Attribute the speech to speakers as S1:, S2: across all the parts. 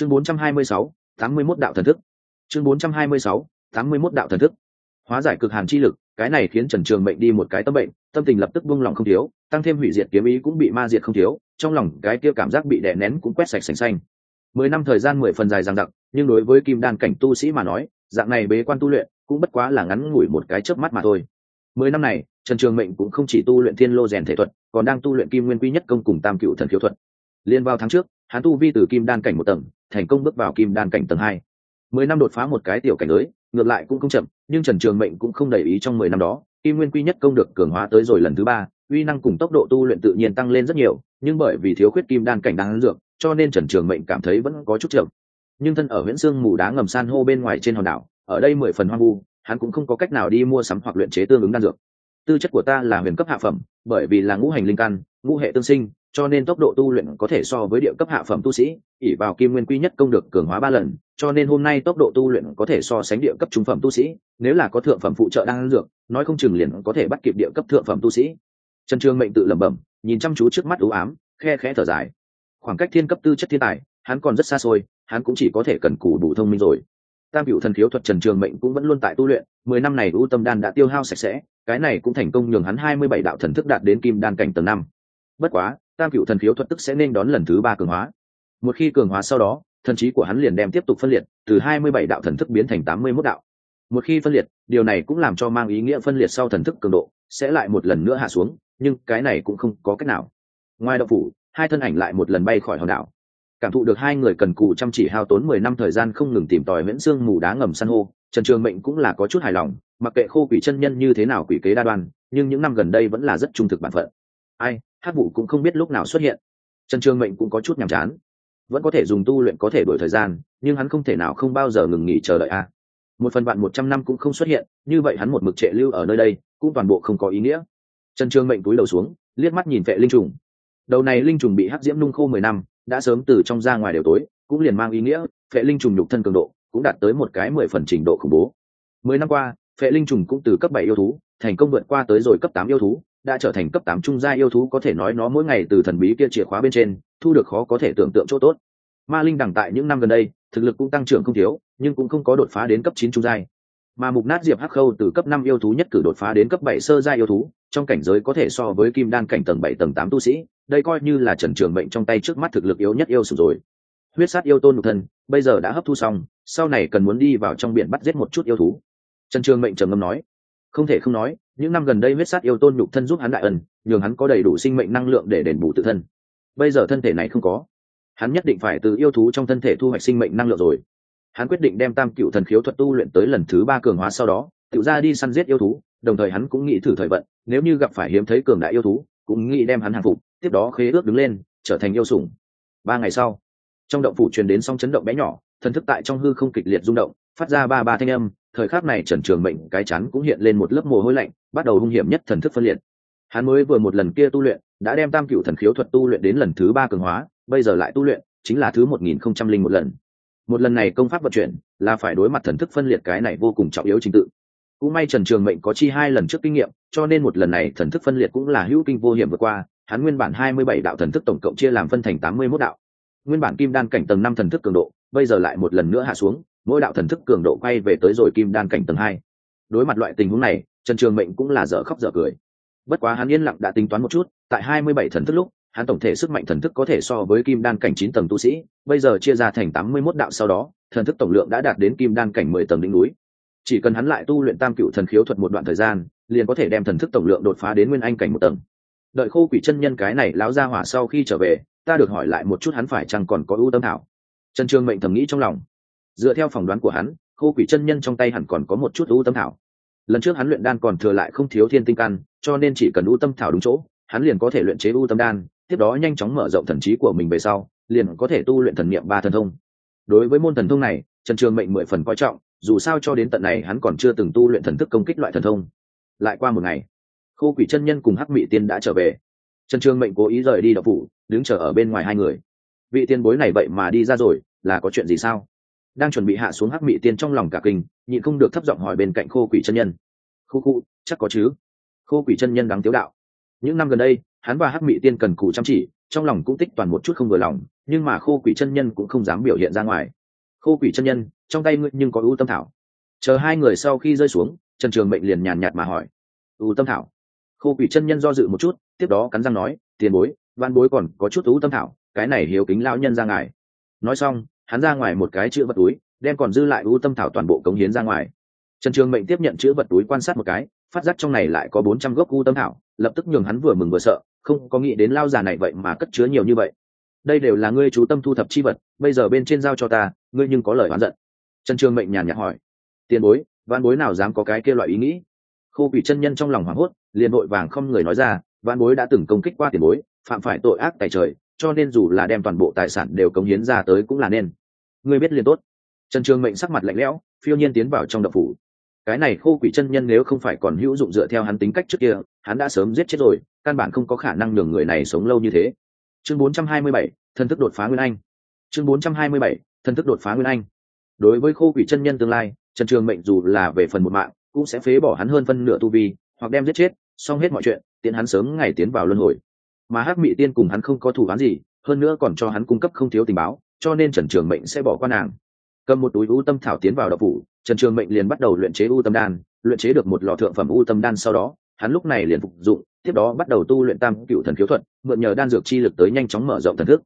S1: chương 426, 81 đạo thần thức. Chương 426, 81 đạo thần thức. Hóa giải cực hàn chi lực cái này khiến trần trường mệnh đi một cái tâm bệnh tâm tình lập tức buông lòng không thiếu tăng thêm hủy diệt kiếm ý cũng bị ma diệt không thiếu trong lòng cái kia cảm giác bị đè nén cũng quét sạch sành xanh. Mười năm thời gian mười phần dài dằng dặc nhưng đối với kim đan cảnh tu sĩ mà nói dạng này bế quan tu luyện cũng bất quá là ngắn ngủi một cái chớp mắt mà thôi. Mười năm này trần trường mệnh cũng không chỉ tu luyện thiên lô rèn thể thuật còn đang tu luyện kim nguyên quy nhất công cùng tam cựu thần khiếu thuật. Liên vào tháng trước hắn tu vi từ kim đan cảnh một tầng, thành công bước vào kim đan cảnh tầng hai. Mười năm đột phá một cái tiểu cảnh giới, ngược lại cũng không chậm, nhưng trần trường mệnh cũng không để ý trong mười năm đó. Kim nguyên quy nhất công được cường hóa tới rồi lần thứ ba, uy năng cùng tốc độ tu luyện tự nhiên tăng lên rất nhiều, nhưng bởi vì thiếu khuyết kim đan cảnh đang dược, cho nên trần trường mệnh cảm thấy vẫn có chút chậm. Nhưng thân ở huyện sương mù đá ngầm san hô bên ngoài trên hòn đảo, ở đây mười phần hoang vu, hắn cũng không có cách nào đi mua sắm hoặc luyện chế tương ứng đan dược. Tư chất của ta là huyền cấp hạ phẩm, bởi vì là ngũ hành linh căn, ngũ hệ tương sinh cho nên tốc độ tu luyện có thể so với địa cấp hạ phẩm tu sĩ ỉ vào kim nguyên quy nhất công được cường hóa ba lần, cho nên hôm nay tốc độ tu luyện có thể so sánh địa cấp trung phẩm tu sĩ, nếu là có thượng phẩm phụ trợ đang dược, nói không chừng liền có thể bắt kịp địa cấp thượng phẩm tu sĩ. Trần trường mệnh tự lẩm bẩm, nhìn chăm chú trước mắt ưu ám, khe khẽ thở dài. Khoảng cách thiên cấp tư chất thiên tài, hắn còn rất xa xôi, hắn cũng chỉ có thể cần cù đủ thông minh rồi. Tam cựu thần khiếu thuật trần trường mệnh cũng vẫn luôn tại tu luyện, mười năm này ưu tâm đan đã tiêu hao sạch sẽ, cái này cũng thành công nhường hắn hai mươi bảy đạo thần thức đạt đến kim đan cảnh tầng năm. Bất quá tam cựu thần khiếu thuật tức sẽ nên đón lần thứ ba cường hóa. Một khi cường hóa sau đó, thần trí của hắn liền đem tiếp tục phân liệt, từ hai mươi bảy đạo thần thức biến thành tám mươi mốt đạo. Một khi phân liệt, điều này cũng làm cho mang ý nghĩa phân liệt sau thần thức cường độ sẽ lại một lần nữa hạ xuống, nhưng cái này cũng không có cách nào. Ngoài đậu phủ, hai thân ảnh lại một lần bay khỏi hòn đảo. Cảm thụ được hai người cần cù chăm chỉ hao tốn mười năm thời gian không ngừng tìm tòi miễn xương mù đá ngầm san hô, trần trường mệnh cũng là có chút hài lòng, mặc kệ khô quỷ chân nhân như thế nào quỷ kế đa đoan, nhưng những năm gần đây vẫn là rất trung thực bản phận ai, hát vụ cũng không biết lúc nào xuất hiện. Trần trường mệnh cũng có chút nhàm chán. Vẫn có thể dùng tu luyện có thể đổi thời gian, nhưng hắn không thể nào không bao giờ ngừng nghỉ chờ đợi a. Một phần bạn một trăm năm cũng không xuất hiện, như vậy hắn một mực trệ lưu ở nơi đây, cũng toàn bộ không có ý nghĩa. Trần trường mệnh túi đầu xuống, liếc mắt nhìn vệ linh trùng. Đầu này linh trùng bị hắc diễm nung khô mười năm, đã sớm từ trong ra ngoài đều tối, cũng liền mang ý nghĩa, vệ linh trùng nhục thân cường độ cũng đạt tới một cái mười phần trình độ khủng bố. Mười năm qua phệ linh trùng cũng từ cấp bảy yêu thú, thành công vượt qua tới rồi cấp tám yêu thú đã trở thành cấp tám trung gia yêu thú có thể nói nó mỗi ngày từ thần bí kia chìa khóa bên trên, thu được khó có thể tưởng tượng chỗ tốt. Ma linh đẳng tại những năm gần đây, thực lực cũng tăng trưởng không thiếu, nhưng cũng không có đột phá đến cấp chín trung giai mà mục nát diệp hắc khâu từ cấp năm yêu thú nhất cử đột phá đến cấp bảy sơ gia yêu thú, trong cảnh giới có thể so với kim đan cảnh tầng bảy, tầng tám tu sĩ, đây coi như là trần trường mệnh trong tay trước mắt thực lực yếu nhất yêu sụp rồi. Huyết sát yêu tôn nhục thân, bây giờ đã hấp thu xong, sau này cần muốn đi vào trong biển bắt giết một chút yêu thú. Trần trường mệnh trầm ngâm nói không thể không nói những năm gần đây huyết sát yêu tôn nhục thân giúp hắn đại ẩn, nhường hắn có đầy đủ sinh mệnh năng lượng để đền bù tự thân. Bây giờ thân thể này không có. Hắn nhất định phải từ yêu thú trong thân thể thu hoạch sinh mệnh năng lượng rồi. Hắn quyết định đem tam cựu thần khiếu thuật tu luyện tới lần thứ ba cường hóa sau đó tự ra đi săn giết yêu thú đồng thời hắn cũng nghĩ thử thời vận nếu như gặp phải hiếm thấy cường đại yêu thú cũng nghĩ đem hắn hàng phục tiếp đó khế ước đứng lên trở thành yêu sủng. Ba ngày sau trong động phủ truyền đến song chấn động bé nhỏ thần thức tại trong hư không kịch liệt rung động phát ra ba ba thanh âm thời khắc này trần trường mệnh cái chắn cũng hiện lên một lớp mồ hôi lạnh, bắt đầu hung hiểm nhất thần thức phân liệt. Hắn mới vừa một lần kia tu luyện, đã đem tam cựu thần khiếu thuật tu luyện đến lần thứ ba cường hóa, bây giờ lại tu luyện, chính là thứ một nghìn không trăm linh một lần. Một lần này công pháp vận chuyển là phải đối mặt thần thức phân liệt cái này vô cùng trọng yếu trình tự. Cũng may trần trường mệnh có chi hai lần trước kinh nghiệm, cho nên một lần này thần thức phân liệt cũng là hữu kinh vô hiểm vượt qua, hắn nguyên bản hai mươi bảy đạo thần thức tổng cộng chia làm phân thành tám mươi 81 đạo. Nguyên bản kim đan cảnh tầng năm thần thức cường độ, bây giờ lại một lần nữa hạ xuống mỗi đạo thần thức cường độ quay về tới rồi kim đan cảnh tầng hai. Đối mặt loại tình huống này, trần trường mệnh cũng là dở khóc dở cười. Bất quá hắn yên lặng đã tính toán một chút, tại hai mươi bảy thần thức lúc, hắn tổng thể sức mạnh thần thức có thể so với kim đan cảnh chín tầng tu sĩ, bây giờ chia ra thành tám mươi 81 đạo sau đó, thần thức tổng lượng đã đạt đến kim đan cảnh mười tầng đỉnh núi. Chỉ cần hắn lại tu luyện tam cựu thần khiếu thuật một đoạn thời gian, liền có thể đem thần thức tổng lượng đột phá đến nguyên anh cảnh một tầng. Đợi khô quỷ chân nhân cái này láo ra hỏa sau khi trở về, ta được hỏi lại một chút hắn phải chăng còn có ưu tâm thảo. Trần trương mệnh thầm nghĩ trong lòng dựa theo phỏng đoán của hắn, khô quỷ chân nhân trong tay hẳn còn có một chút ưu tâm thảo. Lần trước hắn luyện đan còn thừa lại không thiếu thiên tinh căn, cho nên chỉ cần ưu tâm thảo đúng chỗ, hắn liền có thể luyện chế ưu tâm đan, tiếp đó nhanh chóng mở rộng thần trí của mình về sau, liền có thể tu luyện thần niệm ba thần thông. Đối với môn thần thông này, trần trường mệnh mười phần coi trọng, dù sao cho đến tận này hắn còn chưa từng tu luyện thần thức công kích loại thần thông. Lại qua một ngày, khô quỷ chân nhân cùng hắc mị tiên đã trở về. Trần trường mệnh cố ý rời đi đậu phủ, đứng chờ ở bên ngoài hai người. Vị tiên bối này vậy mà đi ra rồi, là có chuyện gì sao? Đang chuẩn bị hạ xuống hắc mị tiên trong lòng cả kinh, nhịn không được thấp giọng hỏi bên cạnh khô quỷ chân nhân. Khô khu chắc có chứ. Khô quỷ chân nhân đáng tiếu đạo. Những năm gần đây, hắn và hắc mị tiên cần cù chăm chỉ, trong lòng cũng tích toàn một chút không vừa lòng, nhưng mà khô quỷ chân nhân cũng không dám biểu hiện ra ngoài. Khô quỷ chân nhân, trong tay ngươi nhưng có ưu tâm thảo. Chờ hai người sau khi rơi xuống, trần trường mệnh liền nhàn nhạt mà hỏi. Ưu tâm thảo. Khô quỷ chân nhân do dự một chút, tiếp đó cắn răng nói, tiền bối, văn bối còn có chút ưu tâm thảo, cái này hiếu kính Lão nhân ra ngài. Nói xong hắn ra ngoài một cái chữ vật túi, đem còn dư lại ưu tâm thảo toàn bộ cống hiến ra ngoài. Trần trường mệnh tiếp nhận chữ vật túi quan sát một cái, phát giác trong này lại có bốn trăm gốc ưu tâm thảo, lập tức nhường hắn vừa mừng vừa sợ, không có nghĩ đến lao già này vậy mà cất chứa nhiều như vậy. Đây đều là ngươi chú tâm thu thập chi vật, bây giờ bên trên giao cho ta, ngươi nhưng có lời oán giận. Trần trường mệnh nhàn nhạt hỏi. Tiền bối văn bối nào dám có cái kia loại ý nghĩ? Khô quỷ chân nhân trong lòng hoảng hốt, liền vội vàng không người nói ra văn bối đã từng công kích qua tiền bối, phạm phải tội ác tại trời cho nên dù là đem toàn bộ tài sản đều cống hiến ra tới cũng là nên. Ngươi biết liền tốt. Trần trường mệnh sắc mặt lạnh lẽo phiêu nhiên tiến vào trong đậu phủ. Cái này khô quỷ chân nhân nếu không phải còn hữu dụng dựa theo hắn tính cách trước kia hắn đã sớm giết chết rồi căn bản không có khả năng nhường người này sống lâu như thế. Chương 427, thân thức đột phá nguyên anh. Chương 427, thân thức đột phá nguyên anh. Đối với khô quỷ chân nhân tương lai trần trường mệnh dù là về phần một mạng cũng sẽ phế bỏ hắn hơn phân nửa tu vi hoặc đem giết chết xong hết mọi chuyện tiến hắn sớm ngày tiến vào luân hồi mà hắc mị tiên cùng hắn không có thủ án gì, hơn nữa còn cho hắn cung cấp không thiếu tình báo, cho nên trần trường mệnh sẽ bỏ qua nàng. Cầm một túi u tâm thảo tiến vào đậu phủ, trần trường mệnh liền bắt đầu luyện chế u tâm đan, luyện chế được một lò thượng phẩm u tâm đan sau đó, hắn lúc này liền phục dụng, tiếp đó bắt đầu tu luyện tam cựu thần khiếu thuật, mượn nhờ đan dược chi lực tới nhanh chóng mở rộng thần thức.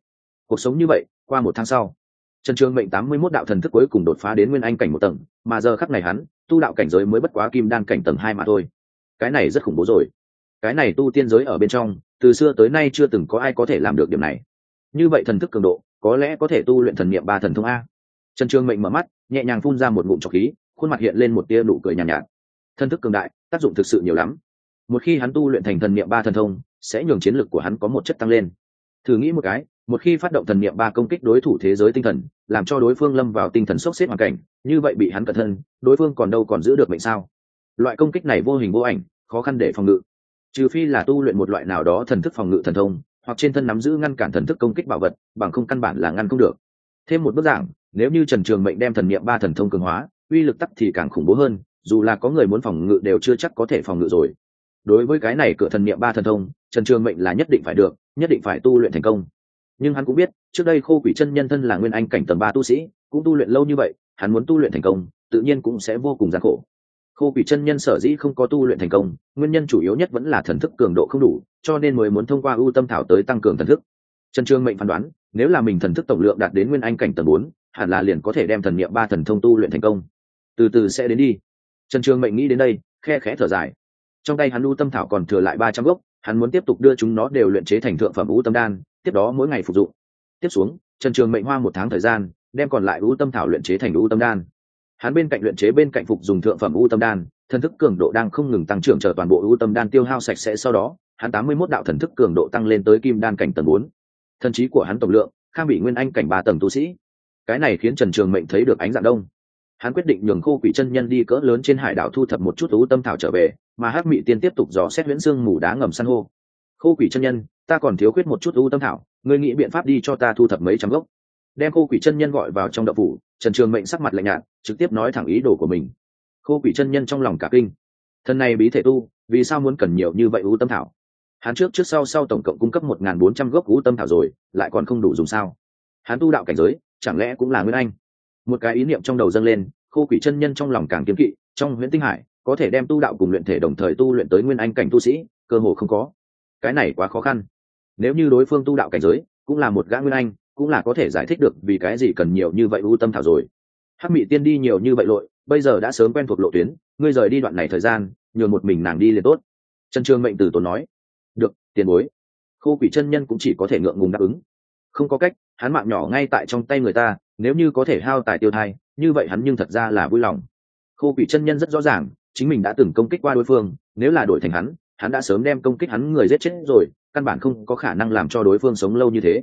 S1: Cuộc sống như vậy, qua một tháng sau, trần trường mệnh tám mươi mốt đạo thần thức cuối cùng đột phá đến nguyên anh cảnh một tầng, mà giờ khắc này hắn, tu đạo cảnh giới mới bất quá kim đan cảnh tầng hai mà thôi. Cái này rất khủng bố rồi. Cái này tu tiên giới ở bên trong từ xưa tới nay chưa từng có ai có thể làm được điểm này. Như vậy thần thức cường độ có lẽ có thể tu luyện thần niệm ba thần thông a. Trần trương mệnh mở mắt nhẹ nhàng phun ra một ngụm trọc khí khuôn mặt hiện lên một tia nụ cười nhàn nhạt, nhạt. Thần thức cường đại tác dụng thực sự nhiều lắm. Một khi hắn tu luyện thành thần niệm ba thần thông sẽ nhường chiến lược của hắn có một chất tăng lên. Thử nghĩ một cái một khi phát động thần niệm ba công kích đối thủ thế giới tinh thần làm cho đối phương lâm vào tinh thần sốc xếp hoàn cảnh như vậy bị hắn cẩn thân đối phương còn đâu còn giữ được mệnh sao? Loại công kích này vô hình vô ảnh khó khăn để phòng ngự trừ phi là tu luyện một loại nào đó thần thức phòng ngự thần thông, hoặc trên thân nắm giữ ngăn cản thần thức công kích bảo vật, bằng không căn bản là ngăn không được. Thêm một bức giảng nếu như trần trường mệnh đem thần niệm ba thần thông cường hóa, uy lực tắc thì càng khủng bố hơn, dù là có người muốn phòng ngự đều chưa chắc có thể phòng ngự rồi. Đối với cái này cửa thần niệm ba thần thông, trần trường mệnh là nhất định phải được, nhất định phải tu luyện thành công. Nhưng hắn cũng biết, trước đây khô quỷ chân nhân thân là nguyên anh cảnh tầm ba tu sĩ, cũng tu luyện lâu như vậy, hắn muốn tu luyện thành công, tự nhiên cũng sẽ vô cùng gian khổ khô quỷ chân nhân sở dĩ không có tu luyện thành công, nguyên nhân chủ yếu nhất vẫn là thần thức cường độ không đủ, cho nên mới muốn thông qua ưu tâm thảo tới tăng cường thần thức. Trần trương mệnh phán đoán, nếu là mình thần thức tổng lượng đạt đến nguyên anh cảnh tầng bốn, hẳn là liền có thể đem thần niệm ba thần thông tu luyện thành công. Từ từ sẽ đến đi. Trần trương mệnh nghĩ đến đây, khe khẽ thở dài. Trong tay hắn ưu tâm thảo còn thừa lại ba trăm gốc, hắn muốn tiếp tục đưa chúng nó đều luyện chế thành thượng phẩm ưu tâm đan, tiếp đó mỗi ngày phục dụng. Tiếp xuống, trần trường mệnh hoa một tháng thời gian, đem còn lại ưu tâm thảo luyện chế thành ưu tâm đan hắn bên cạnh luyện chế bên cạnh phục dùng thượng phẩm u tâm đan, thần thức cường độ đang không ngừng tăng trưởng chờ toàn bộ u tâm đan tiêu hao sạch sẽ sau đó, hắn tám mươi mốt đạo thần thức cường độ tăng lên tới kim đan cảnh tầng bốn. Thần trí của hắn tổng lượng, khang bị nguyên anh cảnh ba tầng tu sĩ. Cái này khiến trần trường mệnh thấy được ánh dạng đông. Hắn quyết định nhường khô quỷ chân nhân đi cỡ lớn trên hải đảo thu thập một chút u tâm thảo trở về, mà hắc mị tiên tiếp tục dò xét huyễn xương mù đá ngầm san hô. Khô quỷ chân nhân, ta còn thiếu khuyết một chút u tâm thảo, ngươi nghĩ biện pháp đi cho ta thu thập mấy trăm gốc? Đem khô quỷ chân nhân gọi vào trong đậu phủ trần trường mệnh sắc mặt lạnh nhạt, trực tiếp nói thẳng ý đồ của mình. Khô quỷ chân nhân trong lòng cả kinh. Thân này bí thể tu, vì sao muốn cần nhiều như vậy ưu tâm thảo? Hắn trước trước sau sau tổng cộng cung cấp một n g h n bốn trăm gốc ưu tâm thảo rồi, lại còn không đủ dùng sao? Hắn tu đạo cảnh giới, chẳng lẽ cũng là nguyên anh? Một cái ý niệm trong đầu dâng lên, khô quỷ chân nhân trong lòng càng kiếm kỵ, trong huyện tinh hải, có thể đem tu đạo cùng luyện thể đồng thời tu luyện tới nguyên anh cảnh tu sĩ, cơ hồ không có. Cái này quá khó khăn. Nếu như đối phương tu đạo cảnh giới, cũng là một gã nguyên anh cũng là có thể giải thích được vì cái gì cần nhiều như vậy ưu tâm thảo rồi. Hắc mỹ tiên đi nhiều như vậy lội, bây giờ đã sớm quen thuộc lộ tuyến, ngươi rời đi đoạn này thời gian, nhường một mình nàng đi liền tốt. Trần trương mệnh từ tốn nói, được, tiền bối. Khô quỷ chân nhân cũng chỉ có thể ngượng ngùng đáp ứng. Không có cách, hắn mạng nhỏ ngay tại trong tay người ta, nếu như có thể hao tài tiêu thai, như vậy hắn nhưng thật ra là vui lòng. Khô quỷ chân nhân rất rõ ràng, chính mình đã từng công kích qua đối phương, nếu là đổi thành hắn hắn đã sớm đem công kích hắn người giết chết rồi, căn bản không có khả năng làm cho đối phương sống lâu như thế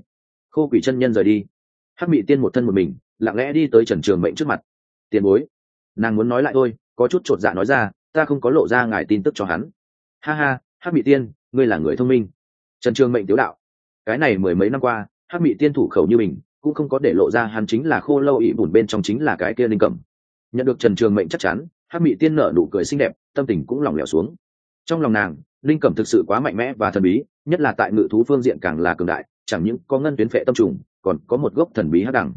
S1: khô quỷ chân nhân rời đi. Hắc mị tiên một thân một mình, lặng lẽ đi tới trần trường mệnh trước mặt. Tiền bối, nàng muốn nói lại thôi, có chút chột dạ nói ra, ta không có lộ ra ngài tin tức cho hắn. Ha ha, hắc mị tiên, ngươi là người thông minh. Trần trường mệnh tiếu đạo. Cái này mười mấy năm qua, hắc mị tiên thủ khẩu như mình, cũng không có để lộ ra hắn chính là khô lâu ỵ bùn bên trong chính là cái kia linh cẩm. Nhận được trần trường mệnh chắc chắn, hắc mị tiên nở nụ cười xinh đẹp, tâm tình cũng lỏng lẻo xuống. Trong lòng nàng, linh cẩm thực sự quá mạnh mẽ và thần bí, nhất là tại ngự thú phương diện càng là cường đại chẳng những có ngân tuyến phệ tâm trùng, còn có một gốc thần bí hắc đằng.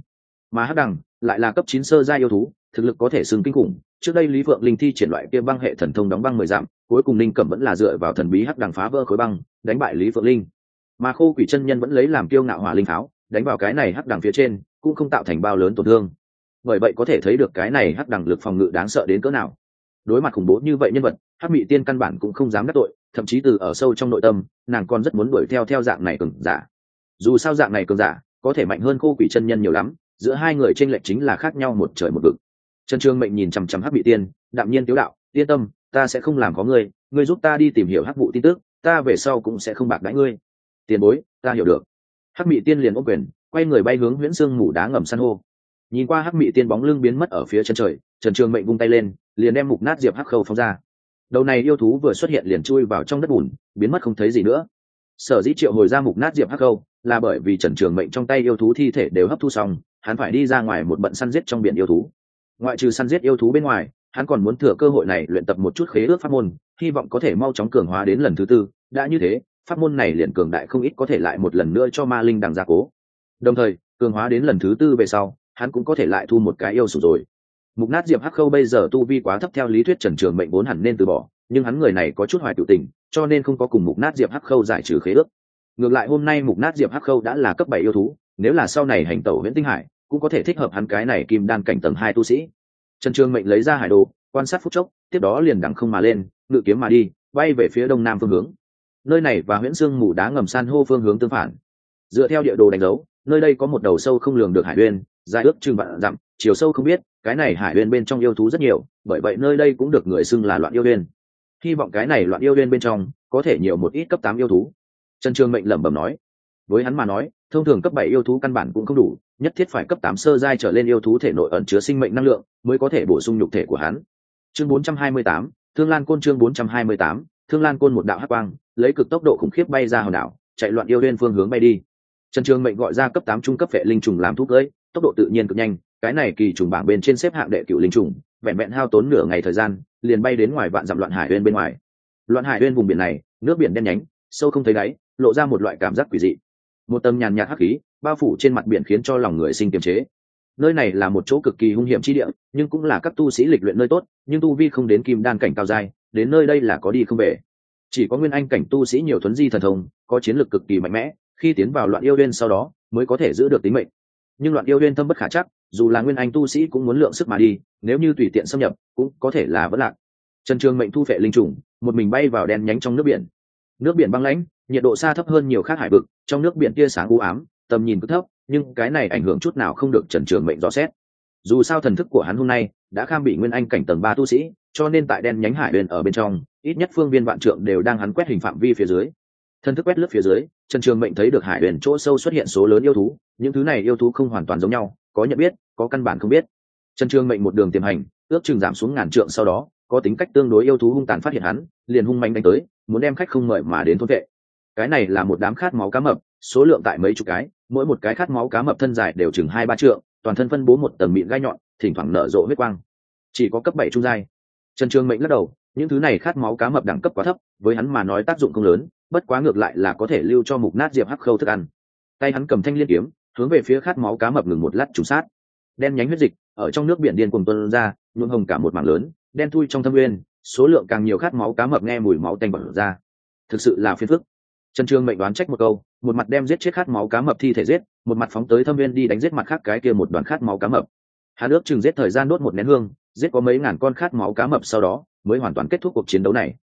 S1: Mà hắc đằng lại là cấp chín sơ gia yêu thú, thực lực có thể xưng kinh khủng. Trước đây lý vượng linh thi triển loại kia băng hệ thần thông đóng băng mười dặm, cuối cùng linh cẩm vẫn là dựa vào thần bí hắc đằng phá vỡ khối băng, đánh bại lý vượng linh. Mà khô quỷ chân nhân vẫn lấy làm kiêu ngạo hỏa linh pháo đánh vào cái này hắc đằng phía trên, cũng không tạo thành bao lớn tổn thương. Bởi vậy có thể thấy được cái này hắc đằng lực phòng ngự đáng sợ đến cỡ nào. Đối mặt khủng bố như vậy nhân vật, hắc Mị tiên căn bản cũng không dám đắc tội, thậm chí từ ở sâu trong nội tâm, nàng còn rất muốn đuổi theo theo dạng này cường giả dù sao dạng này cường giả, có thể mạnh hơn khô quỷ chân nhân nhiều lắm, giữa hai người tranh lệch chính là khác nhau một trời một vực. Trần trương mệnh nhìn chằm chằm hắc bị tiên, đạm nhiên tiếu đạo, yên tâm, ta sẽ không làm có ngươi ngươi giúp ta đi tìm hiểu hắc vụ tin tức, ta về sau cũng sẽ không bạc đãi ngươi. Tiền bối, ta hiểu được. Hắc Bị tiên liền ôm quyền, quay người bay hướng huyễn sương mù đá ngầm san hô. Nhìn qua hắc Bị tiên bóng lưng biến mất ở phía chân trời, trần trường mệnh vung tay lên, liền đem mục nát diệp hắc khâu phóng ra. Đầu này yêu thú vừa xuất hiện liền chui vào trong đất bùn, biến mất không thấy gì nữa. Sở dĩ triệu hồi ra mục nát diệp hắc khâu là bởi vì trần trường mệnh trong tay yêu thú thi thể đều hấp thu xong, hắn phải đi ra ngoài một bận săn giết trong biển yêu thú. Ngoại trừ săn giết yêu thú bên ngoài, hắn còn muốn thừa cơ hội này luyện tập một chút khế ước pháp môn, hy vọng có thể mau chóng cường hóa đến lần thứ tư. Đã như thế, pháp môn này liền cường đại không ít có thể lại một lần nữa cho ma linh đằng gia cố. Đồng thời, cường hóa đến lần thứ tư về sau, hắn cũng có thể lại thu một cái yêu sủ rồi. Mục nát diệp hắc khâu bây giờ tu vi quá thấp theo lý thuyết trần trường mệnh vốn hẳn nên từ bỏ, nhưng hắn người này có chút hoài tự tình, cho nên không có cùng mục nát diệp hắc khâu giải trừ khế ước ngược lại hôm nay mục nát diệp hắc khâu đã là cấp bảy yêu thú, nếu là sau này hành tẩu nguyễn tinh hải, cũng có thể thích hợp hắn cái này kim đan cảnh tầng hai tu sĩ. Trần trương mệnh lấy ra hải đồ, quan sát phút chốc, tiếp đó liền đằng không mà lên, ngự kiếm mà đi, bay về phía đông nam phương hướng. Nơi này và nguyễn sương mù đá ngầm san hô phương hướng tương phản. Dựa theo địa đồ đánh dấu, nơi đây có một đầu sâu không lường được hải uyên, dài ước chừng vạn dặm, chiều sâu không biết, cái này hải uyên bên trong yêu thú rất nhiều, bởi vậy nơi đây cũng được người xưng là loạn yêu uyên. Hy vọng cái này loạn yêu uyên bên trong có thể nhiều một ít cấp tám yêu thú trần trường mệnh lẩm bẩm nói. Với hắn mà nói thông thường cấp bảy yêu thú căn bản cũng không đủ nhất thiết phải cấp tám sơ giai trở lên yêu thú thể nội ẩn chứa sinh mệnh năng lượng mới có thể bổ sung nhục thể của hắn. Chương 428, thương lan côn chương 428, thương lan côn một đạo hắc quang lấy cực tốc độ khủng khiếp bay ra hòn đảo chạy loạn yêu đen phương hướng bay đi. Trần trường mệnh gọi ra cấp tám trung cấp vệ linh trùng làm thuốc cưỡi tốc độ tự nhiên cực nhanh cái này kỳ trùng bảng bên trên xếp hạng đệ cựu linh trùng vẹn vẹn hao tốn nửa ngày thời gian liền bay đến ngoài vạn dặm loạn hải uyên bên ngoài. Loạn hải uyên vùng biển này nước biển đen nhánh sâu không thấy đáy lộ ra một loại cảm giác quỷ dị. Một tầm nhàn nhạt hắc khí bao phủ trên mặt biển khiến cho lòng người sinh kiềm chế. Nơi này là một chỗ cực kỳ hung hiểm chi địa, nhưng cũng là các tu sĩ lịch luyện nơi tốt, nhưng tu vi không đến kim đan cảnh cao dai đến nơi đây là có đi không về. Chỉ có nguyên anh cảnh tu sĩ nhiều thuấn di thần thông, có chiến lược cực kỳ mạnh mẽ, khi tiến vào loạn yêu đen sau đó mới có thể giữ được tính mệnh. Nhưng loạn yêu đen thâm bất khả chắc, dù là nguyên anh tu sĩ cũng muốn lượng sức mà đi, nếu như tùy tiện xâm nhập, cũng có thể là vẫn lạc. Trần trường mệnh thu phệ linh trùng, một mình bay vào đen nhánh trong nước biển. Nước biển băng lãnh nhiệt độ xa thấp hơn nhiều khác hải vực, trong nước biển tia sáng u ám, tầm nhìn cứ thấp, nhưng cái này ảnh hưởng chút nào không được trần trường mệnh dò xét. Dù sao thần thức của hắn hôm nay đã kham bị nguyên anh cảnh tầng ba tu sĩ, cho nên tại đen nhánh hải bên ở bên trong, ít nhất phương viên vạn trượng đều đang hắn quét hình phạm vi phía dưới. Thần thức quét lướt phía dưới, trần trường mệnh thấy được hải huyền chỗ sâu xuất hiện số lớn yêu thú, những thứ này yêu thú không hoàn toàn giống nhau, có nhận biết, có căn bản không biết. Trần trường mệnh một đường tiềm hành, ước chừng giảm xuống ngàn trượng sau đó, có tính cách tương đối yêu thú hung tàn phát hiện hắn, liền hung manh đánh tới, muốn đem khách không mời mà đến thôn vệ cái này là một đám khát máu cá mập, số lượng tại mấy chục cái, mỗi một cái khát máu cá mập thân dài đều chừng hai ba trượng, toàn thân phân bố một tầng mịn gai nhọn, thỉnh thoảng nở rộ huyết quang. Chỉ có cấp bảy trung giai. Trần trường mệnh lắc đầu, những thứ này khát máu cá mập đẳng cấp quá thấp, với hắn mà nói tác dụng không lớn, bất quá ngược lại là có thể lưu cho mục nát diệp hắc khâu thức ăn. Tay hắn cầm thanh liên kiếm, hướng về phía khát máu cá mập ngừng một lát trùng sát. Đen nhánh huyết dịch, ở trong nước biển điên cuồng tuân ra, nhuộm hồng cả một mảng lớn, đen thui trong thâm nguyên, số lượng càng nhiều khát máu cá mập nghe mùi máu tanh bẩn ra. Thực sự là phiền phức trần trương mệnh đoán trách một câu, một mặt đem giết chết khát máu cá mập thi thể giết, một mặt phóng tới thâm viên đi đánh giết mặt khác cái kia một đoàn khát máu cá mập. Hắn ước chừng giết thời gian đốt một nén hương, giết có mấy ngàn con khát máu cá mập sau đó, mới hoàn toàn kết thúc cuộc chiến đấu này.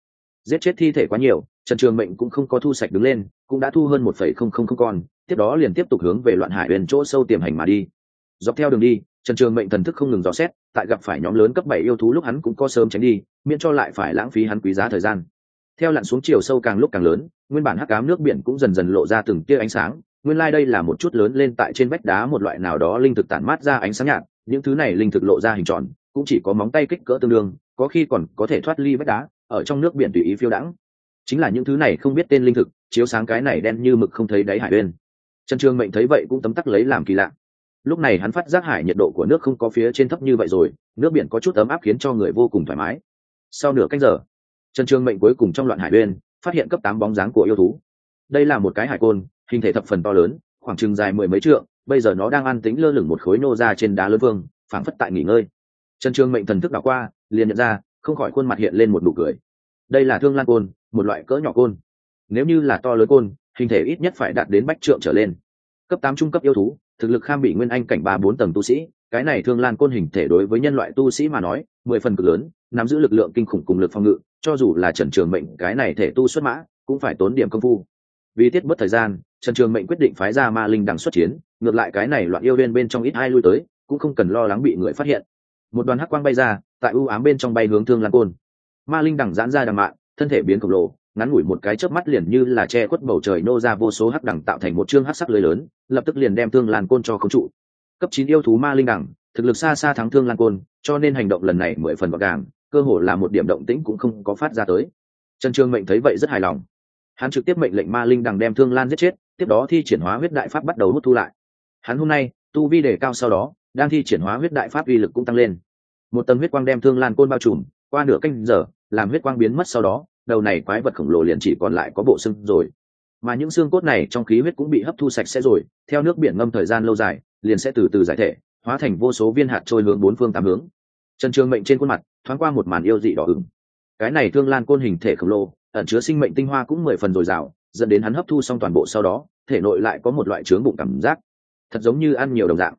S1: Giết chết thi thể quá nhiều, trần trường mệnh cũng không có thu sạch đứng lên, cũng đã thu hơn một phẩy không không không con, tiếp đó liền tiếp tục hướng về loạn hải huyền chỗ sâu tiềm hành mà đi. Dọc theo đường đi, trần trường mệnh thần thức không ngừng dò xét, tại gặp phải nhóm lớn cấp bảy yêu thú lúc hắn cũng có sớm tránh đi, miễn cho lại phải lãng phí hắn quý giá thời gian theo lặn xuống chiều sâu càng lúc càng lớn, nguyên bản hắc cám nước biển cũng dần dần lộ ra từng tia ánh sáng, nguyên lai、like、đây là một chút lớn lên tại trên vách đá một loại nào đó linh thực tản mát ra ánh sáng nhạt, những thứ này linh thực lộ ra hình tròn, cũng chỉ có móng tay kích cỡ tương đương, có khi còn có thể thoát ly vách đá, ở trong nước biển tùy ý phiêu đãng. Chính là những thứ này không biết tên linh thực, chiếu sáng cái này đen như mực không thấy đáy hải bên. Trần trương mệnh thấy vậy cũng tấm tắc lấy làm kỳ lạ. Lúc này hắn phát giác hải nhiệt độ của nước không có phía trên thấp như vậy rồi, nước biển có chút ấm áp khiến cho người vô cùng thoải mái. Sau nửa canh giờ trần trường mệnh cuối cùng trong loạn hải bên, phát hiện cấp tám bóng dáng của yêu thú. Đây là một cái hải côn, hình thể thập phần to lớn, khoảng chừng dài mười mấy trượng, bây giờ nó đang ăn tính lơ lửng một khối nô ra trên đá lớn vương, phảng phất tại nghỉ ngơi. Trần trường mệnh thần thức đảo qua, liền nhận ra, không khỏi khuôn mặt hiện lên một nụ cười. Đây là thương lan côn, một loại cỡ nhỏ côn. Nếu như là to lớn côn, hình thể ít nhất phải đạt đến bách trượng trở lên. Cấp tám trung cấp yêu thú, thực lực kham bị nguyên anh cảnh ba bốn tầng tu sĩ, cái này thương lan côn hình thể đối với nhân loại tu sĩ mà nói, mười phần cực lớn nắm giữ lực lượng kinh khủng cùng lực phòng ngự, cho dù là trần trường mệnh, cái này thể tu xuất mã, cũng phải tốn điểm công phu. Vì tiết bất thời gian, trần trường mệnh quyết định phái ra ma linh đằng xuất chiến, ngược lại cái này loạn yêu bên bên trong ít ai lui tới, cũng không cần lo lắng bị người phát hiện. Một đoàn hắc quang bay ra, tại ưu ám bên trong bay hướng thương lan côn. Ma linh đằng giãn ra đằng mạng, thân thể biến khổng lồ, ngắn ngủi một cái chớp mắt liền như là che khuất bầu trời nô ra vô số hắc đằng tạo thành một chương hắc sắc lưới lớn, lập tức liền đem thương lan côn cho khống trụ. Cấp chín yêu thú ma linh đằng thực lực xa xa thắng thương lan côn, cho nên hành động lần này mười phần gọn gàng cơ hồ là một điểm động tĩnh cũng không có phát ra tới. Trần trương mệnh thấy vậy rất hài lòng. Hắn trực tiếp mệnh lệnh ma linh đằng đem thương lan giết chết, tiếp đó thi triển hóa huyết đại pháp bắt đầu hút thu lại. Hắn hôm nay, tu vi đề cao sau đó, đang thi triển hóa huyết đại pháp uy lực cũng tăng lên. Một tầng huyết quang đem thương lan côn bao trùm, qua nửa canh giờ, làm huyết quang biến mất sau đó, đầu này quái vật khổng lồ liền chỉ còn lại có bộ xương rồi. Mà những xương cốt này trong khí huyết cũng bị hấp thu sạch sẽ rồi, theo nước biển ngâm thời gian lâu dài, liền sẽ từ từ giải thể, hóa thành vô số viên hạt trôi hướng bốn phương tám hướng trần trường mệnh trên khuôn mặt thoáng qua một màn yêu dị đỏ ửng. Cái này thương lan côn hình thể khổng lồ, ẩn chứa sinh mệnh tinh hoa cũng mười phần dồi dào, dẫn đến hắn hấp thu xong toàn bộ sau đó, thể nội lại có một loại chướng bụng cảm giác. Thật giống như ăn nhiều đồng dạng.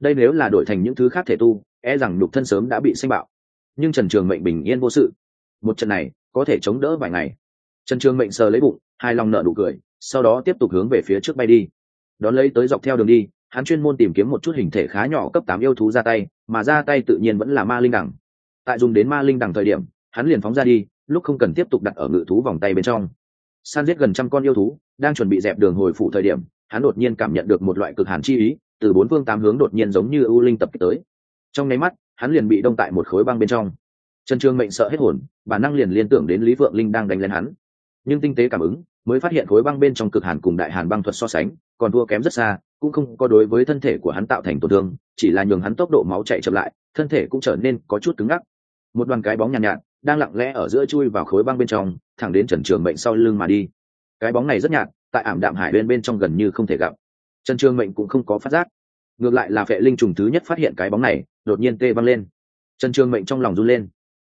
S1: Đây nếu là đổi thành những thứ khác thể tu e rằng nhục thân sớm đã bị sinh bạo. Nhưng trần trường mệnh bình yên vô sự. Một trận này, có thể chống đỡ vài ngày. Trần trường mệnh sờ lấy bụng, hai lòng nợ nụ cười, sau đó tiếp tục hướng về phía trước bay đi. Đón lấy tới dọc theo đường đi, hắn chuyên môn tìm kiếm một chút hình thể khá nhỏ cấp tám yêu thú ra tay mà ra tay tự nhiên vẫn là ma linh đẳng. Tại dùng đến ma linh đẳng thời điểm, hắn liền phóng ra đi, lúc không cần tiếp tục đặt ở ngự thú vòng tay bên trong. San giết gần trăm con yêu thú, đang chuẩn bị dẹp đường hồi phủ thời điểm, hắn đột nhiên cảm nhận được một loại cực hàn chi ý, từ bốn phương tám hướng đột nhiên giống như ưu linh tập kích tới. Trong nháy mắt, hắn liền bị đông tại một khối băng bên trong. Trần trương mệnh sợ hết hồn, bản năng liền liên tưởng đến lý vượng linh đang đánh lên hắn. Nhưng tinh tế cảm ứng, mới phát hiện khối băng bên trong cực hàn cùng đại hàn băng thuật so sánh, còn thua kém rất xa cũng không có đối với thân thể của hắn tạo thành tổn thương chỉ là nhường hắn tốc độ máu chạy chậm lại thân thể cũng trở nên có chút cứng ngắc. Một đoàn cái bóng nhàn nhạt, nhạt đang lặng lẽ ở giữa chui vào khối băng bên trong thẳng đến trần trường mệnh sau lưng mà đi. Cái bóng này rất nhạt tại ảm đạm hải bên bên trong gần như không thể gặp. Trần trường mệnh cũng không có phát giác. Ngược lại là vệ linh trùng thứ nhất phát hiện cái bóng này đột nhiên tê văng lên. Trần trường mệnh trong lòng run lên.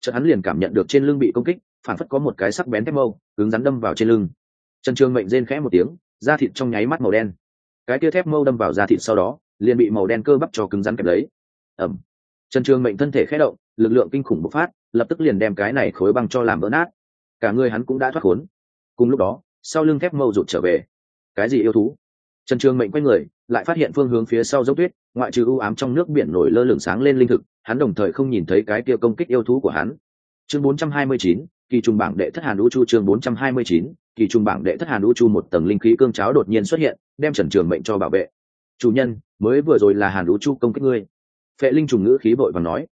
S1: Chợt hắn liền cảm nhận được trên lưng bị công kích phản phất có một cái sắc bén thép mâu cứng rắn đâm vào trên lưng. Trần trường mệnh rên khẽ một tiếng da thịt trong nháy mắt màu đen cái tia thép mâu đâm vào da thịt sau đó liền bị màu đen cơ bắp cho cứng rắn kẹp lấy. Ẩm trần trường mệnh thân thể khé động lực lượng kinh khủng bộc phát lập tức liền đem cái này khối băng cho làm vỡ nát. Cả người hắn cũng đã thoát khốn. Cùng lúc đó sau lưng thép mâu rụt trở về. Cái gì yêu thú? Trần trường mệnh quay người lại phát hiện phương hướng phía sau dốc tuyết ngoại trừ u ám trong nước biển nổi lơ lửng sáng lên linh thực hắn đồng thời không nhìn thấy cái kia công kích yêu thú của hắn. Chương 429, kỳ trùng bảng đệ thất hàn u chu chương 429, kỳ trùng bảng đệ thất hàn u chu một tầng linh khí cương cháo đột nhiên xuất hiện, đem trần trường mệnh cho bảo vệ. Chủ nhân, mới vừa rồi là hàn u chu công kích ngươi. Phệ linh trùng ngữ khí vội và nói.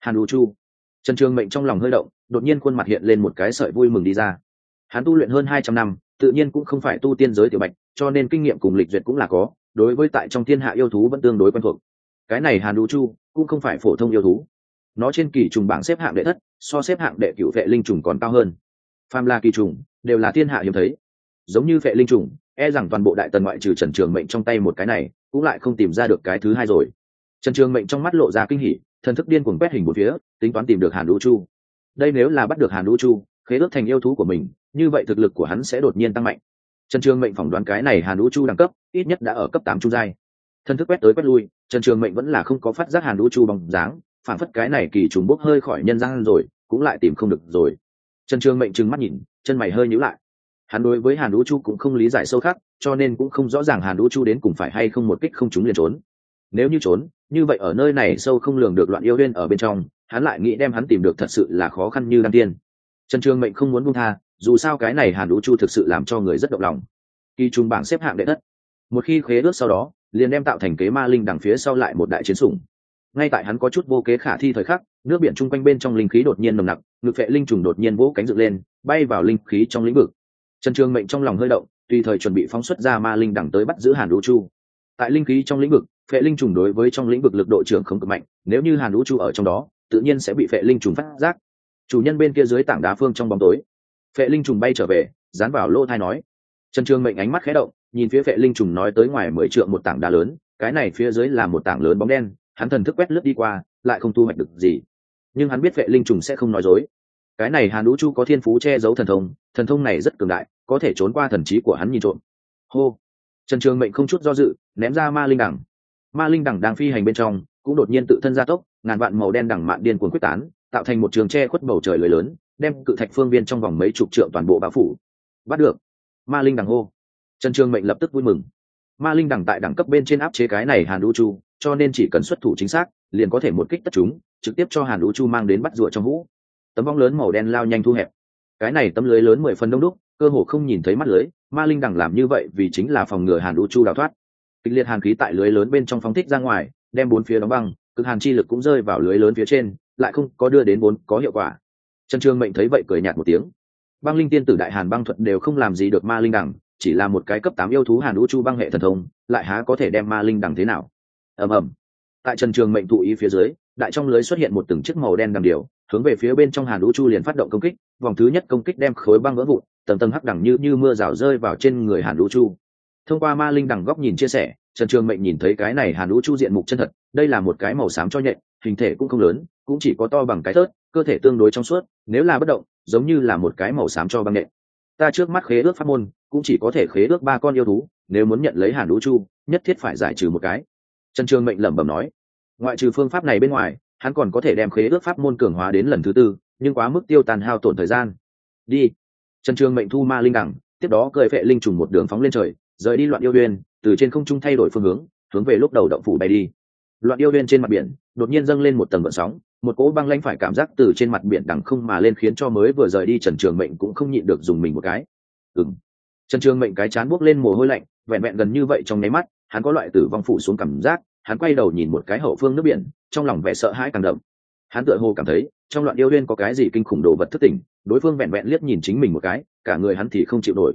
S1: Hàn u chu trần trường mệnh trong lòng hơi động, đột nhiên khuôn mặt hiện lên một cái sợi vui mừng đi ra. Hắn tu luyện hơn hai trăm năm, tự nhiên cũng không phải tu tiên giới tiểu bạch, cho nên kinh nghiệm cùng lịch duyệt cũng là có, đối với tại trong thiên hạ yêu thú vẫn tương đối quen thuộc. Cái này hàn u chu cũng không phải phổ thông yêu thú. Nó trên kỳ trùng bảng xếp hạng đệ thất, so xếp hạng đệ cựu vệ linh trùng còn cao hơn. Pham la kỳ trùng đều là thiên hạ hiếm thấy. Giống như vệ linh trùng e rằng toàn bộ đại tần ngoại trừ trần trường mệnh trong tay một cái này, cũng lại không tìm ra được cái thứ hai rồi. Trần trường mệnh trong mắt lộ ra kinh hỉ, thần thức điên cuồng quét hình một phía, tính toán tìm được hàn lũ chu. Đây nếu là bắt được hàn lũ chu, khế ước thành yêu thú của mình, như vậy thực lực của hắn sẽ đột nhiên tăng mạnh. Trần trường mệnh phỏng đoán cái này hàn lũ chu đẳng cấp, ít nhất đã ở cấp tám trung giai. Thần thức quét tới quét lui, trần trường mệnh vẫn là không có phát giác hàn lũ chu bằng dáng, phản phất cái này kỳ trùng bốc hơi khỏi nhân gian rồi, cũng lại tìm không được rồi. Trần trường mệnh trừng mắt nhìn chân mày hơi nhíu lại. Hắn đối với hàn lũ chu cũng không lý giải sâu khác cho nên cũng không rõ ràng hàn lũ chu đến cùng phải hay không một kích không chúng liền trốn. Nếu như trốn, như vậy ở nơi này sâu không lường được loạn yêu duyên ở bên trong, hắn lại nghĩ đem hắn tìm được thật sự là khó khăn như đăng tiên. Trần trường mệnh không muốn buông tha, dù sao cái này hàn lũ chu thực sự làm cho người rất động lòng. Kỳ trùng bảng xếp hạng đệ thất. Một khi khế ước sau đó, liền đem tạo thành kế ma linh đằng phía sau lại một đại chiến sủng. Ngay tại hắn có chút vô kế khả thi thời khắc, nước biển chung quanh bên trong linh khí đột nhiên nồng nặc, ngực vệ linh trùng đột nhiên vỗ cánh dựng lên bay vào linh khí trong lĩnh vực. Trần trường mệnh trong lòng hơi động, tùy thời chuẩn bị phóng xuất ra ma linh đằng tới bắt giữ hàn lũ chu. Tại linh khí trong lĩnh vực, phệ linh trùng đối với trong lĩnh vực lực độ trưởng không cực mạnh, nếu như hàn lũ chu ở trong đó, tự nhiên sẽ bị phệ linh trùng phát giác. Chủ nhân bên kia dưới tảng đá phương trong bóng tối, phệ linh trùng bay trở về, dán vào lỗ thai nói. Trần trường mệnh ánh mắt khẽ động, nhìn phía phệ linh trùng nói tới ngoài mười trượng một tảng đá lớn, cái này phía dưới là một tảng lớn bóng đen, hắn thần thức quét lướt đi qua, lại không thu hoạch được gì. Nhưng hắn biết phệ linh trùng sẽ không nói dối cái này hàn lũ chu có thiên phú che giấu thần thông thần thông này rất cường đại, có thể trốn qua thần trí của hắn nhìn trộm. Hô. Trần trường mệnh không chút do dự, ném ra ma linh đẳng. Ma linh đẳng đang phi hành bên trong, cũng đột nhiên tự thân gia tốc, ngàn vạn màu đen đẳng mạn điên cuồng quyết tán, tạo thành một trường tre khuất bầu trời lưới lớn, đem cự thạch phương viên trong vòng mấy chục trượng toàn bộ bao phủ. Bắt được. Ma linh đẳng hô. Trần trường mệnh lập tức vui mừng. Ma linh đẳng tại đẳng cấp bên trên áp chế cái này hàn đũ chu, cho nên chỉ cần xuất thủ chính xác, liền có thể một kích tất chúng, trực tiếp cho hàn đũ chu mang đến bắt rụa trong hũ tấm vong lớn màu đen lao nhanh thu hẹp. Cái này tấm lưới lớn mười phần đông đúc, cơ hồ không nhìn thấy mắt lưới, ma linh đẳng làm như vậy vì chính là phòng ngừa hàn u chu đào thoát. Kịch liệt hàn khí tại lưới lớn bên trong phóng thích ra ngoài, đem bốn phía đóng băng, cực hàn chi lực cũng rơi vào lưới lớn phía trên, lại không có đưa đến bốn có hiệu quả. Trần trương mệnh thấy vậy cười nhạt một tiếng. Băng linh tiên tử đại hàn băng thuật đều không làm gì được ma linh đẳng, chỉ là một cái cấp tám yêu thú hàn u chu băng hệ thần thông, lại há có thể đem ma linh đẳng thế nào? Ầm ầm. Tại trần trường mệnh thụ ý phía dưới, đại trong lưới xuất hiện một từng chiếc màu đen đằng điều hướng về phía bên trong hàn vũ chu liền phát động công kích, vòng thứ nhất công kích đem khối băng vỡ vụn, tầng tầng hắc đẳng như như mưa rào rơi vào trên người hàn vũ chu. Thông qua ma linh đẳng góc nhìn chia sẻ, trần trường mệnh nhìn thấy cái này hàn vũ chu diện mục chân thật, đây là một cái màu xám cho nhện, hình thể cũng không lớn, cũng chỉ có to bằng cái thớt, cơ thể tương đối trong suốt, nếu là bất động, giống như là một cái màu xám cho băng nhện. Ta trước mắt khế ước pháp môn, cũng chỉ có thể khế ước ba con yêu thú, nếu muốn nhận lấy hàn vũ chu, nhất thiết phải giải trừ một cái. Trần trường mệnh lẩm bẩm nói, ngoại trừ phương pháp này bên ngoài hắn còn có thể đem khế ước pháp môn cường hóa đến lần thứ tư nhưng quá mức tiêu tàn hao tổn thời gian. Đi. Trần trường mệnh thu ma linh đẳng tiếp đó cười vệ linh trùng một đường phóng lên trời rời đi loạn yêu uyên, từ trên không trung thay đổi phương hướng hướng về lúc đầu động phủ bay đi. Loạn yêu uyên trên mặt biển đột nhiên dâng lên một tầng gợn sóng một cỗ băng lanh phải cảm giác từ trên mặt biển đằng không mà lên khiến cho mới vừa rời đi trần trường mệnh cũng không nhịn được dùng mình một cái. Ừng trần trường mệnh cái chán buốc lên mồ hôi lạnh vẹn vẹn gần như vậy trong nháy mắt hắn có loại tử vong phủ xuống cảm giác hắn quay đầu nhìn một cái hậu phương nước biển, trong lòng vẻ sợ hãi càng đậm. Hắn tựa hồ cảm thấy, trong loạn yêu liên có cái gì kinh khủng đồ vật thất tình, đối phương vẹn vẹn liếc nhìn chính mình một cái, cả người hắn thì không chịu nổi.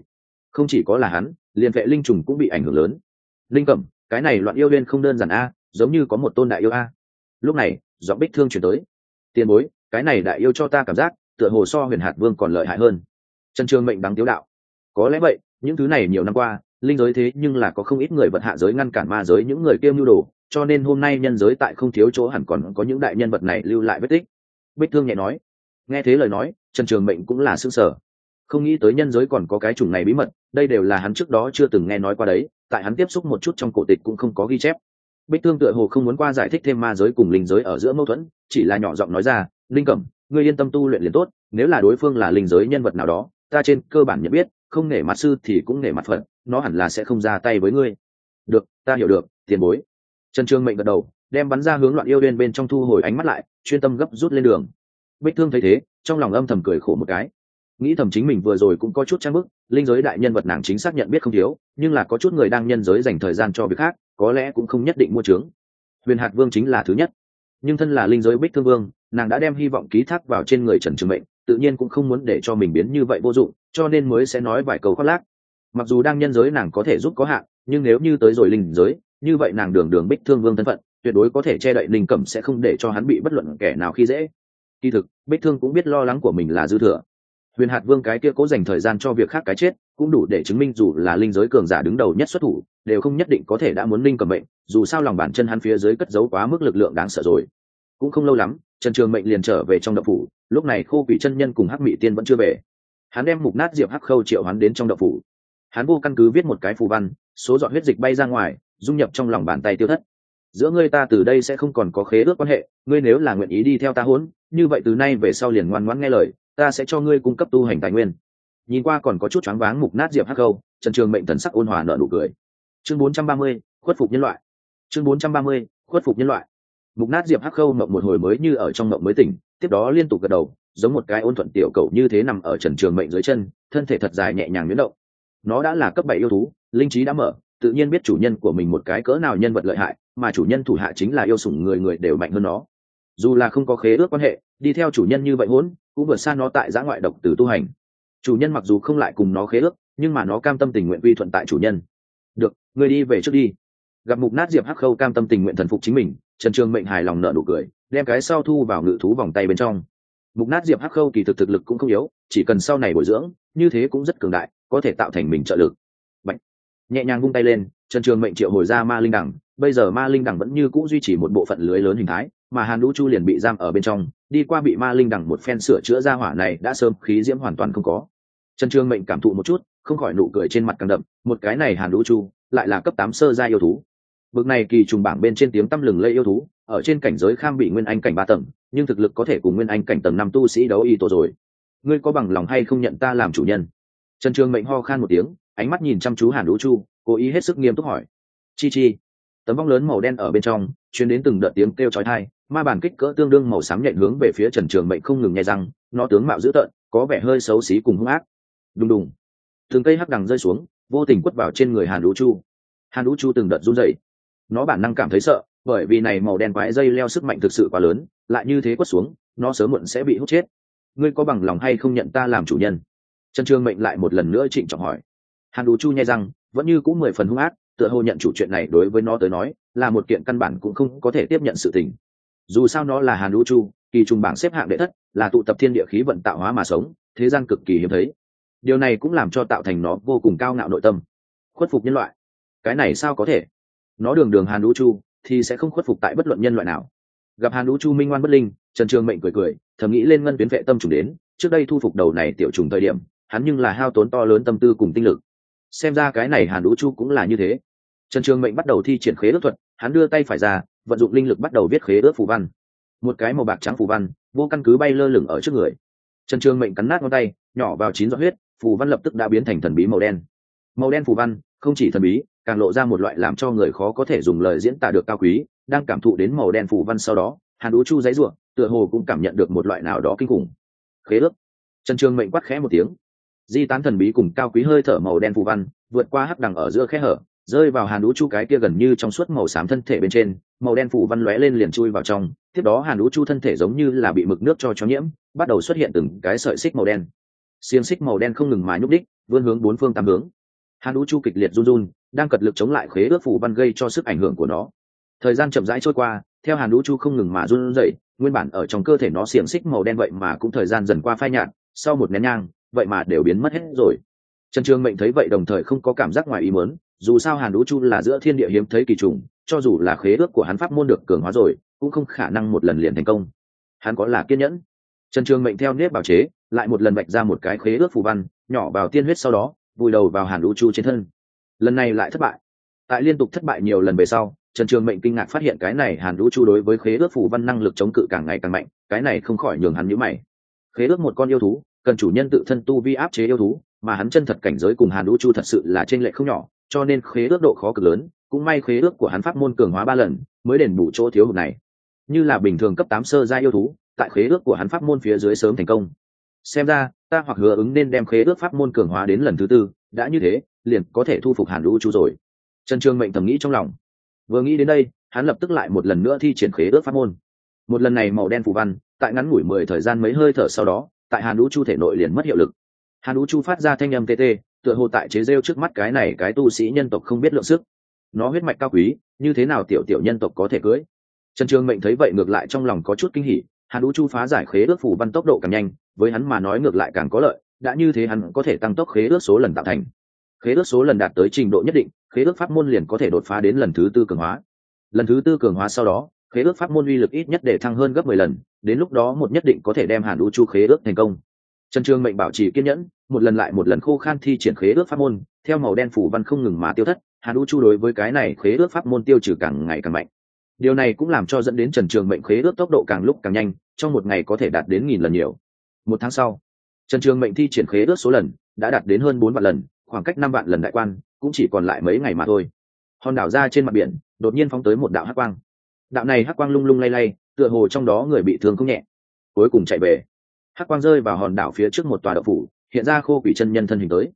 S1: Không chỉ có là hắn, liền vệ linh trùng cũng bị ảnh hưởng lớn. Linh cẩm, cái này loạn yêu liên không đơn giản a, giống như có một tôn đại yêu a. Lúc này, giọng bích thương chuyển tới. Tiền bối, cái này đại yêu cho ta cảm giác, tựa hồ so huyền hạt vương còn lợi hại hơn. Trần trường mệnh đáng tiếu đạo. Có lẽ vậy, những thứ này nhiều năm qua, linh giới thế nhưng là có không ít người vật hạ giới ngăn cản ma giới những người kiêm nhu đồ cho nên hôm nay nhân giới tại không thiếu chỗ hẳn còn có những đại nhân vật này lưu lại vết tích. Bích thương nhẹ nói, nghe thế lời nói, trần trường mệnh cũng là xương sở không nghĩ tới nhân giới còn có cái chủng này bí mật, đây đều là hắn trước đó chưa từng nghe nói qua đấy, tại hắn tiếp xúc một chút trong cổ tịch cũng không có ghi chép. Bích thương tựa hồ không muốn qua giải thích thêm ma giới cùng linh giới ở giữa mâu thuẫn, chỉ là nhỏ giọng nói ra, linh cẩm, ngươi yên tâm tu luyện liền tốt, nếu là đối phương là linh giới nhân vật nào đó, ta trên cơ bản nhận biết, không nể mặt sư thì cũng nể mặt phật, nó hẳn là sẽ không ra tay với ngươi. Được, ta hiểu được, tiền bối trần Trường mệnh gật đầu, đem bắn ra hướng loạn yêu đen bên trong thu hồi ánh mắt lại, chuyên tâm gấp rút lên đường. Bích thương thấy thế, trong lòng âm thầm cười khổ một cái. Nghĩ thầm chính mình vừa rồi cũng có chút trang bức, linh giới đại nhân vật nàng chính xác nhận biết không thiếu, nhưng là có chút người đang nhân giới dành thời gian cho việc khác, có lẽ cũng không nhất định mua trướng huyền hạt vương chính là thứ nhất. Nhưng thân là linh giới bích thương vương, nàng đã đem hy vọng ký thác vào trên người trần trường mệnh, tự nhiên cũng không muốn để cho mình biến như vậy vô dụng, cho nên mới sẽ nói vài câu khoác lác. Mặc dù đang nhân giới nàng có thể giúp có hạn, nhưng nếu như tới rồi linh giới như vậy nàng đường đường bích thương vương thân phận, tuyệt đối có thể che đậy linh cẩm sẽ không để cho hắn bị bất luận kẻ nào khi dễ. Kỳ thực, bích thương cũng biết lo lắng của mình là dư thừa. Huyền hạt vương cái kia cố dành thời gian cho việc khác cái chết, cũng đủ để chứng minh dù là linh giới cường giả đứng đầu nhất xuất thủ, đều không nhất định có thể đã muốn linh cầm mệnh, dù sao lòng bản chân hắn phía dưới cất giấu quá mức lực lượng đáng sợ rồi. Cũng không lâu lắm, trần trường mệnh liền trở về trong đậu phủ, lúc này khô quỷ chân nhân cùng hắc mỹ tiên vẫn chưa về. Hắn đem mục nát diệp hắc khâu triệu hắn đến trong đậu phủ. Hắn vô căn cứ viết một cái phù văn, số dọn huyết dịch bay ra ngoài dung nhập trong lòng bàn tay tiêu thất. Giữa ngươi ta từ đây sẽ không còn có khế ước quan hệ ngươi nếu là nguyện ý đi theo ta hốn như vậy từ nay về sau liền ngoan ngoãn nghe lời ta sẽ cho ngươi cung cấp tu hành tài nguyên. Nhìn qua còn có chút choáng váng mục nát diệp hắc khâu trần trường mệnh thần sắc ôn hòa nợ nụ cười. Chương 430, khuất phục nhân loại. Chương 430, khuất phục nhân loại. Mục nát diệp hắc khâu mộng một hồi mới như ở trong mộng mới tỉnh tiếp đó liên tục gật đầu giống một cái ôn thuận tiểu cầu như thế nằm ở trần trường mệnh dưới chân thân thể thật dài nhẹ nhàng biến động. Nó đã là cấp bảy yêu thú linh trí đã mở tự nhiên biết chủ nhân của mình một cái cỡ nào nhân vật lợi hại, mà chủ nhân thủ hạ chính là yêu sủng người người đều mạnh hơn nó. Dù là không có khế ước quan hệ, đi theo chủ nhân như vậy muốn cũng vượt xa nó tại giã ngoại độc từ tu hành. Chủ nhân mặc dù không lại cùng nó khế ước, nhưng mà nó cam tâm tình nguyện quy thuận tại chủ nhân. Được người đi về trước đi. Gặp mục nát diệp hắc khâu cam tâm tình nguyện thần phục chính mình, trần trường mệnh hài lòng nợ nụ cười, đem cái sau thu vào ngự thú vòng tay bên trong. Mục nát diệp hắc khâu kỳ thực thực lực cũng không yếu, chỉ cần sau này bồi dưỡng, như thế cũng rất cường đại, có thể tạo thành mình trợ lực nhẹ nhàng vung tay lên trần trường mệnh triệu hồi ra ma linh đẳng. Bây giờ ma linh đẳng vẫn như c ũ duy trì một bộ phận lưới lớn hình thái, mà hàn lũ chu liền bị giam ở bên trong, đi qua bị ma linh đẳng một phen sửa chữa ra hỏa này đã sơm khí diễm hoàn toàn không có. Trần trường mệnh cảm thụ một chút, không khỏi nụ cười trên mặt càng đậm, một cái này hàn lũ chu lại là cấp tám sơ gia yêu thú. Bực này kỳ trùng bảng bên trên tiếng tăm lừng lây yêu thú, ở trên cảnh giới kham bị nguyên anh cảnh ba tầng, nhưng thực lực có thể cùng nguyên anh cảnh tầng năm tu sĩ đấu y tổ rồi. Ngươi có bằng lòng hay không nhận ta làm chủ nhân? Trần trường mệnh ho khan một tiếng ánh mắt nhìn chăm chú hàn đũ chu, cố ý hết sức nghiêm túc hỏi. Chi chi. Tấm vong lớn màu đen ở bên trong chuyến đến từng đợt tiếng kêu chói tai, ma bản kích cỡ tương đương màu xám nhện hướng về phía trần trường mệnh không ngừng nhai răng, nó tướng mạo dữ tợn, có vẻ hơi xấu xí cùng hung ác. Đùng đùng. Từng cây hắc đằng rơi xuống, vô tình quất vào trên người hàn đũ chu. Hàn đũ chu từng đợt run rẩy. Nó bản năng cảm thấy sợ, bởi vì này màu đen quái dây leo sức mạnh thực sự quá lớn, lại như thế quất xuống, nó sớm muộn sẽ bị hút chết. Ngươi có bằng lòng hay không nhận ta làm chủ nhân? Trần Trường mệnh lại một lần nữa trịnh trọng hỏi hàn đủ chu nhai rằng vẫn như cũng mười phần hung ác, tựa hồ nhận chủ chuyện này đối với nó tới nói, là một kiện căn bản cũng không có thể tiếp nhận sự tình. Dù sao nó là hàn đủ chu, kỳ trùng bảng xếp hạng đệ thất, là tụ tập thiên địa khí vận tạo hóa mà sống, thế gian cực kỳ hiếm thấy. Điều này cũng làm cho tạo thành nó vô cùng cao ngạo nội tâm. Khuất phục nhân loại. Cái này sao có thể? Nó đường đường hàn đủ chu, thì sẽ không khuất phục tại bất luận nhân loại nào. Gặp hàn đủ chu minh ngoan bất linh, trần trường mệnh cười cười, thầm nghĩ lên ngân tuyến vệ tâm trùng đến, trước đây thu phục đầu này tiểu trùng thời điểm, hắn nhưng là hao tốn to lớn tâm tư cùng tinh lực xem ra cái này hàn đũ chu cũng là như thế. Trần trường mệnh bắt đầu thi triển khế ước thuật, hắn đưa tay phải ra, vận dụng linh lực bắt đầu viết khế ước phù văn. Một cái màu bạc trắng phù văn, vô căn cứ bay lơ lửng ở trước người. Trần trường mệnh cắn nát ngón tay, nhỏ vào chín giọt huyết, phù văn lập tức đã biến thành thần bí màu đen. Màu đen phù văn, không chỉ thần bí, càng lộ ra một loại làm cho người khó có thể dùng lời diễn tả được cao quý, đang cảm thụ đến màu đen phù văn sau đó, hàn đũ chu dãy ruộng tựa hồ cũng cảm nhận được một loại nào đó kinh khủng. Khế ước. Trần trường mệnh quát khẽ một tiếng di tán thần bí cùng cao quý hơi thở màu đen phù văn, vượt qua hắc đằng ở giữa khe hở, rơi vào hàn đũ chu cái kia gần như trong suốt màu xám thân thể bên trên, màu đen phù văn lóe lên liền chui vào trong, tiếp đó hàn đũ chu thân thể giống như là bị mực nước cho cho nhiễm, bắt đầu xuất hiện từng cái sợi xích màu đen. Xiềng xích màu đen không ngừng mà nhúc đích, vươn hướng bốn phương tám hướng. Hàn đũ chu kịch liệt run run, đang cật lực chống lại khế ước phù văn gây cho sức ảnh hưởng của nó. Thời gian chậm rãi trôi qua, theo hàn đũ chu không ngừng mà run rẩy, nguyên bản ở trong cơ thể nó xiềng xích màu đen vậy mà cũng thời gian dần qua phai nhạt, sau một nén nhang vậy mà đều biến mất hết rồi. Trần trường mệnh thấy vậy đồng thời không có cảm giác ngoài ý muốn, dù sao hàn đũ chu là giữa thiên địa hiếm thấy kỳ trùng, cho dù là khế ước của hắn pháp môn được cường hóa rồi, cũng không khả năng một lần liền thành công. Hắn có là kiên nhẫn. Trần trường mệnh theo nếp bảo chế, lại một lần bạch ra một cái khế ước phù văn, nhỏ vào tiên huyết sau đó, vùi đầu vào hàn đũ chu trên thân. Lần này lại thất bại. Tại liên tục thất bại nhiều lần về sau, trần trường mệnh kinh ngạc phát hiện cái này hàn đũ chu đối với khế ước phù văn năng lực chống cự càng ngày càng mạnh, cái này không khỏi nhường hắn nhữ mày. Khế ước một con yêu thú cần chủ nhân tự thân tu vi áp chế yêu thú, mà hắn chân thật cảnh giới cùng hàn đũ chu thật sự là trên lệ không nhỏ, cho nên khế ước độ khó cực lớn, cũng may khế ước của hắn pháp môn cường hóa ba lần, mới đền bù chỗ thiếu hụt này. Như là bình thường cấp tám sơ gia yêu thú, tại khế ước của hắn pháp môn phía dưới sớm thành công. Xem ra, ta hoặc hứa ứng nên đem khế ước pháp môn cường hóa đến lần thứ tư, đã như thế, liền có thể thu phục hàn đũ chu rồi. Trần Trương mệnh thầm nghĩ trong lòng. Vừa nghĩ đến đây, hắn lập tức lại một lần nữa thi triển khế ước pháp môn. Một lần này màu đen phù văn, tại ngắn ngủi mười thời gian mấy hơi thở sau đó tại hàn đũ chu thể nội liền mất hiệu lực. Hàn đũ chu phát ra thanh âm tê tê, tựa hồ tại chế rêu trước mắt cái này cái tu sĩ nhân tộc không biết lượng sức. Nó huyết mạch cao quý, như thế nào tiểu tiểu nhân tộc có thể cưới? Trần trường mệnh thấy vậy ngược lại trong lòng có chút kinh hỉ, hàn đũ chu phá giải khế ước phủ văn tốc độ càng nhanh, với hắn mà nói ngược lại càng có lợi, đã như thế hắn có thể tăng tốc khế ước số lần tạo thành. Khế ước số lần đạt tới trình độ nhất định, khế ước pháp môn liền có thể đột phá đến lần thứ tư cường hóa. Lần thứ tư cường hóa sau đó khế ước pháp môn uy lực ít nhất để thăng hơn gấp mười lần, đến lúc đó một nhất định có thể đem hàn u chu khế ước thành công. Trần trường mệnh bảo trì kiên nhẫn, một lần lại một lần khô khan thi triển khế ước pháp môn, theo màu đen phủ văn không ngừng mà tiêu thất, hàn u chu đối với cái này khế ước pháp môn tiêu trừ càng ngày càng mạnh. Điều này cũng làm cho dẫn đến trần trường mệnh khế ước tốc độ càng lúc càng nhanh, trong một ngày có thể đạt đến nghìn lần nhiều. Một tháng sau, trần trường mệnh thi triển khế ước số lần, đã đạt đến hơn bốn vạn lần, khoảng cách năm vạn lần đại quan, cũng chỉ còn lại mấy ngày mà thôi. Hòn đảo ra trên mặt biển, đột nhiên phóng tới một đạo hắc quang đạo này hắc quang lung lung lay lay, tựa hồ trong đó người bị thương không nhẹ. Cuối cùng chạy về. Hắc quang rơi vào hòn đảo phía trước một tòa đậu phủ, hiện ra khô quỷ chân nhân thân hình tới.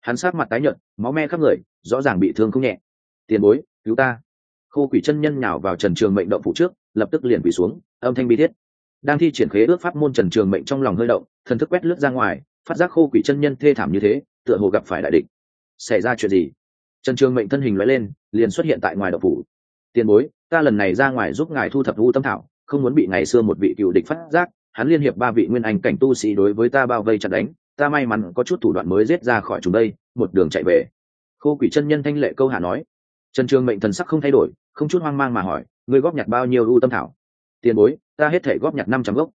S1: Hắn sát mặt tái nhợt, máu me khắp người, rõ ràng bị thương không nhẹ. Tiền bối, cứu ta. Khô quỷ chân nhân nhào vào trần trường mệnh động phủ trước, lập tức liền quỳ xuống, âm thanh bi thiết. Đang thi triển khế ước pháp môn trần trường mệnh trong lòng hơi động, thần thức quét lướt ra ngoài, phát giác khô quỷ chân nhân thê thảm như thế, tựa hồ gặp phải đại địch. Xảy ra chuyện gì? Trần trường mệnh thân hình loại lên, liền xuất hiện tại ngoài đậu phủ tiền bối, ta lần này ra ngoài giúp ngài thu thập vu tâm thảo, không muốn bị ngày xưa một vị cựu địch phát giác, hắn liên hiệp ba vị nguyên anh cảnh tu sĩ đối với ta bao vây chặt đánh, ta may mắn có chút thủ đoạn mới giết ra khỏi chúng đây, một đường chạy về. Khô quỷ chân nhân thanh lệ câu hạ nói. Trần trường mệnh thần sắc không thay đổi, không chút hoang mang mà hỏi, ngươi góp nhặt bao nhiêu u tâm thảo? Tiền bối, ta hết thể góp nhặt năm trăm gốc.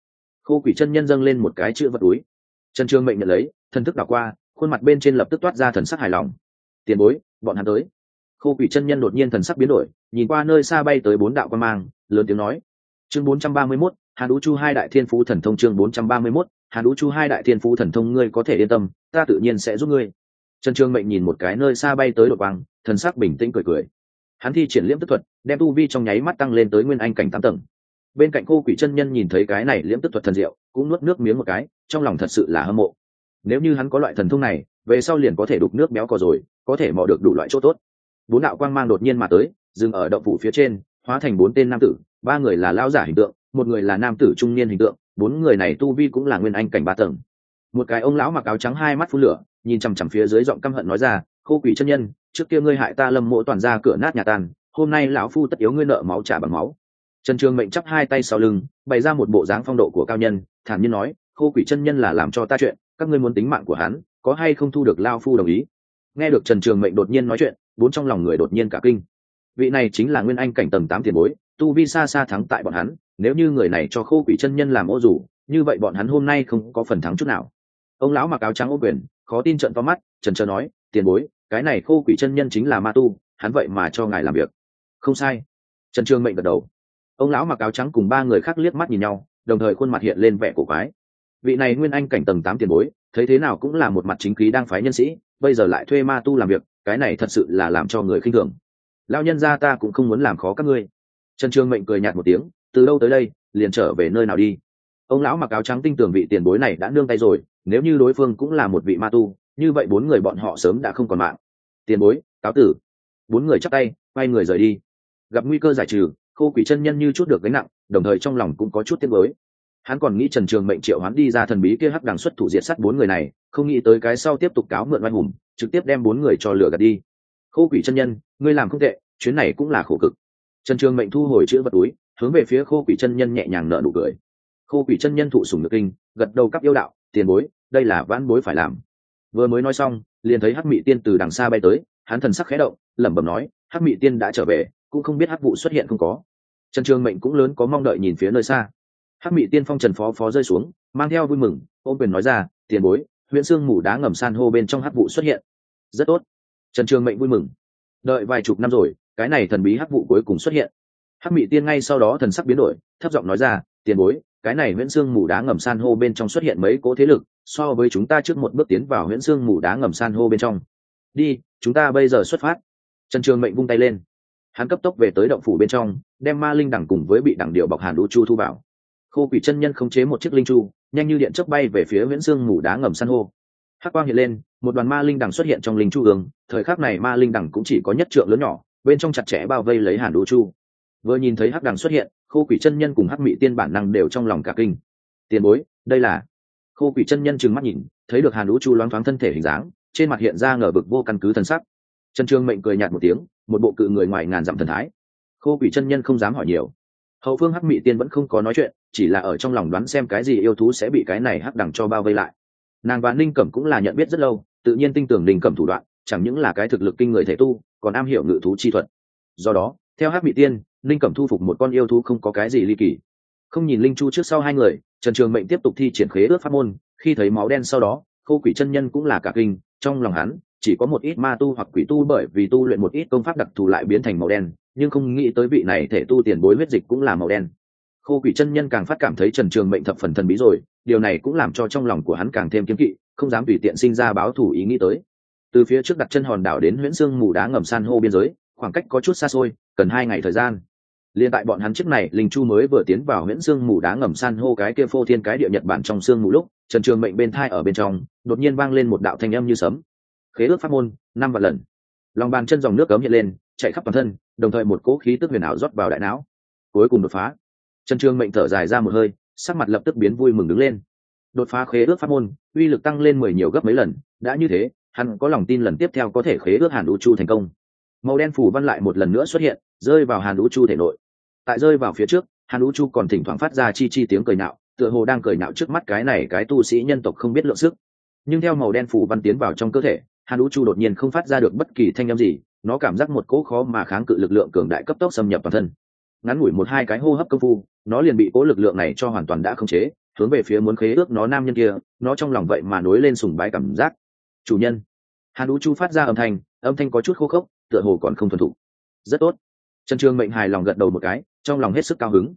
S1: Khô quỷ chân nhân dâng lên một cái chữ vật túi. Trần trường mệnh nhận lấy, thần thức đảo qua, khuôn mặt bên trên lập tức toát ra thần sắc hài lòng. Tiền bối, bọn hắn tới khô quỷ chân nhân đột nhiên thần sắc biến đổi, nhìn qua nơi xa bay tới bốn đạo quan mang, lớn tiếng nói. Chương bốn trăm ba mươi mốt, hàn đũ chu hai đại thiên phú thần thông chương bốn trăm ba mươi mốt, hàn đũ chu hai đại thiên phú thần thông ngươi có thể yên tâm, ta tự nhiên sẽ giúp ngươi. Trần Trương mệnh nhìn một cái nơi xa bay tới đột quang, thần sắc bình tĩnh cười cười. Hắn thi triển liễm tức thuật, đem tu vi trong nháy mắt tăng lên tới nguyên anh cảnh tám tầng. Bên cạnh cô quỷ chân nhân nhìn thấy cái này liễm tức thuật thần diệu, cũng nuốt nước miếng một cái, trong lòng thật sự là hâm mộ. Nếu như hắn có loại thần thông này, về sau liền có thể đục nước béo cò rồi, có thể mò được đủ loại chỗ tốt bốn đạo quang mang đột nhiên mà tới dừng ở động phủ phía trên hóa thành bốn tên nam tử ba người là lao giả hình tượng một người là nam tử trung niên hình tượng bốn người này tu vi cũng là nguyên anh cảnh ba tầng. Một cái ông lão mặc áo trắng hai mắt phun lửa nhìn chằm chằm phía dưới giọng căm hận nói ra khô quỷ chân nhân trước kia ngươi hại ta lâm mộ toàn ra cửa nát nhà tan, hôm nay lão phu tất yếu ngươi nợ máu trả bằng máu. Trần trường mệnh chắp hai tay sau lưng bày ra một bộ dáng phong độ của cao nhân thản nhiên nói khô quỷ chân nhân là làm cho ta chuyện các ngươi muốn tính mạng của hắn có hay không thu được lao phu đồng ý? Nghe được trần trường mệnh đột nhiên nói chuyện bốn trong lòng người đột nhiên cả kinh. Vị này chính là nguyên anh cảnh tầng tám tiền bối, tu vi xa xa thắng tại bọn hắn, nếu như người này cho khô quỷ chân nhân làm ô dù như vậy bọn hắn hôm nay không có phần thắng chút nào. Ông lão mặc áo trắng ô quyền, khó tin trận to mắt, trần trờ nói, tiền bối, cái này khô quỷ chân nhân chính là ma tu, hắn vậy mà cho ngài làm việc. Không sai. Trần trương mệnh gật đầu. Ông lão mặc áo trắng cùng ba người khác liếc mắt nhìn nhau, đồng thời khuôn mặt hiện lên vẻ cổ quái. Vị này nguyên anh cảnh tầng tám tiền bối, thấy thế nào cũng là một mặt chính khí đang phái nhân sĩ, bây giờ lại thuê ma tu làm việc cái này thật sự là làm cho người khinh thường. Lao nhân ra ta cũng không muốn làm khó các ngươi. Trần trương mệnh cười nhạt một tiếng, từ đâu tới đây, liền trở về nơi nào đi. Ông lão mặc áo trắng tinh tường vị tiền bối này đã nương tay rồi, nếu như đối phương cũng là một vị ma tu, như vậy bốn người bọn họ sớm đã không còn mạng. Tiền bối, cáo tử. Bốn người chắc tay, quay người rời đi. Gặp nguy cơ giải trừ, khô quỷ chân nhân như chút được gánh nặng, đồng thời trong lòng cũng có chút tiếc mới hắn còn nghĩ trần trường mệnh triệu hắn đi ra thần bí kia hắc đằng xuất thủ diệt sắt bốn người này, không nghĩ tới cái sau tiếp tục cáo mượn oai hùng trực tiếp đem bốn người cho lửa gạt đi. Khô quỷ chân nhân, ngươi làm không tệ, chuyến này cũng là khổ cực. Trần trường mệnh thu hồi chữ vật túi, hướng về phía khô quỷ chân nhân nhẹ nhàng nở nụ cười. Khô quỷ chân nhân thụ sùng nước kinh, gật đầu cấp yêu đạo, tiền bối, đây là vãn bối phải làm. Vừa mới nói xong, liền thấy hắc mị tiên từ đằng xa bay tới, hắn thần sắc khẽ động, lẩm bẩm nói, hắc mị tiên đã trở về, cũng không biết hắc vụ xuất hiện không có. Trần trường mệnh cũng lớn có mong đợi nhìn phía nơi xa. Hắc mị tiên phong trần phó phó rơi xuống, mang theo vui mừng, ôm quyền nói ra, tiền bối huyện sương mù đá ngầm san hô bên trong hắc vụ xuất hiện. Rất tốt. Trần trường mệnh vui mừng. Đợi vài chục năm rồi, cái này thần bí hắc vụ cuối cùng xuất hiện. Hắc mị tiên ngay sau đó thần sắc biến đổi, thấp giọng nói ra, tiền bối, cái này nguyễn sương mù đá ngầm san hô bên trong xuất hiện mấy cỗ thế lực, so với chúng ta trước một bước tiến vào nguyễn sương mù đá ngầm san hô bên trong. Đi, chúng ta bây giờ xuất phát. Trần trường mệnh vung tay lên. Hắn cấp tốc về tới động phủ bên trong, đem ma linh đẳng cùng với bị đẳng điệu bọc hàn đũ chu thu vào. Khô quỷ chân nhân khống chế một chiếc linh chu nhanh như điện chớp bay về phía Viễn Dương mù đá ngầm san hô. Hắc quang hiện lên, một đoàn ma linh đẳng xuất hiện trong linh chu ương. Thời khắc này ma linh đẳng cũng chỉ có nhất trượng lớn nhỏ, bên trong chặt chẽ bao vây lấy hàn Đỗ chu. Vừa nhìn thấy hắc Đằng xuất hiện, khô quỷ chân nhân cùng hắc mị tiên bản năng đều trong lòng cả kinh. Tiền bối, đây là khô quỷ chân nhân trừng mắt nhìn, thấy được hàn Đỗ chu loáng thoáng thân thể hình dáng, trên mặt hiện ra ngờ vực vô căn cứ thân sắc. Trần trương mệnh cười nhạt một tiếng, một bộ cự người ngoài ngàn dặm thần thái. Khô quỷ chân nhân không dám hỏi nhiều. Hậu phương hắc mị tiên vẫn không có nói chuyện chỉ là ở trong lòng đoán xem cái gì yêu thú sẽ bị cái này hắc đẳng cho bao vây lại. Nàng và ninh cẩm cũng là nhận biết rất lâu, tự nhiên tin tưởng ninh cẩm thủ đoạn, chẳng những là cái thực lực kinh người thể tu, còn am hiểu ngự thú chi thuật. Do đó, theo hắc mị tiên, ninh cẩm thu phục một con yêu thú không có cái gì ly kỳ. Không nhìn linh chu trước sau hai người, trần trường mệnh tiếp tục thi triển khế ước pháp môn, khi thấy máu đen sau đó, khô quỷ chân nhân cũng là cả kinh, trong lòng hắn, chỉ có một ít ma tu hoặc quỷ tu bởi vì tu luyện một ít công pháp đặc thù lại biến thành màu đen, nhưng không nghĩ tới vị này thể tu tiền bối huyết dịch cũng là màu đen khô quỷ chân nhân càng phát cảm thấy trần trường mệnh thập phần thần bí rồi, điều này cũng làm cho trong lòng của hắn càng thêm kiếm kỵ, không dám tùy tiện sinh ra báo thủ ý nghĩ tới. Từ phía trước đặt chân hòn đảo đến huyễn sương mù đá ngầm san hô biên giới, khoảng cách có chút xa xôi, cần hai ngày thời gian. Liên tại bọn hắn trước này, linh chu mới vừa tiến vào huyễn sương mù đá ngầm san hô cái kia phô thiên cái địa nhật bản trong sương mù lúc, trần trường mệnh bên thai ở bên trong, đột nhiên vang lên một đạo thanh âm như sấm. Khế ước pháp môn, năm vạn lần. Lòng bàn chân dòng nước cấm hiện lên, chạy khắp toàn thân, đồng thời một cỗ khí tức huyền ảo rót vào đại não. Cuối cùng đột phá trần trường mệnh thở dài ra một hơi, sắc mặt lập tức biến vui mừng đứng lên. Đột phá khế ước pháp môn, uy lực tăng lên mười nhiều gấp mấy lần, đã như thế, hắn có lòng tin lần tiếp theo có thể khế ước hàn u chu thành công. Màu đen phủ văn lại một lần nữa xuất hiện, rơi vào hàn u chu thể nội. Tại rơi vào phía trước, hàn u chu còn thỉnh thoảng phát ra chi chi tiếng cười nạo, tựa hồ đang cười nạo trước mắt cái này cái tu sĩ nhân tộc không biết lượng sức. Nhưng theo màu đen phủ văn tiến vào trong cơ thể, hàn U chu đột nhiên không phát ra được bất kỳ thanh â m gì, nó cảm giác một cỗ khó mà kháng cự lực lượng cường đại cấp tốc xâm nhập vào thân. Ngắn ngủi một hai cái hô hấp công phu nó liền bị cố lực lượng này cho hoàn toàn đã khống chế, hướng về phía muốn khế ước nó nam nhân kia, nó trong lòng vậy mà nối lên sùng bái cảm giác. Chủ nhân. Hàn đũ chu phát ra âm thanh âm thanh có chút khô khốc, tựa hồ còn không thuần thục. Rất tốt. Trần Trương mệnh hài lòng gật đầu một cái, trong lòng hết sức cao hứng.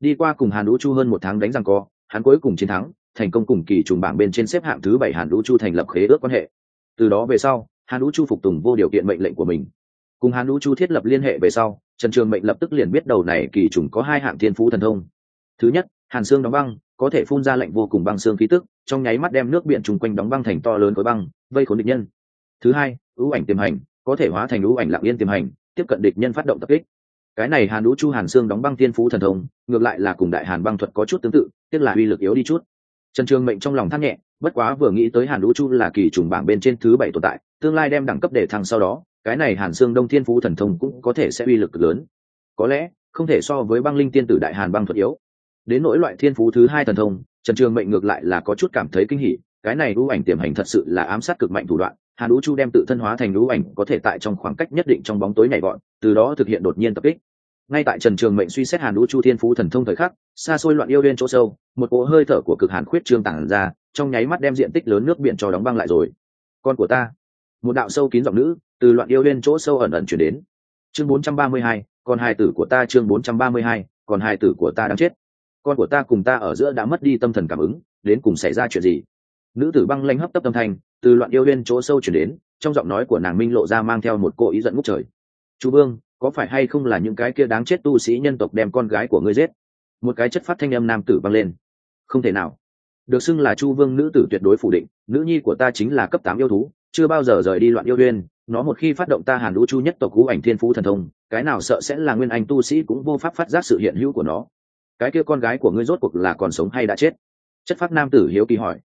S1: Đi qua cùng hàn đũ chu hơn một tháng đánh răng co, hắn cuối cùng chiến thắng, thành công cùng kỳ trùng bảng bên trên xếp hạng thứ bảy hàn đũ chu thành lập khế ước quan hệ. Từ đó về sau, hàn đũ chu phục tùng vô điều kiện mệnh lệnh của mình. Cùng hàn đũ chu thiết lập liên hệ về sau trần trường mệnh lập tức liền biết đầu này kỳ trùng có hai hạng thiên phú thần thông. Thứ nhất, hàn xương đóng băng, có thể phun ra lệnh vô cùng băng xương khí tức, trong nháy mắt đem nước biển chung quanh đóng băng thành to lớn khối băng, vây khốn địch nhân. Thứ hai, ưu ảnh tiềm hành, có thể hóa thành ưu ảnh lặng yên tiềm hành, tiếp cận địch nhân phát động tập kích. Cái này hàn đũ chu hàn xương đóng băng tiên phú thần thông, ngược lại là cùng đại hàn băng thuật có chút tương tự tức là uy lực yếu đi chút. Trần trường mệnh trong lòng thắt nhẹ, bất quá vừa nghĩ tới hàn đũ chu là kỳ trùng bảng bên trên thứ bảy tồn tại, tương lai đem đẳng cấp để thăng sau đó cái này hàn xương đông thiên phú thần thông cũng có thể sẽ uy lực lớn. Có lẽ, không thể so với băng linh tiên tử đại hàn băng thuật yếu. Đến nỗi loại thiên phú thứ hai thần thông, trần trường mệnh ngược lại là có chút cảm thấy kinh hỉ, cái này ưu ảnh tiềm hành thật sự là ám sát cực mạnh thủ đoạn, hàn ú chu đem tự thân hóa thành ưu ảnh có thể tại trong khoảng cách nhất định trong bóng tối nhảy gọn từ đó thực hiện đột nhiên tập kích. Ngay tại trần trường mệnh suy xét hàn ú chu thiên phú thần thông thời khắc, xa xôi loạn yêu lên chỗ sâu, một cỗ hơi thở của cực hàn khuyết trương tản ra, trong nháy mắt đem diện tích lớn nước biển cho đóng băng lại rồi. Con của ta một đạo sâu kín giọng nữ từ loạn yêu lên chỗ sâu ẩn ẩn chuyển đến. Chương 432, con hai tử của ta chương 432, còn hai tử của ta đang chết. Con của ta cùng ta ở giữa đã mất đi tâm thần cảm ứng đến cùng xảy ra chuyện gì? Nữ tử băng lanh hấp tấp tâm thanh từ loạn yêu lên chỗ sâu chuyển đến trong giọng nói của nàng minh lộ ra mang theo một cô ý giận ngút trời. Chú vương có phải hay không là những cái kia đáng chết tu sĩ nhân tộc đem con gái của ngươi giết? Một cái chất phát thanh âm nam tử băng lên. Không thể nào được xưng là chu vương nữ tử tuyệt đối phủ định, nữ nhi của ta chính là cấp tám yêu thú, chưa bao giờ rời đi loạn yêu đuyên nó một khi phát động ta hàn lũ chu nhất tộc cú ảnh thiên phú thần thông, cái nào sợ sẽ là nguyên anh tu sĩ cũng vô pháp phát giác sự hiện hữu của nó. Cái kia con gái của ngươi rốt cuộc là còn sống hay đã chết? Chất phát nam tử hiếu kỳ hỏi.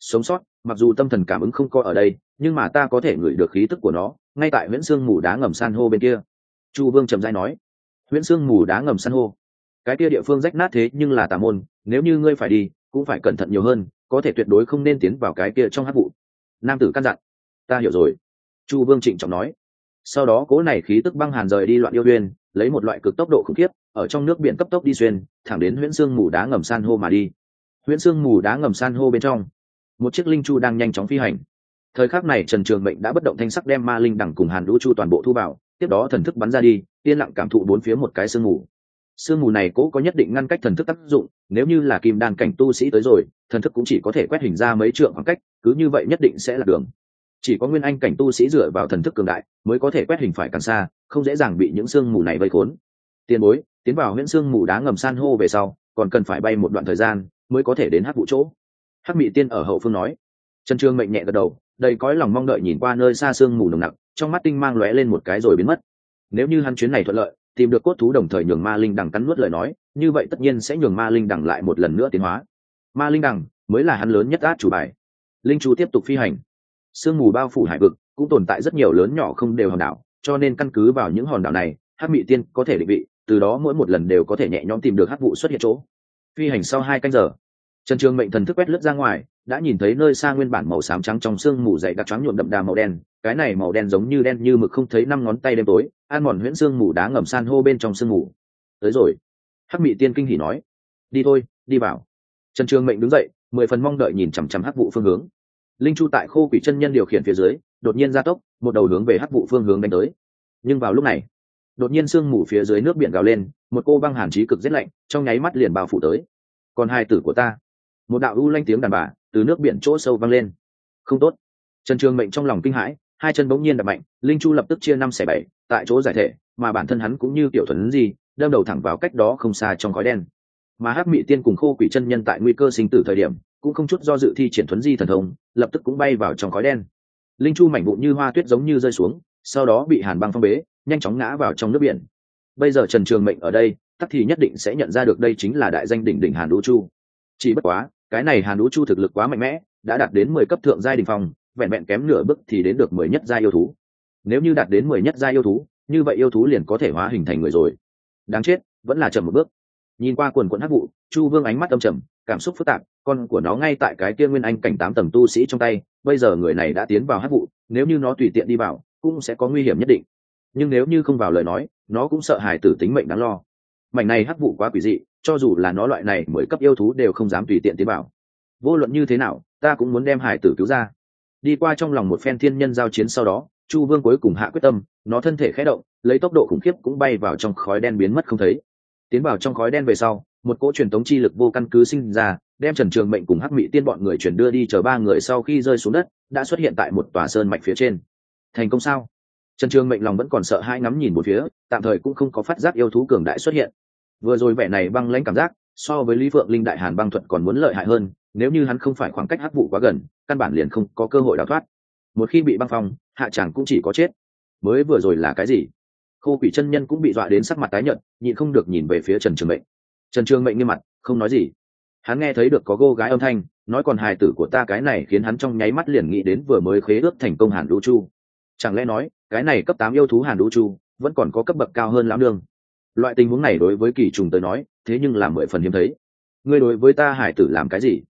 S1: Sống sót, mặc dù tâm thần cảm ứng không có ở đây, nhưng mà ta có thể ngửi được khí tức của nó, ngay tại nguyễn sương mù đá ngầm san hô bên kia. Chu vương trầm dai nói. Nguyễn sương mù đá ngầm san hô. Cái kia địa phương rách nát thế nhưng là tà môn, nếu như ngươi phải đi cũng phải cẩn thận nhiều hơn có thể tuyệt đối không nên tiến vào cái kia trong hát vụ. Nam tử căn dặn ta hiểu rồi. Chu vương trịnh trọng nói. Sau đó cố này khí tức băng hàn rời đi loạn yêu uyên, lấy một loại cực tốc độ khủng khiếp ở trong nước biển cấp tốc đi xuyên thẳng đến huyễn sương mù đá ngầm san hô mà đi. Huyễn sương mù đá ngầm san hô bên trong một chiếc linh chu đang nhanh chóng phi hành. Thời khắc này trần trường mệnh đã bất động thanh sắc đem ma linh đẳng cùng hàn lũ chu toàn bộ thu vào tiếp đó thần thức bắn ra đi yên lặng cảm thụ bốn phía một cái sương mù sương mù này cố có nhất định ngăn cách thần thức tác dụng, nếu như là kim đan cảnh tu sĩ tới rồi, thần thức cũng chỉ có thể quét hình ra mấy trượng khoảng cách, cứ như vậy nhất định sẽ là đường. Chỉ có nguyên anh cảnh tu sĩ dựa vào thần thức cường đại mới có thể quét hình phải càng xa, không dễ dàng bị những sương mù này vây khốn. Tiền bối, tiến vào huyện sương mù đá ngầm san hô về sau, còn cần phải bay một đoạn thời gian mới có thể đến hát vụ chỗ. Hắc mỹ tiên ở hậu phương nói. Trần trương mệnh nhẹ gật đầu, đầy cõi lòng mong đợi nhìn qua nơi xa sương mù nồng nặc, trong mắt tinh mang lóe lên một cái rồi biến mất. Nếu như hắn chuyến này thuận lợi tìm được cốt thú đồng thời nhường ma linh đằng cắn nuốt lời nói, như vậy tất nhiên sẽ nhường ma linh đằng lại một lần nữa tiến hóa. Ma linh đằng mới là hắn lớn nhất át chủ bài. Linh chu tiếp tục phi hành. Sương mù bao phủ hải vực, cũng tồn tại rất nhiều lớn nhỏ không đều hòn đảo, cho nên căn cứ vào những hòn đảo này hát mỹ tiên có thể định vị, từ đó mỗi một lần đều có thể nhẹ nhõm tìm được hát vụ xuất hiện chỗ. Phi hành sau hai canh giờ trần trường mệnh thần thức quét lướt ra ngoài, đã nhìn thấy nơi xa nguyên bản màu xám trắng trong sương mù dày đặc trắng nhuộm đậm đà màu đen, cái này màu đen giống như đen như mực không thấy năm ngón tay đêm tối, an mòn huyễn sương mù đá ngầm san hô bên trong sương mù. Tới rồi, hắc mị tiên kinh hỉ nói, đi thôi, đi vào. Trần trường mệnh đứng dậy, mười phần mong đợi nhìn chằm chằm hắc vụ phương hướng. Linh chu tại khô quỷ chân nhân điều khiển phía dưới, đột nhiên gia tốc, một đầu hướng về hắc vụ phương hướng đánh tới. Nhưng vào lúc này, đột nhiên sương mù phía dưới nước biển gào lên, một cô băng hàn trí cực rét lạnh, trong nháy mắt liền bao phủ tới. Còn hai tử của ta một đạo u lanh tiếng đàn bà từ nước biển chỗ sâu vang lên. Không tốt. Trần trường mệnh trong lòng kinh hãi, hai chân bỗng nhiên đập mạnh, linh chu lập tức chia năm xẻ bảy, tại chỗ giải thể, mà bản thân hắn cũng như tiểu thuần gì, đâm đầu thẳng vào cách đó không xa trong khói đen. Mà hắc mị tiên cùng khô quỷ chân nhân tại nguy cơ sinh tử thời điểm, cũng không chút do dự thi triển thuấn di thần thông, lập tức cũng bay vào trong khói đen. Linh chu mảnh vụn như hoa tuyết giống như rơi xuống, sau đó bị hàn băng phong bế, nhanh chóng ngã vào trong nước biển. Bây giờ trần trường mệnh ở đây, tắc thì nhất định sẽ nhận ra được đây chính là đại danh đỉnh đỉnh hàn đũ chu chỉ bất quá, cái này hàn đũ chu thực lực quá mạnh mẽ, đã đạt đến mười cấp thượng giai đình phong, vẹn vẹn kém nửa bước thì đến được mười nhất giai yêu thú. Nếu như đạt đến mười nhất giai yêu thú, như vậy yêu thú liền có thể hóa hình thành người rồi. Đáng chết, vẫn là chậm một bước. Nhìn qua quần quận hắc vụ, chu vương ánh mắt âm trầm, cảm xúc phức tạp, con của nó ngay tại cái kia nguyên anh cảnh tám tầng tu sĩ trong tay, bây giờ người này đã tiến vào hắc vụ, nếu như nó tùy tiện đi vào, cũng sẽ có nguy hiểm nhất định. Nhưng nếu như không vào lời nói, nó cũng sợ hài tử tính mệnh đáng lo. Mảnh này hắc vụ quá quỷ dị cho dù là nó loại này mới cấp yêu thú đều không dám tùy tiện tiến vào. Vô luận như thế nào, ta cũng muốn đem hải tử cứu ra. Đi qua trong lòng một phen thiên nhân giao chiến sau đó, chu vương cuối cùng hạ quyết tâm, nó thân thể khẽ động, lấy tốc độ khủng khiếp cũng bay vào trong khói đen biến mất không thấy. Tiến vào trong khói đen về sau, một cỗ truyền tống chi lực vô căn cứ sinh ra, đem trần trường mệnh cùng hắc mỹ tiên bọn người chuyển đưa đi chờ ba người sau khi rơi xuống đất, đã xuất hiện tại một tòa sơn mạch phía trên. Thành công sao? Trần trường mệnh lòng vẫn còn sợ hai ngắm nhìn một phía, tạm thời cũng không có phát giác yêu thú cường đại xuất hiện vừa rồi vẻ này băng lãnh cảm giác, so với lý phượng linh đại hàn băng thuận còn muốn lợi hại hơn, nếu như hắn không phải khoảng cách hắc vụ quá gần, căn bản liền không có cơ hội đào thoát. Một khi bị băng phong, hạ chàng cũng chỉ có chết. Mới vừa rồi là cái gì? Khô quỷ chân nhân cũng bị dọa đến sắc mặt tái nhợt, nhịn không được nhìn về phía trần trường mệnh. Trần trường mệnh nghiêm mặt, không nói gì. Hắn nghe thấy được có cô gái âm thanh, nói còn hài tử của ta cái này khiến hắn trong nháy mắt liền nghĩ đến vừa mới khế ước thành công hàn đũ chu. Chẳng lẽ nói, cái này cấp tám yêu thú hàn đũ chu, vẫn còn có cấp bậc cao hơn lão nương? Loại tình huống này đối với kỳ trùng tới nói, thế nhưng là mười phần hiếm thấy. Ngươi đối với ta hải tử làm cái gì?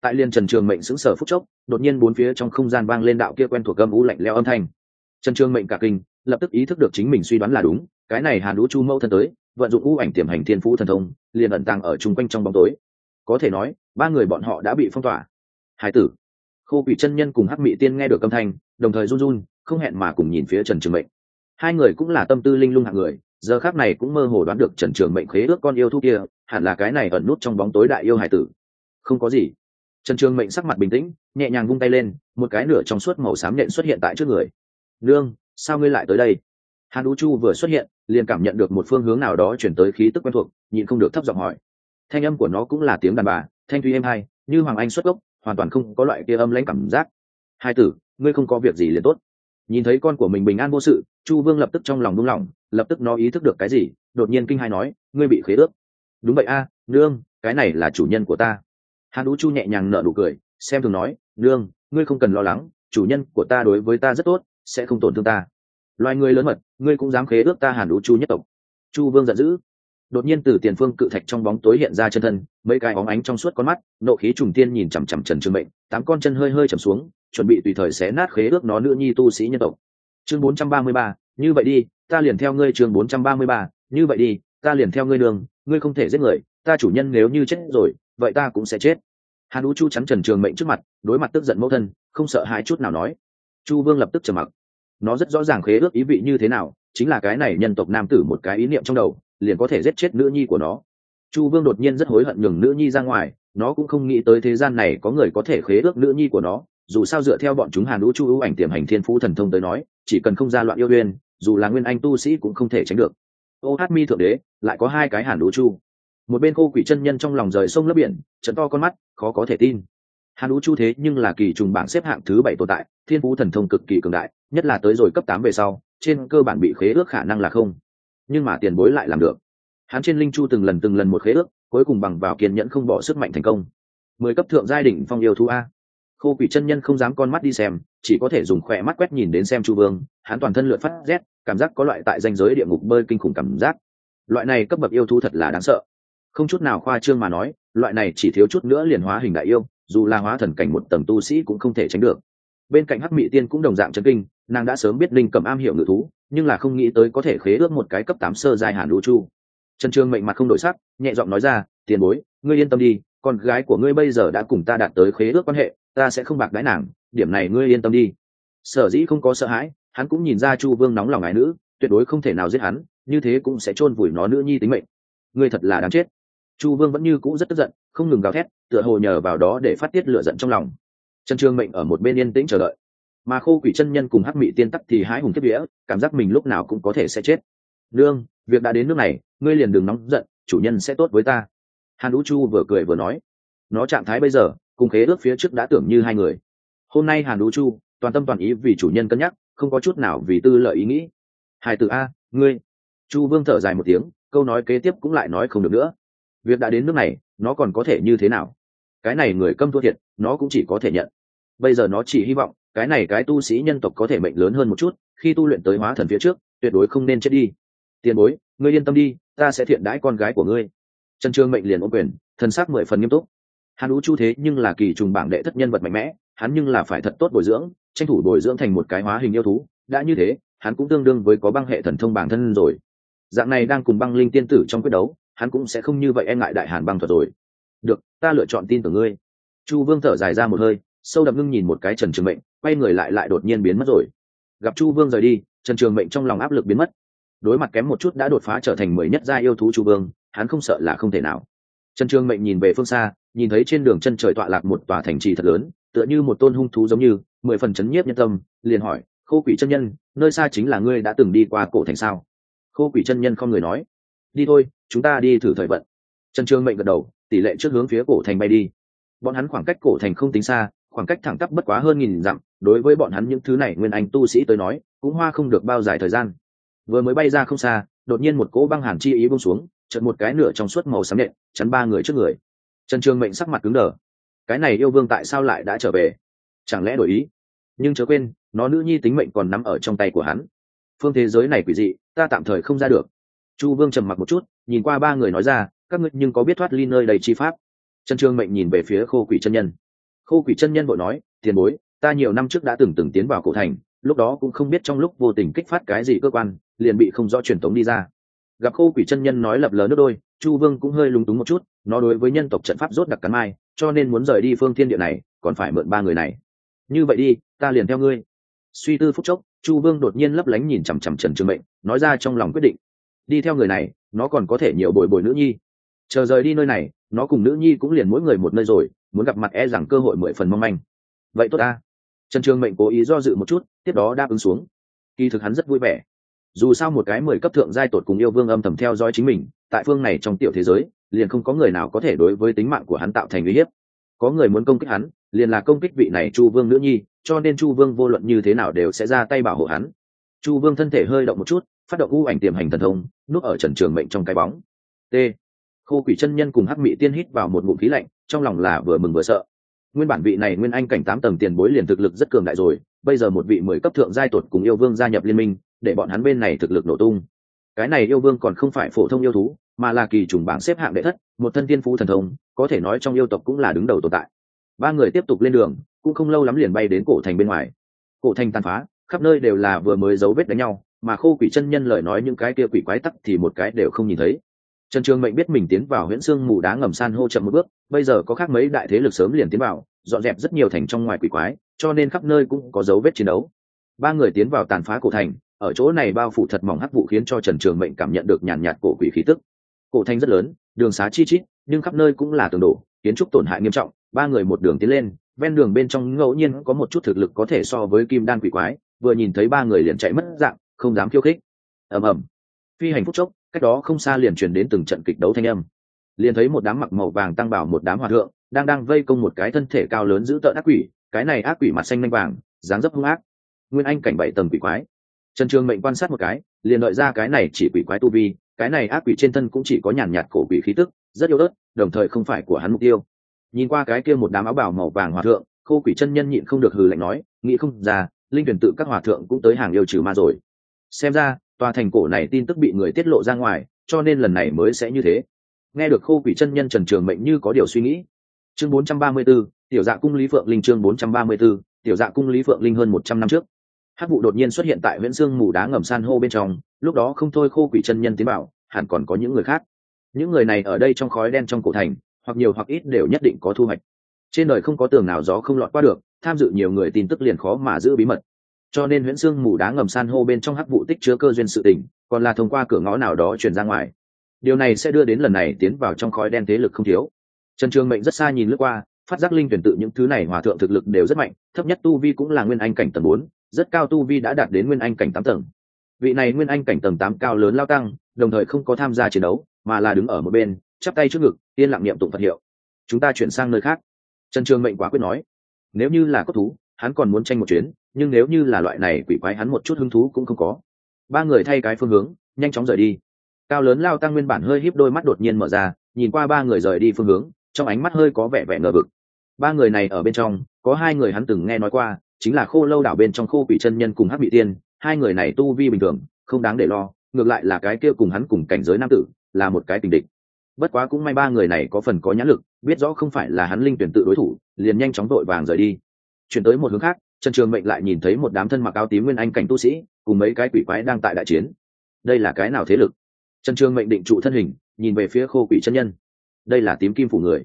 S1: Tại liên trần trường mệnh sững sờ phút chốc, đột nhiên bốn phía trong không gian vang lên đạo kia quen thuộc âm u lạnh leo âm thanh. Trần trường mệnh cả kinh, lập tức ý thức được chính mình suy đoán là đúng, cái này hàn đũ chu mâu thân tới, vận dụng u ảnh tiềm hành thiên phú thần thông, liền ẩn tàng ở chung quanh trong bóng tối. Có thể nói, ba người bọn họ đã bị phong tỏa. Hải tử. Khô quỷ chân nhân cùng hắc mị tiên nghe được âm thanh, đồng thời run run, không hẹn mà cùng nhìn phía trần trường mệnh. Hai người cũng là tâm tư linh lung hạng người giờ khác này cũng mơ hồ đoán được trần trường mệnh khế ước con yêu thú kia, hẳn là cái này ẩn nút trong bóng tối đại yêu hải tử. Không có gì. Trần trường mệnh sắc mặt bình tĩnh, nhẹ nhàng vung tay lên, một cái nửa trong suốt màu xám nhện xuất hiện tại trước người. Nương, sao ngươi lại tới đây? Hàn u chu vừa xuất hiện, liền cảm nhận được một phương hướng nào đó chuyển tới khí tức quen thuộc, nhịn không được thấp giọng hỏi. Thanh âm của nó cũng là tiếng đàn bà, thanh thúy êm hai như hoàng anh xuất gốc, hoàn toàn không có loại kia âm lãnh cảm giác. Hai tử, ngươi không có việc gì liền tốt. Nhìn thấy con của mình bình an vô sự, chu vương lập tức trong lòng buông lỏng lập tức nó ý thức được cái gì, đột nhiên kinh hai nói, ngươi bị khế ước. Đúng vậy a, nương, cái này là chủ nhân của ta. Hàn đũ chu nhẹ nhàng nở nụ cười, xem thường nói, nương, ngươi không cần lo lắng, chủ nhân của ta đối với ta rất tốt, sẽ không tổn thương ta. Loài người lớn mật, ngươi cũng dám khế ước ta hàn đũ chu nhất tộc. Chu vương giận dữ. Đột nhiên từ tiền phương cự thạch trong bóng tối hiện ra chân thân, mấy cái óng ánh trong suốt con mắt, nộ khí trùng tiên nhìn chằm chằm trần trường mệnh, tám con chân hơi hơi chầm xuống, chuẩn bị tùy thời xé nát khế ước nó nữ nhi tu sĩ nhân tộc. Chương bốn trăm ba mươi ba, như vậy đi ta liền theo ngươi chương bốn trăm ba mươi ba, như vậy đi, ta liền theo ngươi đường, ngươi không thể giết người, ta chủ nhân nếu như chết rồi, vậy ta cũng sẽ chết. Hàn ú chu chắn trần trường mệnh trước mặt, đối mặt tức giận mẫu thân, không sợ hãi chút nào nói. Chu vương lập tức trầm mặc. Nó rất rõ ràng khế ước ý vị như thế nào, chính là cái này nhân tộc nam tử một cái ý niệm trong đầu, liền có thể giết chết nữ nhi của nó. Chu vương đột nhiên rất hối hận nhường nữ nhi ra ngoài, nó cũng không nghĩ tới thế gian này có người có thể khế ước nữ nhi của nó. Dù sao dựa theo bọn chúng hàn lũ chu ưu ảnh tiềm hành thiên phú thần thông tới nói, chỉ cần không ra loạn yêu uyên dù là nguyên anh tu sĩ cũng không thể tránh được. Ô hát mi thượng đế, lại có hai cái hàn đũ chu. Một bên khô quỷ chân nhân trong lòng rời sông lấp biển, trận to con mắt, khó có thể tin. Hàn đũ chu thế nhưng là kỳ trùng bảng xếp hạng thứ bảy tồn tại, thiên phú thần thông cực kỳ cường đại, nhất là tới rồi cấp tám về sau, trên cơ bản bị khế ước khả năng là không. Nhưng mà tiền bối lại làm được. Hắn trên linh chu từng lần từng lần một khế ước, cuối cùng bằng vào kiên nhẫn không bỏ sức mạnh thành công. Mười cấp thượng giai đỉnh phong yêu thú a. Khô quỷ chân nhân không dám con mắt đi xem, chỉ có thể dùng khỏe mắt quét nhìn đến xem chu vương, hắn toàn thân lượn phát rét cảm giác có loại tại danh giới địa ngục bơi kinh khủng cảm giác. Loại này cấp bậc yêu thú thật là đáng sợ. Không chút nào khoa trương mà nói, loại này chỉ thiếu chút nữa liền hóa hình đại yêu, dù là hóa thần cảnh một tầng tu sĩ cũng không thể tránh được. Bên cạnh hắc mỹ tiên cũng đồng dạng chân kinh, nàng đã sớm biết linh cầm am hiểu ngự thú, nhưng là không nghĩ tới có thể khế ước một cái cấp tám sơ dài hàn đũ chu. Trần trương mệnh mặt không đổi sắc, nhẹ giọng nói ra, tiền bối, ngươi yên tâm đi, con gái của ngươi bây giờ đã cùng ta đạt tới khế ước quan hệ, ta sẽ không bạc đái nàng, điểm này ngươi yên tâm đi. Sở dĩ không có sợ hãi hắn cũng nhìn ra chu vương nóng lòng ái nữ, tuyệt đối không thể nào giết hắn, như thế cũng sẽ chôn vùi nó nữ nhi tính mệnh. Ngươi thật là đáng chết. Chu vương vẫn như cũ rất tức giận, không ngừng gào thét, tựa hồ nhờ vào đó để phát tiết lửa giận trong lòng. Trần trương mệnh ở một bên yên tĩnh chờ đợi. Mà khô quỷ chân nhân cùng hắc mị tiên tắc thì hái hùng kiếp vĩa cảm giác mình lúc nào cũng có thể sẽ chết. Nương, việc đã đến nước này, ngươi liền đừng nóng giận, chủ nhân sẽ tốt với ta. Hàn ú chu vừa cười vừa nói. Nó trạng thái bây giờ, cùng khế ước phía trước đã tưởng như hai người. Hôm nay hàn ú chu, toàn tâm toàn ý vì chủ nhân cân nhắc không có chút nào vì tư lợi ý nghĩ. Hai từ a, ngươi. Chu vương thở dài một tiếng, câu nói kế tiếp cũng lại nói không được nữa. Việc đã đến nước này, nó còn có thể như thế nào? Cái này người câm thua thiệt, nó cũng chỉ có thể nhận. Bây giờ nó chỉ hy vọng, cái này cái tu sĩ nhân tộc có thể mệnh lớn hơn một chút, khi tu luyện tới hóa thần phía trước, tuyệt đối không nên chết đi. Tiền bối, ngươi yên tâm đi, ta sẽ thiện đãi con gái của ngươi. Trần trương mệnh liền ôm quyền thân xác mười phần nghiêm túc. Hắn ú chu thế nhưng là kỳ trùng bảng đệ thất nhân vật mạnh mẽ, hắn nhưng là phải thật tốt bồi dưỡng tranh thủ bồi dưỡng thành một cái hóa hình yêu thú, đã như thế, hắn cũng tương đương với có băng hệ thần thông bản thân rồi. Dạng này đang cùng băng linh tiên tử trong quyết đấu, hắn cũng sẽ không như vậy e ngại đại hàn băng thuật rồi. Được, ta lựa chọn tin tưởng ngươi. Chu vương thở dài ra một hơi, sâu đậm ngưng nhìn một cái trần trường mệnh, quay người lại lại đột nhiên biến mất rồi. Gặp chu vương rời đi, trần trường mệnh trong lòng áp lực biến mất. Đối mặt kém một chút đã đột phá trở thành mười nhất gia yêu thú chu vương, hắn không sợ là không thể nào. Trần trường mệnh nhìn về phương xa, nhìn thấy trên đường chân trời tọa lạc một tòa thành trì thật lớn, tựa như một tôn hung thú giống như mười phần chấn nhiếp nhân tâm, liền hỏi, khô quỷ chân nhân, nơi xa chính là ngươi đã từng đi qua cổ thành sao? Khô quỷ chân nhân không người nói, đi thôi, chúng ta đi thử thời vận. Trần trương mệnh gật đầu, tỷ lệ trước hướng phía cổ thành bay đi. Bọn hắn khoảng cách cổ thành không tính xa, khoảng cách thẳng tắp bất quá hơn nghìn dặm, đối với bọn hắn những thứ này nguyên anh tu sĩ tới nói, cũng hoa không được bao dài thời gian. Vừa mới bay ra không xa, đột nhiên một cỗ băng hàn chi ý bông xuống chật một cái nửa trong suốt màu xám nện, chắn ba người trước người. Trần trương mệnh sắc mặt cứng đờ. Cái này yêu vương tại sao lại đã trở về? Chẳng lẽ đổi ý? Nhưng chớ quên, nó nữ nhi tính mệnh còn nắm ở trong tay của hắn. Phương thế giới này quỷ dị, ta tạm thời không ra được. Chu vương trầm mặc một chút, nhìn qua ba người nói ra, các ngươi nhưng có biết thoát ly nơi đầy chi pháp? Trần trương mệnh nhìn về phía khô quỷ chân nhân. Khô quỷ chân nhân vội nói, tiền bối, ta nhiều năm trước đã từng từng tiến vào cổ thành, lúc đó cũng không biết trong lúc vô tình kích phát cái gì cơ quan, liền bị không rõ truyền tống đi ra. Gặp khô quỷ chân nhân nói lập lờ nước đôi, chu vương cũng hơi lúng túng một chút, nó đối với nhân tộc trận pháp rốt đặc cắn mai, cho nên muốn rời đi phương thiên địa này, còn phải mượn ba người này như vậy đi, ta liền theo ngươi. Suy tư phúc chốc, chu vương đột nhiên lấp lánh nhìn chằm chằm trần trường mệnh, nói ra trong lòng quyết định. Đi theo người này, nó còn có thể nhiều bồi bồi nữ nhi. Chờ rời đi nơi này, nó cùng nữ nhi cũng liền mỗi người một nơi rồi, muốn gặp mặt e rằng cơ hội mười phần mong manh. Vậy tốt ta. Trần trường mệnh cố ý do dự một chút, tiếp đó đáp ứng xuống. Kỳ thực hắn rất vui vẻ. Dù sao một cái mười cấp thượng giai tột cùng yêu vương âm thầm theo dõi chính mình, tại phương này trong tiểu thế giới, liền không có người nào có thể đối với tính mạng của hắn tạo thành uy hiếp. Có người muốn công kích hắn liền là công kích vị này chu vương nữ nhi, cho nên chu vương vô luận như thế nào đều sẽ ra tay bảo hộ hắn. Chu vương thân thể hơi động một chút, phát động u ảnh tiềm hành thần thông núp ở trần trường mệnh trong cái bóng. T. Khô quỷ chân nhân cùng hắc mị tiên hít vào một ngụm khí lạnh, trong lòng là vừa mừng vừa sợ. Nguyên bản vị này nguyên anh cảnh tám tầng tiền bối liền thực lực rất cường đại rồi, bây giờ một vị mười cấp thượng giai tột cùng yêu vương gia nhập liên minh, để bọn hắn bên này thực lực nổ tung. Cái này yêu vương còn không phải phổ thông yêu thú, mà là kỳ trùng bảng xếp hạng đệ thất, một thân tiên phú thần thông, có thể nói trong yêu tộc cũng là đứng đầu tồn tại ba người tiếp tục lên đường, cũng không lâu lắm liền bay đến cổ thành bên ngoài. Cổ thành tàn phá, khắp nơi đều là vừa mới dấu vết đánh nhau, mà khô quỷ chân nhân lời nói những cái kia quỷ quái tắc thì một cái đều không nhìn thấy. Trần trường mệnh biết mình tiến vào huyễn xương mù đá ngầm san hô chậm một bước, bây giờ có khác mấy đại thế lực sớm liền tiến vào, dọn dẹp rất nhiều thành trong ngoài quỷ quái, cho nên khắp nơi cũng có dấu vết chiến đấu. Ba người tiến vào tàn phá cổ thành, ở chỗ này bao phủ thật mỏng hắc vụ khiến cho trần trường mệnh cảm nhận được nhàn nhạt cổ quỷ khí tức. Cổ thành rất lớn, đường xá chi chít, nhưng khắp nơi cũng là tường đổ, kiến trúc tổn hại nghiêm trọng ba người một đường tiến lên, ven đường bên trong ngẫu nhiên có một chút thực lực có thể so với kim đan quỷ quái, vừa nhìn thấy ba người liền chạy mất dạng, không dám khiêu khích. Ầm ầm. Phi hành phúc chốc, cách đó không xa liền truyền đến từng trận kịch đấu thanh âm. Liền thấy một đám mặc màu vàng tăng bảo một đám hòa thượng, đang đang vây công một cái thân thể cao lớn giữ tợn ác quỷ, cái này ác quỷ mặt xanh lanh vàng, dáng dấp hung ác. Nguyên anh cảnh bảy tầng quỷ quái. Trần trường mệnh quan sát một cái, liền đợi ra cái này chỉ quỷ quái tu vi, cái này ác quỷ trên thân cũng chỉ có nhàn nhạt cổ quỷ khí tức, rất yếu ớt, đồng thời không phải của hắn mục tiêu nhìn qua cái kia một đám áo bào màu vàng hòa thượng khô quỷ chân nhân nhịn không được hừ lạnh nói nghĩ không ra linh tuyển tự các hòa thượng cũng tới hàng yêu trừ ma rồi. Xem ra tòa thành cổ này tin tức bị người tiết lộ ra ngoài cho nên lần này mới sẽ như thế. Nghe được khô quỷ chân nhân trần trường mệnh như có điều suy nghĩ. Chương 434, tiểu dạ cung lý phượng linh chương 434, tiểu dạ cung lý phượng linh hơn một trăm năm trước. Hát vụ đột nhiên xuất hiện tại viễn dương mù đá ngầm san hô bên trong lúc đó không thôi khô quỷ chân nhân tiến bảo hẳn còn có những người khác. Những người này ở đây trong khói đen trong cổ thành hoặc nhiều hoặc ít đều nhất định có thu hoạch. Trên đời không có tường nào gió không lọt qua được, tham dự nhiều người tin tức liền khó mà giữ bí mật. Cho nên huyễn xương mù đá ngầm san hô bên trong hắc vụ tích chứa cơ duyên sự tình, còn là thông qua cửa ngõ nào đó truyền ra ngoài. Điều này sẽ đưa đến lần này tiến vào trong khói đen thế lực không thiếu. Trần trường mệnh rất xa nhìn lướt qua, phát giác linh tuyển tự những thứ này hòa thượng thực lực đều rất mạnh, thấp nhất tu vi cũng là nguyên anh cảnh tầng bốn, rất cao tu vi đã đạt đến nguyên anh cảnh tám tầng. Vị này nguyên anh cảnh tầng tám cao lớn lao tăng, đồng thời không có tham gia chiến đấu, mà là đứng ở một bên chắp tay trước ngực, yên lặng niệm tụng phật hiệu. Chúng ta chuyển sang nơi khác. Trần trường mệnh quả quyết nói, nếu như là có thú, hắn còn muốn tranh một chuyến, nhưng nếu như là loại này quỷ quái hắn một chút hứng thú cũng không có. Ba người thay cái phương hướng, nhanh chóng rời đi. Cao lớn lao tăng nguyên bản hơi híp đôi mắt đột nhiên mở ra, nhìn qua ba người rời đi phương hướng, trong ánh mắt hơi có vẻ vẻ ngờ vực. Ba người này ở bên trong, có hai người hắn từng nghe nói qua, chính là khô lâu đảo bên trong khô quỷ chân nhân cùng hắc bị tiên, hai người này tu vi bình thường, không đáng để lo, ngược lại là cái kia cùng hắn cùng cảnh giới nam tử, là một cái tình địch bất quá cũng may ba người này có phần có nhãn lực, biết rõ không phải là hắn linh tuyển tự đối thủ, liền nhanh chóng đội vàng rời đi. Chuyển tới một hướng khác, trần trường mệnh lại nhìn thấy một đám thân mặc áo tím nguyên anh cảnh tu sĩ, cùng mấy cái quỷ quái đang tại đại chiến. Đây là cái nào thế lực? Trần trường mệnh định trụ thân hình, nhìn về phía khô quỷ chân nhân. Đây là tím kim phủ người.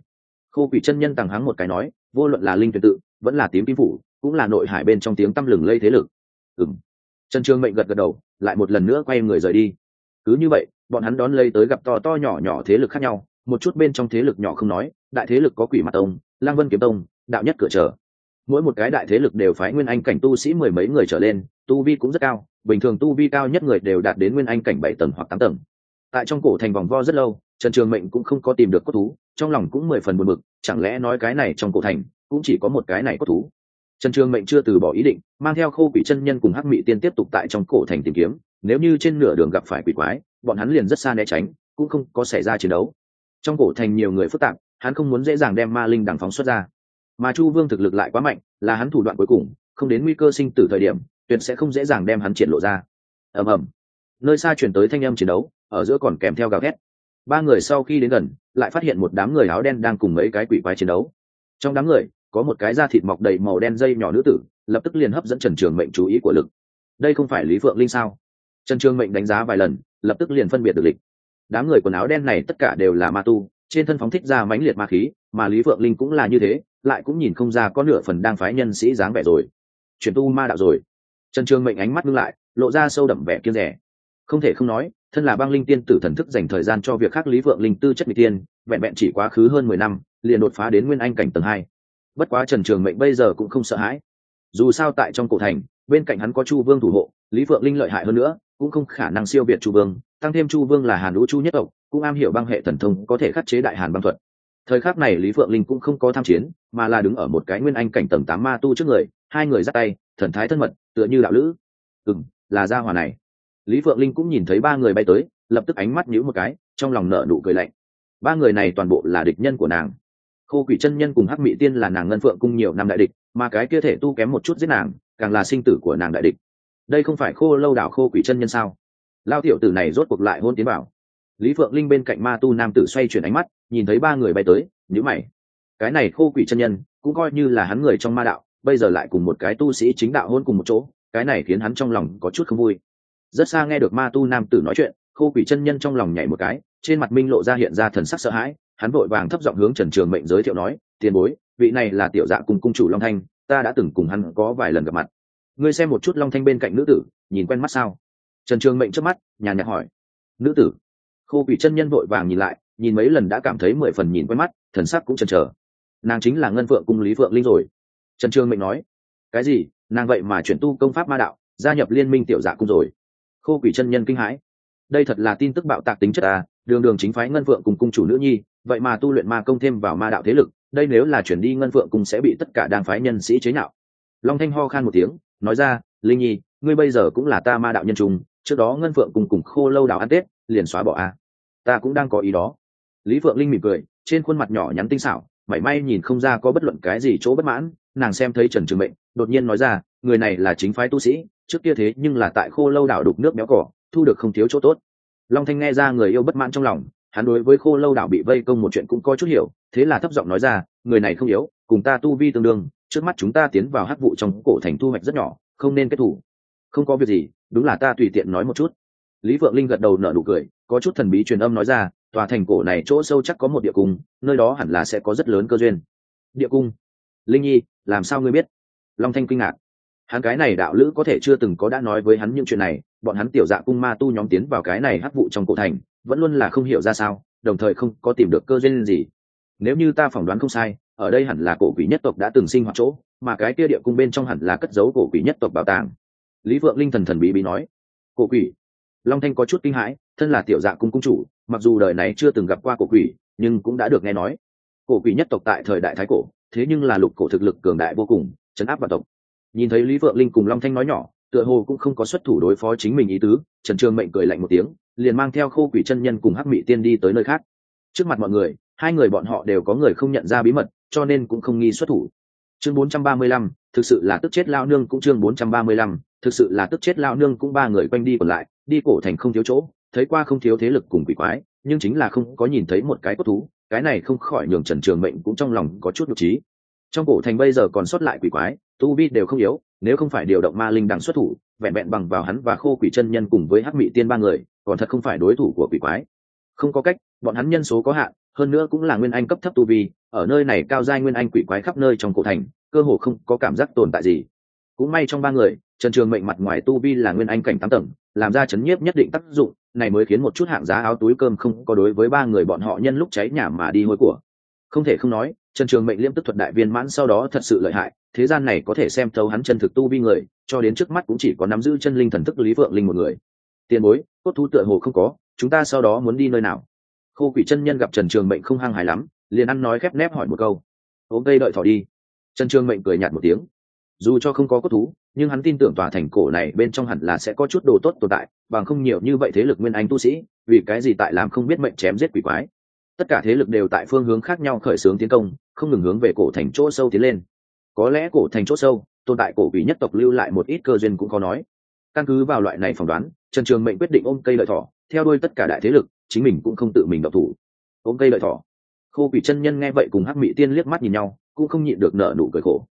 S1: Khô quỷ chân nhân tàng hắng một cái nói, vô luận là linh tuyển tự, vẫn là tím kim phủ, cũng là nội hải bên trong tiếng tăm lừng lây thế lực. Ừng trần trường mệnh gật gật đầu, lại một lần nữa quay người rời đi. Cứ như vậy bọn hắn đón lấy tới gặp to to nhỏ nhỏ thế lực khác nhau, một chút bên trong thế lực nhỏ không nói, đại thế lực có quỷ mặt tông, lang vân kiếm tông, đạo nhất cửa trở. Mỗi một cái đại thế lực đều phái nguyên anh cảnh tu sĩ mười mấy người trở lên, tu vi cũng rất cao, bình thường tu vi cao nhất người đều đạt đến nguyên anh cảnh bảy tầng hoặc tám tầng. Tại trong cổ thành vòng vo rất lâu, trần trường mệnh cũng không có tìm được cốt thú, trong lòng cũng mười phần buồn bực, chẳng lẽ nói cái này trong cổ thành cũng chỉ có một cái này cốt thú? Trần trường mệnh chưa từ bỏ ý định, mang theo khô quỷ chân nhân cùng hắc mị tiên tiếp tục tại trong cổ thành tìm kiếm, nếu như trên nửa đường gặp phải quỷ quái bọn hắn liền rất xa né tránh, cũng không có xảy ra chiến đấu. Trong cổ thành nhiều người phức tạp, hắn không muốn dễ dàng đem ma linh đằng phóng xuất ra. Mà chu vương thực lực lại quá mạnh, là hắn thủ đoạn cuối cùng, không đến nguy cơ sinh tử thời điểm, tuyệt sẽ không dễ dàng đem hắn triển lộ ra. Ầm ầm. Nơi xa chuyển tới thanh âm chiến đấu, ở giữa còn kèm theo gào thét. Ba người sau khi đến gần, lại phát hiện một đám người áo đen đang cùng mấy cái quỷ quái chiến đấu. Trong đám người, có một cái da thịt mọc đầy màu đen dây nhỏ nữ tử, lập tức liền hấp dẫn trần trường mệnh chú ý của lực. Đây không phải lý phượng linh sao? Trần trường mệnh đánh giá vài lần lập tức liền phân biệt được lịch. Đám người quần áo đen này tất cả đều là ma tu, trên thân phóng thích ra mãnh liệt ma khí, mà lý phượng linh cũng là như thế, lại cũng nhìn không ra có nửa phần đang phái nhân sĩ dáng vẻ rồi. Chuyển tu ma đạo rồi. Trần trường mệnh ánh mắt ngưng lại, lộ ra sâu đậm vẻ kiên rẻ không thể không nói, thân là băng linh tiên tử thần thức dành thời gian cho việc khác lý phượng linh tư chất mỹ tiên, vẹn vẹn chỉ quá khứ hơn mười năm, liền đột phá đến nguyên anh cảnh tầng hai. Bất quá trần trường mệnh bây giờ cũng không sợ hãi. Dù sao tại trong cổ thành, bên cạnh hắn có chu vương thủ hộ, lý phượng linh lợi hại hơn nữa cũng không khả năng siêu việt chu vương, tăng thêm chu vương là hàn lũ chu nhất tộc, cũng am hiểu băng hệ thần thông, có thể khắc chế đại hàn băng thuật. Thời khắc này lý phượng linh cũng không có tham chiến, mà là đứng ở một cái nguyên anh cảnh tầng tám ma tu trước người, hai người dắt tay, thần thái thân mật, tựa như đạo lữ. Ừ là gia hòa này. Lý phượng linh cũng nhìn thấy ba người bay tới, lập tức ánh mắt nhữ một cái, trong lòng nở nụ cười lạnh. Ba người này toàn bộ là địch nhân của nàng. Khô quỷ chân nhân cùng hắc mỹ tiên là nàng ngân phượng cung nhiều năm đại địch, mà cái kia thể tu kém một chút giết nàng, càng là sinh tử của nàng đại địch đây không phải khô lâu đảo khô quỷ chân nhân sao? Lao tiểu tử này rốt cuộc lại hôn tiến bảo lý phượng linh bên cạnh ma tu nam tử xoay chuyển ánh mắt, nhìn thấy ba người bay tới nhữ mày. Cái này khô quỷ chân nhân, cũng coi như là hắn người trong ma đạo, bây giờ lại cùng một cái tu sĩ chính đạo hôn cùng một chỗ, cái này khiến hắn trong lòng có chút không vui. Rất xa nghe được ma tu nam tử nói chuyện, khô quỷ chân nhân trong lòng nhảy một cái, trên mặt minh lộ ra hiện ra thần sắc sợ hãi, hắn vội vàng thấp giọng hướng trần trường mệnh giới thiệu nói, tiền bối, vị này là tiểu dạ cùng cung chủ long thanh, ta đã từng cùng hắn có vài lần gặp mặt ngươi xem một chút long thanh bên cạnh nữ tử, nhìn quen mắt sao? Trần trường mệnh trước mắt nhà nhạc hỏi. Nữ tử? Khô quỷ chân nhân vội vàng nhìn lại, nhìn mấy lần đã cảm thấy mười phần nhìn quen mắt, thần sắc cũng chần chờ. Nàng chính là ngân phượng cung lý phượng linh rồi. Trần trường mệnh nói. Cái gì? Nàng vậy mà chuyển tu công pháp ma đạo, gia nhập liên minh tiểu dạ cung rồi. Khô quỷ chân nhân kinh hãi. Đây thật là tin tức bạo tạc tính chất à đường đường chính phái ngân phượng cùng cung chủ nữ nhi, vậy mà tu luyện ma công thêm vào ma đạo thế lực, đây nếu là chuyển đi ngân phượng Cung sẽ bị tất cả đàng phái nhân sĩ chế nhạo. Long thanh ho khan một tiếng nói ra, linh nhi, ngươi bây giờ cũng là ta ma đạo nhân trung trước đó ngân phượng cùng cùng khô lâu đào ăn tết, liền xóa bỏ a. Ta cũng đang có ý đó. Lý phượng linh mỉm cười, trên khuôn mặt nhỏ nhắn tinh xảo, mảy may nhìn không ra có bất luận cái gì chỗ bất mãn, nàng xem thấy trần trường mệnh, đột nhiên nói ra, người này là chính phái tu sĩ, trước kia thế nhưng là tại khô lâu đảo đục nước béo cỏ, thu được không thiếu chỗ tốt. Long thanh nghe ra người yêu bất mãn trong lòng, hắn đối với khô lâu đảo bị vây công một chuyện cũng có chút hiểu, thế là thấp giọng nói ra, người này không yếu, cùng ta tu vi tương đương trước mắt chúng ta tiến vào hắc vụ trong cổ thành thu hoạch rất nhỏ, không nên kết thủ. Không có việc gì, đúng là ta tùy tiện nói một chút. Lý Vượng linh gật đầu nở nụ cười, có chút thần bí truyền âm nói ra, tòa thành cổ này chỗ sâu chắc có một địa cung, nơi đó hẳn là sẽ có rất lớn cơ duyên. Địa cung? Linh nhi, làm sao ngươi biết? Long thanh kinh ngạc. Hắn cái này đạo lữ có thể chưa từng có đã nói với hắn những chuyện này, bọn hắn tiểu dạ cung ma tu nhóm tiến vào cái này hắc vụ trong cổ thành, vẫn luôn là không hiểu ra sao, đồng thời không có tìm được cơ duyên gì. Nếu như ta phỏng đoán không sai ở đây hẳn là cổ quỷ nhất tộc đã từng sinh hoạt chỗ, mà cái kia địa cung bên trong hẳn là cất giấu cổ quỷ nhất tộc bảo tàng. Lý vượng linh thần thần bí bí nói. Cổ quỷ? Long thanh có chút kinh hãi, thân là tiểu dạ cung cung chủ, mặc dù đời này chưa từng gặp qua cổ quỷ, nhưng cũng đã được nghe nói. Cổ quỷ nhất tộc tại thời đại thái cổ, thế nhưng là lục cổ thực lực cường đại vô cùng, chấn áp vào tộc. Nhìn thấy lý vượng linh cùng long thanh nói nhỏ, tựa hồ cũng không có xuất thủ đối phó chính mình ý tứ, trần trường mệnh cười lạnh một tiếng, liền mang theo khô quỷ chân nhân cùng hắc mị tiên đi tới nơi khác. Trước mặt mọi người, hai người bọn họ đều có người không nhận ra bí mật cho nên cũng không nghi xuất thủ. Chương 435, thực sự là tức chết lao nương cũng chương 435, thực sự là tức chết lao nương cũng ba người quanh đi còn lại đi cổ thành không thiếu chỗ thấy qua không thiếu thế lực cùng quỷ quái nhưng chính là không có nhìn thấy một cái cốt thú cái này không khỏi nhường trần trường mệnh cũng trong lòng có chút nhục trí. Trong cổ thành bây giờ còn sót lại quỷ quái tu vi đều không yếu nếu không phải điều động ma linh đằng xuất thủ vẹn vẹn bằng vào hắn và khô quỷ chân nhân cùng với hắc mị tiên ba người còn thật không phải đối thủ của quỷ quái. Không có cách bọn hắn nhân số có hạn hơn nữa cũng là nguyên anh cấp thấp tu vi, ở nơi này cao giai nguyên anh quỷ quái khắp nơi trong cổ thành, cơ hồ không có cảm giác tồn tại gì. Cũng may trong ba người, trần trường mệnh mặt ngoài tu vi là nguyên anh cảnh tám tầng, làm ra chấn nhiếp nhất định tác dụng, này mới khiến một chút hạng giá áo túi cơm không có đối với ba người bọn họ nhân lúc cháy nhà mà đi hôi của. Không thể không nói, trần trường mệnh liêm tức thuật đại viên mãn sau đó thật sự lợi hại, thế gian này có thể xem thấu hắn chân thực tu vi người, cho đến trước mắt cũng chỉ có nắm giữ chân linh thần thức lý vượng linh một người. Tiền bối, cốt thú tựa hồ không có, chúng ta sau đó muốn đi nơi nào? Khô quỷ chân nhân gặp trần trường mệnh không hăng hài lắm, liền ăn nói khép nép hỏi một câu. Ốm cây đợi thỏ đi. Trần trường mệnh cười nhạt một tiếng. Dù cho không có cốt thú, nhưng hắn tin tưởng tòa thành cổ này bên trong hẳn là sẽ có chút đồ tốt tồn tại, bằng không nhiều như vậy thế lực nguyên anh tu sĩ, vì cái gì tại làm không biết mệnh chém giết quỷ quái. Tất cả thế lực đều tại phương hướng khác nhau khởi xướng tiến công, không ngừng hướng về cổ thành chỗ sâu tiến lên. Có lẽ cổ thành chỗ sâu, tồn tại cổ quỷ nhất tộc lưu lại một ít cơ duyên cũng có nói. Căn cứ vào loại này phỏng đoán, trần trường mệnh quyết định ôm cây lợi thỏ, theo đuôi tất cả đại thế lực chính mình cũng không tự mình độc thủ. Ôm cây lợi thỏ. Khô quỷ chân nhân nghe vậy cùng hắc mỹ tiên liếc mắt nhìn nhau, cũng không nhịn được nợ nụ cười khổ.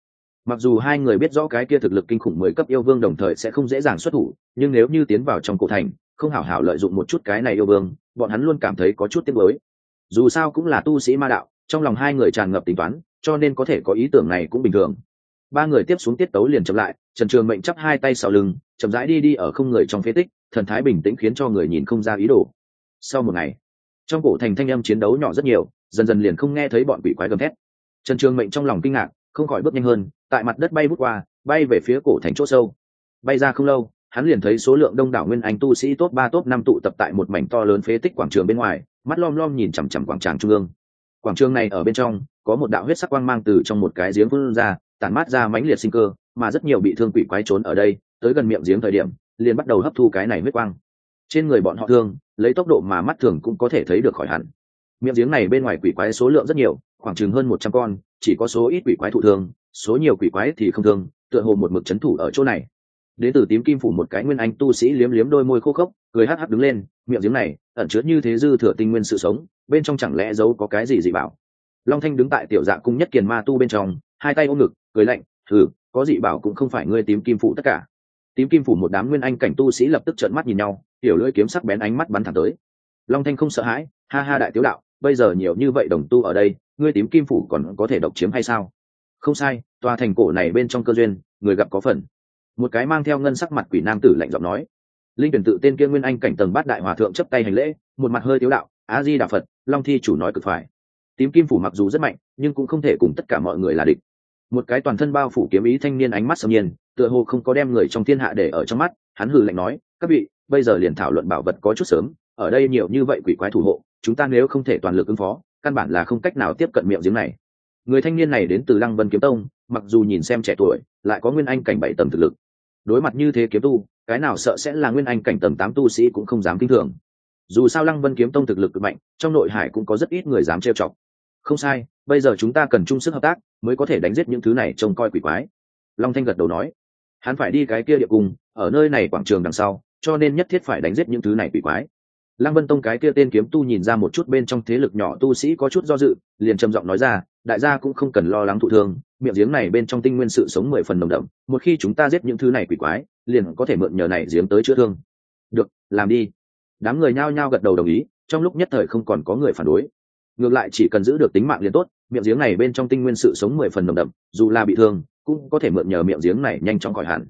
S1: Mặc dù hai người biết rõ cái kia thực lực kinh khủng mười cấp yêu vương đồng thời sẽ không dễ dàng xuất thủ, nhưng nếu như tiến vào trong cổ thành, không hảo hảo lợi dụng một chút cái này yêu vương, bọn hắn luôn cảm thấy có chút tiếc mới dù sao cũng là tu sĩ ma đạo, trong lòng hai người tràn ngập tính toán, cho nên có thể có ý tưởng này cũng bình thường. Ba người tiếp xuống tiết tấu liền chậm lại, trần trường mệnh chắp hai tay sau lưng, chậm rãi đi đi ở không người trong phế tích, thần thái bình tĩnh khiến cho người nhìn không ra ý đồ sau một ngày, trong cổ thành thanh âm chiến đấu nhỏ rất nhiều, dần dần liền không nghe thấy bọn quỷ quái gầm thét. Trần trường mệnh trong lòng kinh ngạc, không khỏi bước nhanh hơn, tại mặt đất bay vút qua, bay về phía cổ thành chỗ sâu. Bay ra không lâu, hắn liền thấy số lượng đông đảo nguyên anh tu sĩ top ba, top năm tụ tập tại một mảnh to lớn phế tích quảng trường bên ngoài, mắt lom lom nhìn chằm chằm quảng tràng trung ương. Quảng trường này ở bên trong, có một đạo huyết sắc quang mang từ trong một cái giếng vươn ra, tản mát ra mãnh liệt sinh cơ, mà rất nhiều bị thương quỷ quái trốn ở đây, tới gần miệng giếng thời điểm, liền bắt đầu hấp thu cái này huyết quang trên người bọn họ thương, lấy tốc độ mà mắt thường cũng có thể thấy được khỏi hẳn. Miệng giếng này bên ngoài quỷ quái số lượng rất nhiều, khoảng chừng hơn một trăm con, chỉ có số ít quỷ quái thụ thương, số nhiều quỷ quái thì không thương, tựa hồ một mực c h ấ n thủ ở chỗ này. Đến từ tím kim phủ một cái nguyên anh tu sĩ liếm liếm đôi môi khô khốc, cười hắc hắc đứng lên, miệng giếng này, ẩn chứa như thế dư thừa tinh nguyên sự sống, bên trong chẳng lẽ giấu có cái gì dị bảo? Long thanh đứng tại tiểu dạ cung nhất kiền ma tu bên trong, hai tay ôm ngực, cười lạnh thử có dị bảo cũng không phải ngươi tím kim phủ tất cả tím kim phủ một đám nguyên anh cảnh tu sĩ lập tức trợn mắt nhìn nhau, tiểu lưỡi kiếm sắc bén ánh mắt bắn thẳng tới. Long thanh không sợ hãi, ha ha đại tiếu đạo, bây giờ nhiều như vậy đồng tu ở đây, ngươi tím kim phủ còn có thể độc chiếm hay sao? Không sai, tòa thành cổ này bên trong cơ duyên, người gặp có phần. Một cái mang theo ngân sắc mặt quỷ nam tử lạnh giọng nói. Linh tuyển tự tên kia nguyên anh cảnh tầng bát đại hòa thượng chấp tay hành lễ, một mặt hơi tiếu đạo á di đà phật, long thi chủ nói cực phải tím kim phủ mặc dù rất mạnh, nhưng cũng không thể cùng tất cả mọi người là địch. Một cái toàn thân bao phủ kiếm ý thanh niên ánh mắt sâm nhiên tựa hồ không có đem người trong thiên hạ để ở trong mắt, hắn hừ lạnh nói, các vị, bây giờ liền thảo luận bảo vật có chút sớm, ở đây nhiều như vậy quỷ quái thủ hộ, chúng ta nếu không thể toàn lực ứng phó, căn bản là không cách nào tiếp cận miệng giếng này. Người thanh niên này đến từ lăng vân kiếm tông, mặc dù nhìn xem trẻ tuổi, lại có nguyên anh cảnh bảy tầng thực lực. Đối mặt như thế kiếm tu, cái nào sợ sẽ là nguyên anh cảnh tầng tám tu sĩ cũng không dám kinh thường. Dù sao lăng vân kiếm tông thực lực cực mạnh, trong nội hải cũng có rất ít người dám trêu chọc. Không sai, bây giờ chúng ta cần chung sức hợp tác, mới có thể đánh giết những thứ này trông coi quỷ quái. Long thanh gật đầu nói hắn phải đi cái kia địa cung, ở nơi này quảng trường đằng sau, cho nên nhất thiết phải đánh giết những thứ này quỷ quái. Lăng vân tông cái kia tên kiếm tu nhìn ra một chút bên trong thế lực nhỏ tu sĩ có chút do dự, liền trầm giọng nói ra, đại gia cũng không cần lo lắng thụ thương, miệng giếng này bên trong tinh nguyên sự sống mười phần đồng đậm, một khi chúng ta giết những thứ này quỷ quái, liền có thể mượn nhờ này giếng tới chữa thương. Được, làm đi. Đám người nhao nhao gật đầu đồng ý, trong lúc nhất thời không còn có người phản đối. Ngược lại chỉ cần giữ được tính mạng liền tốt, miệng giếng này bên trong tinh nguyên sự sống mười phần đồng đậm, dù là bị thương cũng có thể mượn nhờ miệng giếng này nhanh chóng khỏi hẳn.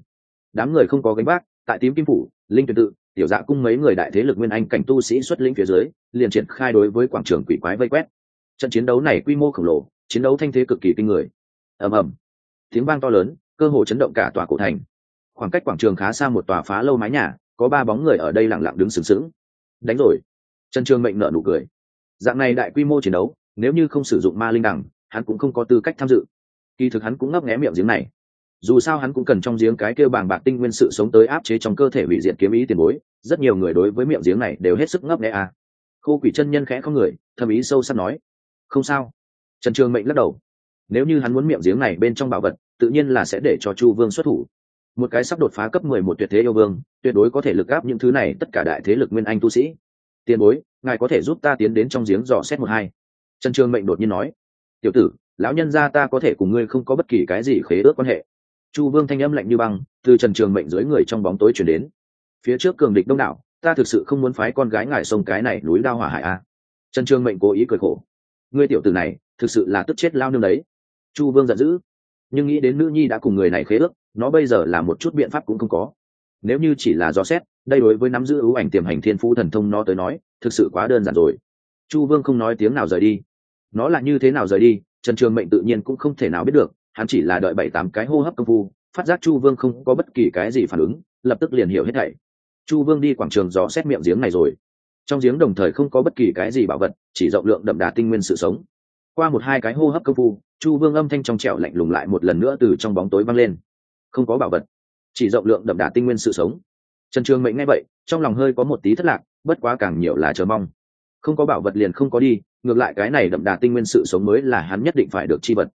S1: Đám người không có gánh vác, tại tím kim phủ, linh tuyển tự, tiểu dạ cung mấy người đại thế lực nguyên anh cảnh tu sĩ xuất lĩnh phía dưới, liền triển khai đối với quảng trường quỷ quái vây quét. Trận chiến đấu này quy mô khổng lồ, chiến đấu thanh thế cực kỳ kinh người. Ầm ầm. Tiếng vang to lớn, cơ hồ chấn động cả tòa cổ thành. Khoảng cách quảng trường khá xa một tòa phá lâu mái nhà, có ba bóng người ở đây lặng lặng đứng sừng sững. Đánh rồi. Trần trường mệnh nợ nụ cười. Dạng này đại quy mô chiến đấu, nếu như không sử dụng ma linh đẳng, hắn cũng không có tư cách tham dự kỳ thực hắn cũng ngấp nghé miệng giếng này. Dù sao hắn cũng cần trong giếng cái kêu bàng bạc tinh nguyên sự sống tới áp chế trong cơ thể hủy diệt kiếm ý tiền bối, rất nhiều người đối với miệng giếng này đều hết sức ngấp nghé à. khô quỷ chân nhân khẽ không người, thầm ý sâu sắc nói, không sao. Trần trường mệnh lắc đầu, nếu như hắn muốn miệng giếng này bên trong bảo vật, tự nhiên là sẽ để cho chu vương xuất thủ. Một cái sắp đột phá cấp mười một tuyệt thế yêu vương, tuyệt đối có thể lực áp những thứ này tất cả đại thế lực nguyên anh tu sĩ. Tiền bối, ngài có thể giúp ta tiến đến trong giếng dò xét một hai. Trần trường mệnh đột nhiên nói, tiểu tử lão nhân gia ta có thể cùng ngươi không có bất kỳ cái gì khế ước quan hệ. Chu vương thanh âm lạnh như băng, từ trần trường mệnh dưới người trong bóng tối chuyển đến. Phía trước cường địch đông đảo, ta thực sự không muốn phái con gái ngài sông cái này núi đao hỏa hải a. Trần trường mệnh cố ý cười khổ. Ngươi tiểu tử này, thực sự là tức chết lao nương đấy. Chu vương giận dữ. Nhưng nghĩ đến nữ nhi đã cùng người này khế ước, nó bây giờ là một chút biện pháp cũng không có. Nếu như chỉ là do xét, đây đối với nắm giữ ưu ảnh tiềm hành thiên phú thần thông nó tới nói, thực sự quá đơn giản rồi. Chu vương không nói tiếng nào rời đi nó là như thế nào rời đi, trần trường mệnh tự nhiên cũng không thể nào biết được, hắn chỉ là đợi bảy tám cái hô hấp công phu, phát giác chu vương không có bất kỳ cái gì phản ứng, lập tức liền hiểu hết thảy. Chu vương đi quảng trường dò xét miệng giếng này rồi. Trong giếng đồng thời không có bất kỳ cái gì bảo vật, chỉ rộng lượng đậm đà tinh nguyên sự sống. Qua một hai cái hô hấp công phu, chu vương âm thanh trong trẻo lạnh lùng lại một lần nữa từ trong bóng tối vang lên. Không có bảo vật, chỉ rộng lượng đậm đà tinh nguyên sự sống. Trần trường mệnh nghe vậy, trong lòng hơi có một tí thất lạc, bất quá càng nhiều là chờ mong. Không có bảo vật liền không có đi ngược lại cái này đậm đà tinh nguyên sự sống mới là hắn nhất định phải được chi vật.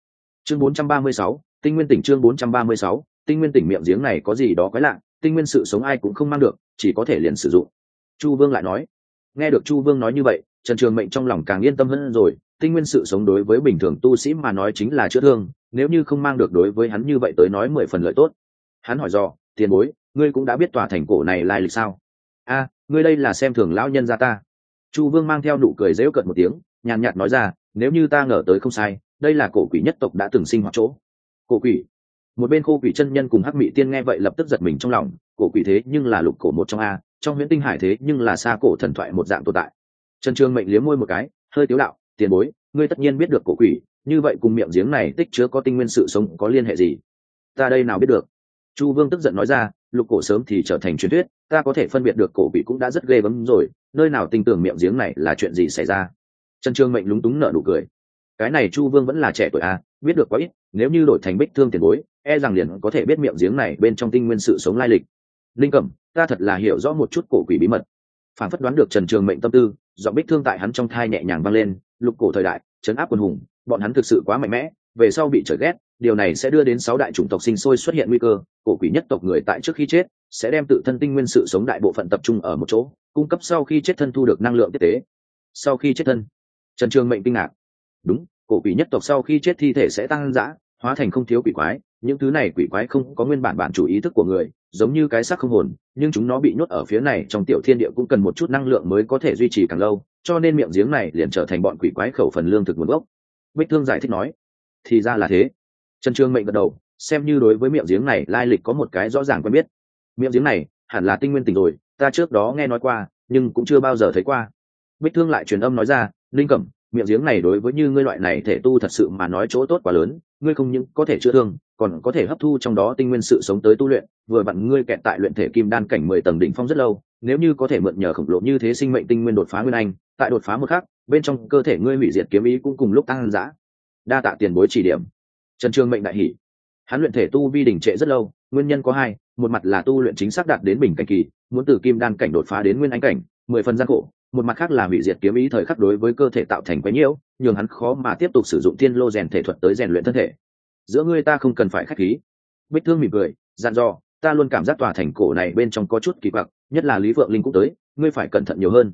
S1: Chương 436, tinh nguyên tỉnh chương 436, tinh nguyên tỉnh miệng giếng này có gì đó quái lạ tinh nguyên sự sống ai cũng không mang được chỉ có thể liền sử dụng. Chu vương lại nói. Nghe được chu vương nói như vậy trần trường mệnh trong lòng càng yên tâm hơn rồi tinh nguyên sự sống đối với bình thường tu sĩ mà nói chính là chữa thương nếu như không mang được đối với hắn như vậy tới nói mười phần lợi tốt. Hắn hỏi dò tiền bối ngươi cũng đã biết tòa thành cổ này lai lịch sao? A ngươi đây là xem thường lão nhân gia ta. Chu vương mang theo nụ cười dễu cận một tiếng nhàn nhạt nói ra, nếu như ta ngờ tới không sai, đây là cổ quỷ nhất tộc đã từng sinh hoạt chỗ. Cổ quỷ? Một bên khô quỷ chân nhân cùng hắc mị tiên nghe vậy lập tức giật mình trong lòng, cổ quỷ thế nhưng là lục cổ một trong a, trong huyễn tinh hải thế nhưng là xa cổ thần thoại một dạng tồn tại. Trần trương mệnh liếm môi một cái, hơi tiếu đạo, tiền bối, ngươi tất nhiên biết được cổ quỷ, như vậy cùng miệng giếng này tích chứa có tinh nguyên sự sống có liên hệ gì? Ta đây nào biết được? Chu vương tức giận nói ra, lục cổ sớm thì trở thành truyền thuyết, ta có thể phân biệt được cổ quỷ cũng đã rất ghê gớm rồi, nơi nào tin tưởng miệng giếng này là chuyện gì xảy ra? Trần trương mệnh lúng túng nở nụ cười. Cái này chu vương vẫn là trẻ tuổi à biết được quá ít, nếu như đổi thành bích thương tiền bối e rằng liền có thể biết miệng giếng này bên trong tinh nguyên sự sống lai lịch. Linh cẩm, ta thật là hiểu rõ một chút cổ quỷ bí mật. Phản phất đoán được trần trường mệnh tâm tư, giọng bích thương tại hắn trong thai nhẹ nhàng vang lên, lục cổ thời đại chấn áp quân hùng, bọn hắn thực sự quá mạnh mẽ, về sau bị trời ghét, điều này sẽ đưa đến sáu đại chủng tộc sinh sôi xuất hiện nguy cơ, cổ quỷ nhất tộc người tại trước khi chết, sẽ đem tự thân tinh nguyên sự sống đại bộ phận tập trung ở một chỗ, cung cấp sau khi chết thân thu được năng lượng tiếp tế. Sau khi chết thân trần trường mệnh kinh ngạc. Đúng, cổ quỷ nhất tộc sau khi chết thi thể sẽ tăng dã, hóa thành không thiếu quỷ quái, những thứ này quỷ quái không có nguyên bản bản chủ ý thức của người, giống như cái xác không hồn, nhưng chúng nó bị nhốt ở phía này trong tiểu thiên địa cũng cần một chút năng lượng mới có thể duy trì càng lâu, cho nên miệng giếng này liền trở thành bọn quỷ quái khẩu phần lương thực nguồn gốc. Bích thương giải thích nói, thì ra là thế. Trần trương mệnh gật đầu, xem như đối với miệng giếng này lai lịch có một cái rõ ràng quen biết. Miệng giếng này hẳn là tinh nguyên tình rồi, ta trước đó nghe nói qua, nhưng cũng chưa bao giờ thấy qua. Bích thương lại truyền âm nói ra linh cẩm, miệng giếng này đối với như ngươi loại này thể tu thật sự mà nói chỗ tốt quá lớn, ngươi không những có thể chữa thương, còn có thể hấp thu trong đó tinh nguyên sự sống tới tu luyện, vừa vặn ngươi kẹt tại luyện thể kim đan cảnh mười tầng đỉnh phong rất lâu, nếu như có thể mượn nhờ khổng lồ như thế sinh mệnh tinh nguyên đột phá nguyên anh, tại đột phá một khắc, bên trong cơ thể ngươi hủy diệt kiếm ý cũng cùng lúc tăng dã. Đa tạ tiền bối chỉ điểm. Trần trương mệnh đại hỷ hắn luyện thể tu vi đỉnh trệ rất lâu, nguyên nhân có hai, một mặt là tu luyện chính xác đạt đến bình cảnh kỳ, muốn từ kim đan cảnh đột phá đến nguyên anh cảnh, mười phần gian khổ một mặt khác là hủy diệt kiếm ý thời khắc đối với cơ thể tạo thành quấy nhiễu, nhường hắn khó mà tiếp tục sử dụng thiên lô rèn thể thuật tới rèn luyện thân thể. Giữa ngươi ta không cần phải khách khí. Bích thương mỉm cười, dặn dò, ta luôn cảm giác tòa thành cổ này bên trong có chút kỳ quặc, nhất là lý phượng linh cũng tới, ngươi phải cẩn thận nhiều hơn.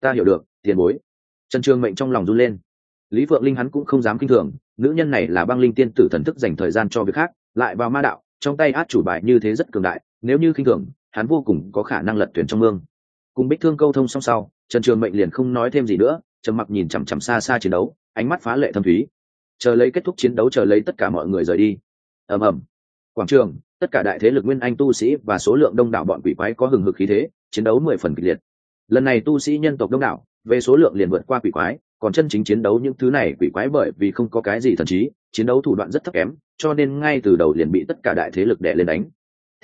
S1: Ta hiểu được, tiền bối. Trần trương mệnh trong lòng run lên. Lý phượng linh hắn cũng không dám kinh thường, nữ nhân này là băng linh tiên tử thần thức dành thời gian cho việc khác, lại vào ma đạo, trong tay át chủ bài như thế rất cường đại, nếu như kinh thường, hắn vô cùng có khả năng lật tuyển trong mương. Cùng bích thương câu thông xong sau trần trường mệnh liền không nói thêm gì nữa, trầm mặc nhìn chằm chằm xa xa chiến đấu, ánh mắt phá lệ thâm thúy. Chờ lấy kết thúc chiến đấu chờ lấy tất cả mọi người rời đi. Ầm ầm. Quảng trường, tất cả đại thế lực nguyên anh tu sĩ và số lượng đông đảo bọn quỷ quái có hừng hực khí thế, chiến đấu mười phần kịch liệt. Lần này tu sĩ nhân tộc đông đảo, về số lượng liền vượt qua quỷ quái, còn chân chính chiến đấu những thứ này quỷ quái bởi vì không có cái gì thần trí, chiến đấu thủ đoạn rất thấp kém, cho nên ngay từ đầu liền bị tất cả đại thế lực đè lên đánh.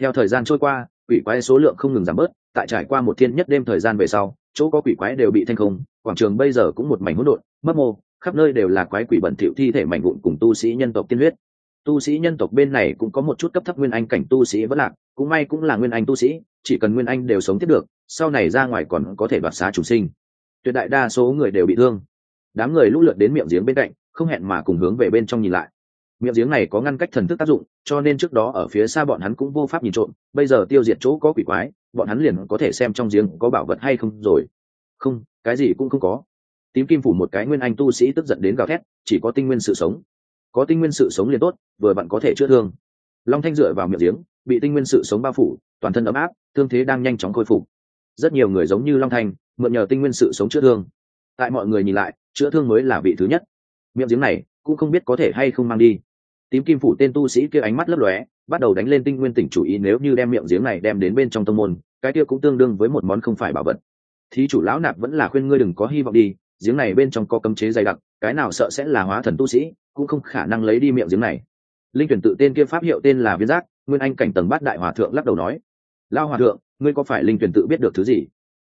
S1: Theo thời gian trôi qua, quỷ quái số lượng không ngừng giảm bớt tại trải qua một thiên nhất đêm thời gian về sau, chỗ có quỷ quái đều bị thanh không, quảng trường bây giờ cũng một mảnh hỗn độn mất mô, khắp nơi đều là quái quỷ bẩn thỉu thi thể mảnh vụn cùng tu sĩ nhân tộc tiên huyết. Tu sĩ nhân tộc bên này cũng có một chút cấp thấp nguyên anh cảnh tu sĩ vẫn lạc, cũng may cũng là nguyên anh tu sĩ, chỉ cần nguyên anh đều sống tiếp được, sau này ra ngoài còn có thể đoạt xá chủ sinh. Tuyệt đại đa số người đều bị thương. Đám người lũ lượt đến miệng giếng bên cạnh, không hẹn mà cùng hướng về bên trong nhìn lại miệng giếng này có ngăn cách thần thức tác dụng, cho nên trước đó ở phía xa bọn hắn cũng vô pháp nhìn trộm, bây giờ tiêu diệt chỗ có quỷ quái, bọn hắn liền có thể xem trong giếng có bảo vật hay không rồi. Không, cái gì cũng không có. Tím kim phủ một cái nguyên anh tu sĩ tức giận đến gào thét, chỉ có tinh nguyên sự sống. Có tinh nguyên sự sống liền tốt, vừa bạn có thể chữa thương. Long thanh dựa vào miệng giếng, bị tinh nguyên sự sống bao phủ, toàn thân ấm áp, thương thế đang nhanh chóng khôi phục. Rất nhiều người giống như long thanh, mượn nhờ tinh nguyên sự sống chữa thương. Tại mọi người nhìn lại, chữa thương mới là vị thứ nhất. Miệng giếng này cũng không biết có thể hay không mang đi tím kim phủ tên tu sĩ kia ánh mắt lấp lóe, bắt đầu đánh lên tinh nguyên tỉnh chủ ý nếu như đem miệng giếng này đem đến bên trong tông môn, cái kia cũng tương đương với một món không phải bảo vật. Thí chủ lão nạp vẫn là khuyên ngươi đừng có hy vọng đi, giếng này bên trong có cấm chế dày đặc, cái nào sợ sẽ là hóa thần tu sĩ, cũng không khả năng lấy đi miệng giếng này. Linh tuyển tự tên kia pháp hiệu tên là viên giác, nguyên anh cảnh tầng bát đại hòa thượng lắc đầu nói lao hòa thượng, ngươi có phải linh tuyển tự biết được thứ gì?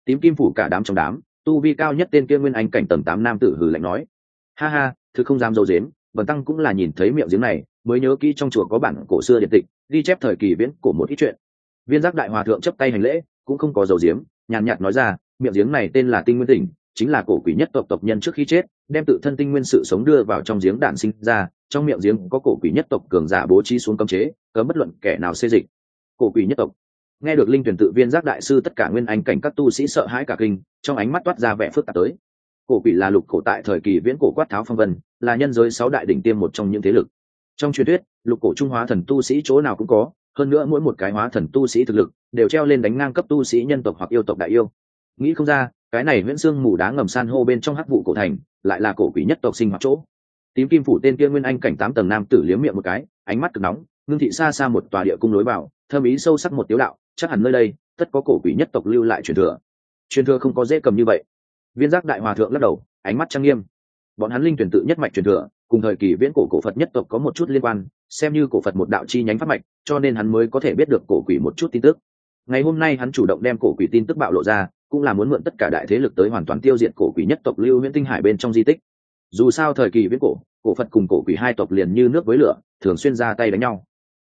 S1: Tím kim phủ cả đám trong đám, tu vi cao nhất tên kia nguyên anh cảnh tầng tám nam tử hừ lạnh nói, ha ha thứ không dám dâu dếm vần tăng cũng là nhìn thấy miệng giếng này mới nhớ kỹ trong chùa có bản cổ xưa điện tịch, ghi chép thời kỳ viễn của một ít chuyện. Viên giác đại hòa thượng chấp tay hành lễ, cũng không có dầu diếm nhàn nhạt nói ra, miệng giếng này tên là tinh nguyên tỉnh, chính là cổ quỷ nhất tộc tộc nhân trước khi chết, đem tự thân tinh nguyên sự sống đưa vào trong giếng đạn sinh ra, trong miệng giếng có cổ quỷ nhất tộc cường giả bố trí xuống cấm chế, cấm bất luận kẻ nào xê dịch. Cổ quỷ nhất tộc. Nghe được linh tuyển tự viên giác đại sư tất cả nguyên anh cảnh các tu sĩ sợ hãi cả kinh, trong ánh mắt toát ra vẻ phức tạp tới. Cổ quỷ là lục cổ tại thời kỳ viễn cổ quát tháo phong vân, là nhân giới sáu đại đỉnh tiêm một trong những thế lực trong truyền thuyết, lục cổ trung hóa thần tu sĩ chỗ nào cũng có, hơn nữa mỗi một cái hóa thần tu sĩ thực lực đều treo lên đánh ngang cấp tu sĩ nhân tộc hoặc yêu tộc đại yêu. Nghĩ không ra, cái này nguyễn sương mù đá ngầm san hô bên trong hắc vụ cổ thành, lại là cổ quỷ nhất tộc sinh hoạt chỗ. Tím kim phủ tên kia nguyên anh cảnh tám tầng nam tử liếm miệng một cái, ánh mắt cực nóng, ngưng thị xa xa một tòa địa cung lối vào thơm ý sâu sắc một tiếu đạo, chắc hẳn nơi đây, tất có cổ quỷ nhất tộc lưu lại truyền thừa. Truyền thừa không có dễ cầm như vậy. Viên giác đại hòa thượng lắc đầu, ánh mắt trang nghiêm. Bọn hắn linh tuyển tự nhất mạch truyền thừa cùng thời kỳ viễn cổ cổ phật nhất tộc có một chút liên quan xem như cổ phật một đạo chi nhánh pháp mạch cho nên hắn mới có thể biết được cổ quỷ một chút tin tức. Ngày hôm nay hắn chủ động đem cổ quỷ tin tức bạo lộ ra cũng là muốn mượn tất cả đại thế lực tới hoàn toàn tiêu diệt cổ quỷ nhất tộc lưu nguyễn tinh hải bên trong di tích. Dù sao thời kỳ viễn cổ cổ phật cùng cổ quỷ hai tộc liền như nước với lửa thường xuyên ra tay đánh nhau.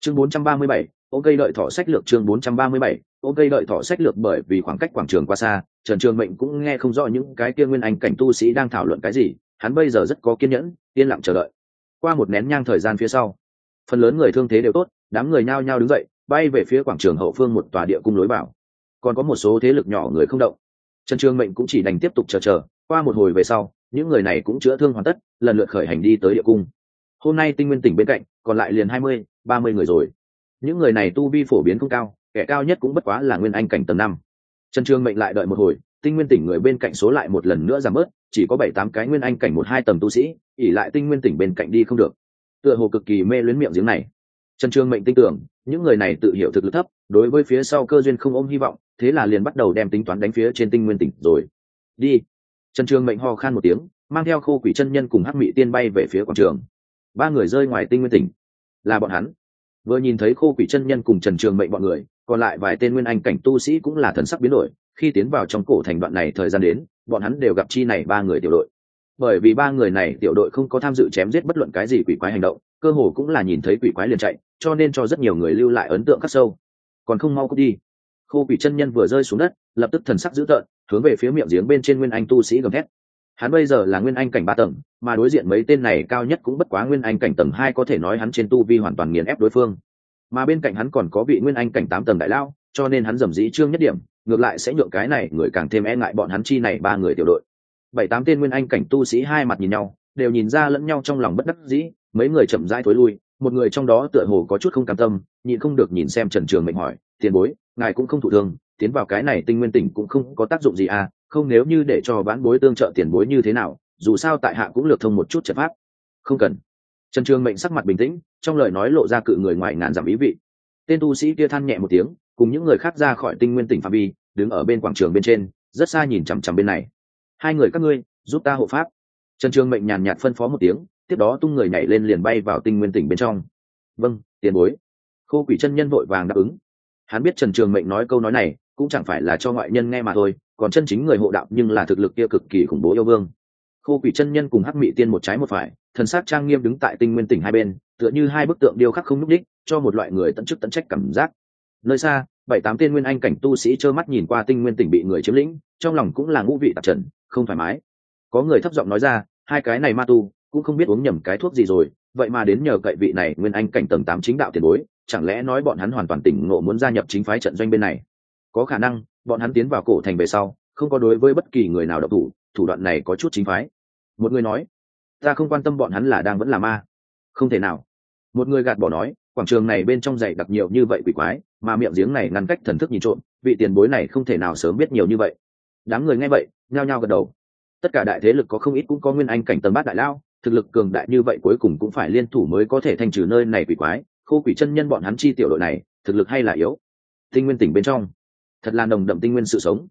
S1: Chương 437, ô cây đợi thọ sách lược chương 437, ô cây đợi thọ sách lược bởi vì khoảng cách quảng trường quá xa trần trường mệnh cũng nghe không rõ những cái kia nguyên anh cảnh tu sĩ đang thảo luận cái gì hắn bây giờ rất có kiên nhẫn, yên lặng chờ đợi. Qua một nén nhang thời gian phía sau, phần lớn người thương thế đều tốt, đám người nhao nhao đứng dậy, bay về phía quảng trường hậu phương một tòa địa cung lối vào. Còn có một số thế lực nhỏ người không động. Trần trương mệnh cũng chỉ đành tiếp tục chờ chờ, qua một hồi về sau, những người này cũng chữa thương hoàn tất, lần lượt khởi hành đi tới địa cung. Hôm nay tinh nguyên tỉnh bên cạnh, còn lại liền hai mươi, ba mươi người rồi. Những người này tu vi phổ biến không cao, kẻ cao nhất cũng bất quá là nguyên anh cảnh tầng năm. Trần trương mệnh lại đợi một hồi tinh nguyên tỉnh người bên cạnh số lại một lần nữa giảm bớt, chỉ có bảy tám cái nguyên anh cảnh một hai tầng tu sĩ, ỉ lại tinh nguyên tỉnh bên cạnh đi không được. Tựa hồ cực kỳ mê luyến miệng giếng này. Trần trường mệnh tin tưởng, những người này tự hiểu thực lực thấp, đối với phía sau cơ duyên không ôm hy vọng, thế là liền bắt đầu đem tính toán đánh phía trên tinh nguyên tỉnh rồi. Đi. Trần trường mệnh ho khan một tiếng, mang theo khô quỷ chân nhân cùng hắc mị tiên bay về phía quảng trường. Ba người rơi ngoài tinh nguyên tỉnh. Là bọn hắn. Vừa nhìn thấy khô quỷ chân nhân cùng trần trường mệnh bọn người, còn lại vài tên nguyên anh cảnh tu sĩ cũng là thần sắc biến đổi khi tiến vào trong cổ thành đoạn này thời gian đến, bọn hắn đều gặp chi này ba người tiểu đội. Bởi vì ba người này tiểu đội không có tham dự chém giết bất luận cái gì quỷ quái hành động, cơ hồ cũng là nhìn thấy quỷ quái liền chạy, cho nên cho rất nhiều người lưu lại ấn tượng khắc sâu. Còn không mau cút đi. Khô quỷ chân nhân vừa rơi xuống đất, lập tức thần sắc dữ tợn, hướng về phía miệng giếng bên trên nguyên anh tu sĩ gầm thét. Hắn bây giờ là nguyên anh cảnh ba tầng, mà đối diện mấy tên này cao nhất cũng bất quá nguyên anh cảnh tầng hai có thể nói hắn trên tu vi hoàn toàn nghiền ép đối phương. Mà bên cạnh hắn còn có vị nguyên anh cảnh tám tầng đại lao, cho nên hắn dầm dĩ trương nhất điểm ngược lại sẽ nhượng cái này người càng thêm e ngại bọn hắn chi này ba người tiểu đội. Bảy tám tên nguyên anh cảnh tu sĩ hai mặt nhìn nhau, đều nhìn ra lẫn nhau trong lòng bất đắc dĩ, mấy người chậm rãi thối lui, một người trong đó tựa hồ có chút không cam tâm, nhịn không được nhìn xem trần trường mệnh hỏi, tiền bối, ngài cũng không thụ thương, tiến vào cái này tinh nguyên tỉnh cũng không có tác dụng gì à không nếu như để cho bán bối tương trợ tiền bối như thế nào, dù sao tại hạ cũng lược thông một chút trận pháp. Không cần. Trần trường mệnh sắc mặt bình tĩnh, trong lời nói lộ ra cự người ngoài ngàn giảm ý vị. Tên tu sĩ kia than nhẹ một tiếng cùng những người khác ra khỏi tinh nguyên tỉnh phạm vi, đứng ở bên quảng trường bên trên, rất xa nhìn chằm chằm bên này. Hai người các ngươi, giúp ta hộ pháp. Trần trường mệnh nhàn nhạt phân phó một tiếng, tiếp đó tung người nhảy lên liền bay vào tinh nguyên tỉnh bên trong. Vâng tiền bối. Khô quỷ chân nhân vội vàng đáp ứng. Hắn biết trần trường mệnh nói câu nói này, cũng chẳng phải là cho ngoại nhân nghe mà thôi, còn chân chính người hộ đạo nhưng là thực lực kia cực kỳ khủng bố yêu vương. Khô quỷ chân nhân cùng hắc mị tiên một trái một phải, thần sát trang nghiêm đứng tại tinh nguyên tỉnh hai bên, tựa như hai bức tượng điêu khắc không nhúc đích cho một loại người tận chức tận trách cảm giác nơi xa, bảy tám tên nguyên anh cảnh tu sĩ trơ mắt nhìn qua tinh nguyên tỉnh bị người chiếm lĩnh, trong lòng cũng là ngũ vị tạp trần, không thoải mái. Có người thấp giọng nói ra, hai cái này ma tu cũng không biết uống nhầm cái thuốc gì rồi, vậy mà đến nhờ cậy vị này nguyên anh cảnh tầng tám chính đạo tiền bối, chẳng lẽ nói bọn hắn hoàn toàn tỉnh ngộ muốn gia nhập chính phái trận doanh bên này? Có khả năng, bọn hắn tiến vào cổ thành về sau, không có đối với bất kỳ người nào độc thủ thủ đoạn này có chút chính phái. Một người nói, ta không quan tâm bọn hắn là đang vẫn là ma. Không thể nào. Một người gạt bỏ nói quảng trường này bên trong dày đặc nhiều như vậy quỷ quái, mà miệng giếng này ngăn cách thần thức nhìn trộm, vị tiền bối này không thể nào sớm biết nhiều như vậy. Đám người nghe vậy, nhao nhao gật đầu. Tất cả đại thế lực có không ít cũng có nguyên anh cảnh tầng bát đại lao, thực lực cường đại như vậy cuối cùng cũng phải liên thủ mới có thể thanh trừ nơi này quỷ quái, khô quỷ chân nhân bọn hắn chi tiểu đội này, thực lực hay là yếu. Tinh nguyên tỉnh bên trong, thật là nồng đậm tinh nguyên sự sống.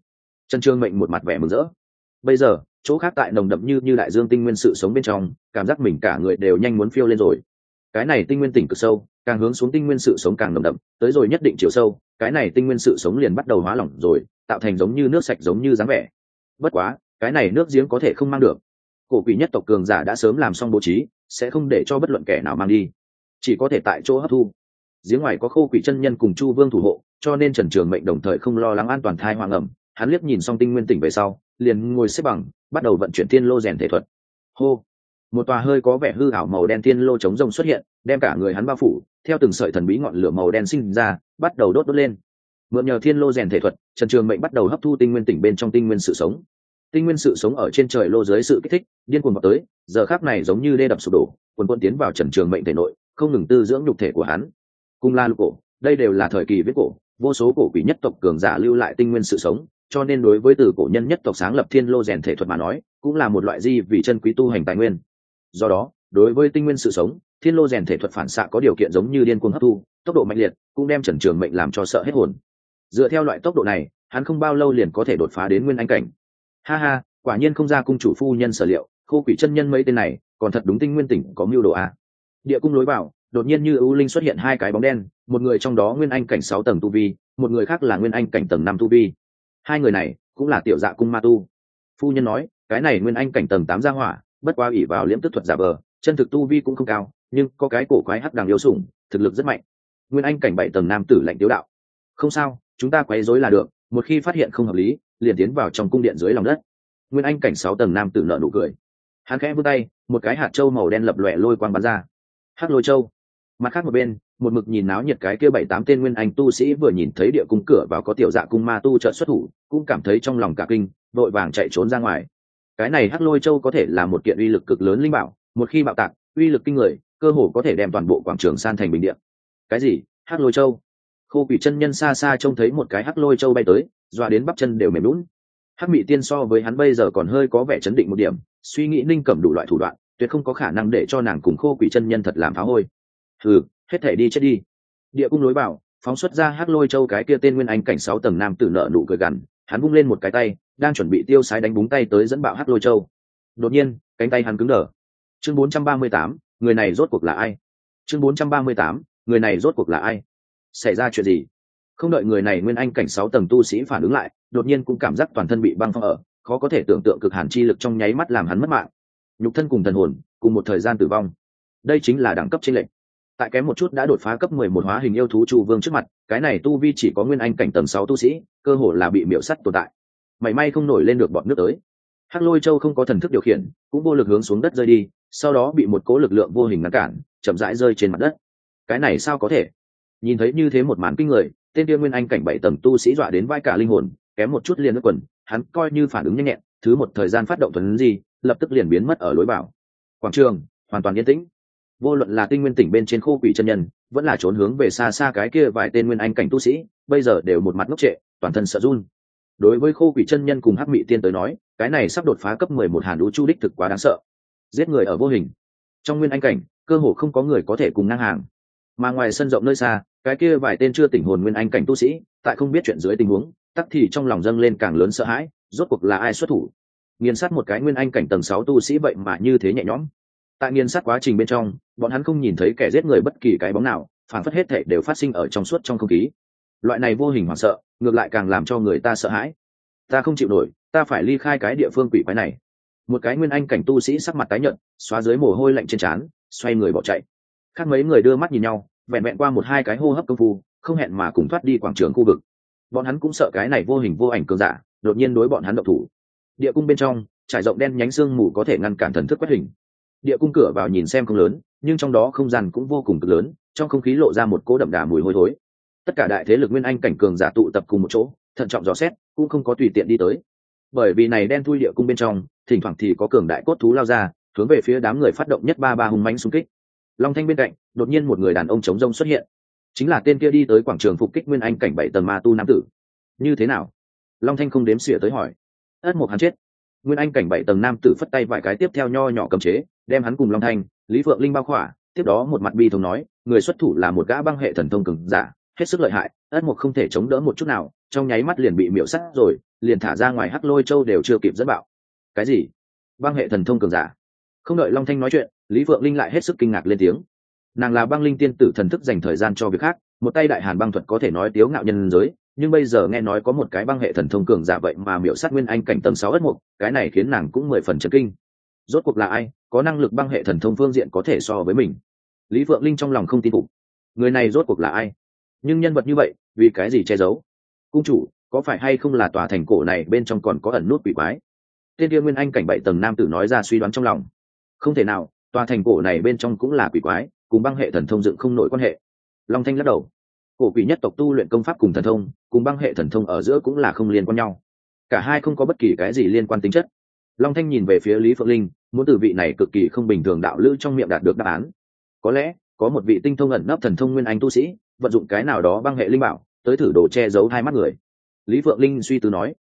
S1: Trần trương mệnh một mặt vẻ mừng rỡ. Bây giờ, chỗ khác tại nồng đậm như như đại dương tinh nguyên sự sống bên trong, cảm giác mình cả người đều nhanh muốn phiêu lên rồi. Cái này tinh nguyên tỉnh cực sâu càng hướng xuống tinh nguyên sự sống càng nồng đậm, tới rồi nhất định chiều sâu, cái này tinh nguyên sự sống liền bắt đầu hóa lỏng rồi, tạo thành giống như nước sạch giống như dáng vẻ. Bất quá, cái này nước giếng có thể không mang được. Cổ quỷ nhất tộc cường giả đã sớm làm xong bố trí, sẽ không để cho bất luận kẻ nào mang đi. Chỉ có thể tại chỗ hấp thu. Giếng ngoài có khô quỷ chân nhân cùng chu vương thủ hộ, cho nên trần trường mệnh đồng thời không lo lắng an toàn thai hoàng ẩm. Hắn liếc nhìn xong tinh nguyên tỉnh về sau, liền ngồi xếp bằng, bắt đầu vận chuyển tiên lô rèn thể thuật. Hô! Một tòa hơi có vẻ hư ảo màu đen tiên lô chống rồng xuất hiện đem cả người hắn bao phủ, theo từng sợi thần bí ngọn lửa màu đen sinh ra, bắt đầu đốt đốt lên. Mượn nhờ thiên lô rèn thể thuật, trần trường mệnh bắt đầu hấp thu tinh nguyên tỉnh bên trong tinh nguyên sự sống. Tinh nguyên sự sống ở trên trời lô dưới sự kích thích, điên cuồng vào tới, giờ khác này giống như đê đập sụp đổ, quần quân tiến vào trần trường mệnh thể nội, không ngừng tư dưỡng nhục thể của hắn. Cung la lục cổ, đây đều là thời kỳ viết cổ, vô số cổ quỷ nhất tộc cường giả lưu lại tinh nguyên sự sống, cho nên đối với từ cổ nhân nhất tộc sáng lập thiên lô rèn thể thuật mà nói, cũng là một loại di vì chân quý tu hành tài nguyên. Do đó đối với tinh nguyên sự sống, thiên lô rèn thể thuật phản xạ có điều kiện giống như điên cuồng hấp thu, tốc độ mạnh liệt cũng đem trần trường mệnh làm cho sợ hết hồn. Dựa theo loại tốc độ này, hắn không bao lâu liền có thể đột phá đến nguyên anh cảnh. Ha ha, quả nhiên không ra cung chủ phu nhân sở liệu, khô quỷ chân nhân mấy tên này, còn thật đúng tinh nguyên tỉnh có mưu đồ a địa cung lối vào, đột nhiên như ưu linh xuất hiện hai cái bóng đen, một người trong đó nguyên anh cảnh sáu tầng tu vi, một người khác là nguyên anh cảnh tầng năm tu vi. Hai người này cũng là tiểu dạ cung ma tu. Phu nhân nói, cái này nguyên anh cảnh tầng tám gia hỏa, bất qua ủy vào liễm tức thuật giả vờ chân thực tu vi cũng không cao, nhưng có cái cổ quái hắc đằng yêu sủng, thực lực rất mạnh. Nguyên anh cảnh bảy tầng nam tử lạnh tiếu đạo. Không sao, chúng ta quấy rối là được, một khi phát hiện không hợp lý, liền tiến vào trong cung điện dưới lòng đất. Nguyên anh cảnh sáu tầng nam tử nợ nụ cười. Hắn khẽ vươn tay, một cái hạt trâu màu đen lập lòe lôi quang bắn ra. Hắc lôi châu. Mặt khác một bên, một mực nhìn náo nhiệt cái kia bảy tám tên nguyên anh tu sĩ vừa nhìn thấy địa cung cửa vào có tiểu dạ cung ma tu trợ xuất thủ, cũng cảm thấy trong lòng cả kinh, vội vàng chạy trốn ra ngoài. Cái này hắc lôi châu có thể là một kiện uy lực cực lớn linh bảo một khi bạo tạc, uy lực kinh người, cơ hồ có thể đem toàn bộ quảng trường san thành bình điện cái gì? Hắc lôi châu? Khô quỷ chân nhân xa xa trông thấy một cái hắc lôi châu bay tới dọa đến bắp chân đều mềm lún hắc mỹ tiên so với hắn bây giờ còn hơi có vẻ chấn định một điểm, suy nghĩ ninh cẩm đủ loại thủ đoạn, tuyệt không có khả năng để cho nàng cùng khô quỷ chân nhân thật làm phá hôi. Ừ hết thể đi chết đi. Địa cung lối bảo phóng xuất ra hắc lôi châu cái kia tên nguyên anh cảnh sáu tầng nam tử nợ nụ cười gằn, hắn vung lên một cái tay, đang chuẩn bị tiêu sái đánh búng tay tới dẫn bạo hắc lôi châu. Đột nhiên, cánh tay hắn cứng đờ chương 438, người này rốt cuộc là ai? Chương 438, người này rốt cuộc là ai? Xảy ra chuyện gì? Không đợi người này nguyên anh cảnh sáu tầng tu sĩ phản ứng lại đột nhiên cũng cảm giác toàn thân bị băng phong ở khó có thể tưởng tượng cực hàn chi lực trong nháy mắt làm hắn mất mạng. Nhục thân cùng thần hồn cùng một thời gian tử vong. Đây chính là đẳng cấp chính lệnh, tại kém một chút đã đột phá cấp mười một hóa hình yêu thú chu vương trước mặt cái này tu vi chỉ có nguyên anh cảnh tầng sáu tu sĩ cơ hồ là bị miễu sắt tồn tại. Mảy may không nổi lên được bọn nước tới. Hắc lôi châu không có thần thức điều khiển cũng vô lực hướng xuống đất rơi đi sau đó bị một cố lực lượng vô hình ngăn cản, chậm rãi rơi trên mặt đất. Cái này sao có thể? Nhìn thấy như thế một màn kinh người, tên tiên nguyên anh cảnh bảy tầng tu sĩ dọa đến vai cả linh hồn, kém một chút liền nước quần, hắn coi như phản ứng nhanh nhẹn, thứ một thời gian phát động thuần gì lập tức liền biến mất ở lối bảo quảng trường, hoàn toàn yên tĩnh. Vô luận là tinh nguyên tỉnh bên trên khô quỷ chân nhân, vẫn là trốn hướng về xa xa cái kia vài tên nguyên anh cảnh tu sĩ, bây giờ đều một mặt ngốc trệ, toàn thân sợ run. Đối với khô quỷ chân nhân cùng hắc mị tiên tới nói, cái này sắp đột phá cấp mười một hàn đũ chu đích thực quá đáng sợ giết người ở vô hình. Trong nguyên anh cảnh, cơ hồ không có người có thể cùng ngang hàng. Mà ngoài sân rộng nơi xa, cái kia vài tên chưa tỉnh hồn nguyên anh cảnh tu sĩ, tại không biết chuyện dưới tình huống, tắc thì trong lòng dâng lên càng lớn sợ hãi, rốt cuộc là ai xuất thủ? Nghiền sát một cái nguyên anh cảnh tầng sáu tu sĩ vậy mà như thế nhẹ nhõm. Tại nghiền sát quá trình bên trong, bọn hắn không nhìn thấy kẻ giết người bất kỳ cái bóng nào, phản phất hết thể đều phát sinh ở trong suốt trong không khí. Loại này vô hình hoảng sợ, ngược lại càng làm cho người ta sợ hãi. Ta không chịu nổi, ta phải ly khai cái địa phương quỷ quái này một cái nguyên anh cảnh tu sĩ sắc mặt tái nhợt, xóa dưới mồ hôi lạnh trên trán, xoay người bỏ chạy. Khác mấy người đưa mắt nhìn nhau, vẹn vẹn qua một hai cái hô hấp công phu, không hẹn mà cùng thoát đi quảng trường khu vực. Bọn hắn cũng sợ cái này vô hình vô ảnh cường giả, đột nhiên đối bọn hắn độc thủ. Địa cung bên trong, trải rộng đen nhánh xương mù có thể ngăn cản thần thức quét hình. Địa cung cửa vào nhìn xem không lớn, nhưng trong đó không gian cũng vô cùng cực lớn, trong không khí lộ ra một cỗ đậm đà mùi hôi thối. Tất cả đại thế lực nguyên anh cảnh cường giả tụ tập cùng một chỗ, thận trọng dò xét, cũng không có tùy tiện đi tới. Bởi vì này đen thui địa cung bên trong thỉnh thoảng thì có cường đại cốt thú lao ra, hướng về phía đám người phát động nhất ba ba hùng mánh xung kích. Long thanh bên cạnh, đột nhiên một người đàn ông chống rông xuất hiện. Chính là tên kia đi tới quảng trường phục kích nguyên anh cảnh bảy tầng ma tu nam tử. Như thế nào? Long thanh không đếm xỉa tới hỏi. Ất một hắn chết. Nguyên anh cảnh bảy tầng nam tử phất tay vài cái tiếp theo nho nhỏ cầm chế, đem hắn cùng long thanh, lý phượng linh bao khỏa. Tiếp đó một mặt bi thống nói, người xuất thủ là một gã băng hệ thần thông cường giả, hết sức lợi hại, ất một không thể chống đỡ một chút nào, trong nháy mắt liền bị miễu sắt rồi, liền thả ra ngoài hắc lôi châu đều chưa kịp dẫn bạo cái gì? Băng hệ thần thông cường giả. Không đợi long thanh nói chuyện, lý phượng linh lại hết sức kinh ngạc lên tiếng. Nàng là băng linh tiên tử thần thức dành thời gian cho việc khác, một tay đại hàn băng thuật có thể nói tiếu ngạo nhân giới, nhưng bây giờ nghe nói có một cái băng hệ thần thông cường giả vậy mà miểu sát nguyên anh cảnh tầng sáu ất mục, cái này khiến nàng cũng mười phần chấn kinh. Rốt cuộc là ai, có năng lực băng hệ thần thông phương diện có thể so với mình? Lý phượng linh trong lòng không tin phục. Người này rốt cuộc là ai? Nhưng nhân vật như vậy, vì cái gì che giấu? Cung chủ, có phải hay không là tòa thành cổ này bên trong còn có ẩn nút quỷ quái? Tên kia nguyên anh cảnh bảy tầng nam tử nói ra suy đoán trong lòng. Không thể nào, tòa thành cổ này bên trong cũng là quỷ quái, cùng băng hệ thần thông dựng không nổi quan hệ. Long thanh lắc đầu. Cổ quỷ nhất tộc tu luyện công pháp cùng thần thông, cùng băng hệ thần thông ở giữa cũng là không liên quan nhau. Cả hai không có bất kỳ cái gì liên quan tính chất. Long thanh nhìn về phía lý phượng linh, muốn từ vị này cực kỳ không bình thường đạo lữ trong miệng đạt được đáp án. Có lẽ, có một vị tinh thông ẩn nấp thần thông nguyên anh tu sĩ, vận dụng cái nào đó băng hệ linh bảo, tới thử đồ che giấu hai mắt người. Lý phượng linh suy tư nói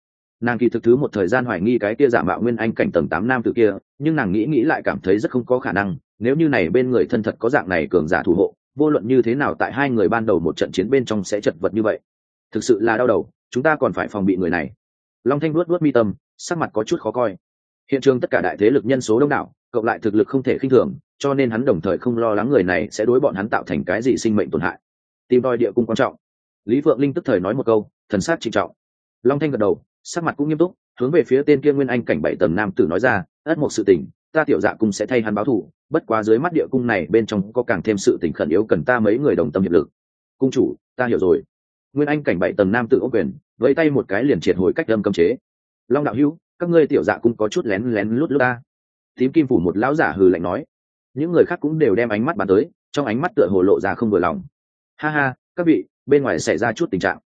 S1: nàng kỳ thực thứ một thời gian hoài nghi cái kia giả mạo nguyên anh cảnh tầng tám nam tử kia, nhưng nàng nghĩ nghĩ lại cảm thấy rất không có khả năng, nếu như này bên người thân thật có dạng này cường giả thủ hộ, vô luận như thế nào tại hai người ban đầu một trận chiến bên trong sẽ chật vật như vậy. Thực sự là đau đầu, chúng ta còn phải phòng bị người này. Long thanh luốt luốt mi tâm, sắc mặt có chút khó coi. Hiện trường tất cả đại thế lực nhân số đông đảo, cộng lại thực lực không thể khinh thường, cho nên hắn đồng thời không lo lắng người này sẽ đối bọn hắn tạo thành cái gì sinh mệnh tổn hại. Tìm đòi địa cung quan trọng. Lý phượng linh tức thời nói một câu, thần sát trịnh trọng. Long thanh gật đầu sắc mặt cũng nghiêm túc, hướng về phía tên kia nguyên anh cảnh bảy tầng nam tử nói ra, ất một sự tình, ta tiểu dạ cung sẽ thay hắn báo thù, bất quá dưới mắt địa cung này bên trong có càng thêm sự tình khẩn yếu cần ta mấy người đồng tâm hiệp lực. Cung chủ, ta hiểu rồi. Nguyên anh cảnh bảy tầng nam tự ô quyền, vẫy tay một cái liền triệt hồi cách đâm cấm chế. Long đạo hữu, các ngươi tiểu dạ cung có chút lén lén lút lút ta. Tím kim phủ một lão giả hừ lạnh nói. Những người khác cũng đều đem ánh mắt bàn tới, trong ánh mắt tựa hồ lộ ra không vừa lòng. Ha ha, các vị, bên ngoài xảy ra chút tình trạng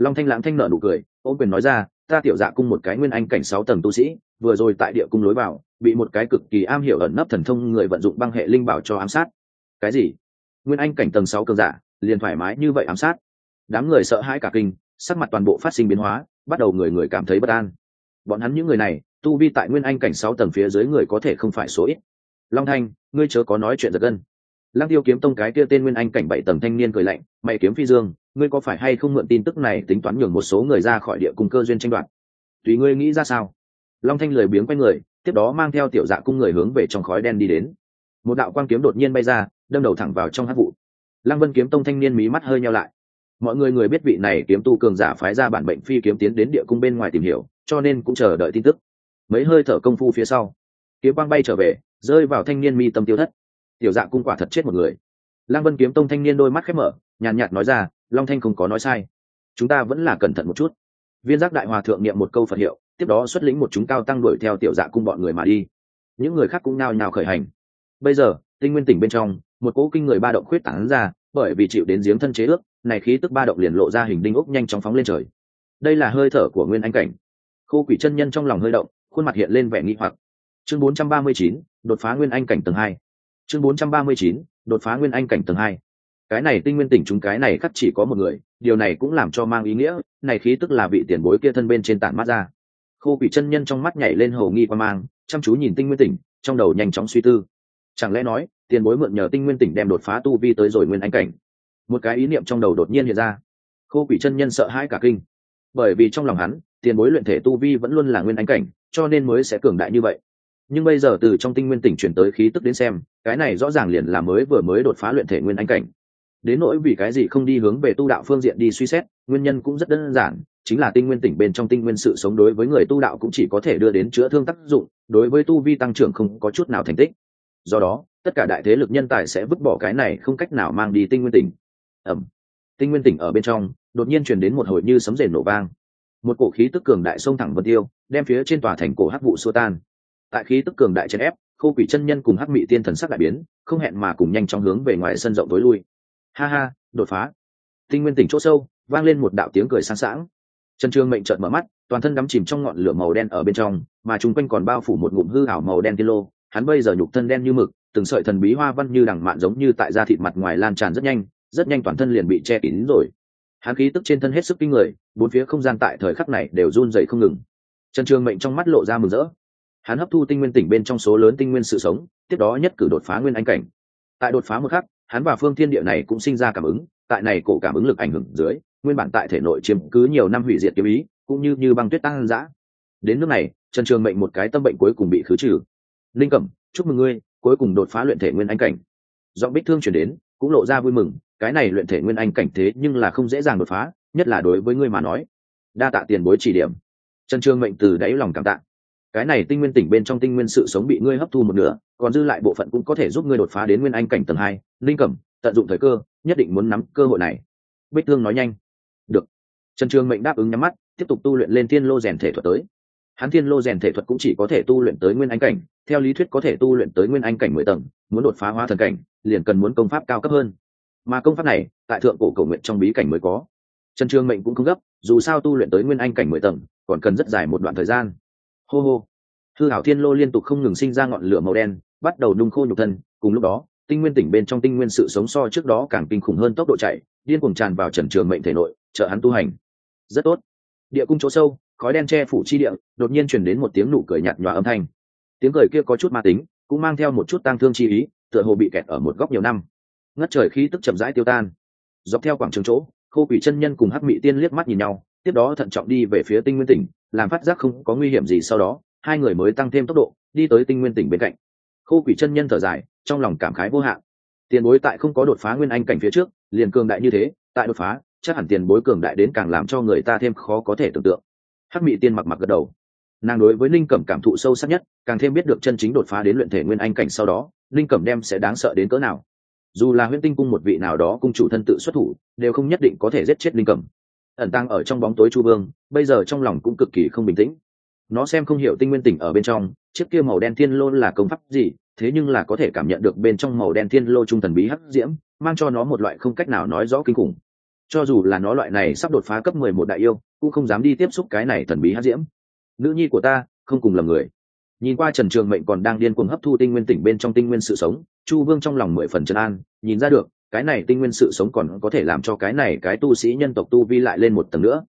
S1: long thanh lãng thanh nợ nụ cười, ôm quyền nói ra, ta tiểu dạ cung một cái nguyên anh cảnh sáu tầng tu sĩ, vừa rồi tại địa cung lối vào, bị một cái cực kỳ am hiểu ẩn nấp thần thông người vận dụng băng hệ linh bảo cho ám sát. Cái gì? Nguyên anh cảnh tầng sáu cường giả, liền thoải mái như vậy ám sát? Đám người sợ hãi cả kinh, sắc mặt toàn bộ phát sinh biến hóa, bắt đầu người người cảm thấy bất an. Bọn hắn những người này, tu vi tại nguyên anh cảnh sáu tầng phía dưới người có thể không phải số ít. Long thanh, ngươi chớ có nói chuyện giật gân lăng tiêu kiếm tông cái kia tên nguyên anh cảnh bảy tầng thanh niên cười lạnh, mày kiếm phi dương, ngươi có phải hay không mượn tin tức này tính toán nhường một số người ra khỏi địa cung cơ duyên tranh đoạt? Tùy ngươi nghĩ ra sao? Long thanh lười biếng quay người, tiếp đó mang theo tiểu dạ cung người hướng về trong khói đen đi đến. Một đạo quang kiếm đột nhiên bay ra, đâm đầu thẳng vào trong hắc vụ. Lăng vân kiếm tông thanh niên mí mắt hơi nheo lại. Mọi người người biết vị này kiếm tu cường giả phái ra bản bệnh phi kiếm tiến đến địa cung bên ngoài tìm hiểu, cho nên cũng chờ đợi tin tức. Mấy hơi thở công phu phía sau, kiếm quang bay trở về, rơi vào thanh niên mi tâm tiêu thất tiểu dạ cung quả thật chết một người. Lăng vân kiếm tông thanh niên đôi mắt khép mở nhàn nhạt nói ra long thanh không có nói sai. Chúng ta vẫn là cẩn thận một chút. Viên giác đại hòa thượng niệm một câu phật hiệu tiếp đó xuất lĩnh một chúng cao tăng đuổi theo tiểu dạ cung bọn người mà đi. Những người khác cũng nao nao khởi hành. Bây giờ tinh nguyên tỉnh bên trong một cỗ kinh người ba động khuyết tảng ra bởi vì chịu đến giếng thân chế ước này khí tức ba động liền lộ ra hình đinh ốc nhanh chóng phóng lên trời. Đây là hơi thở của nguyên anh cảnh. Khô quỷ chân nhân trong lòng hơi động khuôn mặt hiện lên vẻ nghi hoặc. Chương 439, đột phá nguyên anh cảnh tầng hai chương 439, đột phá nguyên anh cảnh tầng hai. Cái này tinh nguyên tỉnh chúng cái này khắc chỉ có một người điều này cũng làm cho mang ý nghĩa này khí tức là vị tiền bối kia thân bên trên tản mát ra. Khô quỷ chân nhân trong mắt nhảy lên hầu nghi qua mang chăm chú nhìn tinh nguyên tỉnh trong đầu nhanh chóng suy tư. Chẳng lẽ nói tiền bối mượn nhờ tinh nguyên tỉnh đem đột phá tu vi tới rồi nguyên anh cảnh? Một cái ý niệm trong đầu đột nhiên hiện ra. Khô quỷ chân nhân sợ hãi cả kinh. Bởi vì trong lòng hắn tiền bối luyện thể tu vi vẫn luôn là nguyên anh cảnh cho nên mới sẽ cường đại như vậy nhưng bây giờ từ trong tinh nguyên tỉnh chuyển tới khí tức đến xem, cái này rõ ràng liền là mới vừa mới đột phá luyện thể nguyên anh cảnh. Đến nỗi vì cái gì không đi hướng về tu đạo phương diện đi suy xét, nguyên nhân cũng rất đơn giản, chính là tinh nguyên tỉnh bên trong tinh nguyên sự sống đối với người tu đạo cũng chỉ có thể đưa đến chữa thương tác dụng, đối với tu vi tăng trưởng không có chút nào thành tích. Do đó, tất cả đại thế lực nhân tài sẽ vứt bỏ cái này không cách nào mang đi tinh nguyên tỉnh. Ẩm. Tinh nguyên tỉnh ở bên trong, đột nhiên truyền đến một hồi như sấm rền nổ vang. Một cổ khí tức cường đại sông thẳng vân tiêu, đem phía trên tòa thành cổ hắc vụ xua tan tại khí tức cường đại chèn ép, khô quỷ chân nhân cùng hắc mị tiên thần sắc đại biến, không hẹn mà cùng nhanh chóng hướng về ngoài sân rộng tối lui. Ha ha, đột phá. Tinh nguyên tỉnh chỗ sâu, vang lên một đạo tiếng cười sáng sảng. Trần trương mệnh trợn mở mắt, toàn thân đắm chìm trong ngọn lửa màu đen ở bên trong, mà chung quanh còn bao phủ một ngụm hư ảo màu đen tiên lô. Hắn bây giờ nhục thân đen như mực, từng sợi thần bí hoa văn như đằng mạn giống như tại da thịt mặt ngoài lan tràn rất nhanh rất nhanh toàn thân liền bị che kín rồi. Hắn khí tức trên thân hết sức kinh người, bốn phía không gian tại thời khắc này đều run dậy không ngừng. Trần trường mệnh trong mắt lộ ra mừng rỡ hắn hấp thu tinh nguyên tỉnh bên trong số lớn tinh nguyên sự sống, tiếp đó nhất cử đột phá nguyên anh cảnh. Tại đột phá một khắc, hắn và phương thiên địa này cũng sinh ra cảm ứng, tại này cổ cảm ứng lực ảnh hưởng dưới, nguyên bản tại thể nội chiếm cứ nhiều năm hủy diệt kiếm ý, cũng như như băng tuyết tăng dã đến nước này, trần trường mệnh một cái tâm bệnh cuối cùng bị khứ trừ. Linh cẩm, chúc mừng ngươi, cuối cùng đột phá luyện thể nguyên anh cảnh. Giọng bích thương chuyển đến, cũng lộ ra vui mừng, cái này luyện thể nguyên anh cảnh thế nhưng là không dễ dàng đột phá, nhất là đối với ngươi mà nói. Đa tạ tiền bối chỉ điểm. Trần trường mệnh từ đáy lòng cảm tạ cái này tinh nguyên tỉnh bên trong tinh nguyên sự sống bị ngươi hấp thu một nửa, còn dư lại bộ phận cũng có thể giúp ngươi đột phá đến nguyên anh cảnh tầng hai. Linh cẩm, tận dụng thời cơ, nhất định muốn nắm cơ hội này. Bích thương nói nhanh. Được. Trần trường mệnh đáp ứng nhắm mắt, tiếp tục tu luyện lên thiên lô rèn thể thuật tới. Hắn thiên lô rèn thể thuật cũng chỉ có thể tu luyện tới nguyên anh cảnh, theo lý thuyết có thể tu luyện tới nguyên anh cảnh mười tầng, muốn đột phá hóa thần cảnh, liền cần muốn công pháp cao cấp hơn. Mà công pháp này, tại thượng cổ cầu nguyện trong bí cảnh mới có. Trần trường mệnh cũng không gấp, dù sao tu luyện tới nguyên anh cảnh mười tầng, còn cần rất dài một đoạn thời gian hô hô. Hư hảo thiên lô liên tục không ngừng sinh ra ngọn lửa màu đen, bắt đầu nung khô nhục thân. Cùng lúc đó, tinh nguyên tỉnh bên trong tinh nguyên sự sống so trước đó càng kinh khủng hơn tốc độ chạy, điên cuồng tràn vào trần trường mệnh thể nội, trợ hắn tu hành. Rất tốt. Địa cung chỗ sâu, khói đen che phủ chi địa, đột nhiên truyền đến một tiếng nụ cười nhạt nhòa âm thanh. Tiếng cười kia có chút ma tính, cũng mang theo một chút tang thương chi ý, tựa hồ bị kẹt ở một góc nhiều năm. Ngất trời khí tức chậm rãi tiêu tan. Dọc theo quảng trường chỗ, khô quỷ chân nhân cùng hắc mị tiên liếc mắt nhìn nhau, tiếp đó thận trọng đi về phía tinh nguyên tỉnh làm phát giác không có nguy hiểm gì sau đó, hai người mới tăng thêm tốc độ, đi tới tinh nguyên tỉnh bên cạnh. Khô quỷ chân nhân thở dài, trong lòng cảm khái vô hạn. Tiền bối tại không có đột phá nguyên anh cảnh phía trước, liền cường đại như thế, tại đột phá, chắc hẳn tiền bối cường đại đến càng làm cho người ta thêm khó có thể tưởng tượng. Hắc mị tiên mặc mặc gật đầu. Nàng đối với linh cẩm cảm thụ sâu sắc nhất, càng thêm biết được chân chính đột phá đến luyện thể nguyên anh cảnh sau đó linh cẩm đem sẽ đáng sợ đến cỡ nào. Dù là huyễn tinh cung một vị nào đó cung chủ thân tự xuất thủ, đều không nhất định có thể giết chết linh cẩm ẩn tăng ở trong bóng tối chu vương, bây giờ trong lòng cũng cực kỳ không bình tĩnh. Nó xem không hiểu tinh nguyên tỉnh ở bên trong, chiếc kia màu đen thiên lô là công pháp gì, thế nhưng là có thể cảm nhận được bên trong màu đen thiên lô trung thần bí hắc diễm, mang cho nó một loại không cách nào nói rõ kinh khủng. Cho dù là nó loại này sắp đột phá cấp mười một đại yêu, cũng không dám đi tiếp xúc cái này thần bí hắc diễm. Nữ nhi của ta, không cùng lầm người. Nhìn qua trần trường mệnh còn đang điên cuồng hấp thu tinh nguyên tỉnh bên trong tinh nguyên sự sống, chu vương trong lòng mười phần trấn an, nhìn ra được cái này tinh nguyên sự sống còn có thể làm cho cái này cái tu sĩ nhân tộc tu vi lại lên một tầng nữa.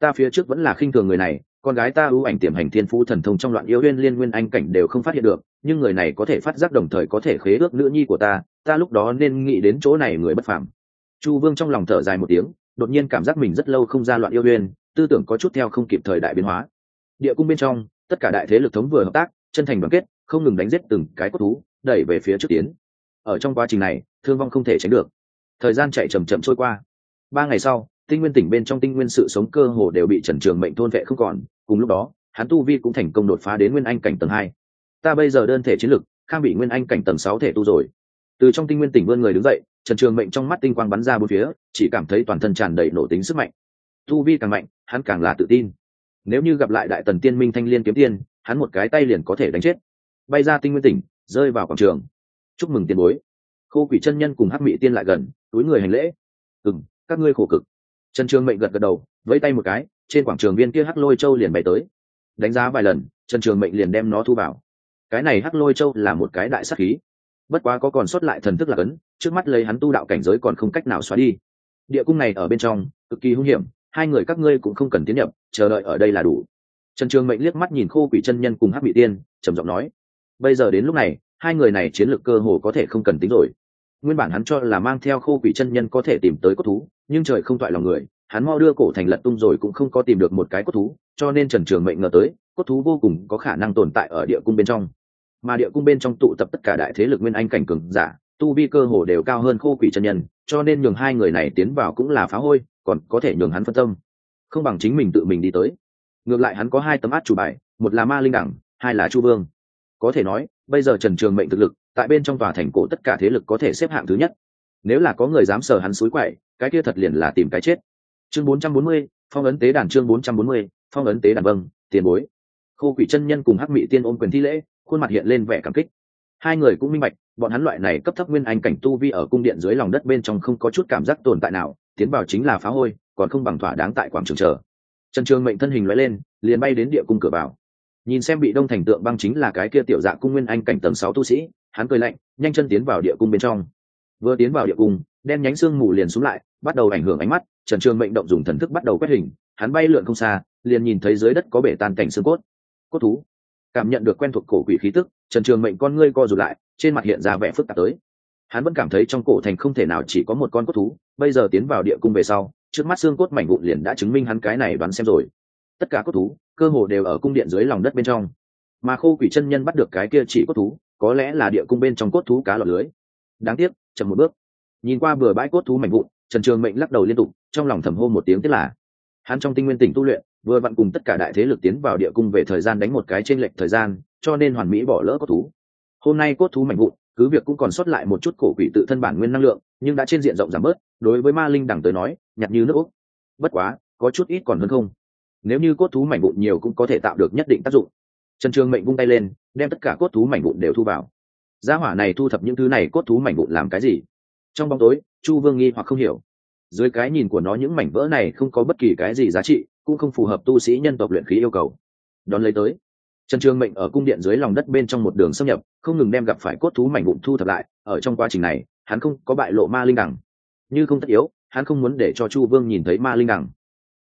S1: Ta phía trước vẫn là khinh thường người này, con gái ta ưu ảnh tiềm hành thiên phú thần thông trong loạn yêu huyên liên nguyên anh cảnh đều không phát hiện được, nhưng người này có thể phát giác đồng thời có thể khế ước nữ nhi của ta ta lúc đó nên nghĩ đến chỗ này người bất phàm. Chu vương trong lòng thở dài một tiếng, đột nhiên cảm giác mình rất lâu không ra loạn yêu huyên, tư tưởng có chút theo không kịp thời đại biến hóa. Địa cung bên trong, tất cả đại thế lực thống vừa hợp tác, chân thành đoàn kết, không ngừng đánh giết từng cái cốt thú, đẩy về phía trước tiến. Ở trong quá trình này thương vong không thể tránh được. Thời gian chạy chầm chậm trôi qua. Ba ngày sau, tinh nguyên tỉnh bên trong tinh nguyên sự sống cơ hồ đều bị trần trường mệnh thôn vệ không còn. Cùng lúc đó, hắn tu vi cũng thành công đột phá đến nguyên anh cảnh tầng hai. Ta bây giờ đơn thể chiến lực, khang bị nguyên anh cảnh tầng sáu thể tu rồi. Từ trong tinh nguyên tỉnh vươn người đứng dậy, trần trường mệnh trong mắt tinh quang bắn ra bốn phía, chỉ cảm thấy toàn thân tràn đầy nổ tính sức mạnh. Tu vi càng mạnh, hắn càng là tự tin. Nếu như gặp lại đại tần tiên minh thanh liên kiếm tiên, hắn một cái tay liền có thể đánh chết. Bay ra tinh nguyên tỉnh, rơi vào quảng trường. Chúc mừng tiền bối khô quỷ chân nhân cùng hắc mị tiên lại gần, túi người hành lễ. Ừng các ngươi khổ cực. Trần trường mệnh gật gật đầu, vẫy tay một cái, trên quảng trường viên kia hắc lôi châu liền bày tới. Đánh giá vài lần, trần trường mệnh liền đem nó thu vào. Cái này hắc lôi châu là một cái đại sắc khí. Bất quá có còn sót lại thần thức là cấn, trước mắt lấy hắn tu đạo cảnh giới còn không cách nào xóa đi. Địa cung này ở bên trong, cực kỳ hung hiểm, hai người các ngươi cũng không cần tiến nhập, chờ đợi ở đây là đủ. Trần trường mệnh liếc mắt nhìn khô quỷ chân nhân cùng hắc bị tiên, trầm giọng nói, bây giờ đến lúc này, hai người này chiến lược cơ hồ có thể không cần tính rồi nguyên bản hắn cho là mang theo khô quỷ chân nhân có thể tìm tới cốt thú, nhưng trời không toại lòng người, hắn mau đưa cổ thành lật tung rồi cũng không có tìm được một cái cốt thú, cho nên trần trường mệnh ngờ tới, cốt thú vô cùng có khả năng tồn tại ở địa cung bên trong. Mà địa cung bên trong tụ tập tất cả đại thế lực nguyên anh cảnh cường giả, tu vi cơ hồ đều cao hơn khô quỷ chân nhân, cho nên nhường hai người này tiến vào cũng là phá hôi, còn có thể nhường hắn phân tâm. Không bằng chính mình tự mình đi tới. Ngược lại hắn có hai tấm át chủ bài, một là ma linh đẳng, hai là chu vương. Có thể nói, bây giờ trần trường mệnh thực lực tại bên trong tòa thành cổ tất cả thế lực có thể xếp hạng thứ nhất. Nếu là có người dám sờ hắn suối quậy cái kia thật liền là tìm cái chết. Chương 440, phong ấn tế đàn chương 440, phong ấn tế đàn vâng tiền bối. Khô quỷ chân nhân cùng hắc mị tiên ôm quyền thi lễ khuôn mặt hiện lên vẻ cảm kích. Hai người cũng minh bạch bọn hắn loại này cấp thấp nguyên anh cảnh tu vi ở cung điện dưới lòng đất bên trong không có chút cảm giác tồn tại nào tiến vào chính là phá hôi còn không bằng thỏa đáng tại quảng trường chờ. Trần trường mệnh thân hình loại lên liền bay đến địa cung cửa vào. Nhìn xem bị đông thành tượng băng chính là cái kia tiểu dạ cung nguyên anh cảnh tầng sáu tu sĩ hắn cười lạnh, nhanh chân tiến vào địa cung bên trong. Vừa tiến vào địa cung, đen nhánh xương mù liền xuống lại, bắt đầu ảnh hưởng ánh mắt, trần trường mệnh động dùng thần thức bắt đầu quét hình, hắn bay lượn không xa, liền nhìn thấy dưới đất có bể tan cảnh xương cốt. Cốt thú. Cảm nhận được quen thuộc cổ quỷ khí tức, trần trường mệnh con ngươi co rụt lại, trên mặt hiện ra vẻ phức tạp tới. Hắn vẫn cảm thấy trong cổ thành không thể nào chỉ có một con cốt thú, bây giờ tiến vào địa cung về sau, trước mắt xương cốt mảnh vụn liền đã chứng minh hắn cái này đoán xem rồi. Tất cả cốt thú, cơ hồ đều ở cung điện dưới lòng đất bên trong. Mà khô quỷ chân nhân bắt được cái kia chỉ cốt thú có lẽ là địa cung bên trong cốt thú cá lọt lưới. Đáng tiếc, chậm một bước. Nhìn qua bừa bãi cốt thú mảnh vụn, trần trường mệnh lắc đầu liên tục, trong lòng thầm hô một tiếng, tức là hắn trong tinh nguyên tỉnh tu luyện, vừa vặn cùng tất cả đại thế lực tiến vào địa cung về thời gian đánh một cái trên lệch thời gian, cho nên hoàn mỹ bỏ lỡ cốt thú. Hôm nay cốt thú mảnh vụn, cứ việc cũng còn sót lại một chút cổ quỷ tự thân bản nguyên năng lượng, nhưng đã trên diện rộng giảm bớt, đối với ma linh đẳng tới nói, nhặt như nước úc. Bất quá, có chút ít còn hơn không. Nếu như cốt thú mảnh vụn nhiều cũng có thể tạo được nhất định tác dụng trần trường mệnh vung tay lên, đem tất cả cốt thú mảnh vụn đều thu vào. Gia hỏa này thu thập những thứ này cốt thú mảnh vụn làm cái gì? Trong bóng tối, chu vương nghi hoặc không hiểu. Dưới cái nhìn của nó những mảnh vỡ này không có bất kỳ cái gì giá trị, cũng không phù hợp tu sĩ nhân tộc luyện khí yêu cầu. Đón lấy tới, trần trường mệnh ở cung điện dưới lòng đất bên trong một đường xâm nhập, không ngừng đem gặp phải cốt thú mảnh vụn thu thập lại, ở trong quá trình này, hắn không có bại lộ ma linh đẳng như không tất yếu, hắn không muốn để cho chu vương nhìn thấy ma linh đẳng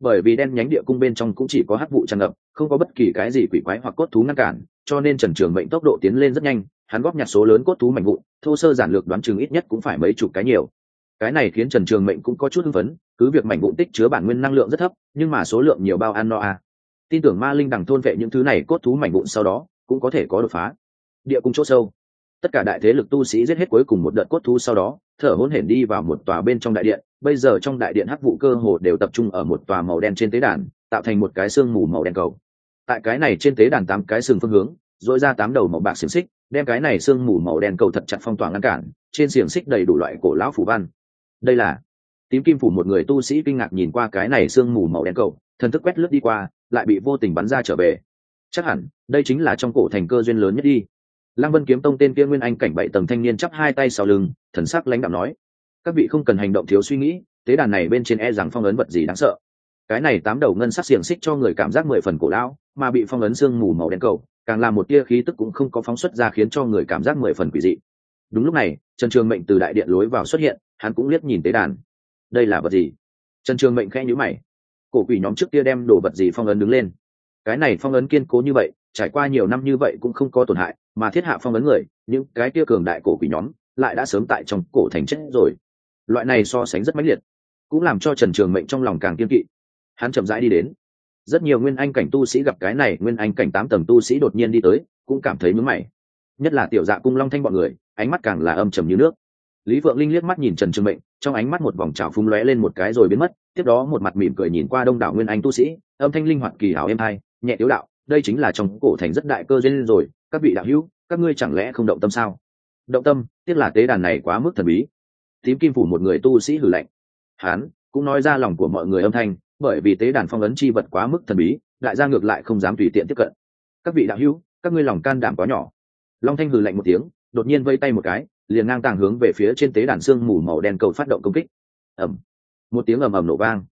S1: bởi vì đen nhánh địa cung bên trong cũng chỉ có hắc vụ tràn ngập, không có bất kỳ cái gì quỷ quái hoặc cốt thú ngăn cản, cho nên trần trường mệnh tốc độ tiến lên rất nhanh, hắn góp nhặt số lớn cốt thú mảnh vụn, thô sơ giản lược đoán chừng ít nhất cũng phải mấy chục cái nhiều. Cái này khiến trần trường mệnh cũng có chút hưng phấn, cứ việc mảnh vụn tích chứa bản nguyên năng lượng rất thấp, nhưng mà số lượng nhiều bao ăn no à. tin tưởng ma linh đằng thôn vệ những thứ này cốt thú mảnh vụn sau đó, cũng có thể có đột phá. Địa cung chỗ sâu. Tất cả đại thế lực tu sĩ giết hết cuối cùng một đợt cốt thú sau đó, thở hôn hển đi vào một tòa bên trong đại điện bây giờ trong đại điện hắc vụ cơ hồ đều tập trung ở một tòa màu đen trên tế đàn, tạo thành một cái xương mù màu đen cầu. Tại cái này trên tế đàn tám cái sừng phương hướng dội ra tám đầu màu bạc xiềng xích, đem cái này xương mù màu đen cầu thật chặt phong tỏa ngăn cản, trên xiềng xích đầy đủ loại cổ lão phủ văn. Đây là, tím kim phủ một người tu sĩ kinh ngạc nhìn qua cái này sương mù màu đen cầu, thần thức quét lướt đi qua, lại bị vô tình bắn ra trở về. Chắc hẳn, đây chính là trong cổ thành cơ duyên lớn nhất đi. Lăng vân kiếm tông tên kia nguyên anh cảnh bảy tầng thanh niên chắp hai tay sau lưng, thần sắc lãnh đạo nói các vị không cần hành động thiếu suy nghĩ, tế đàn này bên trên e rằng phong ấn vật gì đáng sợ. Cái này tám đầu ngân sắc xiềng xích cho người cảm giác mười phần cổ lão, mà bị phong ấn sương mù màu đen cầu, càng làm một tia khí tức cũng không có phóng xuất ra khiến cho người cảm giác mười phần quỷ dị. Đúng lúc này, trần trường mệnh từ đại điện lối vào xuất hiện, hắn cũng liếc nhìn tế đàn. Đây là vật gì? Trần trường mệnh khẽ nhữ mày. Cổ quỷ nhóm trước kia đem đồ vật gì phong ấn đứng lên? Cái này phong ấn kiên cố như vậy, trải qua nhiều năm như vậy cũng không có tổn hại, mà thiết hạ phong ấn người, những cái kia cường đại cổ quỷ nhóm, lại đã sớm tại trong cổ thành chết rồi loại này so sánh rất mãnh liệt, cũng làm cho trần trường mệnh trong lòng càng kiên kỵ. Hắn chậm rãi đi đến. Rất nhiều nguyên anh cảnh tu sĩ gặp cái này, nguyên anh cảnh tám tầng tu sĩ đột nhiên đi tới, cũng cảm thấy mướn mày. Nhất là tiểu dạ cung long thanh bọn người, ánh mắt càng là âm trầm như nước. Lý vượng linh liếc mắt nhìn trần trường mệnh, trong ánh mắt một vòng trào phúng lóe lên một cái rồi biến mất, tiếp đó một mặt mỉm cười nhìn qua đông đảo nguyên anh tu sĩ, âm thanh linh hoạt kỳ hảo êm hai nhẹ tiếu đạo, đây chính là trong cổ thành rất đại cơ duyên rồi, các vị đạo hữu, các ngươi chẳng lẽ không động tâm sao? Động tâm, tiếc là tế đàn này quá mức thần bí tím kim phủ một người tu sĩ hử lạnh. Hán cũng nói ra lòng của mọi người âm thanh bởi vì tế đàn phong ấn chi vật quá mức thần bí lại ra ngược lại không dám tùy tiện tiếp cận. Các vị đạo hữu các ngươi lòng can đảm quá nhỏ. Long thanh hử lạnh một tiếng đột nhiên vây tay một cái liền ngang tàng hướng về phía trên tế đàn xương mù màu đen cầu phát động công kích. Ầm, một tiếng ầm ầm nổ vang.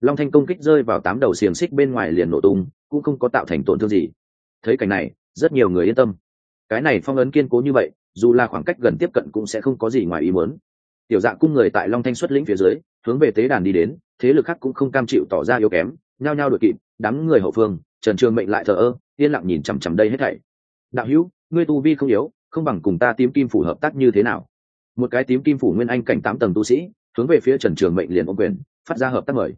S1: Long thanh công kích rơi vào tám đầu xiềng xích bên ngoài liền nổ tung cũng không có tạo thành tổn thương gì. Thấy cảnh này rất nhiều người yên tâm. Cái này phong ấn kiên cố như vậy dù là khoảng cách gần tiếp cận cũng sẽ không có gì ngoài ý muốn tiểu dạ cung người tại long thanh xuất lĩnh phía dưới, hướng về tế đàn đi đến, thế lực khác cũng không cam chịu tỏ ra yếu kém, nhao nhao đội kịp, đám người hậu phương, trần trường mệnh lại thờ ơ, yên lặng nhìn chằm chằm đây hết thảy. Đạo hữu, ngươi tu vi không yếu, không bằng cùng ta tím kim phủ hợp tác như thế nào? Một cái tím kim phủ nguyên anh cảnh tám tầng tu sĩ, hướng về phía trần trường mệnh liền ôm quyền, phát ra hợp tác mời.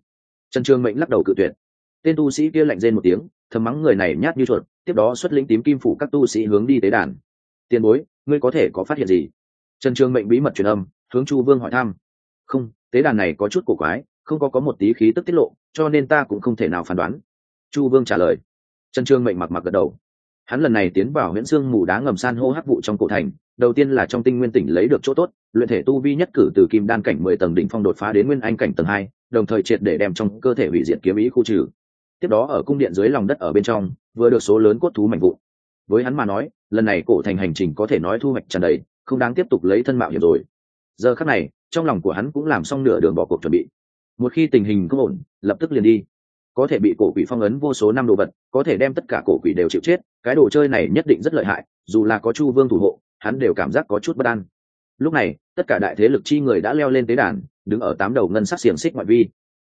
S1: Trần trường mệnh lắc đầu cự tuyệt. Tên tu sĩ kia lạnh rên một tiếng, thầm mắng người này nhát như chuột, tiếp đó xuất lĩnh tím kim phủ các tu sĩ hướng đi tế đàn. Tiền bối, ngươi có thể có phát hiện gì? Trần trường mệnh bí mật truyền âm, hướng chu vương hỏi thăm. Không, tế đàn này có chút cổ quái, không có có một tí khí tức tiết lộ, cho nên ta cũng không thể nào phán đoán. Chu vương trả lời. Trần trường mệnh mặc mặc gật đầu. Hắn lần này tiến vào huyện Dương mù đá ngầm san hô hắc vụ trong cổ thành, đầu tiên là trong tinh nguyên tỉnh lấy được chỗ tốt, luyện thể tu vi nhất cử từ kim đan cảnh mười tầng đỉnh phong đột phá đến nguyên anh cảnh tầng hai, đồng thời triệt để đem trong cơ thể hủy diệt kiếm ý khu trừ. Tiếp đó ở cung điện dưới lòng đất ở bên trong, vừa được số lớn cốt thú mạnh vụ với hắn mà nói, lần này cổ thành hành trình có thể nói thu hoạch tràn đầy không đáng tiếp tục lấy thân mạo hiểm rồi. Giờ khắc này, trong lòng của hắn cũng làm xong nửa đường bỏ cuộc chuẩn bị. Một khi tình hình không ổn, lập tức liền đi. Có thể bị cổ quỷ phong ấn vô số năm đồ vật, có thể đem tất cả cổ quỷ đều chịu chết, cái đồ chơi này nhất định rất lợi hại, dù là có chu vương thủ hộ, hắn đều cảm giác có chút bất an. Lúc này, tất cả đại thế lực chi người đã leo lên tế đàn, đứng ở tám đầu ngân sắc xiềng xích ngoại vi.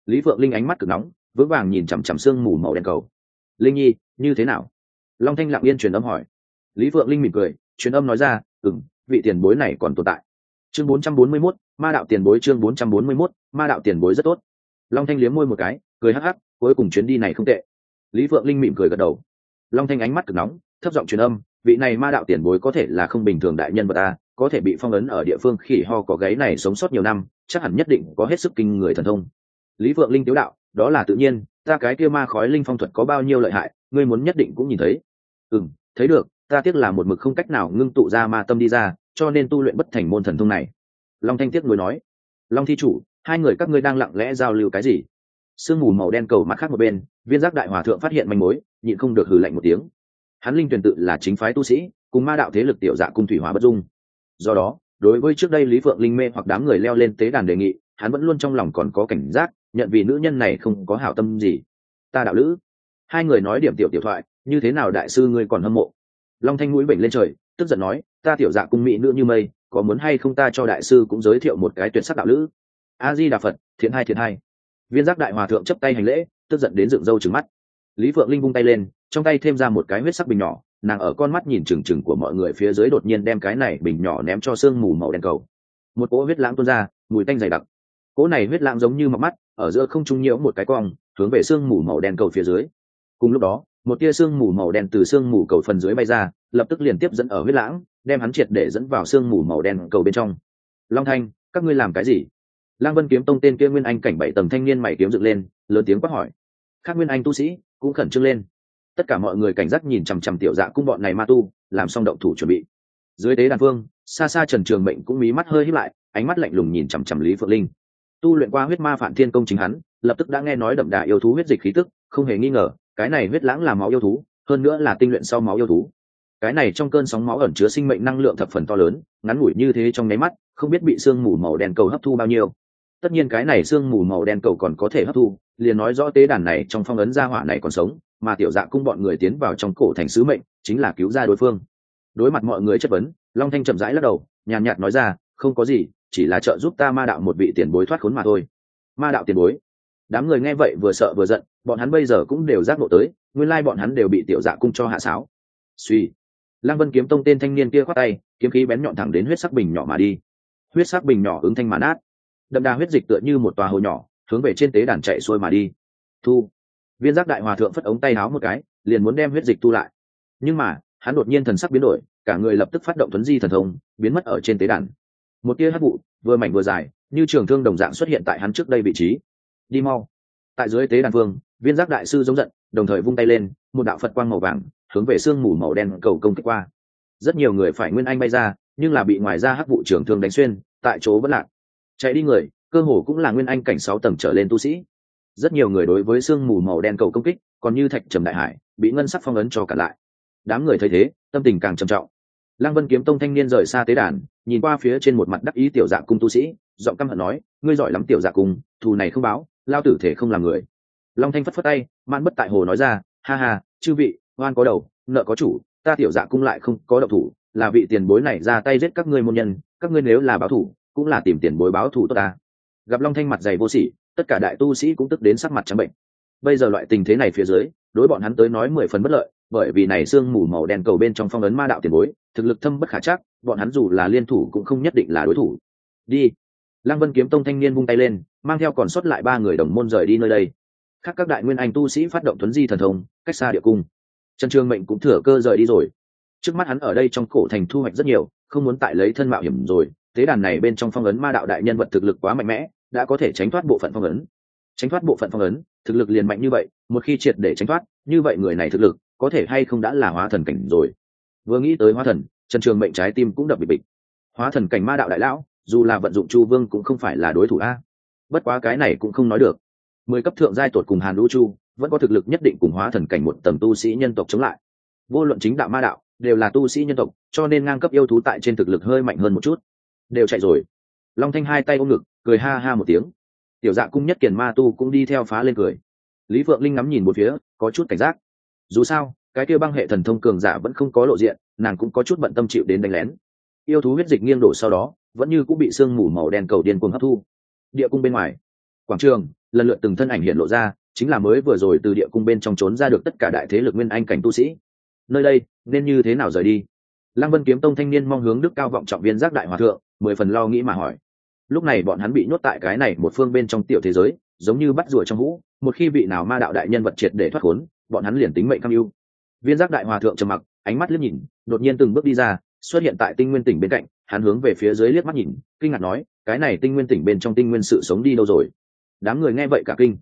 S1: Lý phượng linh ánh mắt cực nóng, vững vàng nhìn chằm chằm sương mù màu đen cầu. Linh nhi, như thế nào? Long thanh lặng yên truyền âm hỏi. Lý phượng linh mỉm cười, truyền âm nói ra ừng vị tiền bối này còn tồn tại. Chương 441, ma đạo tiền bối chương 441, ma đạo tiền bối rất tốt. Long thanh liếm môi một cái cười hắc hắc cuối cùng chuyến đi này không tệ. Lý phượng linh mỉm cười gật đầu. Long thanh ánh mắt cực nóng thấp giọng truyền âm vị này ma đạo tiền bối có thể là không bình thường đại nhân vật ta có thể bị phong ấn ở địa phương khỉ ho có gáy này sống sót nhiều năm chắc hẳn nhất định có hết sức kinh người thần thông. Lý phượng linh tiếu đạo đó là tự nhiên ta cái kia ma khói linh phong thuật có bao nhiêu lợi hại ngươi muốn nhất định cũng nhìn thấy. Ừ thấy được ta tiếc là một mực không cách nào ngưng tụ ra ma tâm đi ra, cho nên tu luyện bất thành môn thần thông này. Long thanh tiếc ngồi nói. Long thi chủ, hai người các ngươi đang lặng lẽ giao lưu cái gì? Sương mù màu đen cầu mắt khác một bên, viên giác đại hòa thượng phát hiện manh mối, nhịn không được hừ lạnh một tiếng. Hắn linh tuyển tự là chính phái tu sĩ, cùng ma đạo thế lực tiểu dạ cung thủy hóa bất dung. Do đó, đối với trước đây lý phượng linh mê hoặc đám người leo lên tế đàn đề nghị, hắn vẫn luôn trong lòng còn có cảnh giác, nhận vì nữ nhân này không có hảo tâm gì. Ta đạo lữ. Hai người nói điểm tiểu tiểu thoại, như thế nào đại sư ngươi còn hâm mộ? Long thanh mũi bệnh lên trời, tức giận nói, ta tiểu dạ cung mỹ nữ như mây, có muốn hay không ta cho đại sư cũng giới thiệu một cái tuyệt sắc đạo lữ? A di đà phật thiện hai thiện hai. Viên giác đại hòa thượng chấp tay hành lễ, tức giận đến dựng râu trừng mắt. Lý phượng linh vung tay lên, trong tay thêm ra một cái huyết sắc bình nhỏ, nàng ở con mắt nhìn trừng trừng của mọi người phía dưới đột nhiên đem cái này bình nhỏ ném cho sương mù màu đen cầu. Một cỗ huyết lãng tuôn ra, mùi tanh dày đặc. Cỗ này huyết lãng giống như mặt mắt, ở giữa không trung nhiễu một cái cong, hướng về sương mù màu đen cầu phía dưới. Cùng lúc đó một tia sương mù màu đen từ sương mù cầu phần dưới bay ra, lập tức liền tiếp dẫn ở huyết lãng, đem hắn triệt để dẫn vào sương mù màu đen cầu bên trong. Long thanh, các ngươi làm cái gì? Lang vân kiếm tông tên kia nguyên anh cảnh bảy tầng thanh niên mày kiếm dựng lên, lớn tiếng quát hỏi. Khác nguyên anh tu sĩ cũng khẩn trương lên. Tất cả mọi người cảnh giác nhìn chằm chằm tiểu dạ cung bọn này ma tu, làm xong động thủ chuẩn bị. Dưới tế đàn phương xa xa trần trường mệnh cũng mí mắt hơi hít lại, ánh mắt lạnh lùng nhìn chằm chằm lý phượng linh. Tu luyện qua huyết ma phản thiên công chính hắn, lập tức đã nghe nói đậm đà yêu thú huyết dịch khí tức, không hề nghi ngờ cái này huyết lãng là máu yêu thú, hơn nữa là tinh luyện sau máu yêu thú. Cái này trong cơn sóng máu ẩn chứa sinh mệnh năng lượng thập phần to lớn, ngắn ngủi như thế trong nháy mắt, không biết bị sương mù màu đen cầu hấp thu bao nhiêu. Tất nhiên cái này sương mù màu đen cầu còn có thể hấp thu, liền nói rõ tế đàn này trong phong ấn gia hỏa này còn sống, mà tiểu dạ cung bọn người tiến vào trong cổ thành sứ mệnh, chính là cứu ra đối phương. Đối mặt mọi người chất vấn, long thanh chậm rãi lắc đầu, nhàn nhạt nói ra, không có gì, chỉ là trợ giúp ta ma đạo một vị tiền bối thoát khốn mà thôi. Ma đạo tiền bối. Đám người nghe vậy vừa sợ vừa giận bọn hắn bây giờ cũng đều giác ngộ tới, nguyên lai bọn hắn đều bị tiểu dạ cung cho hạ sáo. Suy lăng vân kiếm tông tên thanh niên kia khoác tay, kiếm khí bén nhọn thẳng đến huyết sắc bình nhỏ mà đi. Huyết sắc bình nhỏ ứng thanh mãn át đậm đà huyết dịch tựa như một tòa hồ nhỏ, hướng về trên tế đàn chạy xuôi mà đi. Thu. Viên giác đại hòa thượng phất ống tay háo một cái, liền muốn đem huyết dịch tu lại. Nhưng mà, hắn đột nhiên thần sắc biến đổi, cả người lập tức phát động tuấn di thần thông, biến mất ở trên tế đàn. Một tia hát vụ, vừa mảnh vừa dài, như trường thương đồng dạng xuất hiện tại hắn trước đây vị trí. Đi mau. Tại dưới tế đàn vương viên giác đại sư giống giận, đồng thời vung tay lên, một đạo phật quang màu vàng hướng về sương mù màu đen cầu công kích qua. Rất nhiều người phải nguyên anh bay ra, nhưng là bị ngoài ra hắc vụ trưởng thương đánh xuyên, tại chỗ vẫn lạc. Chạy đi người, cơ hồ cũng là nguyên anh cảnh sáu tầng trở lên tu sĩ. Rất nhiều người đối với sương mù màu đen cầu công kích, còn như thạch trầm đại hải, bị ngân sắc phong ấn cho cả lại. Đám người thấy thế, tâm tình càng trầm trọng. Lăng vân kiếm tông thanh niên rời xa tế đàn, nhìn qua phía trên một mặt đắc ý tiểu dạ cung tu sĩ, giọng căm hận nói, ngươi giỏi lắm tiểu dạ cung, thù này không báo, lao tử thể không làm người long thanh phất phất tay man bất tại hồ nói ra, ha ha, chư vị, oan có đầu, nợ có chủ, ta tiểu dạ cung lại không có độc thủ, là vị tiền bối này ra tay giết các ngươi môn nhân, các ngươi nếu là báo thủ, cũng là tìm tiền bối báo thủ tốt ta. Gặp long thanh mặt dày vô sỉ, tất cả đại tu sĩ cũng tức đến sắc mặt trắng bệnh. Bây giờ loại tình thế này phía dưới, đối bọn hắn tới nói mười phần bất lợi, bởi vì này sương mù màu đen cầu bên trong phong ấn ma đạo tiền bối, thực lực thâm bất khả chắc, bọn hắn dù là liên thủ cũng không nhất định là đối thủ. Đi. Lăng vân kiếm tông thanh niên vung tay lên, mang theo còn sót lại ba người đồng môn rời đi nơi đây khác các đại nguyên anh tu sĩ phát động tuấn di thần thông, cách xa địa cung. Trần trường mệnh cũng thừa cơ rời đi rồi. Trước mắt hắn ở đây trong cổ thành thu hoạch rất nhiều, không muốn tại lấy thân mạo hiểm rồi tế đàn này bên trong phong ấn ma đạo đại nhân vật thực lực quá mạnh mẽ, đã có thể tránh thoát bộ phận phong ấn. Tránh thoát bộ phận phong ấn, thực lực liền mạnh như vậy, một khi triệt để tránh thoát, như vậy người này thực lực có thể hay không đã là hóa thần cảnh rồi. Vừa nghĩ tới hóa thần, trần trường mệnh trái tim cũng đập bịch bịch. Hóa thần cảnh ma đạo đại lão, dù là vận dụng chu vương cũng không phải là đối thủ a. Bất quá cái này cũng không nói được mười cấp thượng giai tột cùng hàn lũ chu, vẫn có thực lực nhất định cùng hóa thần cảnh một tầng tu sĩ nhân tộc chống lại. Vô luận chính đạo ma đạo, đều là tu sĩ nhân tộc, cho nên ngang cấp yêu thú tại trên thực lực hơi mạnh hơn một chút. Đều chạy rồi. Long thanh hai tay ôm ngực, cười ha ha một tiếng. Tiểu dạ cung nhất kiền ma tu cũng đi theo phá lên cười. Lý phượng linh ngắm nhìn một phía, có chút cảnh giác. Dù sao, cái kia băng hệ thần thông cường giả vẫn không có lộ diện, nàng cũng có chút bận tâm chịu đến đánh lén. Yêu thú huyết dịch nghiêng đổ sau đó, vẫn như cũng bị sương mù màu đen cầu điên cuồng hấp thu. Địa cung bên ngoài, quảng trường lần lượt từng thân ảnh hiện lộ ra, chính là mới vừa rồi từ địa cung bên trong trốn ra được tất cả đại thế lực nguyên anh cảnh tu sĩ. Nơi đây, nên như thế nào rời đi? Lăng vân kiếm tông thanh niên mong hướng đức cao vọng trọng viên giác đại hòa thượng, mười phần lo nghĩ mà hỏi. Lúc này bọn hắn bị nhốt tại cái này một phương bên trong tiểu thế giới, giống như bắt rùa trong hũ, một khi vị nào ma đạo đại nhân vật triệt để thoát khốn, bọn hắn liền tính mệnh cam ưu. Viên giác đại hòa thượng trầm mặc, ánh mắt liếc nhìn, đột nhiên từng bước đi ra, xuất hiện tại tinh nguyên tỉnh bên cạnh, hắn hướng về phía dưới liếc mắt nhìn, kinh ngạc nói, cái này tinh nguyên tỉnh bên trong tinh nguyên sự sống đi đâu rồi? Đám người nghe vậy cả kinh,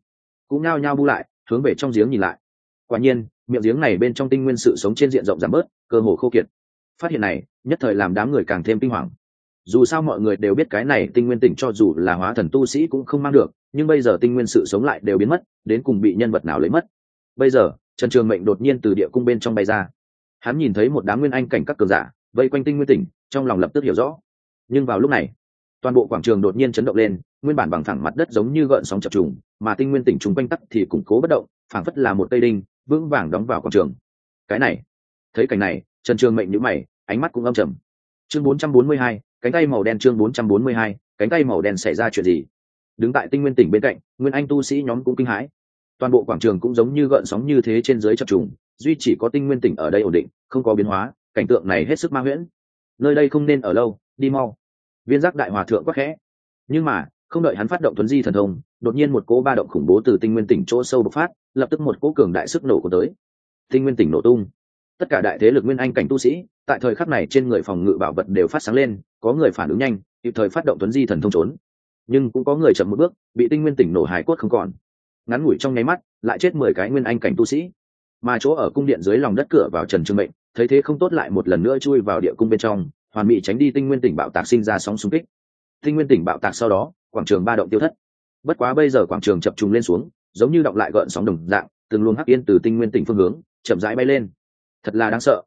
S1: cũng nao nhao bu lại, hướng về trong giếng nhìn lại. Quả nhiên, miệng giếng này bên trong tinh nguyên sự sống trên diện rộng giảm bớt, cơ hồ khô kiệt. Phát hiện này, nhất thời làm đám người càng thêm kinh hoàng. Dù sao mọi người đều biết cái này tinh nguyên tỉnh cho dù là hóa thần tu sĩ cũng không mang được, nhưng bây giờ tinh nguyên sự sống lại đều biến mất, đến cùng bị nhân vật nào lấy mất. Bây giờ, trần trường mệnh đột nhiên từ địa cung bên trong bay ra. Hắn nhìn thấy một đám nguyên anh cảnh các cường giả, vây quanh tinh nguyên tỉnh, trong lòng lập tức hiểu rõ. Nhưng vào lúc này, toàn bộ quảng trường đột nhiên chấn động lên nguyên bản bằng thẳng mặt đất giống như gợn sóng chập trùng mà tinh nguyên tỉnh chúng quanh tắc thì củng cố bất động phảng phất là một cây đinh vững vàng đóng vào quảng trường. Cái này thấy cảnh này trần trường mệnh nhữ mày ánh mắt cũng âm trầm. Chương 442, cánh tay màu đen chương 442, cánh tay màu đen xảy ra chuyện gì? Đứng tại tinh nguyên tỉnh bên cạnh nguyên anh tu sĩ nhóm cũng kinh hãi. Toàn bộ quảng trường cũng giống như gợn sóng như thế trên dưới chập trùng duy chỉ có tinh nguyên tỉnh ở đây ổn định không có biến hóa cảnh tượng này hết sức ma huyễn. Nơi đây không nên ở lâu đi mau. Viên giác đại hòa thượng quắc khẽ. Nhưng mà không đợi hắn phát động tuấn di thần thông, đột nhiên một cỗ ba động khủng bố từ tinh nguyên tỉnh chỗ sâu bộc phát, lập tức một cỗ cường đại sức nổ của tới. Tinh nguyên tỉnh nổ tung. Tất cả đại thế lực nguyên anh cảnh tu sĩ, tại thời khắc này trên người phòng ngự bảo vật đều phát sáng lên, có người phản ứng nhanh, kịp thời phát động tuấn di thần thông trốn. Nhưng cũng có người chậm một bước, bị tinh nguyên tỉnh nổ hải cốt không còn. Ngắn ngủi trong nháy mắt, lại chết mười cái nguyên anh cảnh tu sĩ. Mà chỗ ở cung điện dưới lòng đất cửa vào trần trương mệnh, thấy thế không tốt lại một lần nữa chui vào địa cung bên trong, hoàn mỹ tránh đi tinh nguyên tỉnh bạo tạc sinh ra sóng xung kích. Tinh nguyên tỉnh bạo tạc sau đó quảng trường ba động tiêu thất. Bất quá bây giờ quảng trường chập trùng lên xuống, giống như động lại gợn sóng đồng dạng, từng luồng hắc yên từ tinh nguyên tỉnh phương hướng, chậm rãi bay lên. Thật là đáng sợ.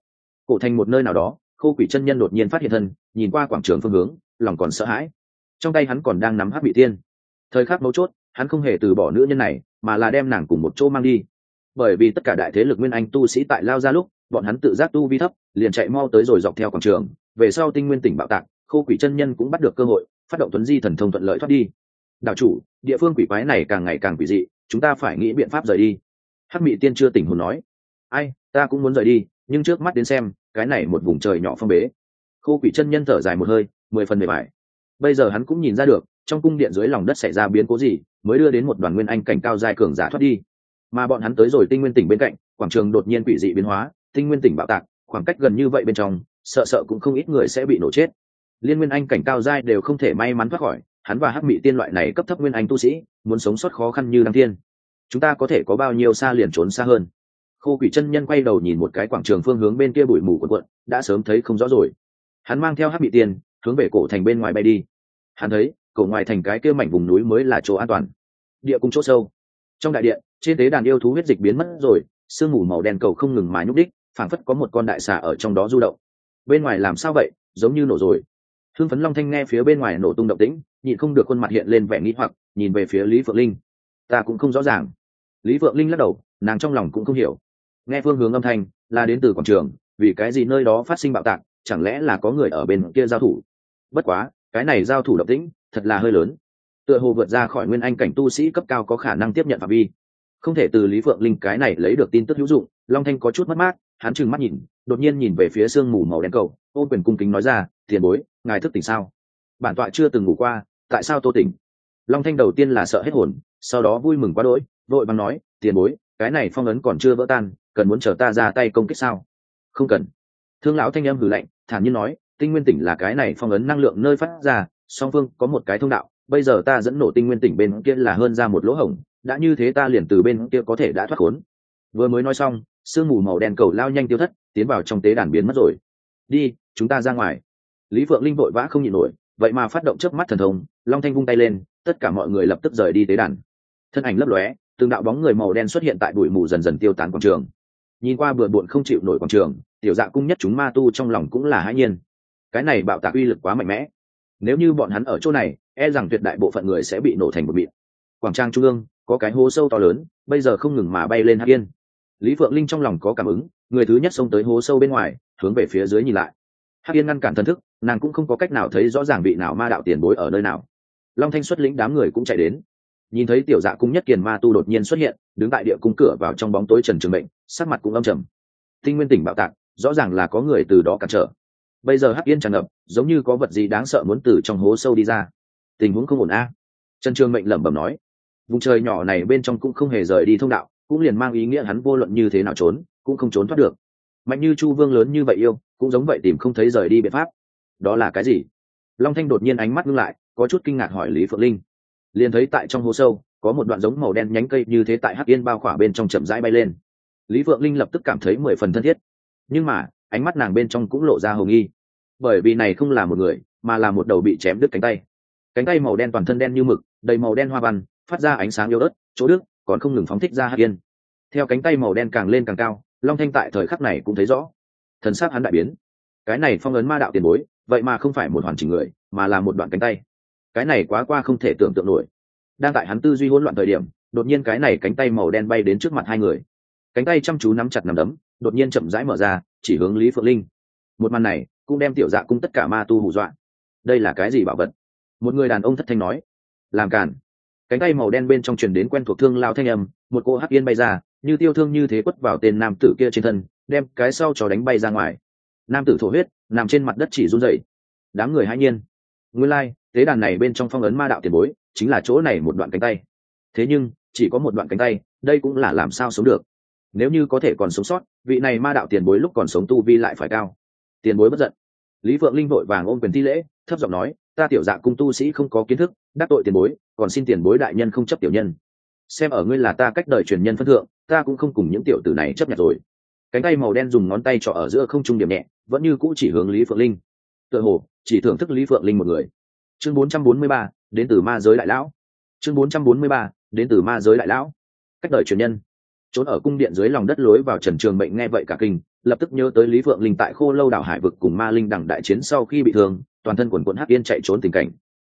S1: Cổ thành một nơi nào đó, khô quỷ chân nhân đột nhiên phát hiện thân, nhìn qua quảng trường phương hướng, lòng còn sợ hãi. Trong tay hắn còn đang nắm hắc bị tiên thời khắc mấu chốt, hắn không hề từ bỏ nữ nhân này, mà là đem nàng cùng một chỗ mang đi. Bởi vì tất cả đại thế lực nguyên anh tu sĩ tại lao ra lúc, bọn hắn tự giác tu vi thấp, liền chạy mau tới rồi dọc theo quảng trường, về sau tinh nguyên tỉnh bạo tạc, khô quỷ chân nhân cũng bắt được cơ hội phát động tuấn di thần thông thuận lợi thoát đi. Đạo chủ, địa phương quỷ quái này càng ngày càng quỷ dị, chúng ta phải nghĩ biện pháp rời đi. Hắc mị tiên chưa tỉnh hồn nói. Ai, ta cũng muốn rời đi, nhưng trước mắt đến xem, cái này một vùng trời nhỏ phong bế. Khô quỷ chân nhân thở dài một hơi, mười phần mười bài bây giờ hắn cũng nhìn ra được, trong cung điện dưới lòng đất xảy ra biến cố gì, mới đưa đến một đoàn nguyên anh cảnh cao dài cường giả thoát đi. Mà bọn hắn tới rồi tinh nguyên tỉnh bên cạnh, quảng trường đột nhiên quỷ dị biến hóa, tinh nguyên tỉnh bạo tạc, khoảng cách gần như vậy bên trong, sợ sợ cũng không ít người sẽ bị nổ chết liên nguyên anh cảnh cao giai đều không thể may mắn thoát khỏi, hắn và hắc mị tiên loại này cấp thấp nguyên anh tu sĩ, muốn sống sót khó khăn như đăng tiên chúng ta có thể có bao nhiêu xa liền trốn xa hơn? Khô quỷ chân nhân quay đầu nhìn một cái quảng trường phương hướng bên kia bụi mù quần quận, đã sớm thấy không rõ rồi. Hắn mang theo hắc mị tiên, hướng về cổ thành bên ngoài bay đi. Hắn thấy, cổ ngoài thành cái kia mảnh vùng núi mới là chỗ an toàn. Địa cung chỗ sâu. Trong đại điện trên tế đàn yêu thú huyết dịch biến mất rồi, sương mù màu đen cầu không ngừng mà nhúc đích, phảng phất có một con đại xà ở trong đó du động. Bên ngoài làm sao vậy? Giống như nổ rồi thương phấn long thanh nghe phía bên ngoài nổ tung động tĩnh, nhịn không được khuôn mặt hiện lên vẻ nghĩ hoặc, nhìn về phía lý phượng linh. Ta cũng không rõ ràng. Lý phượng linh lắc đầu, nàng trong lòng cũng không hiểu. Nghe phương hướng âm thanh, là đến từ quảng trường, vì cái gì nơi đó phát sinh bạo tạc, chẳng lẽ là có người ở bên kia giao thủ? Bất quá, cái này giao thủ động tĩnh, thật là hơi lớn. Tựa hồ vượt ra khỏi nguyên anh cảnh tu sĩ cấp cao có khả năng tiếp nhận phạm vi. Không thể từ lý phượng linh cái này lấy được tin tức hữu dụng, long thanh có chút mất mát hắn trừng mắt nhìn, đột nhiên nhìn về phía sương mù màu đen cầu, ô quyền cung kính nói ra, tiền bối, ngài thức tỉnh sao? Bản tọa chưa từng ngủ qua, tại sao tô tỉnh? Long thanh đầu tiên là sợ hết hồn, sau đó vui mừng quá đỗi, vội bằng nói, tiền bối, cái này phong ấn còn chưa vỡ tan, cần muốn chờ ta ra tay công kích sao? Không cần. Thương lão thanh âm hử lạnh, thản nhiên nói, tinh nguyên tỉnh là cái này phong ấn năng lượng nơi phát ra, song phương có một cái thông đạo, bây giờ ta dẫn nổ tinh nguyên tỉnh bên kia là hơn ra một lỗ hổng, đã như thế ta liền từ bên kia có thể đã thoát khốn. Vừa mới nói xong sương mù màu đen cầu lao nhanh tiêu thất, tiến vào trong tế đàn biến mất rồi. Đi, chúng ta ra ngoài. Lý phượng linh vội vã không nhịn nổi, vậy mà phát động chớp mắt thần thông, long thanh vung tay lên, tất cả mọi người lập tức rời đi tế đàn. Thân ảnh lấp lóe, từng đạo bóng người màu đen xuất hiện tại bụi mù dần dần tiêu tán quảng trường. Nhìn qua bừa bộn không chịu nổi quảng trường, tiểu dạ cung nhất chúng ma tu trong lòng cũng là hãi nhiên. Cái này bạo tạc uy lực quá mạnh mẽ. Nếu như bọn hắn ở chỗ này e rằng tuyệt đại bộ phận người sẽ bị nổ thành một bịt quảng trang trung ương, có cái hố sâu to lớn, bây giờ không ngừng mà bay lên hắc yên lý phượng linh trong lòng có cảm ứng, người thứ nhất xông tới hố sâu bên ngoài, hướng về phía dưới nhìn lại. Hắc yên ngăn cản thần thức, nàng cũng không có cách nào thấy rõ ràng vị nào ma đạo tiền bối ở nơi nào. Long thanh xuất lĩnh đám người cũng chạy đến. Nhìn thấy tiểu dạ cung nhất kiền ma tu đột nhiên xuất hiện, đứng tại địa cung cửa vào trong bóng tối trần trường mệnh sắc mặt cũng âm trầm. Tinh nguyên tỉnh bạo tạc, rõ ràng là có người từ đó cản trở. Bây giờ hắc yên tràn ngập, giống như có vật gì đáng sợ muốn từ trong hố sâu đi ra. Tình huống không ổn a. Trần trường mệnh lẩm bẩm nói. Vùng trời nhỏ này bên trong cũng không hề rời đi thông đạo cũng liền mang ý nghĩa hắn vô luận như thế nào trốn, cũng không trốn thoát được. Mạnh như chu vương lớn như vậy yêu, cũng giống vậy tìm không thấy rời đi biện pháp. Đó là cái gì? Long thanh đột nhiên ánh mắt ngưng lại, có chút kinh ngạc hỏi lý phượng linh. Liền thấy tại trong hố sâu, có một đoạn giống màu đen nhánh cây như thế tại hắc yên bao khỏa bên trong chậm rãi bay lên. Lý phượng linh lập tức cảm thấy mười phần thân thiết. Nhưng mà, ánh mắt nàng bên trong cũng lộ ra hồng nghi. Bởi vì này không là một người, mà là một đầu bị chém đứt cánh tay. Cánh tay màu đen toàn thân đen như mực, đầy màu đen hoa văn, phát ra ánh sáng yếu ớt, chỗ đức còn không ngừng phóng thích ra hạt yên. Theo cánh tay màu đen càng lên càng cao, long thanh tại thời khắc này cũng thấy rõ. Thần sắc hắn đại biến. Cái này phong ấn ma đạo tiền bối, vậy mà không phải một hoàn chỉnh người, mà là một đoạn cánh tay. Cái này quá qua không thể tưởng tượng nổi. Đang tại hắn tư duy hỗn loạn thời điểm, đột nhiên cái này cánh tay màu đen bay đến trước mặt hai người. Cánh tay chăm chú nắm chặt nằm đấm, đột nhiên chậm rãi mở ra, chỉ hướng lý phượng linh. Một màn này, cũng đem tiểu dạ cung tất cả ma tu hù dọa. Đây là cái gì bảo vật? Một người đàn ông thất thanh nói. Làm cản cánh tay màu đen bên trong truyền đến quen thuộc thương lao thanh âm một cô hắc yên bay ra như tiêu thương như thế quất vào tên nam tử kia trên thân đem cái sau cho đánh bay ra ngoài. Nam tử thổ huyết nằm trên mặt đất chỉ run rẩy. Đám người hãy nhiên. Nguyên lai、like, tế đàn này bên trong phong ấn ma đạo tiền bối chính là chỗ này một đoạn cánh tay. Thế nhưng chỉ có một đoạn cánh tay đây cũng là làm sao sống được? Nếu như có thể còn sống sót vị này ma đạo tiền bối lúc còn sống tu vi lại phải cao. Tiền bối bất giận. Lý phượng linh vội vàng ôm quyền thi lễ thấp giọng nói ta tiểu dạ cung tu sĩ không có kiến thức đắc tội tiền bối còn xin tiền bối đại nhân không chấp tiểu nhân. Xem ở ngươi là ta cách đời truyền nhân phân thượng ta cũng không cùng những tiểu tử này chấp nhận rồi. Cánh tay màu đen dùng ngón tay trọ ở giữa không trung điểm nhẹ vẫn như cũ chỉ hướng lý phượng linh. Tựa hồ chỉ thưởng thức lý phượng linh một người. Chương 443, đến từ ma giới đại lão. Chương 443, đến từ ma giới đại lão. Cách đời truyền nhân. Trốn ở cung điện dưới lòng đất lối vào trần trường mệnh nghe vậy cả kinh lập tức nhớ tới lý phượng linh tại khô lâu đảo hải vực cùng ma linh đẳng đại chiến sau khi bị thương toàn thân quần quận hắc yên chạy trốn tình cảnh.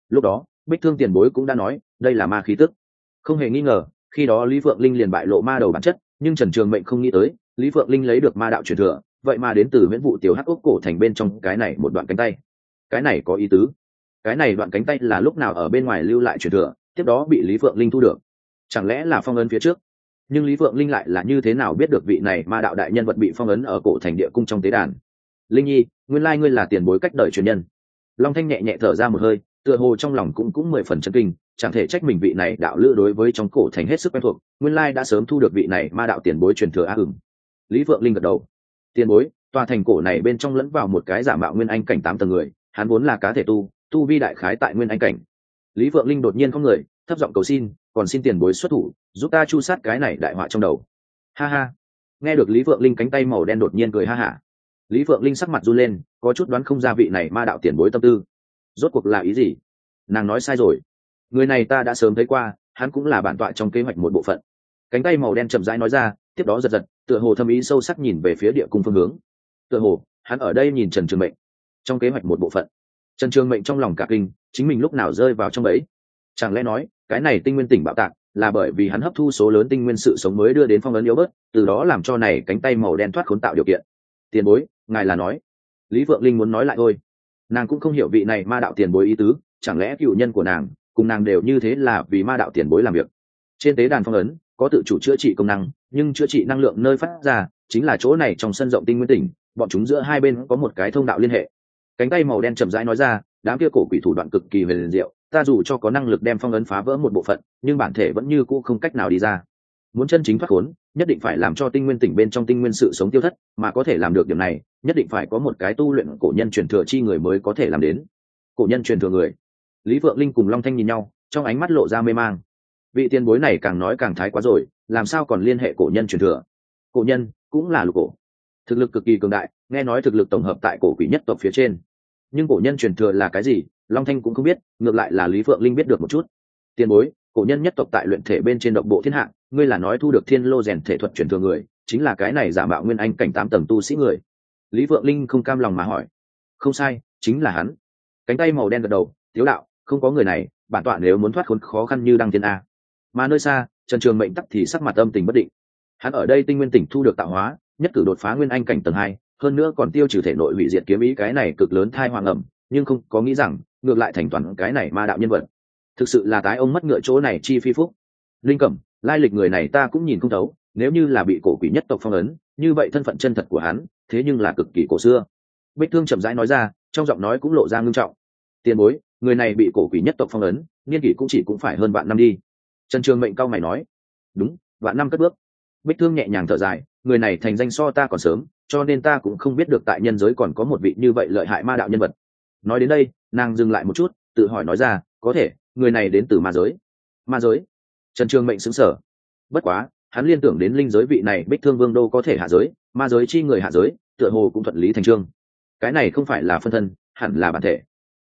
S1: Lúc đó bích thương tiền bối cũng đã nói, đây là ma khí tức. Không hề nghi ngờ, khi đó lý phượng linh liền bại lộ ma đầu bản chất, nhưng trần trường mệnh không nghĩ tới, lý phượng linh lấy được ma đạo truyền thừa, vậy mà đến từ nguyễn vụ tiểu hắc ốc cổ thành bên trong cái này một đoạn cánh tay. Cái này có ý tứ. Cái này đoạn cánh tay là lúc nào ở bên ngoài lưu lại truyền thừa, tiếp đó bị lý phượng linh thu được. Chẳng lẽ là phong ấn phía trước? Nhưng lý phượng linh lại là như thế nào biết được vị này ma đạo đại nhân vật bị phong ấn ở cổ thành địa cung trong tế đàn? Linh nhi, nguyên lai ngươi là tiền bối cách đời truyền nhân. Long thanh nhẹ nhẹ thở ra một hơi tựa hồ trong lòng cũng cũng mười phần chân kinh, chẳng thể trách mình vị này đạo lữ đối với trong cổ thành hết sức quen thuộc, nguyên lai đã sớm thu được vị này ma đạo tiền bối truyền thừa á hừng lý phượng linh gật đầu. Tiền bối, tòa thành cổ này bên trong lẫn vào một cái giả mạo nguyên anh cảnh tám tầng người, hắn vốn là cá thể tu tu vi đại khái tại nguyên anh cảnh. Lý phượng linh đột nhiên có người, thấp giọng cầu xin, còn xin tiền bối xuất thủ, giúp ta chu sát cái này đại họa trong đầu. Ha ha. Nghe được lý phượng linh cánh tay màu đen đột nhiên cười ha hả, lý phượng linh sắc mặt run lên, có chút đoán không ra vị này ma đạo tiền bối tâm tư rốt cuộc là ý gì? Nàng nói sai rồi. Người này ta đã sớm thấy qua, hắn cũng là bản tọa trong kế hoạch một bộ phận. Cánh tay màu đen chậm rãi nói ra, tiếp đó giật giật, tựa hồ thâm ý sâu sắc nhìn về phía địa cung phương hướng. Tựa hồ, hắn ở đây nhìn trần trường mệnh, trong kế hoạch một bộ phận. Trần trường mệnh trong lòng cả kinh, chính mình lúc nào rơi vào trong ấy chẳng lẽ nói, cái này tinh nguyên tỉnh bạo tạc, là bởi vì hắn hấp thu số lớn tinh nguyên sự sống mới đưa đến phong ấn yếu bớt, từ đó làm cho này cánh tay màu đen thoát khốn tạo điều kiện? Tiền bối, ngài là nói. Lý Vượng linh muốn nói lại thôi nàng cũng không hiểu vị này ma đạo tiền bối ý tứ, chẳng lẽ cựu nhân của nàng, cùng nàng đều như thế là vì ma đạo tiền bối làm việc? Trên tế đàn phong ấn, có tự chủ chữa trị công năng, nhưng chữa trị năng lượng nơi phát ra, chính là chỗ này trong sân rộng tinh nguyên tỉnh, bọn chúng giữa hai bên có một cái thông đạo liên hệ. Cánh tay màu đen chậm rãi nói ra, đám kia cổ quỷ thủ đoạn cực kỳ huyền diệu, ta dù cho có năng lực đem phong ấn phá vỡ một bộ phận, nhưng bản thể vẫn như cũ không cách nào đi ra muốn chân chính thoát khốn, nhất định phải làm cho tinh nguyên tỉnh bên trong tinh nguyên sự sống tiêu thất, mà có thể làm được điểm này, nhất định phải có một cái tu luyện cổ nhân truyền thừa chi người mới có thể làm đến. Cổ nhân truyền thừa người. Lý vượng linh cùng long thanh nhìn nhau, trong ánh mắt lộ ra mê mang. Vị tiền bối này càng nói càng thái quá rồi, làm sao còn liên hệ cổ nhân truyền thừa? Cổ nhân cũng là lục cổ. Thực lực cực kỳ cường đại, nghe nói thực lực tổng hợp tại cổ quỷ nhất tộc phía trên. Nhưng cổ nhân truyền thừa là cái gì, long thanh cũng không biết, ngược lại là lý phượng linh biết được một chút. Tiền bối, cổ nhân nhất tộc tại luyện thể bên trên động bộ thiên hạng ngươi là nói thu được thiên lô rèn thể thuật truyền thừa người, chính là cái này giả mạo nguyên anh cảnh tám tầng tu sĩ người. Lý Vượng linh không cam lòng mà hỏi. Không sai, chính là hắn. Cánh tay màu đen gật đầu, tiếu đạo, không có người này, bản tọa nếu muốn thoát khốn khó khăn như đăng thiên a. Mà nơi xa, trần trường mệnh tắc thì sắc mặt âm tình bất định. Hắn ở đây tinh nguyên tỉnh thu được tạo hóa, nhất cử đột phá nguyên anh cảnh tầng hai, hơn nữa còn tiêu trừ thể nội hủy diệt kiếm ý cái này cực lớn thai hoàng ẩm, nhưng không có nghĩ rằng, ngược lại thành toàn cái này ma đạo nhân vật. Thực sự là tái ông mất ngựa chỗ này chi phi phúc. Linh cẩm lai lịch người này ta cũng nhìn không thấu, nếu như là bị cổ quỷ nhất tộc phong ấn, như vậy thân phận chân thật của hắn, thế nhưng là cực kỳ cổ xưa. Bích thương chậm rãi nói ra, trong giọng nói cũng lộ ra ngưng trọng. Tiền bối, người này bị cổ quỷ nhất tộc phong ấn, niên kỷ cũng chỉ cũng phải hơn vạn năm đi. Trần trường mệnh cao mày nói, đúng, vạn năm cất bước. Bích thương nhẹ nhàng thở dài, người này thành danh so ta còn sớm, cho nên ta cũng không biết được tại nhân giới còn có một vị như vậy lợi hại ma đạo nhân vật. Nói đến đây, nàng dừng lại một chút, tự hỏi nói ra, có thể, người này đến từ ma giới. Ma giới? Trần trường mệnh xứng sở. Bất quá, hắn liên tưởng đến linh giới vị này bích thương vương đô có thể hạ giới, ma giới chi người hạ giới, tựa hồ cũng thuận lý thành trương. Cái này không phải là phân thân, hẳn là bản thể.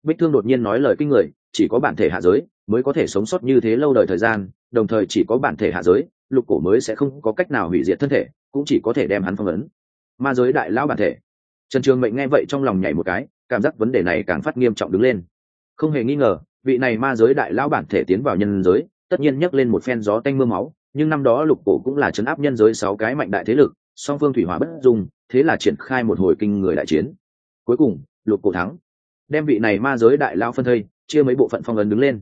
S1: Bích thương đột nhiên nói lời kinh người, chỉ có bản thể hạ giới mới có thể sống sót như thế lâu đời thời gian, đồng thời chỉ có bản thể hạ giới, lục cổ mới sẽ không có cách nào hủy diệt thân thể, cũng chỉ có thể đem hắn phong ấn. Ma giới đại lão bản thể. Trần trường mệnh nghe vậy trong lòng nhảy một cái, cảm giác vấn đề này càng phát nghiêm trọng đứng lên. Không hề nghi ngờ, vị này ma giới đại lão bản thể tiến vào nhân giới tất nhiên nhấc lên một phen gió tanh mưa máu, nhưng năm đó lục cổ cũng là chấn áp nhân giới sáu cái mạnh đại thế lực, song phương thủy hỏa bất dung, thế là triển khai một hồi kinh người đại chiến. Cuối cùng, lục cổ thắng. Đem vị này ma giới đại lao phân thây, chia mấy bộ phận phong ấn đứng lên.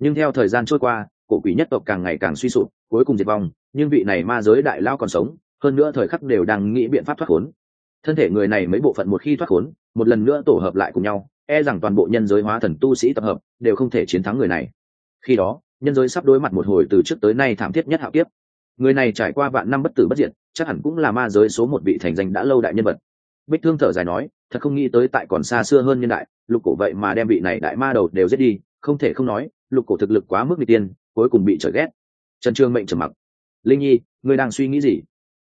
S1: Nhưng theo thời gian trôi qua, cổ quỷ nhất tộc càng ngày càng suy sụp, cuối cùng diệt vong, nhưng vị này ma giới đại lao còn sống, hơn nữa thời khắc đều đang nghĩ biện pháp thoát khốn. Thân thể người này mấy bộ phận một khi thoát khốn, một lần nữa tổ hợp lại cùng nhau e rằng toàn bộ nhân giới hóa thần tu sĩ tập hợp, đều không thể chiến thắng người này. Khi đó nhân giới sắp đối mặt một hồi từ trước tới nay thảm thiết nhất hạo kiếp. Người này trải qua vạn năm bất tử bất diệt, chắc hẳn cũng là ma giới số một vị thành danh đã lâu đại nhân vật. Bích thương thở dài nói, thật không nghĩ tới tại còn xa xưa hơn nhân đại, lục cổ vậy mà đem vị này đại ma đầu đều giết đi, không thể không nói, lục cổ thực lực quá mức n tiên, cuối cùng bị trở ghét. Trần trương mệnh trầm mặc. Linh nhi, ngươi đang suy nghĩ gì?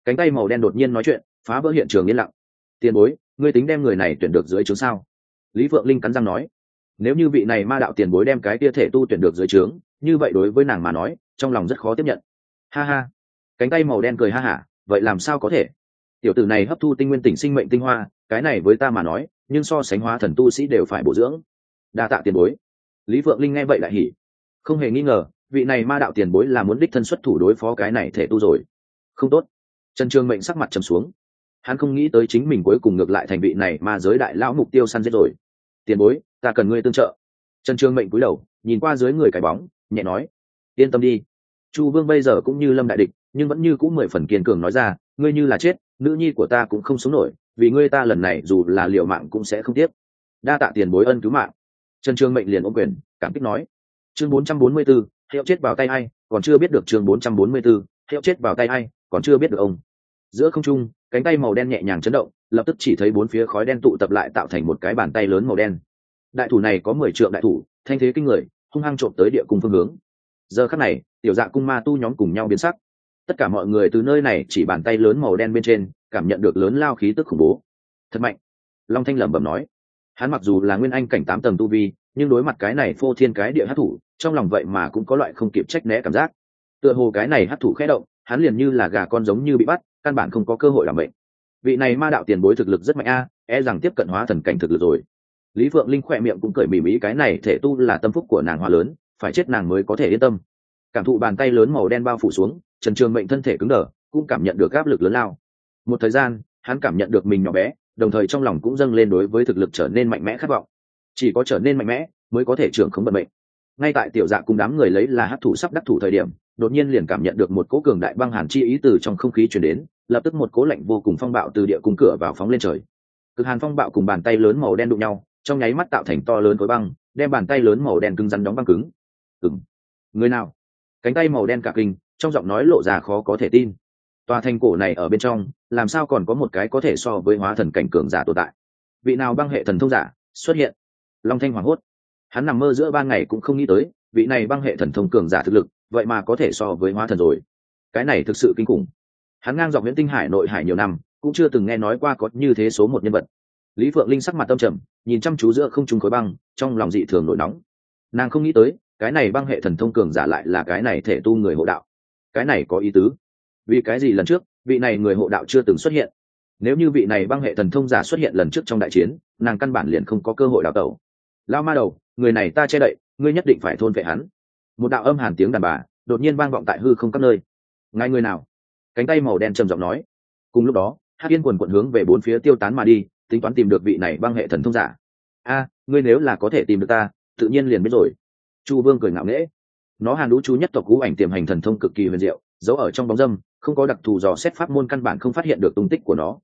S1: Cánh tay màu đen đột nhiên nói chuyện, phá vỡ hiện trường yên lặng. Tiền bối, ngươi tính đem người này tuyển được dưới trướng sao? Lý phượng linh cắn răng nói, nếu như vị này ma đạo tiền bối đem cái tia thể tu tuyển được dưới trướng như vậy đối với nàng mà nói, trong lòng rất khó tiếp nhận. Ha ha. Cánh tay màu đen cười ha hả, vậy làm sao có thể? Tiểu tử này hấp thu tinh nguyên tỉnh sinh mệnh tinh hoa, cái này với ta mà nói, nhưng so sánh hóa thần tu sĩ đều phải bổ dưỡng. Đa tạ tiền bối. Lý phượng linh nghe vậy lại hỉ. Không hề nghi ngờ, vị này ma đạo tiền bối là muốn đích thân xuất thủ đối phó cái này thể tu rồi. Không tốt. Trần trương mệnh sắc mặt trầm xuống. Hắn không nghĩ tới chính mình cuối cùng ngược lại thành vị này ma giới đại lão mục tiêu săn giết rồi. Tiền bối, ta cần ngươi tương trợ. Trần trương mệnh cúi đầu, nhìn qua dưới người cái bóng nhẹ nói yên tâm đi. Chu vương bây giờ cũng như lâm đại địch nhưng vẫn như cũng mười phần kiên cường nói ra ngươi như là chết nữ nhi của ta cũng không sống nổi vì ngươi ta lần này dù là liệu mạng cũng sẽ không tiếc. Đa tạ tiền bối ân cứu mạng. Trần trương mệnh liền ôm quyền cảm kích nói chương 444, hiệu chết vào tay ai còn chưa biết được chương 444, hiệu chết vào tay ai còn chưa biết được ông. Giữa không trung cánh tay màu đen nhẹ nhàng chấn động lập tức chỉ thấy bốn phía khói đen tụ tập lại tạo thành một cái bàn tay lớn màu đen. Đại thủ này có mười trượng đại thủ thanh thế kinh người hung hăng trộm tới địa cung phương hướng. Giờ khắc này, tiểu dạ cung ma tu nhóm cùng nhau biến sắc. Tất cả mọi người từ nơi này chỉ bàn tay lớn màu đen bên trên, cảm nhận được lớn lao khí tức khủng bố. Thật mạnh. Long thanh lẩm bẩm nói. Hắn mặc dù là nguyên anh cảnh tám tầng tu vi, nhưng đối mặt cái này phô thiên cái địa hát thủ, trong lòng vậy mà cũng có loại không kịp trách né cảm giác. Tựa hồ cái này hát thủ khẽ động, hắn liền như là gà con giống như bị bắt, căn bản không có cơ hội làm bệnh. Vị này ma đạo tiền bối thực lực rất mạnh a e rằng tiếp cận hóa thần cảnh thực lực rồi lý phượng linh khỏe miệng cũng cởi mỉm ý, cái này thể tu là tâm phúc của nàng hoa lớn, phải chết nàng mới có thể yên tâm. Cảm thụ bàn tay lớn màu đen bao phủ xuống, trần trường mệnh thân thể cứng đờ, cũng cảm nhận được áp lực lớn lao. Một thời gian, hắn cảm nhận được mình nhỏ bé, đồng thời trong lòng cũng dâng lên đối với thực lực trở nên mạnh mẽ khát vọng. Chỉ có trở nên mạnh mẽ, mới có thể trưởng không bận bệnh ngay tại tiểu dạ cùng đám người lấy là hát thủ sắp đắc thủ thời điểm, đột nhiên liền cảm nhận được một cố cường đại băng hàn chi ý từ trong không khí chuyển đến, lập tức một cố lạnh vô cùng phong bạo từ địa cung cửa vào phóng lên trời. Cực hàn phong bạo cùng bàn tay lớn màu đen đụng nhau trong nháy mắt tạo thành to lớn khối băng, đem bàn tay lớn màu đen cứng rắn đóng băng cứng. Ừng người nào? Cánh tay màu đen cả kinh, trong giọng nói lộ ra khó có thể tin. Tòa thành cổ này ở bên trong, làm sao còn có một cái có thể so với hóa thần cảnh cường giả tồn tại? Vị nào băng hệ thần thông giả xuất hiện? Long thanh hoảng hốt. Hắn nằm mơ giữa ban ngày cũng không nghĩ tới, vị này băng hệ thần thông cường giả thực lực, vậy mà có thể so với hóa thần rồi. Cái này thực sự kinh khủng. Hắn ngang dọc nguyễn tinh hải, nội hải nhiều năm, cũng chưa từng nghe nói qua có như thế số một nhân vật lý phượng linh sắc mặt tâm trầm, nhìn chăm chú giữa không trung khối băng, trong lòng dị thường nổi nóng. Nàng không nghĩ tới, cái này băng hệ thần thông cường giả lại là cái này thể tu người hộ đạo. Cái này có ý tứ. Vì cái gì lần trước, vị này người hộ đạo chưa từng xuất hiện? Nếu như vị này băng hệ thần thông giả xuất hiện lần trước trong đại chiến, nàng căn bản liền không có cơ hội đào tẩu. Lao ma đầu, người này ta che đậy, ngươi nhất định phải thôn vệ hắn. Một đạo âm hàn tiếng đàn bà, đột nhiên vang vọng tại hư không các nơi. Ngài người nào? Cánh tay màu đen trầm giọng nói. Cùng lúc đó hắc yên quần quận hướng về bốn phía tiêu tán mà đi tính toán tìm được vị này băng hệ thần thông giả. A, ngươi nếu là có thể tìm được ta, tự nhiên liền biết rồi. Chu vương cười ngạo nghễ. Nó hàn lũ chú nhất tộc cú ảnh tiềm hành thần thông cực kỳ huyền diệu, giấu ở trong bóng dâm, không có đặc thù dò xét pháp môn căn bản không phát hiện được tung tích của nó.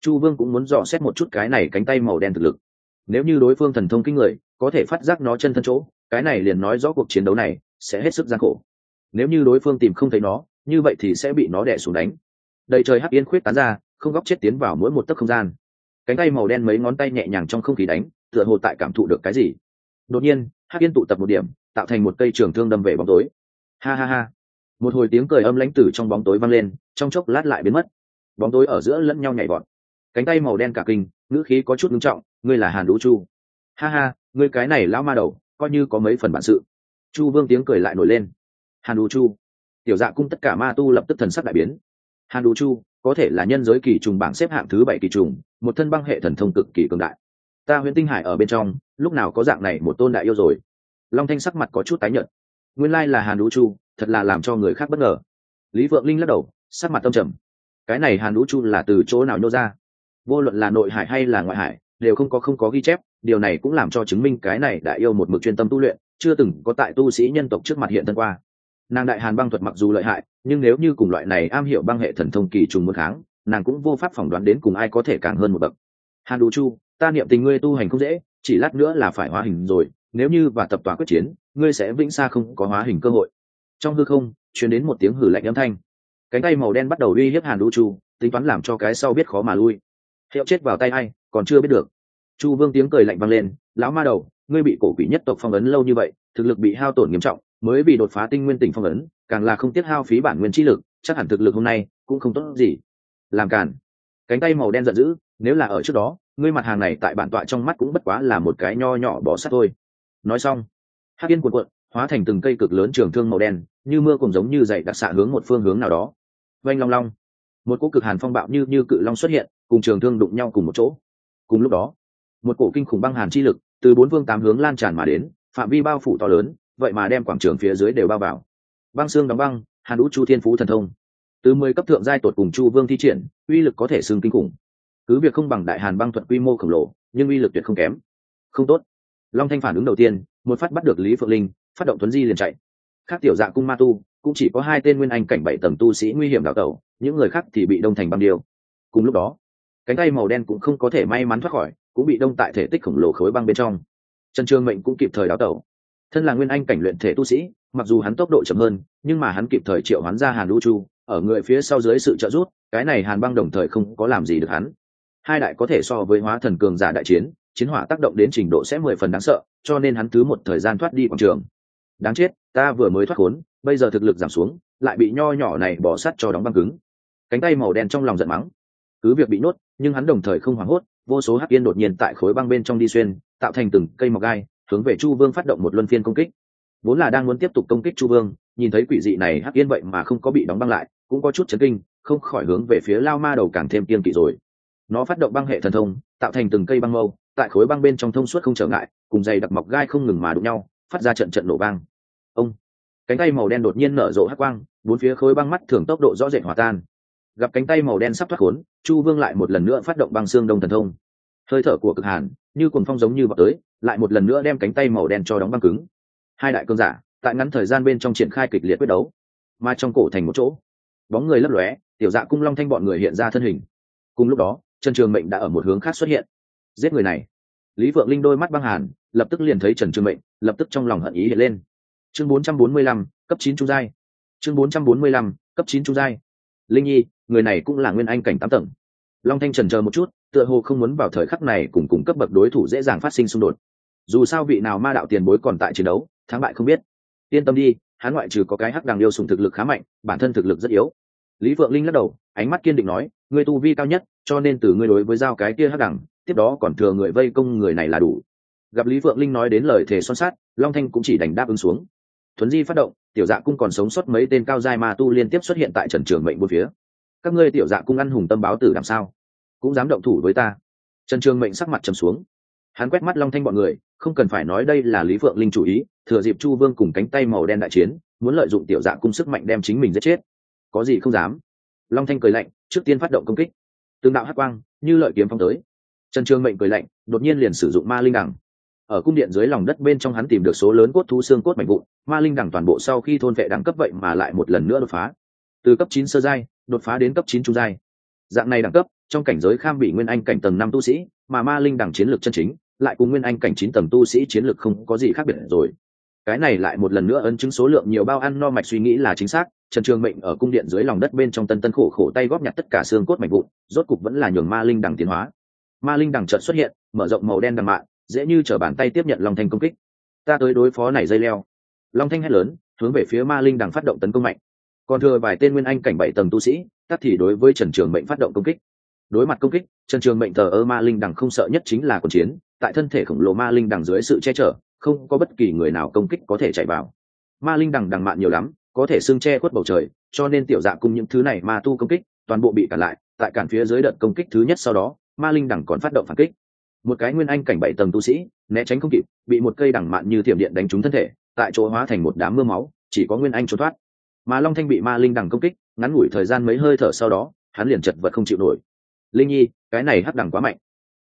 S1: Chu vương cũng muốn dò xét một chút cái này cánh tay màu đen thực lực. Nếu như đối phương thần thông kinh người, có thể phát giác nó chân thân chỗ, cái này liền nói rõ cuộc chiến đấu này sẽ hết sức gian khổ. Nếu như đối phương tìm không thấy nó, như vậy thì sẽ bị nó đẻ xuống đánh. Đầy trời hắc yên khuyết tán ra, không góc chết tiến vào mỗi một tấc không gian cánh tay màu đen mấy ngón tay nhẹ nhàng trong không khí đánh, tựa hồ tại cảm thụ được cái gì. Đột nhiên, hắc yên tụ tập một điểm, tạo thành một cây trường thương đâm về bóng tối. Ha ha ha. Một hồi tiếng cười âm lãnh tử trong bóng tối vang lên, trong chốc lát lại biến mất. Bóng tối ở giữa lẫn nhau nhảy vọt. Cánh tay màu đen cả kinh, ngữ khí có chút ngưng trọng, ngươi là hàn đũ chu. Ha ha, ngươi cái này lão ma đầu, coi như có mấy phần bản sự. Chu vương tiếng cười lại nổi lên. Hàn đũ chu. Tiểu dạ cung tất cả ma tu lập tức thần sắc đại biến. Hàn đũ chu có thể là nhân giới kỳ trùng bảng xếp hạng thứ bảy kỳ trùng, một thân băng hệ thần thông cực kỳ cường đại. Ta huyện tinh hải ở bên trong, lúc nào có dạng này một tôn đại yêu rồi? Long thanh sắc mặt có chút tái nhợt. Nguyên lai là hàn đũ chu, thật là làm cho người khác bất ngờ. Lý vượng linh lắc đầu, sắc mặt tâm trầm. Cái này hàn đũ chu là từ chỗ nào nhô ra? Vô luận là nội hải hay là ngoại hải, đều không có không có ghi chép, điều này cũng làm cho chứng minh cái này đại yêu một mực chuyên tâm tu luyện, chưa từng có tại tu sĩ nhân tộc trước mặt hiện thân qua nàng đại hàn băng thuật mặc dù lợi hại nhưng nếu như cùng loại này am hiểu băng hệ thần thông kỳ trùng một tháng, nàng cũng vô pháp phỏng đoán đến cùng ai có thể càng hơn một bậc. Hàn đủ chu ta niệm tình ngươi tu hành không dễ chỉ lát nữa là phải hóa hình rồi nếu như và tập tòa quyết chiến ngươi sẽ vĩnh xa không có hóa hình cơ hội. Trong hư không chuyển đến một tiếng hử lạnh âm thanh. Cánh tay màu đen bắt đầu uy hiếp hàn Đu chu tính toán làm cho cái sau biết khó mà lui. Hiệu chết vào tay ai còn chưa biết được. Chu vương tiếng cười lạnh vang lên lão ma đầu ngươi bị cổ quỷ nhất tộc phong ấn lâu như vậy thực lực bị hao tổn nghiêm trọng mới bị đột phá tinh nguyên tỉnh phong ấn, càng là không tiếc hao phí bản nguyên chi lực, chắc hẳn thực lực hôm nay cũng không tốt gì. Làm cản cánh tay màu đen giận dữ, nếu là ở trước đó, ngươi mặt hàng này tại bản tọa trong mắt cũng bất quá là một cái nho nhỏ bỏ sắt thôi. Nói xong, hắc yên cuộn cuộn, hóa thành từng cây cực lớn trường thương màu đen, như mưa cùng giống như dậy đặc xạ hướng một phương hướng nào đó. Vanh long long. Một cỗ cực hàn phong bạo như như cự long xuất hiện, cùng trường thương đụng nhau cùng một chỗ. Cùng lúc đó, một cổ kinh khủng băng hàn chi lực từ bốn phương tám hướng lan tràn mà đến, phạm vi bao phủ to lớn vậy mà đem quảng trường phía dưới đều bao vào. Băng xương đóng băng, hàn đũ chu thiên phú thần thông. Từ mười cấp thượng giai tột cùng chu vương thi triển, uy lực có thể xưng kinh khủng. Cứ việc không bằng đại hàn băng thuận quy mô khổng lồ, nhưng uy lực tuyệt không kém. Không tốt. Long thanh phản ứng đầu tiên, một phát bắt được lý phượng linh, phát động tuấn di liền chạy. Khác tiểu dạ cung ma tu, cũng chỉ có hai tên nguyên anh cảnh bảy tầng tu sĩ nguy hiểm đào tẩu, những người khác thì bị đông thành băng điêu. Cùng lúc đó, cánh tay màu đen cũng không có thể may mắn thoát khỏi, cũng bị đông tại thể tích khổng lồ khối băng bên trong. Trần trương mệnh cũng kịp thời đào tẩu thân là nguyên anh cảnh luyện thể tu sĩ, mặc dù hắn tốc độ chậm hơn, nhưng mà hắn kịp thời triệu hắn ra hàn lũ chu, ở người phía sau dưới sự trợ giúp, cái này hàn băng đồng thời không có làm gì được hắn. Hai đại có thể so với hóa thần cường giả đại chiến chiến hỏa tác động đến trình độ sẽ mười phần đáng sợ, cho nên hắn thứ một thời gian thoát đi quảng trường. Đáng chết, ta vừa mới thoát khốn, bây giờ thực lực giảm xuống, lại bị nho nhỏ này bỏ sắt cho đóng băng cứng. Cánh tay màu đen trong lòng giận mắng. Cứ việc bị nốt nhưng hắn đồng thời không hoảng hốt, vô số hắc yên đột nhiên tại khối băng bên trong đi xuyên, tạo thành từng cây mọc gai hướng về chu vương phát động một luân phiên công kích. Vốn là đang muốn tiếp tục công kích chu vương, nhìn thấy quỷ dị này hắc yên vậy mà không có bị đóng băng lại, cũng có chút chấn kinh, không khỏi hướng về phía lao ma đầu càng thêm kiên kỵ rồi. Nó phát động băng hệ thần thông, tạo thành từng cây băng mâu, tại khối băng bên trong thông suốt không trở ngại, cùng dày đặc mọc gai không ngừng mà đụng nhau, phát ra trận trận nổ băng ông! Cánh tay màu đen đột nhiên nở rộ hắc quang, bốn phía khối băng mắt thường tốc độ rõ rệt hòa tan. Gặp cánh tay màu đen sắp thoát khốn, chu vương lại một lần nữa phát động băng xương đông thần thông. Hơi thở của cực hàn, như cuồng phong giống như vào tới lại một lần nữa đem cánh tay màu đen cho đóng băng cứng. Hai đại cơn giả tại ngắn thời gian bên trong triển khai kịch liệt quyết đấu mà trong cổ thành một chỗ bóng người lấp lóe tiểu dạ cung long thanh bọn người hiện ra thân hình. Cùng lúc đó trần trường mệnh đã ở một hướng khác xuất hiện. Giết người này. Lý vượng linh đôi mắt băng hàn lập tức liền thấy trần trường mệnh lập tức trong lòng hận ý hiện lên. Chương 445, cấp chín trung giai. Chương 445, cấp chín trung giai. Linh nhi người này cũng là nguyên anh cảnh tám tầng long thanh trần chờ một chút, tựa hồ không muốn vào thời khắc này cùng cùng cấp bậc đối thủ dễ dàng phát sinh xung đột. Dù sao vị nào ma đạo tiền bối còn tại chiến đấu, thắng bại không biết. Yên tâm đi, hắn ngoại trừ có cái hắc đằng yêu sùng thực lực khá mạnh, bản thân thực lực rất yếu. Lý phượng linh lắc đầu, ánh mắt kiên định nói người tu vi cao nhất, cho nên từ ngươi đối với giao cái kia hắc đằng, tiếp đó còn thừa người vây công người này là đủ. Gặp lý phượng linh nói đến lời thề son sát long thanh cũng chỉ đành đáp ứng xuống. Thuấn di phát động, tiểu dạ cung còn sống sót mấy tên cao giai ma tu liên tiếp xuất hiện tại trần trường mệnh bốn phía. Các ngươi tiểu dạ cung ăn hùng tâm báo tử làm sao? Cũng dám động thủ với ta. Trần trường mệnh sắc mặt trầm xuống. Hắn quét mắt long thanh bọn người, không cần phải nói đây là lý phượng linh chủ ý, thừa dịp chu vương cùng cánh tay màu đen đại chiến, muốn lợi dụng tiểu dạ cung sức mạnh đem chính mình giết chết. Có gì không dám. Long thanh cười lạnh, trước tiên phát động công kích. Tương đạo hắc quang, như lợi kiếm phong tới. Trần trường mệnh cười lạnh, đột nhiên liền sử dụng ma linh đẳng ở cung điện dưới lòng đất bên trong hắn tìm được số lớn cốt thú xương cốt mạnh vụn, ma linh đẳng toàn bộ sau khi thôn vệ đẳng cấp vậy mà lại một lần nữa đột phá. Từ cấp chín sơ giai, đột phá đến cấp chín trung giai. Dạng này đẳng cấp trong cảnh giới kham bị nguyên anh cảnh tầng năm tu sĩ, mà ma linh đẳng chiến lược chân chính, lại cùng nguyên anh cảnh chín tầng tu sĩ chiến lược không có gì khác biệt rồi. Cái này lại một lần nữa ấn chứng số lượng nhiều bao ăn no mạch suy nghĩ là chính xác, trần trường mệnh ở cung điện dưới lòng đất bên trong tân tân khổ khổ tay góp nhặt tất cả xương cốt mạch vụn, rốt cục vẫn là nhường ma linh đằng tiến hóa. Ma linh đằng trợt xuất hiện, mở rộng màu đen đằng mạ dễ như t bàn tay tiếp nhận long thanh công kích. Ta tới đối phó này dây leo. Long thanh hét lớn, hướng về phía ma linh đằng phát động tấn công mạnh. Còn thừa vài tên nguyên anh cảnh bảy tầng tu sĩ, tắt thì đối với trần trường mệnh phát động công kích đối mặt công kích trần trường mệnh thờ ơ ma linh đằng không sợ nhất chính là quần chiến, tại thân thể khổng lồ ma linh đằng dưới sự che chở, không có bất kỳ người nào công kích có thể chạy vào. Ma linh đằng đằng mạn nhiều lắm, có thể xương che khuất bầu trời, cho nên tiểu dạ cùng những thứ này ma tu công kích, toàn bộ bị cản lại, tại cản phía dưới đợt công kích thứ nhất sau đó, ma linh đằng còn phát động phản kích. Một cái nguyên anh cảnh bảy tầng tu sĩ, né tránh không kịp, bị một cây đằng mạn như thiểm điện đánh trúng thân thể, tại chỗ hóa thành một đám mưa máu, chỉ có nguyên anh trốn thoát. Mà long thanh bị ma linh đằng công kích, ngắn ngủi thời gian mấy hơi thở sau đó, hắn liền chật vật không chịu nổi linh nhi, cái này hắc đẳng quá mạnh.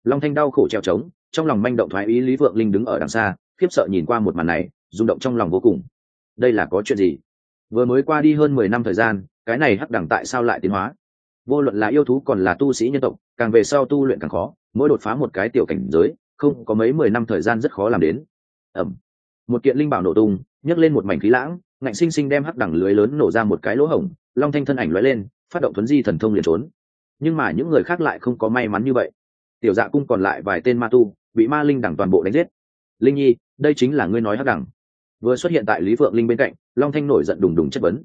S1: Long thanh đau khổ treo trống, trong lòng manh động thoái ý lý vượng linh đứng ở đằng xa, khiếp sợ nhìn qua một màn này, rung động trong lòng vô cùng. Đây là có chuyện gì? Vừa mới qua đi hơn mười năm thời gian, cái này hắc đẳng tại sao lại tiến hóa? Vô luận là yêu thú còn là tu sĩ nhân tộc, càng về sau tu luyện càng khó, mỗi đột phá một cái tiểu cảnh giới, không có mấy mười năm thời gian rất khó làm đến. Ẩm. Một kiện linh bảo nổ tung, nhấc lên một mảnh khí lãng, ngạnh sinh sinh đem hắc đẳng lưới lớn nổ ra một cái lỗ hổng, long thanh thân ảnh lóe lên, phát động thuấn di thần thông liền trốn nhưng mà những người khác lại không có may mắn như vậy. Tiểu dạ cung còn lại vài tên ma tu, bị ma linh đẳng toàn bộ đánh giết. Linh nhi, đây chính là ngươi nói hắc đẳng. Vừa xuất hiện tại lý phượng linh bên cạnh, long thanh nổi giận đùng đùng chất vấn.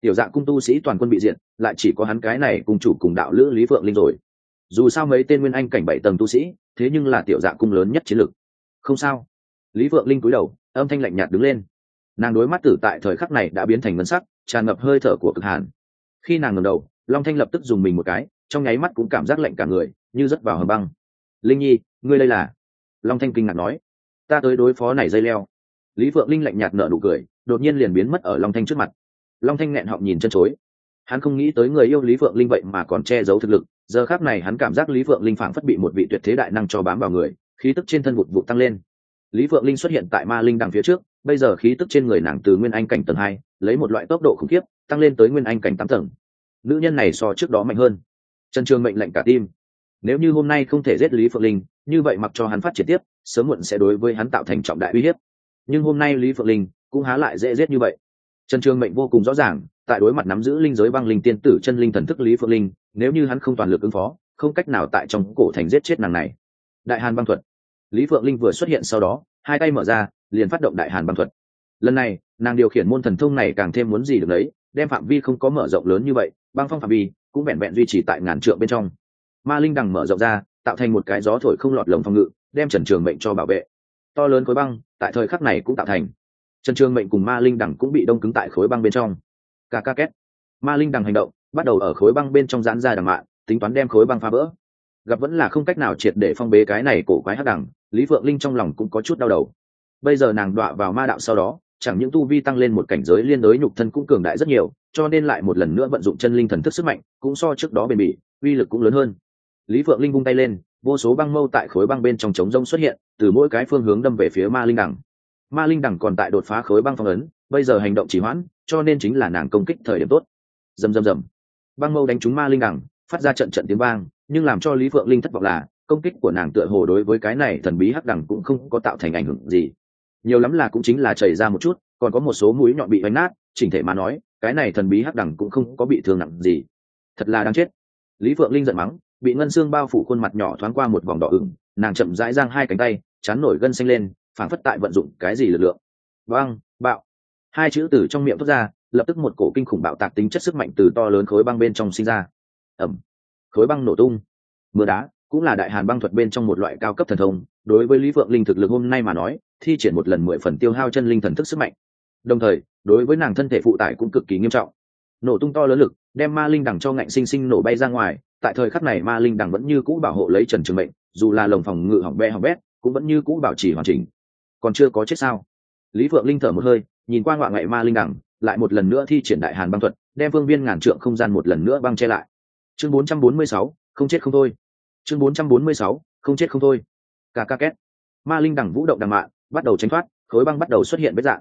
S1: Tiểu dạ cung tu sĩ toàn quân bị diện lại chỉ có hắn cái này cùng chủ cùng đạo lữ lý phượng linh rồi. Dù sao mấy tên nguyên anh cảnh bảy tầng tu sĩ, thế nhưng là tiểu dạ cung lớn nhất chiến lực. không sao. Lý phượng linh cúi đầu, âm thanh lạnh nhạt đứng lên. Nàng đối mắt tử tại thời khắc này đã biến thành ngân sắc, tràn ngập hơi thở của cực hàn. Khi nàng ngầm đầu, long thanh lập tức dùng mình một cái trong nháy mắt cũng cảm giác lạnh cả người, như rớt vào hầm băng. Linh nhi, ngươi đây là? Long thanh kinh ngạc nói. Ta tới đối phó này dây leo. Lý phượng linh lạnh nhạt nở nụ cười, đột nhiên liền biến mất ở long thanh trước mặt. Long thanh nghẹn họng nhìn chân chối. Hắn không nghĩ tới người yêu lý phượng linh vậy mà còn che giấu thực lực, giờ khác này hắn cảm giác lý phượng linh phảng phất bị một vị tuyệt thế đại năng cho bám vào người, khí tức trên thân vụt vụt tăng lên. Lý phượng linh xuất hiện tại ma linh đằng phía trước, bây giờ khí tức trên người nàng từ nguyên anh cảnh tầng hai, lấy một loại tốc độ khủng khiếp, tăng lên tới nguyên anh cảnh tám tầng. Nữ nhân này so trước đó mạnh hơn trần trường mệnh lệnh cả tim. Nếu như hôm nay không thể giết lý phượng linh, như vậy mặc cho hắn phát triển tiếp, sớm muộn sẽ đối với hắn tạo thành trọng đại uy hiếp. Nhưng hôm nay lý phượng linh cũng há lại dễ giết như vậy. Trần trường mệnh vô cùng rõ ràng, tại đối mặt nắm giữ linh giới băng linh tiên tử chân linh thần thức lý phượng linh, nếu như hắn không toàn lực ứng phó, không cách nào tại trong cổ thành giết chết nàng này. Đại hàn băng thuật. Lý phượng linh vừa xuất hiện sau đó, hai tay mở ra, liền phát động đại hàn băng thuật. Lần này, nàng điều khiển môn thần thông này càng thêm muốn gì được đấy, đem phạm vi không có mở rộng lớn như vậy, băng phong phạm vi cũng vẹn vẹn duy trì tại ngàn trượng bên trong. Ma linh đằng mở rộng ra, tạo thành một cái gió thổi không lọt lồng phòng ngự, đem trần trường mệnh cho bảo vệ. To lớn khối băng, tại thời khắc này cũng tạo thành. Trần trường mệnh cùng ma linh đằng cũng bị đông cứng tại khối băng bên trong. Ca ca két. Ma linh đằng hành động, bắt đầu ở khối băng bên trong giãn ra đằng mạ tính toán đem khối băng phá vỡ. Gặp vẫn là không cách nào triệt để phong bế cái này cổ quái hắc đằng, lý phượng linh trong lòng cũng có chút đau đầu. Bây giờ nàng đọa vào ma đạo sau đó, chẳng những tu vi tăng lên một cảnh giới liên đối nhục thân cũng cường đại rất nhiều cho nên lại một lần nữa vận dụng chân linh thần thức sức mạnh, cũng so trước đó bền bỉ, uy lực cũng lớn hơn. Lý phượng linh vung tay lên, vô số băng mâu tại khối băng bên trong trống rông xuất hiện, từ mỗi cái phương hướng đâm về phía ma linh đằng. Ma linh đằng còn tại đột phá khối băng phong ấn, bây giờ hành động chỉ hoãn, cho nên chính là nàng công kích thời điểm tốt. Dầm dầm dầm băng mâu đánh trúng ma linh đằng, phát ra trận trận tiếng vang, nhưng làm cho lý phượng linh thất vọng là, công kích của nàng tựa hồ đối với cái này thần bí hắc đẳng cũng không có tạo thành ảnh hưởng gì. Nhiều lắm là cũng chính là chảy ra một chút, còn có một số mũi nhọn bị đánh nát, chỉnh thể mà nói cái này thần bí hắc đẳng cũng không có bị thương nặng gì. Thật là đáng chết. Lý phượng linh giận mắng, bị ngân xương bao phủ khuôn mặt nhỏ thoáng qua một vòng đỏ ửng, nàng chậm rãi giang hai cánh tay, chán nổi gân xanh lên phản phất tại vận dụng cái gì lực lượng. Băng, bạo. Hai chữ từ trong miệng thoát ra, lập tức một cổ kinh khủng bạo tạc tính chất sức mạnh từ to lớn khối băng bên trong sinh ra. Ẩm. Khối băng nổ tung. Mưa đá, cũng là đại hàn băng thuật bên trong một loại cao cấp thần thông, đối với lý phượng linh thực lực hôm nay mà nói, thi triển một lần mười phần tiêu hao chân linh thần thức sức mạnh đồng thời đối với nàng thân thể phụ tải cũng cực kỳ nghiêm trọng. Nổ tung to lớn lực đem ma linh đằng cho ngạnh sinh sinh nổ bay ra ngoài tại thời khắc này ma linh đằng vẫn như cũ bảo hộ lấy trần trường mệnh dù là lồng phòng ngự hỏng be hỏng bét cũng vẫn như cũ bảo trì hoàn chỉnh. Còn chưa có chết sao? Lý phượng linh thở một hơi nhìn qua ngoại ngại ma linh đằng lại một lần nữa thi triển đại hàn băng thuật đem vương viên ngàn trượng không gian một lần nữa băng che lại. Chương 446, không chết không thôi. Chương 446, không chết không thôi. Ca ca két. Ma linh đẳng vũ động đằng mạ bắt đầu tránh thoát khối băng bắt đầu xuất hiện với dạng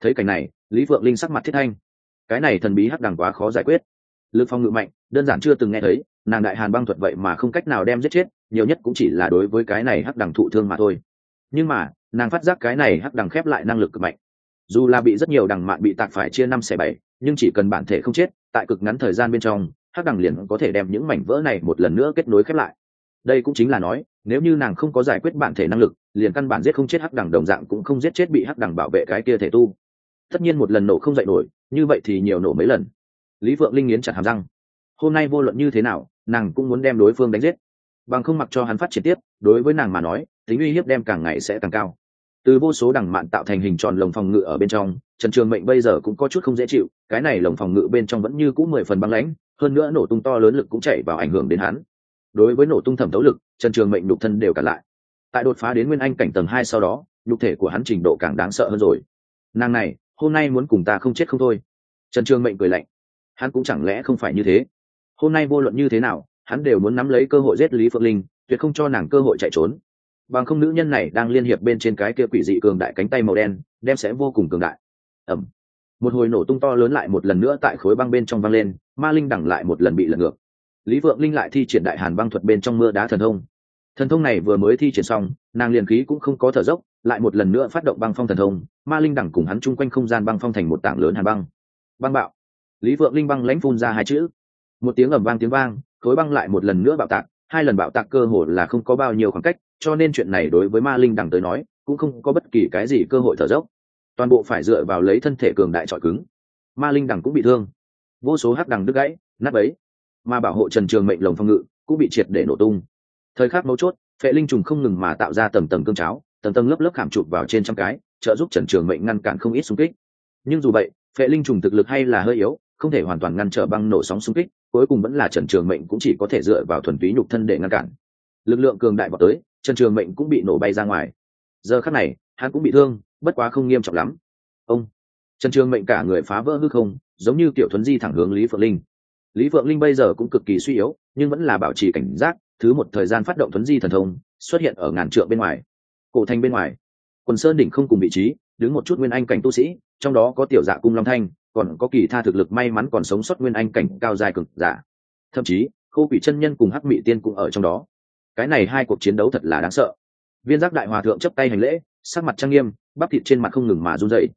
S1: thấy cảnh này, lý phượng linh sắc mặt thiết thanh. Cái này thần bí hắc đẳng quá khó giải quyết. Lực phong ngự mạnh, đơn giản chưa từng nghe thấy, nàng đại hàn băng thuật vậy mà không cách nào đem giết chết, nhiều nhất cũng chỉ là đối với cái này hắc đẳng thụ thương mà thôi. Nhưng mà, nàng phát giác cái này hắc đẳng khép lại năng lực cực mạnh. Dù là bị rất nhiều đằng mạn bị tạc phải chia năm xẻ bảy, nhưng chỉ cần bản thể không chết, tại cực ngắn thời gian bên trong, hắc đằng liền có thể đem những mảnh vỡ này một lần nữa kết nối khép lại. Đây cũng chính là nói, nếu như nàng không có giải quyết bản thể năng lực, liền căn bản giết không chết hắc đằng, đồng dạng cũng không giết chết bị hắc đằng bảo vệ cái kia thể tu tất nhiên một lần nổ không dậy nổi, như vậy thì nhiều nổ mấy lần. Lý phượng linh nghiến chặt hàm răng. Hôm nay vô luận như thế nào, nàng cũng muốn đem đối phương đánh giết. Bằng không mặc cho hắn phát triển tiếp, đối với nàng mà nói, tính uy hiếp đem càng ngày sẽ càng cao. Từ vô số đằng mạn tạo thành hình tròn lồng phòng ngự ở bên trong, trần trường mệnh bây giờ cũng có chút không dễ chịu, cái này lồng phòng ngự bên trong vẫn như c ũ mười phần băng lãnh, hơn nữa nổ tung to lớn lực cũng chạy vào ảnh hưởng đến hắn. Đối với nổ tung thẩm thấu lực, trần trường mệnh nhục thân đều cả lại. Tại đột phá đến nguyên anh cảnh tầng hai sau đó, nhục thể của hắn trình độ càng đáng sợ hơn rồi. Nàng này hôm nay muốn cùng ta không chết không thôi. Trần trường mệnh cười lạnh. Hắn cũng chẳng lẽ không phải như thế? Hôm nay vô luận như thế nào, hắn đều muốn nắm lấy cơ hội giết lý phượng linh, tuyệt không cho nàng cơ hội chạy trốn. Bằng không nữ nhân này đang liên hiệp bên trên cái kia quỷ dị cường đại cánh tay màu đen, đem sẽ vô cùng cường đại. Ẩm một hồi nổ tung to lớn lại một lần nữa tại khối băng bên trong văng lên, ma linh đẳng lại một lần bị lật ngược. Lý vượng linh lại thi triển đại hàn băng thuật bên trong mưa đá thần thông. Thần thông này vừa mới thi triển xong, nàng liền khí cũng không có thở dốc, lại một lần nữa phát động băng phong thần thông ma linh đẳng cùng hắn chung quanh không gian băng phong thành một tảng lớn hàn băng. Băng bạo. Lý vượng linh băng lãnh phun ra hai chữ. Một tiếng ầm vang tiếng vang, khối băng lại một lần nữa bạo tạc, hai lần bạo tạc cơ hồ là không có bao nhiêu khoảng cách, cho nên chuyện này đối với ma linh đằng tới nói, cũng không có bất kỳ cái gì cơ hội thở dốc. Toàn bộ phải dựa vào lấy thân thể cường đại trọi cứng. Ma linh đằng cũng bị thương. Vô số hắc đằng đứt gãy, nát ấy mà bảo hộ trần trường mệnh lồng phong ngự cũng bị triệt để nổ tung. Thời khắc mấu chốt, phệ linh trùng không ngừng mà tạo ra tầm tầng cương cháo, tầng tầng lớp lớp khảm chụp vào trên trăm cái trợ giúp trần trường mệnh ngăn cản không ít xung kích. Nhưng dù vậy, phệ linh trùng thực lực hay là hơi yếu, không thể hoàn toàn ngăn trở băng nổ sóng xung kích, cuối cùng vẫn là trần trường mệnh cũng chỉ có thể dựa vào thuần túy nhục thân để ngăn cản. Lực lượng cường đại vào tới, trần trường mệnh cũng bị nổ bay ra ngoài. Giờ khắc này, hắn cũng bị thương, bất quá không nghiêm trọng lắm. Ông! Trần trường mệnh cả người phá vỡ hư không, giống như kiểu thuấn di thẳng hướng lý phượng linh. Lý phượng linh bây giờ cũng cực kỳ suy yếu, nhưng vẫn là bảo trì cảnh giác, thứ một thời gian phát động thuấn di thần thông, xuất hiện ở ngàn trượng bên ngoài. Cổ thanh bên ngoài quần sơn đỉnh không cùng vị trí, đứng một chút nguyên anh cảnh tu sĩ, trong đó có tiểu dạ cung long thanh, còn có kỳ tha thực lực may mắn còn sống sót nguyên anh cảnh cao dài cực giả. Thậm chí, khô quỷ chân nhân cùng hắc mỹ tiên cũng ở trong đó. Cái này hai cuộc chiến đấu thật là đáng sợ. Viên giác đại hòa thượng chấp tay hành lễ, sắc mặt trang nghiêm, bắp thịt trên mặt không ngừng mà run dậy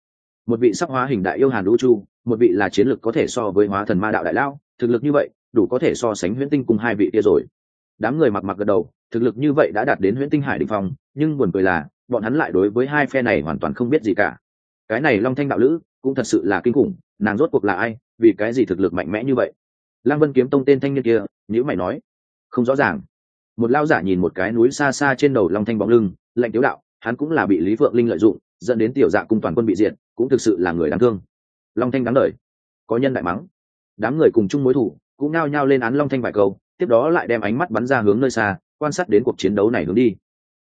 S1: một vị sắc hóa hình đại yêu hàn đũ chu, một vị là chiến lực có thể so với hóa thần ma đạo đại lao, thực lực như vậy, đủ có thể so sánh huyễn tinh cùng hai vị kia rồi. Đám người mặc mặc gật đầu, thực lực như vậy đã đạt đến huyễn tinh hải đ ỉ phong, nhưng buồn cười là bọn hắn lại đối với hai phe này hoàn toàn không biết gì cả. Cái này long thanh đạo lữ cũng thật sự là kinh khủng, nàng rốt cuộc là ai, vì cái gì thực lực mạnh mẽ như vậy? Lăng vân kiếm tông tên thanh niên kia nhữ mày nói, không rõ ràng. Một lao giả nhìn một cái núi xa xa trên đầu long thanh bóng lưng lệnh tiếu đạo, hắn cũng là bị lý phượng linh lợi dụng, dẫn đến tiểu dạ cung toàn quân bị diệt, cũng thực sự là người đáng thương. Long thanh đáng lời, có nhân đại mắng. Đám người cùng chung mối thủ, cũng nao nhao lên án long thanh vài câu, tiếp đó lại đem ánh mắt bắn ra hướng nơi xa, quan sát đến cuộc chiến đấu này hướng đi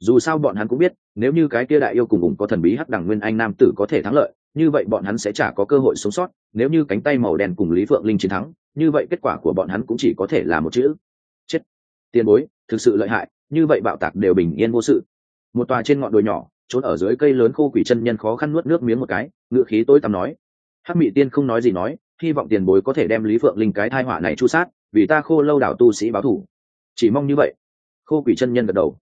S1: dù sao bọn hắn cũng biết, nếu như cái kia đại yêu cùng cùng có thần bí hắc đẳng nguyên anh nam tử có thể thắng lợi, như vậy bọn hắn sẽ chả có cơ hội sống sót, nếu như cánh tay màu đen cùng lý phượng linh chiến thắng, như vậy kết quả của bọn hắn cũng chỉ có thể là một chữ. Chết. Tiền bối, thực sự lợi hại, như vậy bạo tạc đều bình yên vô sự. Một tòa trên ngọn đồi nhỏ, trốn ở dưới cây lớn khô quỷ chân nhân khó khăn nuốt nước miếng một cái ngựa khí tối tăm nói. Hắc Mị tiên không nói gì nói, hy vọng tiền bối có thể đem lý phượng linh cái thai họa này chu sát, vì ta khô lâu đảo tu sĩ báo thủ. Chỉ mong như vậy. Khô quỷ chân nhân gật đầu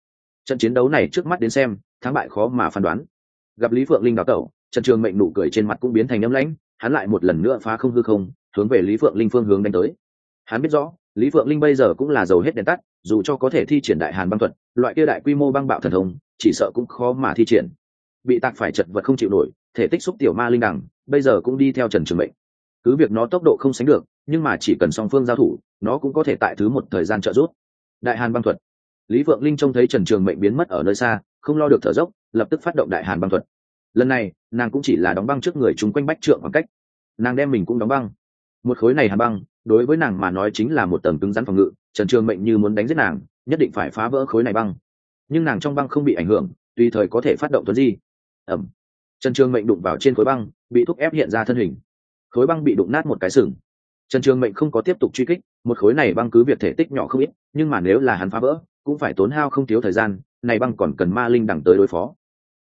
S1: trận chiến đấu này trước mắt đến xem, thắng bại khó mà phán đoán. Gặp lý phượng linh đào tẩu, trần trường mệnh nụ cười trên mặt cũng biến thành âm lãnh, hắn lại một lần nữa phá không hư không, hướng về lý phượng linh phương hướng đánh tới. Hắn biết rõ, lý phượng linh bây giờ cũng là giàu hết đèn tắt, dù cho có thể thi triển đại hàn băng thuật, loại kia đại quy mô băng bạo thần thông, chỉ sợ cũng khó mà thi triển. Bị tạc phải chật vật không chịu nổi, thể tích xúc tiểu ma linh đằng bây giờ cũng đi theo trần trường mệnh. Cứ việc nó tốc độ không sánh được, nhưng mà chỉ cần song phương giao thủ, nó cũng có thể tại thứ một thời gian trợ giúp. Đại hàn băng thuật lý phượng linh trông thấy trần trường mệnh biến mất ở nơi xa, không lo được thở dốc, lập tức phát động đại hàn băng thuật. Lần này, nàng cũng chỉ là đóng băng trước người chúng quanh bách trượng khoảng cách. Nàng đem mình cũng đóng băng. Một khối này hàn băng, đối với nàng mà nói chính là một tầng cứng rắn phòng ngự, trần trường mệnh như muốn đánh giết nàng, nhất định phải phá vỡ khối này băng. Nhưng nàng trong băng không bị ảnh hưởng, tùy thời có thể phát động tuấn di. Ẩm trần trường mệnh đụng vào trên khối băng, bị thúc ép hiện ra thân hình. Khối băng bị đụng nát một cái sừng. Trần trường mệnh không có tiếp tục truy kích, một khối này băng cứ việc thể tích nhỏ không ít, nhưng mà nếu là hắn phá vỡ cũng phải tốn hao không thiếu thời gian, này băng còn cần ma linh đằng tới đối phó.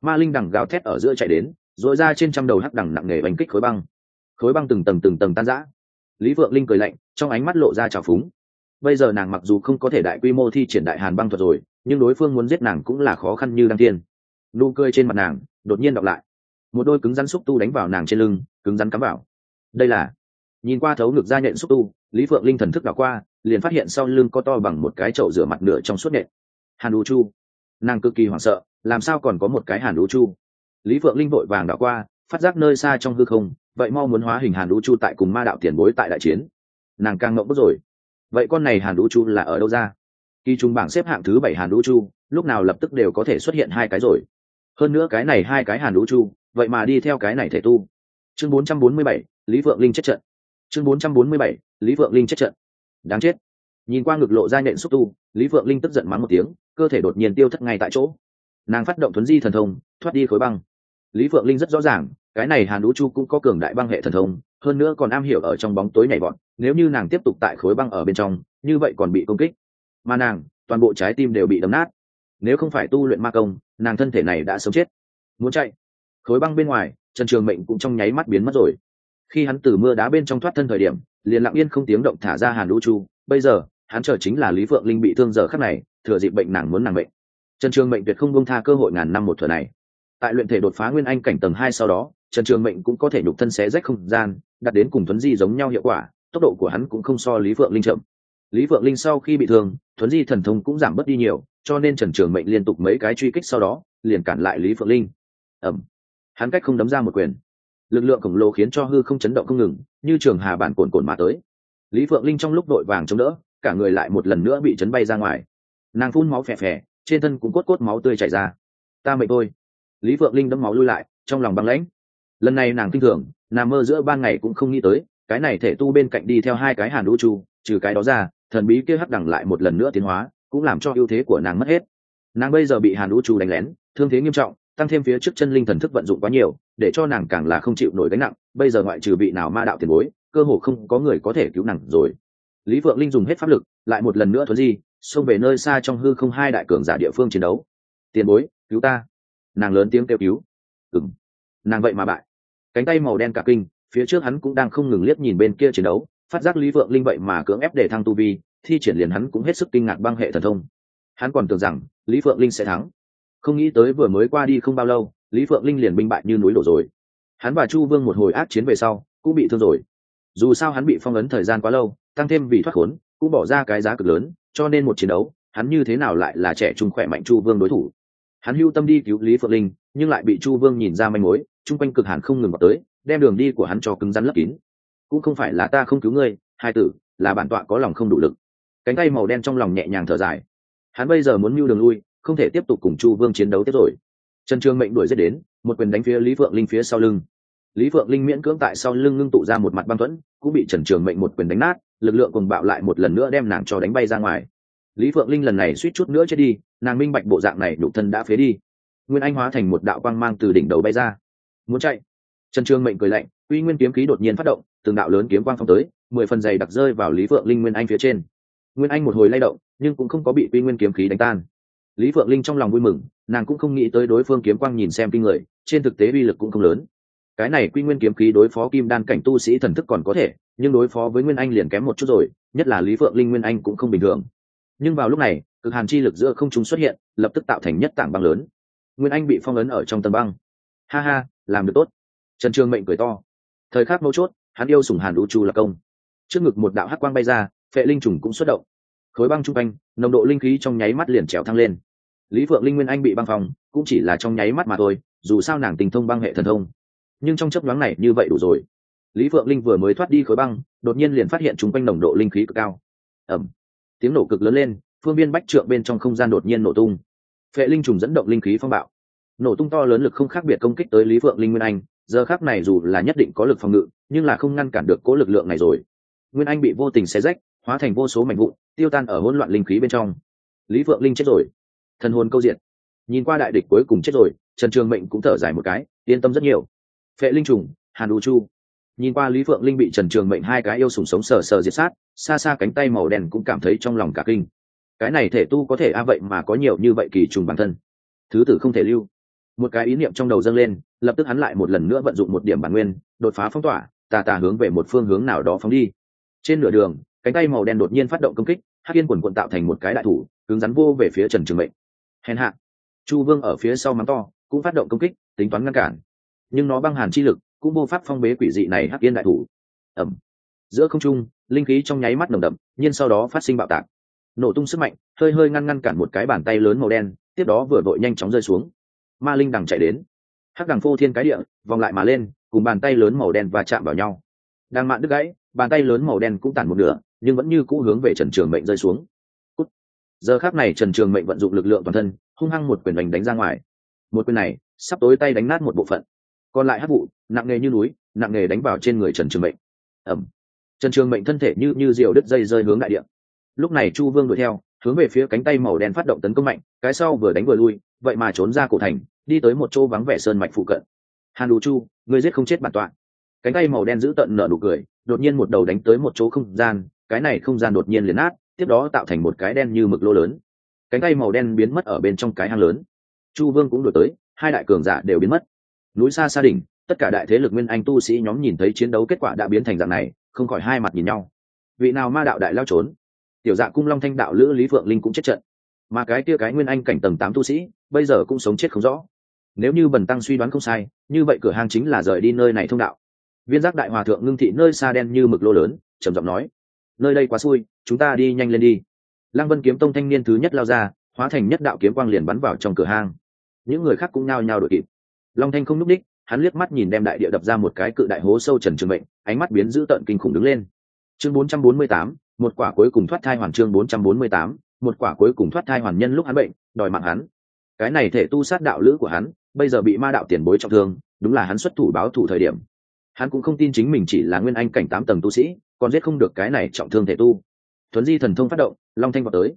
S1: Ma linh đằng gào thét ở giữa chạy đến dội ra trên trăm đầu hắc đằng nặng nề bánh kích khối băng. Khối băng từng tầng từng tầng tan rã. Lý vượng linh cười lạnh, trong ánh mắt lộ ra trào phúng. Bây giờ nàng mặc dù không có thể đại quy mô thi triển đại hàn băng thuật rồi, nhưng đối phương muốn giết nàng cũng là khó khăn như đăng tiên nụ cười trên mặt nàng, đột nhiên đọc lại. Một đôi cứng rắn xúc tu đánh vào nàng trên lưng, cứng rắn cắm vào. Đây là, nhìn qua thấu ngực ra nhện xúc tu, lý phượng linh thần thức đảo qua liền phát hiện sau lưng có to bằng một cái chậu rửa mặt nửa trong suốt nệm hàn u chu. Nàng cực kỳ hoảng sợ làm sao còn có một cái hàn u chu? Lý phượng linh vội vàng đảo qua phát giác nơi xa trong hư không vậy mau muốn hóa hình hàn u chu tại cùng ma đạo tiền bối tại đại chiến. Nàng càng ngộng bức rồi. Vậy con này hàn u chu là ở đâu ra? Kỳ trung bảng xếp hạng thứ bảy hàn u chu lúc nào lập tức đều có thể xuất hiện hai cái rồi. Hơn nữa cái này hai cái hàn u chu vậy mà đi theo cái này thể tu. Chương 447, lý phượng linh chết trận. Chương 447, lý phượng linh chết trận đáng chết. Nhìn qua ngực lộ ra nhện xúc tu, lý phượng linh tức giận mắng một tiếng, cơ thể đột nhiên tiêu thất ngay tại chỗ. Nàng phát động thuấn di thần thông, thoát đi khối băng. Lý phượng linh rất rõ ràng, cái này hàn đũ chu cũng có cường đại băng hệ thần thông, hơn nữa còn am hiểu ở trong bóng tối nhảy bọn nếu như nàng tiếp tục tại khối băng ở bên trong, như vậy còn bị công kích. Mà nàng, toàn bộ trái tim đều bị đấm nát. Nếu không phải tu luyện ma công, nàng thân thể này đã sống chết. Muốn chạy. Khối băng bên ngoài, trần trường mệnh cũng trong nháy mắt biến mất rồi khi hắn từ mưa đá bên trong thoát thân thời điểm, liền lặng yên không tiếng động thả ra hàn đũ chu. Bây giờ, hắn chờ chính là lý phượng linh bị thương giờ khắc này, thừa dịp bệnh nàng muốn nàng bệnh. Trần trường mệnh tuyệt không bông tha cơ hội ngàn năm một thừa này. Tại luyện thể đột phá nguyên anh cảnh tầng hai sau đó, trần trường mệnh cũng có thể nhục thân xé rách không gian đặt đến cùng thuấn di giống nhau hiệu quả, tốc độ của hắn cũng không so lý phượng linh chậm. Lý phượng linh sau khi bị thương, thuấn di thần thông cũng giảm bớt đi nhiều, cho nên trần trường mệnh liên tục mấy cái truy kích sau đó, liền cản lại lý phượng linh. Ẩm. Hắn cách không đấm ra một quyền lực lượng khổng lồ khiến cho hư không chấn động không ngừng, như trường hà bản cồn cồn mà tới. Lý phượng linh trong lúc đội vàng chống đỡ, cả người lại một lần nữa bị chấn bay ra ngoài. Nàng phun máu phè phè, trên thân cũng cốt cốt máu tươi chảy ra. Ta mệt tôi lý phượng linh đấm máu lui lại, trong lòng băng lãnh. Lần này nàng kinh thường, nằm mơ giữa ban ngày cũng không nghĩ tới, cái này thể tu bên cạnh đi theo hai cái hàn đũ chu trừ cái đó ra, thần bí kia hắc đẳng lại một lần nữa tiến hóa, cũng làm cho ưu thế của nàng mất hết. Nàng bây giờ bị hàn đũ chu đánh lén, thương thế nghiêm trọng, tăng thêm phía trước chân linh thần thức vận dụng quá nhiều để cho nàng càng là không chịu nổi gánh nặng, bây giờ ngoại trừ vị nào ma đạo tiền bối, cơ hồ không có người có thể cứu nàng rồi. Lý phượng linh dùng hết pháp lực, lại một lần nữa thuấn di, xông về nơi xa trong hư không hai đại cường giả địa phương chiến đấu. Tiền bối, cứu ta. Nàng lớn tiếng kêu cứu. Ừng nàng vậy mà bại. Cánh tay màu đen cả kinh, phía trước hắn cũng đang không ngừng liếc nhìn bên kia chiến đấu, phát giác lý phượng linh vậy mà cưỡng ép để thăng tu vi, thi triển liền hắn cũng hết sức kinh ngạc băng hệ thần thông. Hắn còn tưởng rằng lý phượng linh sẽ thắng. Không nghĩ tới vừa mới qua đi không bao lâu lý phượng linh liền binh bại như núi đổ rồi. Hắn và chu vương một hồi ác chiến về sau, cũng bị thương rồi. Dù sao hắn bị phong ấn thời gian quá lâu, tăng thêm vì thoát khốn, cũng bỏ ra cái giá cực lớn, cho nên một chiến đấu, hắn như thế nào lại là trẻ trung khỏe mạnh chu vương đối thủ? Hắn hưu tâm đi cứu lý phượng linh, nhưng lại bị chu vương nhìn ra manh mối, chung quanh cực hàn không ngừng vào tới, đem đường đi của hắn cho cứng rắn lấp kín. Cũng không phải là ta không cứu ngươi, hai tử, là bản tọa có lòng không đủ lực. Cánh tay màu đen trong lòng nhẹ nhàng thở dài. Hắn bây giờ muốn mưu đường lui, không thể tiếp tục cùng chu vương chiến đấu tiếp rồi trần Trường mệnh đuổi giết đến, một quyền đánh phía lý phượng linh phía sau lưng. Lý phượng linh miễn cưỡng tại sau lưng ngưng tụ ra một mặt băng thuẫn, cũng bị trần trường mệnh một quyền đánh nát, lực lượng cùng bạo lại một lần nữa đem nàng cho đánh bay ra ngoài. Lý phượng linh lần này suýt chút nữa chết đi, nàng minh bạch bộ dạng này nhục thân đã phế đi. Nguyên anh hóa thành một đạo quang mang từ đỉnh đầu bay ra. Muốn chạy? Trần trương mệnh cười lạnh, uy nguyên kiếm khí đột nhiên phát động, từng đạo lớn kiếm quang phong tới, mười phần dày đặc rơi vào lý phượng linh nguyên anh phía trên. Nguyên anh một hồi lay động, nhưng cũng không có bị uy nguyên kiếm khí đánh tan lý phượng linh trong lòng vui mừng, nàng cũng không nghĩ tới đối phương kiếm quang nhìn xem kinh người, trên thực tế uy lực cũng không lớn. Cái này quy nguyên kiếm khí đối phó kim đan cảnh tu sĩ thần thức còn có thể, nhưng đối phó với nguyên anh liền kém một chút rồi, nhất là lý phượng linh nguyên anh cũng không bình thường. Nhưng vào lúc này, cực hàn chi lực giữa không trung xuất hiện, lập tức tạo thành nhất tảng băng lớn. Nguyên anh bị phong ấn ở trong tầng băng. Ha ha, làm được tốt. Trần trường mệnh cười to. Thời khắc mấu chốt, hắn yêu sủng hàn đũ chu là công. Trước ngực một đạo hắc quang bay ra, phệ linh trùng cũng xuất động. Khối băng trung quanh, nồng độ linh khí trong nháy mắt liền trèo thăng lên lý phượng linh nguyên anh bị băng phòng cũng chỉ là trong nháy mắt mà thôi, dù sao nàng tình thông băng hệ thần thông. Nhưng trong chấp nhoáng này như vậy đủ rồi. Lý phượng linh vừa mới thoát đi khối băng, đột nhiên liền phát hiện chung quanh nồng độ linh khí cực cao. Ẩm tiếng nổ cực lớn lên, phương viên bách trượng bên trong không gian đột nhiên nổ tung. Phệ linh trùng dẫn động linh khí phong bạo. Nổ tung to lớn lực không khác biệt công kích tới lý phượng linh nguyên anh, giờ khác này dù là nhất định có lực phòng ngự, nhưng là không ngăn cản được cố lực lượng này rồi. Nguyên anh bị vô tình xé rách, hóa thành vô số mảnh vụn, tiêu tan ở hỗn loạn linh khí bên trong. Lý phượng linh chết rồi thần hồn câu diện nhìn qua đại địch cuối cùng chết rồi, trần trường mệnh cũng thở dài một cái, yên tâm rất nhiều. Phệ linh trùng, hàn u chu. Nhìn qua lý phượng linh bị trần trường mệnh hai cái yêu sủng sống sờ sờ diệt sát, xa xa cánh tay màu đen cũng cảm thấy trong lòng cả kinh. Cái này thể tu có thể a vậy mà có nhiều như vậy kỳ trùng bản thân. Thứ tử không thể lưu. Một cái ý niệm trong đầu dâng lên, lập tức hắn lại một lần nữa vận dụng một điểm bản nguyên, đột phá phong tỏa, tà tà hướng về một phương hướng nào đó phóng đi. Trên nửa đường, cánh tay màu đen đột nhiên phát động công kích, hắc yên quần quận tạo thành một cái đại thủ hướng rắn vô về phía trần trường mệnh hèn hạ. Chu vương ở phía sau mắng to, cũng phát động công kích, tính toán ngăn cản. Nhưng nó băng hàn chi lực, cũng vô pháp phong bế quỷ dị này hắc yên đại thủ. Ẩm. Giữa không trung, linh khí trong nháy mắt nồng đậm, nhưng sau đó phát sinh bạo tạc. Nổ tung sức mạnh, hơi hơi ngăn ngăn cản một cái bàn tay lớn màu đen, tiếp đó vừa vội nhanh chóng rơi xuống. Ma linh đằng chạy đến. Hắc đằng phô thiên cái địa, vòng lại mà lên, cùng bàn tay lớn màu đen và chạm vào nhau. Đang mạn đứt gãy, bàn tay lớn màu đen cũng tàn một nửa, nhưng vẫn như cũ hướng về trần trường mệnh rơi xuống giờ khác này trần trường mệnh vận dụng lực lượng toàn thân, hung hăng một quyền đánh đánh ra ngoài. Một quyền này, sắp tối tay đánh nát một bộ phận. Còn lại hát vụ, nặng nề như núi, nặng nề đánh vào trên người trần trường mệnh. Ẩm trần trường mệnh thân thể như như diều đứt dây rơi hướng đại điện lúc này chu vương đuổi theo, hướng về phía cánh tay màu đen phát động tấn công mạnh, cái sau vừa đánh vừa lui, vậy mà trốn ra cổ thành, đi tới một chỗ vắng vẻ sơn mạch phụ cận. Hàn đủ chu người giết không chết bản tọa. Cánh tay màu đen giữ tận nở nụ cười, đột nhiên một đầu đánh tới một chỗ không gian, cái này không gian đột nhiên liền nát tiếp đó tạo thành một cái đen như mực lô lớn. Cánh tay màu đen biến mất ở bên trong cái hang lớn. Chu vương cũng đổi tới, hai đại cường giả đều biến mất. Núi xa xa đỉnh, tất cả đại thế lực nguyên anh tu sĩ nhóm nhìn thấy chiến đấu kết quả đã biến thành dạng này, không khỏi hai mặt nhìn nhau. Vị nào ma đạo đại lao trốn? Tiểu dạ cung long thanh đạo lữ lý phượng linh cũng chết trận. Mà cái kia cái nguyên anh cảnh tầng tám tu sĩ, bây giờ cũng sống chết không rõ. Nếu như bần tăng suy đoán không sai, như vậy cửa hàng chính là rời đi nơi này thông đạo. Viên giác đại hòa thượng ngưng thị nơi xa đen như mực lô lớn, trầm giọng nói nơi đây quá xui chúng ta đi nhanh lên đi. Lăng vân kiếm tông thanh niên thứ nhất lao ra hóa thành nhất đạo kiếm quang liền bắn vào trong cửa hang. Những người khác cũng nao nhao đội kịp. Long thanh không n ú c ních hắn liếc mắt nhìn đem đại địa đập ra một cái cự đại hố sâu trần trường mệnh ánh mắt biến dữ tợn kinh khủng đứng lên. Chương 448, một quả cuối cùng thoát thai hoàn chương 448, một quả cuối cùng thoát thai hoàn nhân lúc hắn bệnh đòi mạng hắn. Cái này thể tu sát đạo lữ của hắn bây giờ bị ma đạo tiền bối trọng thương đúng là hắn xuất thủ báo thủ thời điểm. Hắn cũng không tin chính mình chỉ là nguyên anh cảnh tám tầng tu sĩ còn giết không được cái này trọng thương thể tu. Thuấn di thần thông phát động, long thanh vào tới.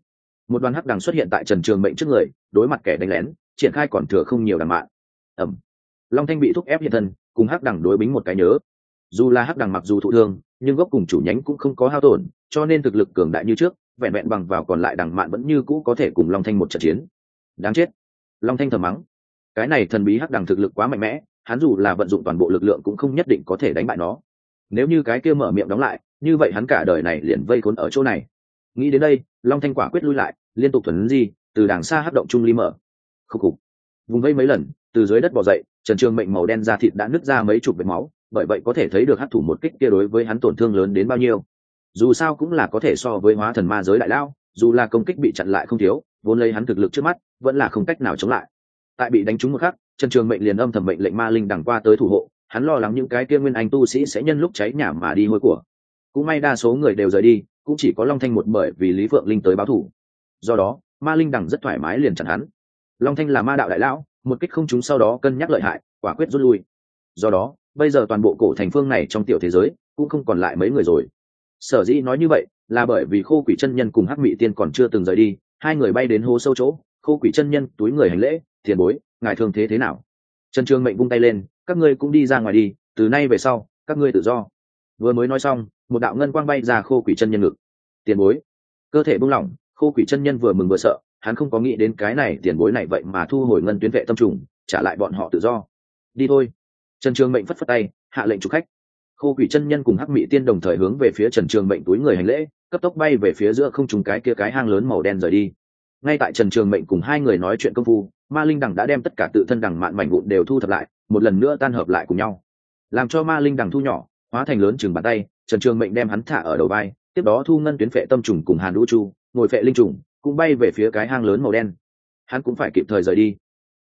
S1: Một đoàn hắc đằng xuất hiện tại trần trường mệnh trước người, đối mặt kẻ đánh lén, triển khai còn thừa không nhiều đằng mạng. Ẩm long thanh bị thúc ép hiện thân, cùng hắc đằng đối bính một cái nhớ. Dù là hắc đằng mặc dù thụ thương, nhưng gốc cùng chủ nhánh cũng không có hao tổn, cho nên thực lực cường đại như trước, vẹn vẹn bằng vào còn lại đằng mạn vẫn như cũ có thể cùng long thanh một trận chiến. Đáng chết. Long thanh thầm mắng. Cái này thần bí hắc đằng thực lực quá mạnh mẽ, hắn dù là vận dụng toàn bộ lực lượng cũng không nhất định có thể đánh bại nó. Nếu như cái kia mở miệng đóng lại như vậy hắn cả đời này liền vây khốn ở chỗ này. Nghĩ đến đây, long thanh quả quyết lui lại, liên tục thuần di, từ đàng xa hấp động trung ly mở. Khúc cục vùng vây mấy lần, từ dưới đất bò dậy, trần trường mệnh màu đen da thịt đã nứt ra mấy chục vệt máu, bởi vậy có thể thấy được hấp thủ một kích kia đối với hắn tổn thương lớn đến bao nhiêu. Dù sao cũng là có thể so với hóa thần ma giới đại lao, dù là công kích bị chặn lại không thiếu, vốn lấy hắn thực lực trước mắt, vẫn là không cách nào chống lại. Tại bị đánh trúng một khắc, trần trường mệnh liền âm thầm mệnh lệnh ma linh đằng qua tới thủ hộ, hắn lo lắng những cái kia nguyên anh tu sĩ sẽ nhân lúc cháy nhà mà đi hôi của cũng may đa số người đều rời đi, cũng chỉ có long thanh một bởi vì lý phượng linh tới báo thủ. Do đó, ma linh đằng rất thoải mái liền chặn hắn. Long thanh là ma đạo đại lão, một kích không chúng sau đó cân nhắc lợi hại, quả quyết rút lui. Do đó, bây giờ toàn bộ cổ thành phương này trong tiểu thế giới, cũng không còn lại mấy người rồi. Sở dĩ nói như vậy, là bởi vì khô quỷ chân nhân cùng hắc mị tiên còn chưa từng rời đi, hai người bay đến hố sâu chỗ, khô quỷ chân nhân, túi người hành lễ thiền bối, ngài thường thế thế nào? Trần Trương mệnh vung tay lên, các ngươi cũng đi ra ngoài đi, từ nay về sau, các ngươi tự do. Vừa mới nói xong một đạo ngân quang bay ra khô quỷ chân nhân ngực. Tiền bối. Cơ thể buông lỏng, khô quỷ chân nhân vừa mừng vừa sợ, hắn không có nghĩ đến cái này tiền bối này vậy mà thu hồi ngân tuyến vệ tâm trùng, trả lại bọn họ tự do. Đi thôi. Trần trường mệnh phất phất tay, hạ lệnh chủ khách. Khô quỷ chân nhân cùng hắc mỹ tiên đồng thời hướng về phía trần trường mệnh túi người hành lễ, cấp tốc bay về phía giữa không trùng cái kia cái hang lớn màu đen rời đi. Ngay tại trần trường mệnh cùng hai người nói chuyện công phu, ma linh đằng đã đem tất cả tự thân đằng mạn mảnh vụn đều thu thập lại, một lần nữa tan hợp lại cùng nhau. Làm cho ma linh đằng thu nhỏ, hóa thành lớn chừng bàn tay trần trường mệnh đem hắn thả ở đầu vai, tiếp đó thu ngân tuyến phệ tâm trùng cùng hàn đũ chu ngồi phệ linh trùng, cũng bay về phía cái hang lớn màu đen. Hắn cũng phải kịp thời rời đi.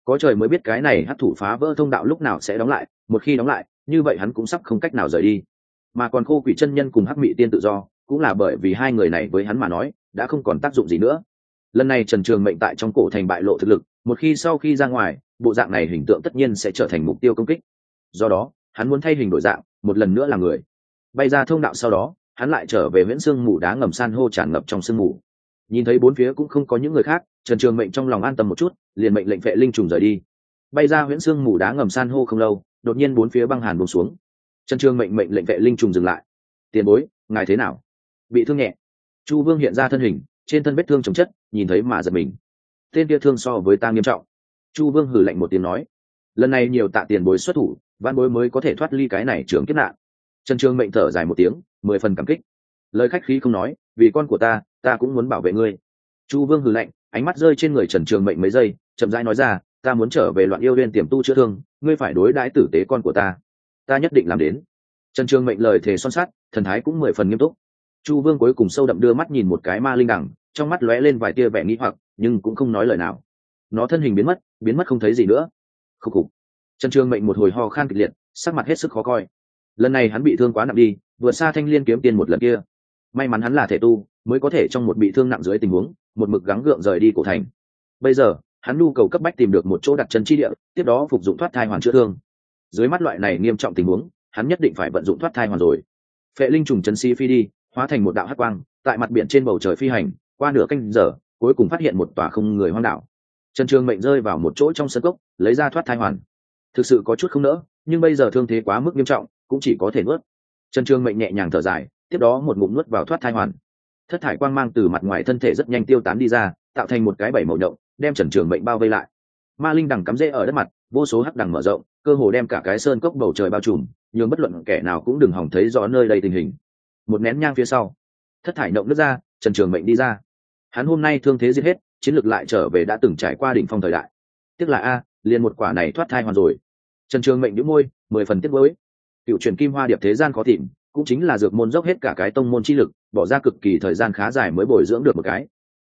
S1: Có trời mới biết cái này hát thủ phá vỡ thông đạo lúc nào sẽ đóng lại, một khi đóng lại, như vậy hắn cũng sắp không cách nào rời đi. Mà còn khô quỷ chân nhân cùng hắc mị tiên tự do, cũng là bởi vì hai người này với hắn mà nói, đã không còn tác dụng gì nữa. Lần này trần trường mệnh tại trong cổ thành bại lộ thực lực, một khi sau khi ra ngoài, bộ dạng này hình tượng tất nhiên sẽ trở thành mục tiêu công kích. Do đó, hắn muốn thay hình đổi dạng, một lần nữa là người bay ra thông đạo sau đó, hắn lại trở về viễn sương mù đá ngầm san hô tràn ngập trong sương mù. Nhìn thấy bốn phía cũng không có những người khác, trần trường mệnh trong lòng an tâm một chút, liền mệnh lệnh vệ linh trùng rời đi. Bay ra huyễn sương mù đá ngầm san hô không lâu, đột nhiên bốn phía băng hàn bông xuống. Trần trường mệnh mệnh lệnh vệ linh trùng dừng lại. Tiền bối, ngài thế nào? Bị thương nhẹ. Chu vương hiện ra thân hình, trên thân vết thương chống chất, nhìn thấy mà giật mình. Tên kia thương so với ta nghiêm trọng. Chu vương hử lạnh một tiếng nói. Lần này nhiều tạ tiền bối xuất thủ văn bối mới có thể thoát ly cái này trưởng kiếp nạn trần trường mệnh thở dài một tiếng, mười phần cảm kích. Lời khách khí không nói, vì con của ta ta cũng muốn bảo vệ ngươi. Chu vương hừ lạnh, ánh mắt rơi trên người trần trường mệnh mấy giây, chậm rãi nói ra, ta muốn trở về loạn yêu liên tiềm tu chữa thương, ngươi phải đối đãi tử tế con của ta. Ta nhất định làm đến. Trần trường mệnh lời thề son sắt, thần thái cũng mười phần nghiêm túc. Chu vương cuối cùng sâu đậm đưa mắt nhìn một cái ma linh đẳng, trong mắt lóe lên vài tia vẻ nghĩ hoặc, nhưng cũng không nói lời nào. Nó thân hình biến mất biến mất không thấy gì nữa. Khúc khục. Trần trường mệnh một hồi ho khan kịch liệt, sắc mặt hết sức khó coi lần này hắn bị thương quá nặng đi, vượt xa thanh liên kiếm tiền một lần kia. May mắn hắn là thể tu, mới có thể trong một bị thương nặng dưới tình huống, một mực gắng gượng rời đi cổ thành. Bây giờ, hắn nhu cầu cấp bách tìm được một chỗ đặt chân chi địa, tiếp đó phục dụng thoát thai hoàn chữa thương. Dưới mắt loại này nghiêm trọng tình huống, hắn nhất định phải vận dụng thoát thai hoàn rồi. Phệ linh trùng chân si phi đi, hóa thành một đạo hát quang, tại mặt biển trên bầu trời phi hành, qua nửa canh giờ, cuối cùng phát hiện một tòa không người hoang đảo. Trần trường mệnh rơi vào một chỗ trong sân cốc, lấy ra thoát thai hoàn. Thực sự có chút không nỡ, nhưng bây giờ thương thế quá mức nghiêm trọng cũng chỉ có thể nuốt. Trần trường mệnh nhẹ nhàng thở dài, tiếp đó một ngụm nuốt vào thoát thai hoàn. Thất thải quang mang từ mặt ngoài thân thể rất nhanh tiêu tán đi ra, tạo thành một cái bảy màu động, đem trần trường mệnh bao vây lại. Ma linh đằng cắm rễ ở đất mặt, vô số hắc đằng mở rộng, cơ hồ đem cả cái sơn cốc bầu trời bao trùm, nhường bất luận kẻ nào cũng đừng hỏng thấy rõ nơi đây tình hình. Một nén nhang phía sau, thất thải động nước ra, trần trường mệnh đi ra. Hắn hôm nay thương thế giết hết, chiến lược lại trở về đã từng trải qua đỉnh phong thời đại. Tức là a, liền một quả này thoát thai hoàn rồi. Trần trường mệnh đĩu môi, mười phần tiếc với cựu truyền kim hoa điệp thế gian khó tìm, cũng chính là dược môn dốc hết cả cái tông môn chi lực, bỏ ra cực kỳ thời gian khá dài mới bồi dưỡng được một cái.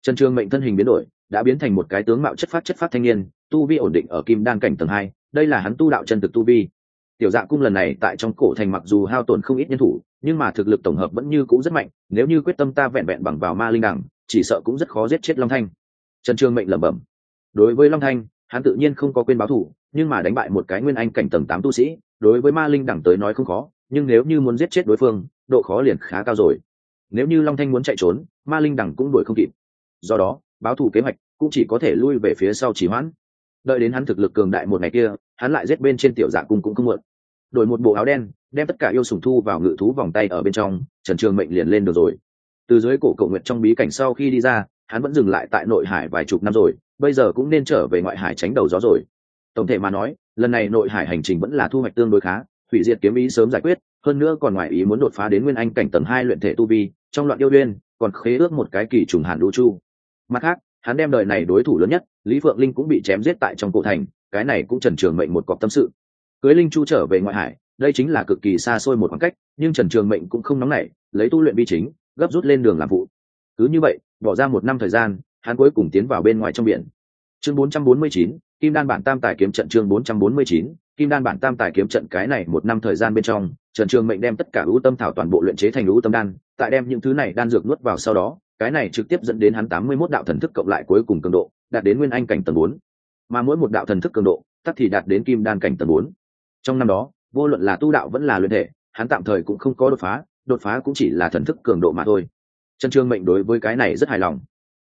S1: Trần trường mệnh thân hình biến đổi, đã biến thành một cái tướng mạo chất phát chất phát thanh niên, tu vi ổn định ở kim đan cảnh tầng hai, đây là hắn tu đạo chân thực tu vi. Tiểu dạ cung lần này tại trong cổ thành mặc dù hao tổn không ít nhân thủ, nhưng mà thực lực tổng hợp vẫn như cũ rất mạnh, nếu như quyết tâm ta vẹn vẹn bằng vào ma linh đẳng, chỉ sợ cũng rất khó giết chết long thanh. Trần trương mệnh lẩm bẩm, đối với long thanh hắn tự nhiên không có quên báo thù nhưng mà đánh bại một cái nguyên anh cảnh tầng tám tu sĩ, đối với ma linh đẳng tới nói không khó, nhưng nếu như muốn giết chết đối phương, độ khó liền khá cao rồi. Nếu như long thanh muốn chạy trốn, ma linh đẳng cũng đuổi không kịp. Do đó, báo thù kế hoạch cũng chỉ có thể lui về phía sau chỉ hoãn. Đợi đến hắn thực lực cường đại một ngày kia, hắn lại giết bên trên tiểu dạ cung cũng không muộn. Đổi một bộ áo đen, đem tất cả yêu sủng thu vào ngự thú vòng tay ở bên trong, trần trường mệnh liền lên được rồi. Từ dưới cổ cậu nguyện trong bí cảnh sau khi đi ra, hắn vẫn dừng lại tại nội hải vài chục năm rồi bây giờ cũng nên trở về ngoại hải tránh đầu gió rồi. Tổng thể mà nói, lần này nội hải hành trình vẫn là thu hoạch tương đối khá, hủy diệt kiếm ý sớm giải quyết, hơn nữa còn ngoại ý muốn đột phá đến nguyên anh cảnh tầng hai luyện thể tu vi, trong loạn yêu liên còn khế ước một cái kỳ trùng hàn đu chu. Mặt khác, hắn đem đời này đối thủ lớn nhất, lý phượng linh cũng bị chém giết tại trong cổ thành, cái này cũng trần trường mệnh một cọc tâm sự. Cưới linh chu trở về ngoại hải, đây chính là cực kỳ xa xôi một khoảng cách, nhưng trần trường mệnh cũng không nóng nảy, lấy tu luyện vi chính, gấp rút lên đường làm vụ. Cứ như vậy, bỏ ra một năm thời gian hắn cuối cùng tiến vào bên ngoài trong biển. Chương 449, kim đan bản tam tài kiếm trận chương 449, kim đan bản tam tài kiếm trận cái này một năm thời gian bên trong trần trường mệnh đem tất cả ưu tâm thảo toàn bộ luyện chế thành ưu tâm đan tại đem những thứ này đan dược nuốt vào sau đó cái này trực tiếp dẫn đến hắn tám mươi 81 đạo thần thức cộng lại cuối cùng cường độ đạt đến nguyên anh cảnh tầng bốn. Mà mỗi một đạo thần thức cường độ tắc thì đạt đến kim đan cảnh tầng bốn. Trong năm đó vô luận là tu đạo vẫn là luyện thể hắn tạm thời cũng không có đột phá đột phá cũng chỉ là thần thức cường độ mà thôi. Trần trương mệnh đối với cái này rất hài lòng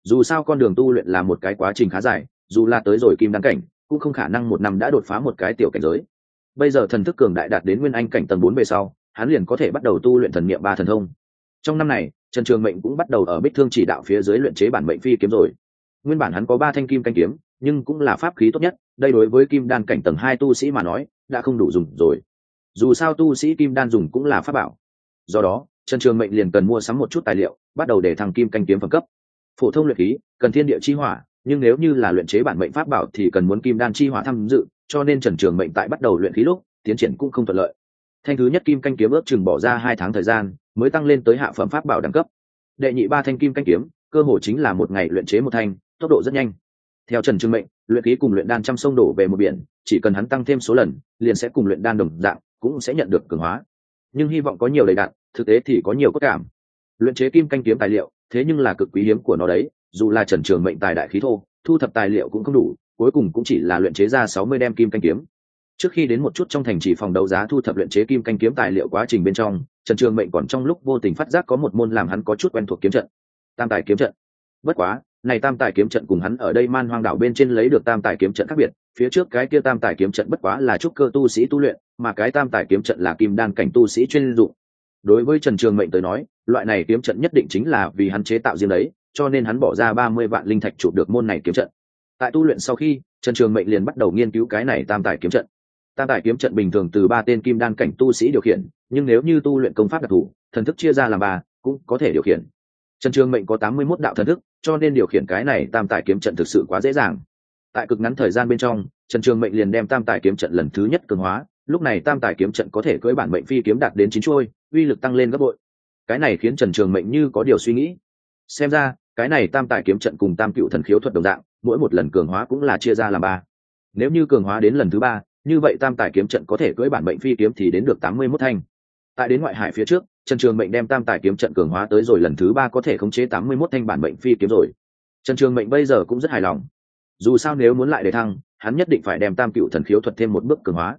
S1: dù sao con đường tu luyện là một cái quá trình khá dài, dù là tới rồi kim đan cảnh, cũng không khả năng một năm đã đột phá một cái tiểu cảnh giới. Bây giờ thần thức cường đại đạt đến nguyên anh cảnh tầng bốn về sau, hắn liền có thể bắt đầu tu luyện thần niệm ba thần thông. Trong năm này, trần trường mệnh cũng bắt đầu ở bích thương chỉ đạo phía dưới luyện chế bản mệnh phi kiếm rồi. Nguyên bản hắn có ba thanh kim canh kiếm, nhưng cũng là pháp khí tốt nhất, đây đối với kim đan cảnh tầng hai tu sĩ mà nói, đã không đủ dùng rồi. Dù sao tu sĩ kim đan dùng cũng là pháp bảo. Do đó, trần trường mệnh liền cần mua sắm một chút tài liệu, bắt đầu để thằng kim canh kiếm phẩm cấp phổ thông luyện khí, cần thiên địa chi hỏa, nhưng nếu như là luyện chế bản mệnh pháp bảo thì cần muốn kim đan chi hỏa tham dự, cho nên trần trường mệnh tại bắt đầu luyện khí lúc, tiến triển cũng không thuận lợi. Thanh thứ nhất kim canh kiếm ước chừng bỏ ra hai tháng thời gian, mới tăng lên tới hạ phẩm pháp bảo đẳng cấp. Đệ nhị ba thanh kim canh kiếm, cơ hồ chính là một ngày luyện chế một thanh, tốc độ rất nhanh. Theo trần trương mệnh, luyện khí cùng luyện đan trăm sông đổ về một biển, chỉ cần hắn tăng thêm số lần, liền sẽ cùng luyện đan đồng dạng, cũng sẽ nhận được cường hóa. Nhưng hy vọng có nhiều đầy đạn, thực tế thì có nhiều cốt cảm. Luyện chế kim canh kiếm tài liệu thế nhưng là cực quý hiếm của nó đấy, dù là trần trường mệnh tài đại khí thô, thu thập tài liệu cũng không đủ, cuối cùng cũng chỉ là luyện chế ra sáu mươi đem kim canh kiếm. Trước khi đến một chút trong thành trì phòng đấu giá thu thập luyện chế kim canh kiếm tài liệu quá trình bên trong, trần trường mệnh còn trong lúc vô tình phát giác có một môn làm hắn có chút quen thuộc kiếm trận, tam tài kiếm trận. Bất quá, này tam tài kiếm trận cùng hắn ở đây man hoang đảo bên trên lấy được tam tài kiếm trận khác biệt, phía trước cái kia tam tài kiếm trận bất quá là trúc cơ tu sĩ tu luyện, mà cái tam tài kiếm trận là kim đan cảnh tu sĩ chuyên dụng. Đối với trần trường mệnh tới nói loại này kiếm trận nhất định chính là vì hắn chế tạo riêng đấy, cho nên hắn bỏ ra ba mươi vạn linh thạch chụp được môn này kiếm trận. Tại tu luyện sau khi, trần trường mệnh liền bắt đầu nghiên cứu cái này tam tài kiếm trận. Tam tài kiếm trận bình thường từ ba tên kim đan cảnh tu sĩ điều khiển, nhưng nếu như tu luyện công pháp đặc thù, thần thức chia ra làm ba, cũng có thể điều khiển. Trần trường mệnh có tám mươi mốt đạo thần thức, cho nên điều khiển cái này tam tài kiếm trận thực sự quá dễ dàng. Tại cực ngắn thời gian bên trong, trần trường mệnh liền đem tam tài kiếm trận lần thứ nhất cường hóa. Lúc này tam tài kiếm trận có thể cưỡi bản mệnh phi kiếm đạt đến chín chuôi, uy lực tăng lên gấp bội cái này khiến trần trường mệnh như có điều suy nghĩ. Xem ra, cái này tam tài kiếm trận cùng tam cựu thần khiếu thuật đồng dạng, mỗi một lần cường hóa cũng là chia ra làm ba. Nếu như cường hóa đến lần thứ ba, như vậy tam tài kiếm trận có thể cưỡi bản bệnh phi kiếm thì đến được tám mươi mốt thanh. Tại đến ngoại hải phía trước, trần trường mệnh đem tam tài kiếm trận cường hóa tới rồi lần thứ ba có thể khống chế tám mươi mốt thanh bản bệnh phi kiếm rồi. Trần trường mệnh bây giờ cũng rất hài lòng. Dù sao nếu muốn lại để thăng, hắn nhất định phải đem tam cựu thần khiếu thuật thêm một bước cường hóa.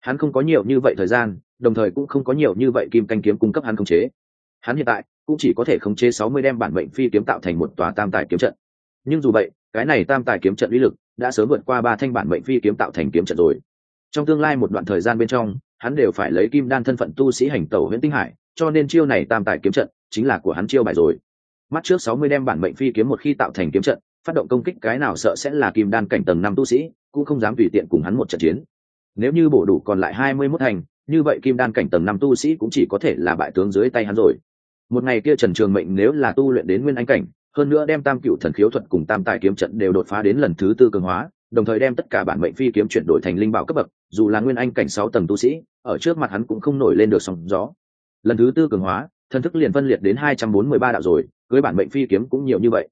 S1: Hắn không có nhiều như vậy thời gian, đồng thời cũng không có nhiều như vậy kim canh kiếm cung cấp hắn khống chế hắn hiện tại cũng chỉ có thể khống chế sáu mươi đem bản mệnh phi kiếm tạo thành một tòa tam tài kiếm trận. Nhưng dù vậy, cái này tam tài kiếm trận uy lực đã sớm vượt qua ba thanh bản mệnh phi kiếm tạo thành kiếm trận rồi. Trong tương lai một đoạn thời gian bên trong, hắn đều phải lấy kim đan thân phận tu sĩ hành tẩu huyện tinh hải, cho nên chiêu này tam tài kiếm trận chính là của hắn chiêu bài rồi. Mắt trước sáu mươi đem bản mệnh phi kiếm một khi tạo thành kiếm trận, phát động công kích cái nào sợ sẽ là kim đan cảnh tầng năm tu sĩ, cũng không dám tùy tiện cùng hắn một trận chiến. Nếu như bổ đủ còn lại hai mươi mốt thành như vậy kim đan cảnh tầng năm tu sĩ cũng chỉ có thể là bại tướng dưới tay hắn rồi. Một ngày kia trần trường mệnh nếu là tu luyện đến nguyên anh cảnh, hơn nữa đem tam cựu thần khiếu thuật cùng tam tài kiếm trận đều đột phá đến lần thứ tư cường hóa, đồng thời đem tất cả bản mệnh phi kiếm chuyển đổi thành linh bảo cấp bậc, dù là nguyên anh cảnh sáu tầng tu sĩ, ở trước mặt hắn cũng không nổi lên được sóng gió. Lần thứ tư cường hóa, thần thức liền phân liệt đến hai trăm bốn mươi ba đạo rồi, cưới bản mệnh phi kiếm cũng nhiều như vậy.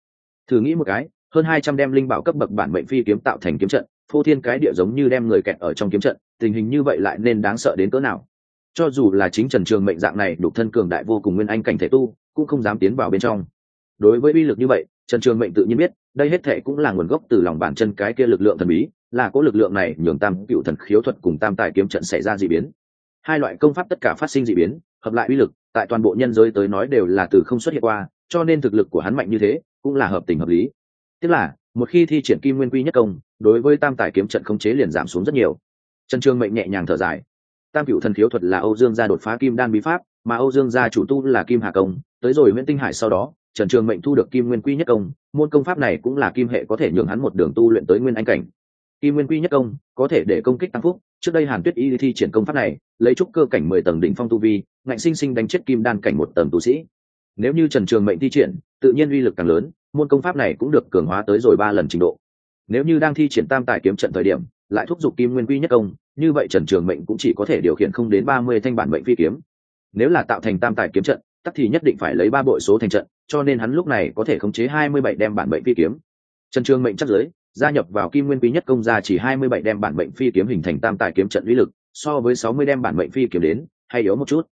S1: Thử nghĩ một cái, hơn hai trăm đem linh bảo cấp bậc bản mệnh phi kiếm tạo thành kiếm trận, phô thiên cái địa giống như đem người kẹt ở trong kiếm trận tình hình như vậy lại nên đáng sợ đến cỡ nào? Cho dù là chính trần trường mệnh dạng này đục thân cường đại vô cùng nguyên anh cảnh thể tu, cũng không dám tiến vào bên trong. Đối với uy lực như vậy, trần trường mệnh tự nhiên biết, đây hết thệ cũng là nguồn gốc từ lòng bàn chân cái kia lực lượng thần bí, là có lực lượng này nhường tam cựu thần khiếu thuật cùng tam tài kiếm trận xảy ra d ị biến. Hai loại công pháp tất cả phát sinh d ị biến, hợp lại uy lực, tại toàn bộ nhân giới tới nói đều là từ không xuất hiện qua, cho nên thực lực của hắn mạnh như thế, cũng là hợp tình hợp lý. Tức là, một khi thi triển kim nguyên quy nhất công, đối với tam tài kiếm trận khống chế liền giảm xuống rất nhiều trần trường mệnh nhẹ nhàng thở dài. Tam cựu thần khiếu thuật là âu dương gia đột phá kim đan bí pháp, mà âu dương gia chủ tu là kim hà công, tới rồi nguyễn tinh hải sau đó, trần trường mệnh thu được kim nguyên quy nhất công, môn công pháp này cũng là kim hệ có thể nhường hắn một đường tu luyện tới nguyên anh cảnh. Kim nguyên quy nhất công có thể để công kích tăng phúc, trước đây hàn tuyết y thi triển công pháp này, lấy trúc cơ cảnh mười tầng đỉnh phong tu vi, ngạnh sinh sinh đánh chết kim đan cảnh một tầng tu sĩ. Nếu như trần trường mệnh thi triển, tự nhiên uy lực càng lớn, môn công pháp này cũng được cường hóa tới rồi ba lần trình độ. Nếu như đang thi triển tam tài kiếm trận thời điểm lại thúc giục kim nguyên quy nhất công, như vậy trần trường mệnh cũng chỉ có thể điều khiển không đến ba mươi thanh bản mệnh phi kiếm. Nếu là tạo thành tam tài kiếm trận, tắc thì nhất định phải lấy ba bội số thành trận, cho nên hắn lúc này có thể khống chế hai mươi bảy đem bản mệnh phi kiếm. Trần trường mệnh chắc giới gia nhập vào kim nguyên quý nhất công gia chỉ hai mươi bảy đem bản mệnh phi kiếm hình thành tam tài kiếm trận uy lực, so với sáu mươi đem bản mệnh phi kiếm đến, hay yếu một chút.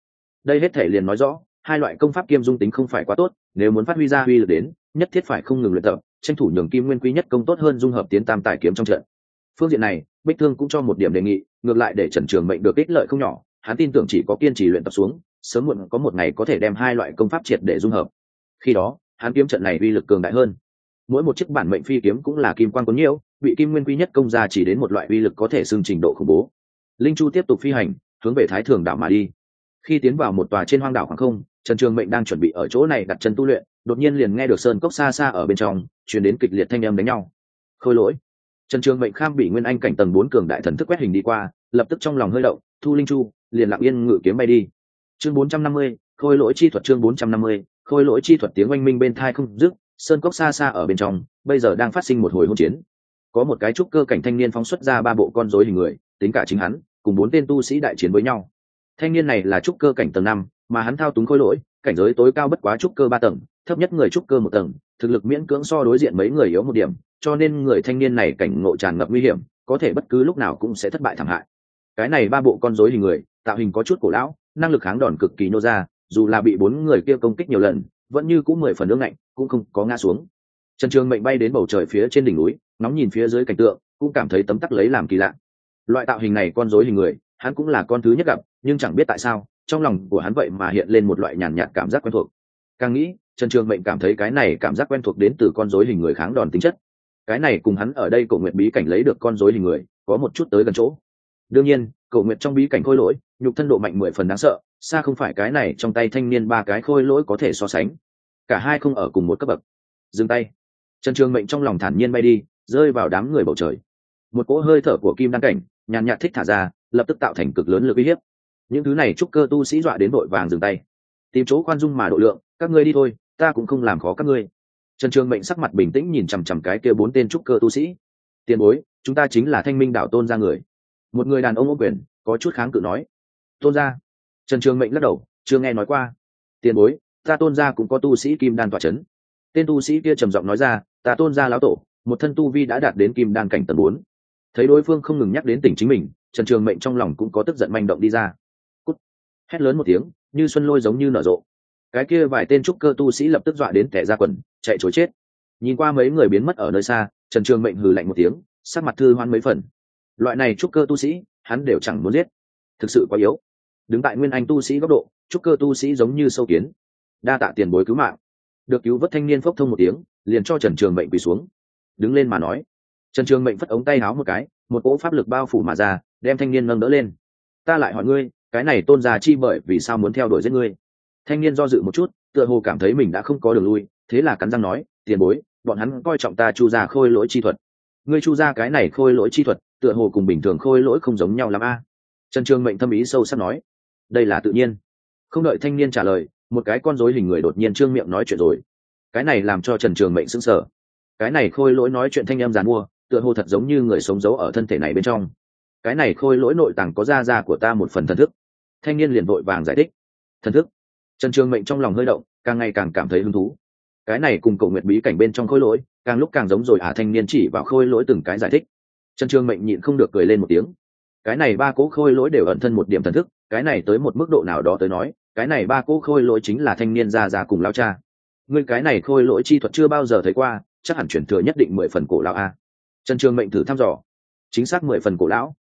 S1: Đây hết thể liền nói rõ, hai loại công pháp kiêm dung tính không phải quá tốt, nếu muốn phát huy ra uy lực đến, nhất thiết phải không ngừng luyện tập, tranh thủ nhường kim nguyên quý nhất công tốt hơn dung hợp tiến tam tài kiếm trong trận phương diện này, bích thương cũng cho một điểm đề nghị, ngược lại để trần trường mệnh được ích lợi không nhỏ, hắn tin tưởng chỉ có kiên trì luyện tập xuống, sớm muộn có một ngày có thể đem hai loại công pháp triệt để dung hợp. Khi đó, hắn kiếm trận này uy lực cường đại hơn. Mỗi một chiếc bản mệnh phi kiếm cũng là kim quan có nhiễu, bị kim nguyên quy nhất công ra chỉ đến một loại uy lực có thể xưng trình độ khủng bố. Linh chu tiếp tục phi hành, hướng về thái thường đảo mà đi. Khi tiến vào một tòa trên hoang đảo khoảng không, trần trường mệnh đang chuẩn bị ở chỗ này đặt chân tu luyện, đột nhiên liền nghe được sơn cốc xa xa ở bên trong chuyển đến kịch liệt thanh âm đánh nhau. Khôi lỗi trần trường mệnh kham bị nguyên anh cảnh tầng bốn cường đại thần thức quét hình đi qua lập tức trong lòng hơi động thu linh chu liền lặng yên ngự kiếm bay đi. Chương 450, khôi lỗi chi thuật chương 450, khôi lỗi chi thuật tiếng oanh minh bên thai không dứt sơn cốc xa xa ở bên trong bây giờ đang phát sinh một hồi hỗn chiến. Có một cái trúc cơ cảnh thanh niên phóng xuất ra ba bộ con rối hình người tính cả chính hắn cùng bốn tên tu sĩ đại chiến với nhau. Thanh niên này là trúc cơ cảnh tầng năm mà hắn thao túng khôi lỗi cảnh giới tối cao bất quá trúc cơ ba tầng thấp nhất người trúc cơ một tầng thực lực miễn cưỡng so đối diện mấy người yếu một điểm, cho nên người thanh niên này cảnh ngộ tràn ngập nguy hiểm, có thể bất cứ lúc nào cũng sẽ thất bại thảm hại. Cái này ba bộ con rối hình người, tạo hình có chút cổ lão, năng lực kháng đòn cực kỳ nô ra, dù là bị bốn người kia công kích nhiều lần, vẫn như cũng mười phần nước lạnh, cũng không có ngã xuống. Trần trường mệnh bay đến bầu trời phía trên đỉnh núi nóng nhìn phía dưới cảnh tượng, cũng cảm thấy tấm tắc lấy làm kỳ lạ. Loại tạo hình này con rối hình người, hắn cũng là con thứ nhất gặp, nhưng chẳng biết tại sao, trong lòng của hắn vậy mà hiện lên một loại nhàn nhạt cảm giác quen thuộc. Càng nghĩ trần trường mệnh cảm thấy cái này cảm giác quen thuộc đến từ con rối hình người kháng đòn tính chất. Cái này cùng hắn ở đây cổ nguyện bí cảnh lấy được con rối hình người, có một chút tới gần chỗ. Đương nhiên, cổ nguyện trong bí cảnh khôi lỗi, nhục thân độ mạnh mười phần đáng sợ, xa không phải cái này trong tay thanh niên ba cái khôi lỗi có thể so sánh. Cả hai không ở cùng một cấp bậc. Dừng tay. Trần trường mệnh trong lòng thản nhiên bay đi, rơi vào đám người bầu trời. Một cỗ hơi thở của kim đăng cảnh, nhàn nhạt thích thả ra, lập tức tạo thành cực lớn lực uy hiếp. Những thứ này trúc cơ tu sĩ dọa đến vội vàng dừng tay. Tìm chỗ khoan dung mà độ lượng, các ngươi đi thôi ta cũng không làm khó các ngươi. Trần trường mệnh sắc mặt bình tĩnh nhìn chằm chằm cái kia bốn tên trúc cơ tu sĩ. Tiền bối, chúng ta chính là thanh minh đạo tôn ra người. Một người đàn ông ô quyền, có chút kháng cự nói. Tôn gia. Trần trường mệnh lắc đầu, chưa nghe nói qua. Tiền bối, ta tôn gia cũng có tu sĩ kim đan tọa c h ấ n tên tu sĩ kia trầm giọng nói ra, ta tôn gia lão tổ, một thân tu vi đã đạt đến kim đan cảnh tầng bốn. Thấy đối phương không ngừng nhắc đến tỉnh chính mình, trần trường mệnh trong lòng cũng có tức giận manh động đi ra. Cút. hét lớn một tiếng, như xuân lôi giống như nở rộ cái kia vài tên trúc cơ tu sĩ lập tức dọa đến kẻ ra quần, chạy chối chết. Nhìn qua mấy người biến mất ở nơi xa, trần trường mệnh hừ lạnh một tiếng, sắc mặt thư hoan mấy phần. Loại này trúc cơ tu sĩ, hắn đều chẳng muốn giết. Thực sự quá yếu. Đứng tại nguyên anh tu sĩ góc độ, trúc cơ tu sĩ giống như sâu kiến. Đa tạ tiền bối cứu mạng. Được cứu vớt thanh niên phốc thông một tiếng, liền cho trần trường mệnh quỳ xuống. Đứng lên mà nói. Trần trường mệnh phất ống tay áo một cái, một cỗ pháp lực bao phủ mà ra, đem thanh niên nâng đỡ lên. Ta lại hỏi ngươi, cái này tôn già chi bởi vì sao muốn theo đuổi giết ngươi? Thanh niên do dự một chút, tựa hồ cảm thấy mình đã không có đường lui, thế là cắn răng nói, tiền bối, bọn hắn coi trọng ta chu ra khôi lỗi chi thuật. Ngươi chu ra cái này khôi lỗi chi thuật, tựa hồ cùng bình thường khôi lỗi không giống nhau l ắ m a. Trần trường mệnh thâm ý sâu sắc nói, đây là tự nhiên. Không đợi thanh niên trả lời, một cái con rối hình người đột nhiên trương miệng nói chuyện rồi. Cái này làm cho trần trường mệnh sững sờ. Cái này khôi lỗi nói chuyện thanh em giàn mua, tựa hồ thật giống như người sống giấu ở thân thể này bên trong. Cái này khôi lỗi nội tàng có da da của ta một phần thần thức. Thanh niên liền vội vàng giải thích. Thần thức? Trần trường mệnh trong lòng hơi động, càng ngày càng cảm thấy hứng thú. Cái này cùng cầu nguyện bí cảnh bên trong khôi lỗi, càng lúc càng giống rồi à thanh niên chỉ vào khôi lỗi từng cái giải thích. Trần trường mệnh nhịn không được cười lên một tiếng. Cái này ba cố khôi lỗi đều ẩn thân một điểm thần thức, cái này tới một mức độ nào đó tới nói, cái này ba cố khôi lỗi chính là thanh niên già già cùng lao cha. Ngươi cái này khôi lỗi chi thuật chưa bao giờ thấy qua, chắc hẳn chuyển thừa nhất định mười phần cổ lão a. Trần trường mệnh thử thăm dò. Chính xác mười phần cổ lão.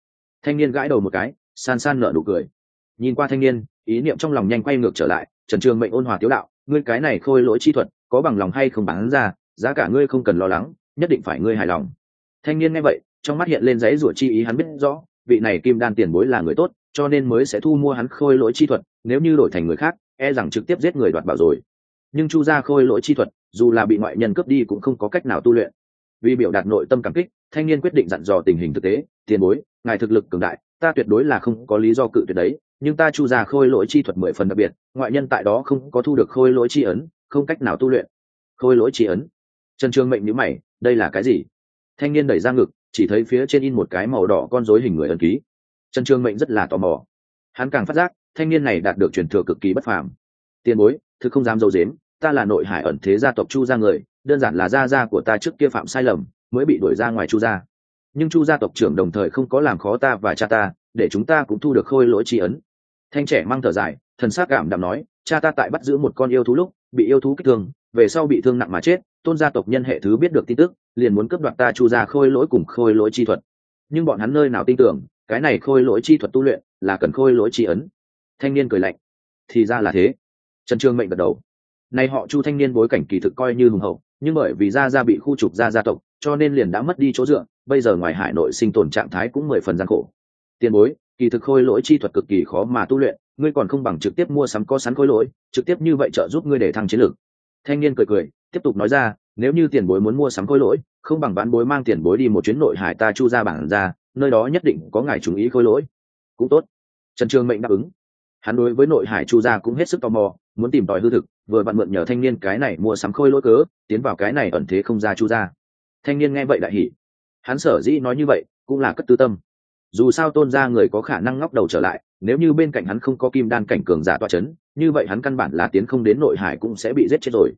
S1: Thanh niên gãi đầu một cái, san san nở nụ cười. Nhìn qua thanh niên, ý niệm trong lòng nhanh quay ngược trở lại trần trường mệnh ôn hòa tiếu đạo, ngươi cái này khôi lỗi chi thuật, có bằng lòng hay không bán ra, giá cả ngươi không cần lo lắng, nhất định phải ngươi hài lòng. Thanh niên nghe vậy, trong mắt hiện lên giấy rủa chi ý hắn biết rõ, vị này kim đan tiền bối là người tốt, cho nên mới sẽ thu mua hắn khôi lỗi chi thuật, nếu như đổi thành người khác e rằng trực tiếp giết người đoạt bảo rồi. Nhưng chu gia khôi lỗi chi thuật, dù là bị ngoại nhân cướp đi cũng không có cách nào tu luyện. Vì biểu đạt nội tâm cảm kích, thanh niên quyết định dặn dò tình hình thực tế, tiền bối, ngài thực lực cường đại, ta tuyệt đối là không có lý do cự tuyệt đấy nhưng ta chu gia khôi lỗi chi thuật mười phần đặc biệt, ngoại nhân tại đó không có thu được khôi lỗi chi ấn, không cách nào tu luyện. Khôi lỗi chi ấn. Trần trương mệnh nhữ mày, đây là cái gì? Thanh niên đẩy ra ngực, chỉ thấy phía trên in một cái màu đỏ con rối hình người ấn ký. Trần trương mệnh rất là tò mò. Hắn càng phát giác, thanh niên này đạt được truyền thừa cực kỳ bất phàm. Tiền bối, thứ không dám dâu dếm, ta là nội hải ẩn thế gia tộc chu gia người, đơn giản là gia gia của ta trước kia phạm sai lầm, mới bị đuổi ra ngoài chu gia. Nhưng chu gia tộc trưởng đồng thời không có làm khó ta và cha ta, để chúng ta cũng thu được khôi lỗi tri ấn thanh trẻ mang thở dài, thần s á c cảm đạm nói, cha ta tại bắt giữ một con yêu thú lúc, bị yêu thú kích thương, về sau bị thương nặng mà chết, tôn gia tộc nhân hệ thứ biết được tin tức, liền muốn cướp đoạt ta chu ra khôi lỗi cùng khôi lỗi chi thuật. Nhưng bọn hắn nơi nào tin tưởng, cái này khôi lỗi chi thuật tu luyện là cần khôi lỗi chi ấn. Thanh niên cười lạnh, thì ra là thế. Trần trương mệnh gật đầu. Nay họ chu thanh niên bối cảnh kỳ thực coi như hùng hậu, nhưng bởi vì gia gia bị khu trục gia gia tộc, cho nên liền đã mất đi chỗ dựa, bây giờ ngoài hải nội sinh tồn trạng thái cũng mười phần gian khổ. Tiền bối kỳ thực khôi lỗi chi thuật cực kỳ khó mà tu luyện, ngươi còn không bằng trực tiếp mua sắm có sắn khôi lỗi, trực tiếp như vậy trợ giúp ngươi để thăng chiến lược. Thanh niên cười cười, tiếp tục nói ra, nếu như tiền bối muốn mua sắm khôi lỗi, không bằng bán bối mang tiền bối đi một chuyến nội hải ta chu ra bản ra, nơi đó nhất định có ngài trùng ý khôi lỗi. Cũng tốt. Trần trường mệnh đáp ứng. Hắn đối với nội hải chu gia cũng hết sức tò mò, muốn tìm tòi hư thực, vừa vặn mượn nhờ thanh niên cái này mua sắm khôi lỗi cớ, tiến vào cái này ẩn thế không ra chu gia thanh niên nghe vậy đại hỉ. Hắn sở dĩ nói như vậy, cũng là cất tư tâm dù sao tôn gia người có khả năng ngóc đầu trở lại, nếu như bên cạnh hắn không có kim đan cảnh cường giả toa c h ấ n như vậy hắn căn bản là tiến không đến nội hải cũng sẽ bị giết chết rồi.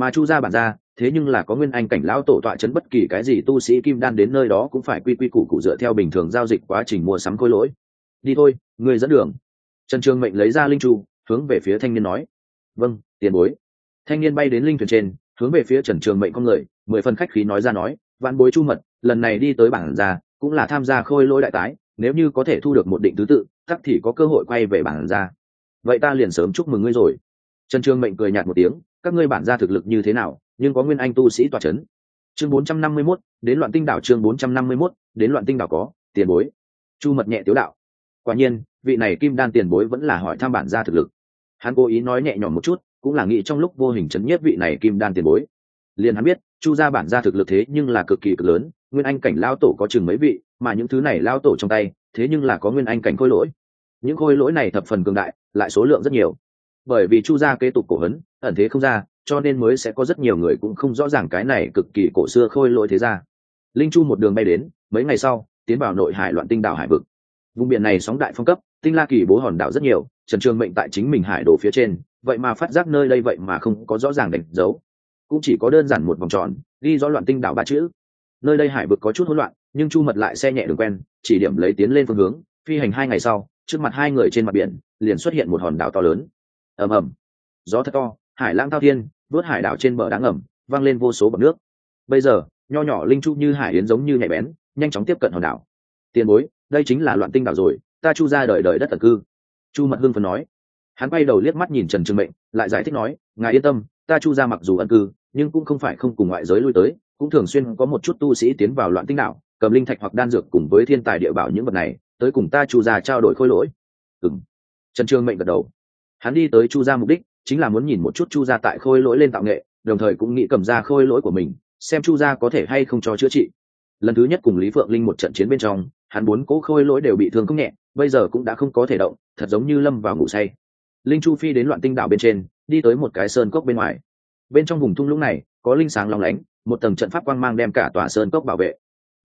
S1: Mà chu gia bản ra thế nhưng là có nguyên anh cảnh lão tổ tọa c h ấ n bất kỳ cái gì tu sĩ kim đan đến nơi đó cũng phải quy quy củ cụ dựa theo bình thường giao dịch quá trình mua sắm khôi lỗi. Đi thôi, người dẫn đường. Trần trường mệnh lấy ra linh chu hướng về phía thanh niên nói. Vâng tiền bối. Thanh niên bay đến linh thuyền trên, hướng về phía trần trường mệnh con người, mười phần khách khí nói ra nói, vạn bối chu mật, lần này đi tới bản ra cũng là tham gia khôi lỗi đại tái, nếu như có thể thu được một định thứ tự tắc thì có cơ hội quay về bản ra. Vậy ta liền sớm chúc mừng ngươi rồi. Trần trương mệnh cười nhạt một tiếng, các ngươi bản ra thực lực như thế nào, nhưng có nguyên anh tu sĩ tòa c h ấ n chương bốn trăm năm mươi mốt, đến loạn tinh đảo chương bốn trăm năm mươi mốt, đến loạn tinh đảo có, tiền bối. Chu mật nhẹ tiếu đạo. Quả nhiên, vị này kim đan tiền bối vẫn là hỏi thăm bản ra thực lực. Hắn cố ý nói nhẹ nhõm một chút, cũng là nghĩ trong lúc vô hình chấn nhất vị này kim đan tiền bối. Liền hắn biết, chu gia bản ra thực lực thế nhưng là cực kỳ cực lớn nguyên anh cảnh lao tổ có chừng mấy vị, mà những thứ này lao tổ trong tay, thế nhưng là có nguyên anh cảnh khôi lỗi. Những khôi lỗi này thập phần cường đại, lại số lượng rất nhiều. Bởi vì chu gia kế tục cổ hấn ẩn thế không ra, cho nên mới sẽ có rất nhiều người cũng không rõ ràng cái này cực kỳ cổ xưa khôi lỗi thế ra. Linh chu một đường bay đến, mấy ngày sau, tiến vào nội hải loạn tinh đảo hải vực. Vùng biển này sóng đại phong cấp, tinh la kỳ bố hòn đảo rất nhiều, trần trường mệnh tại chính mình hải đồ phía trên, vậy mà phát giác nơi đây vậy mà không có rõ ràng đánh dấu. Cũng chỉ có đơn giản một vòng tròn, ghi rõ loạn tinh đảo ba chữ nơi đây hải vực có chút hỗn loạn, nhưng chu mật lại xe nhẹ đường quen, chỉ điểm lấy tiến lên phương hướng, phi hành hai ngày sau, trước mặt hai người trên mặt biển, liền xuất hiện một hòn đảo to lớn. Ầm ầm. Gió thật to, hải lãng thao thiên, vớt hải đảo trên bờ đá ngầm văng lên vô số bậc nước. Bây giờ, nho nhỏ linh chu như hải yến giống như nhạy bén, nhanh chóng tiếp cận hòn đảo. Tiền bối, đây chính là loạn tinh đảo rồi, ta chu ra đời đời đất tần cư. Chu mật hưng phần nói. Hắn quay đầu liếc mắt nhìn trần trường mệnh, lại giải thích nói, ngài yên tâm, ta chu ra mặc dù ẩn cư, nhưng cũng không phải không cùng ngoại giới lui tới cũng thường xuyên có một chút tu sĩ tiến vào loạn tinh đảo, cầm linh thạch hoặc đan dược cùng với thiên tài địa bảo những vật này, tới cùng ta chu gia trao đổi khôi lỗi. Ừng trần trương mệnh gật đầu. Hắn đi tới chu gia mục đích, chính là muốn nhìn một chút chu gia tại khôi lỗi lên tạo nghệ, đồng thời cũng nghĩ cầm ra khôi lỗi của mình, xem chu gia có thể hay không cho chữa trị. Lần thứ nhất cùng lý phượng linh một trận chiến bên trong, hắn bốn cố khôi lỗi đều bị thương không nhẹ, bây giờ cũng đã không có thể động, thật giống như lâm vào ngủ say. Linh chu phi đến loạn tinh đảo bên trên, đi tới một cái sơn cốc bên ngoài. Bên trong vùng thung lũng này, có linh sáng lòng lánh một tầng trận pháp quang mang đem cả tòa sơn cốc bảo vệ.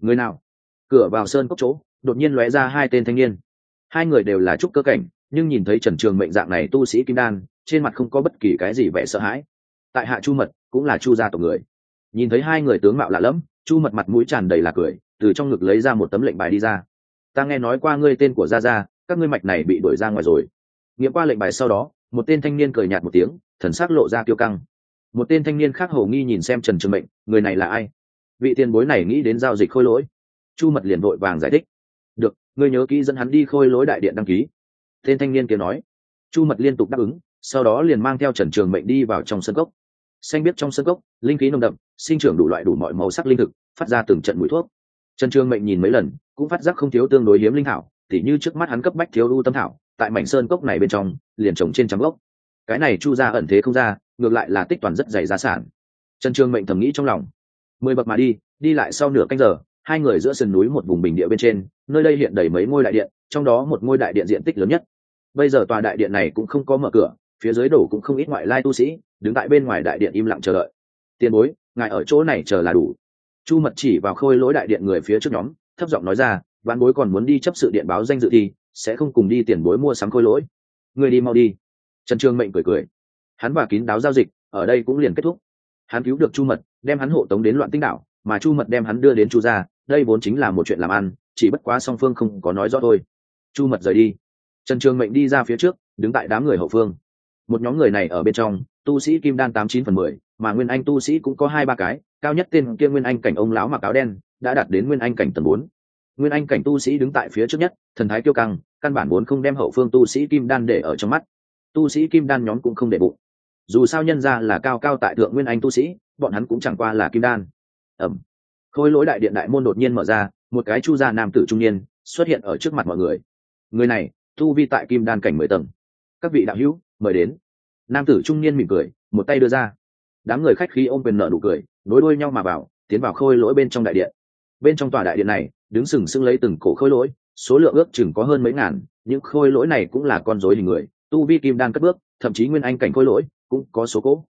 S1: Người nào? Cửa vào sơn cốc chỗ, đột nhiên lóe ra hai tên thanh niên. Hai người đều là trúc cơ cảnh, nhưng nhìn thấy trần trường mệnh dạng này tu sĩ kim đan, trên mặt không có bất kỳ cái gì vẻ sợ hãi. Tại hạ chu mật, cũng là chu gia tộc người. Nhìn thấy hai người tướng mạo lạ lẫm, chu mật mặt mũi tràn đầy là cười, từ trong ngực lấy ra một tấm lệnh bài đi ra. Ta nghe nói qua ngươi tên của gia gia, các ngươi mạch này bị đuổi ra ngoài rồi. Nghiệm qua lệnh bài sau đó, một tên thanh niên cười nhạt một tiếng, thần sắc lộ ra kiêu căng một tên thanh niên khác hầu nghi nhìn xem trần trường mệnh, người này là ai? Vị tiền bối này nghĩ đến giao dịch khôi lỗi. Chu mật liền vội vàng giải thích. Được, ngươi nhớ kỹ dẫn hắn đi khôi lỗi đại điện đăng ký. Tên thanh niên kia nói. Chu mật liên tục đáp ứng, sau đó liền mang theo trần trường mệnh đi vào trong sân gốc xanh biết trong sân gốc linh khí nồng đậm, sinh trưởng đủ loại đủ mọi màu sắc linh thực, phát ra từng trận mũi thuốc. Trần trường mệnh nhìn mấy lần, cũng phát giác không thiếu tương đối hiếm linh thảo, tỉ như trước mắt hắn cấp bách thiếu ưu tâm thảo, tại mảnh sơn cốc này bên trong, liền trồng trên trăm gốc. Cái này chu ra ẩn thế không ra ngược lại là tích toàn rất dày giá sản. Trần trường mệnh thầm nghĩ trong lòng. Mười bậc mà đi đi lại sau nửa canh giờ, hai người giữa sườn núi một vùng bình địa bên trên, nơi đây hiện đầy mấy ngôi đại điện, trong đó một ngôi đại điện diện tích lớn nhất. Bây giờ tòa đại điện này cũng không có mở cửa, phía dưới đổ cũng không ít ngoại lai tu sĩ, đứng tại bên ngoài đại điện im lặng chờ đợi. Tiền bối, ngài ở chỗ này chờ là đủ. Chu mật chỉ vào khôi lỗi đại điện người phía trước nhóm, thấp giọng nói ra ván bối còn muốn đi chấp sự điện báo danh dự thi, sẽ không cùng đi tiền bối mua sắm khôi lỗi. Người đi mau đi. Trần trương mệnh cười cười hắn và kín đáo giao dịch, ở đây cũng liền kết thúc. Hắn cứu được chu mật, đem hắn hộ tống đến loạn tinh đảo, mà chu mật đem hắn đưa đến chu gia, đây vốn chính là một chuyện làm ăn, chỉ bất quá song phương không có nói rõ thôi. Chu mật rời đi. Trần trường mệnh đi ra phía trước, đứng tại đám người hậu phương. Một nhóm người này ở bên trong, tu sĩ kim đan tám chín phần mười, mà nguyên anh tu sĩ cũng có hai ba cái, cao nhất tên kia nguyên anh cảnh ông lão mặc áo đen, đã đạt đến nguyên anh cảnh tầng bốn. Nguyên anh cảnh tu sĩ đứng tại phía trước nhất, thần thái kiêu căng, căn bản vốn không đem hậu phương tu sĩ kim đan để ở trong mắt. Tu sĩ kim đan nhóm cũng không để bụng dù sao nhân ra là cao cao tại thượng nguyên anh tu sĩ, bọn hắn cũng chẳng qua là kim đan. Ẩm. Khôi lỗi đại điện đại môn đột nhiên mở ra, một cái chu gia nam tử trung niên xuất hiện ở trước mặt mọi người. Người này thu vi tại kim đan cảnh mười tầng. Các vị đạo hữu, mời đến. Nam tử trung niên mỉm cười, một tay đưa ra. Đám người khách khí ôm quyền nợ nụ cười, nối đuôi nhau mà vào, tiến vào khôi lỗi bên trong đại điện. Bên trong tòa đại điện này, đứng sừng sững lấy từng cổ khôi lỗi, số lượng ước chừng có hơn mấy ngàn, những khôi lỗi này cũng là con rối hình người, tu vi kim đan cất bước, thậm chí nguyên anh cảnh khôi lỗi cũng có số cỗ.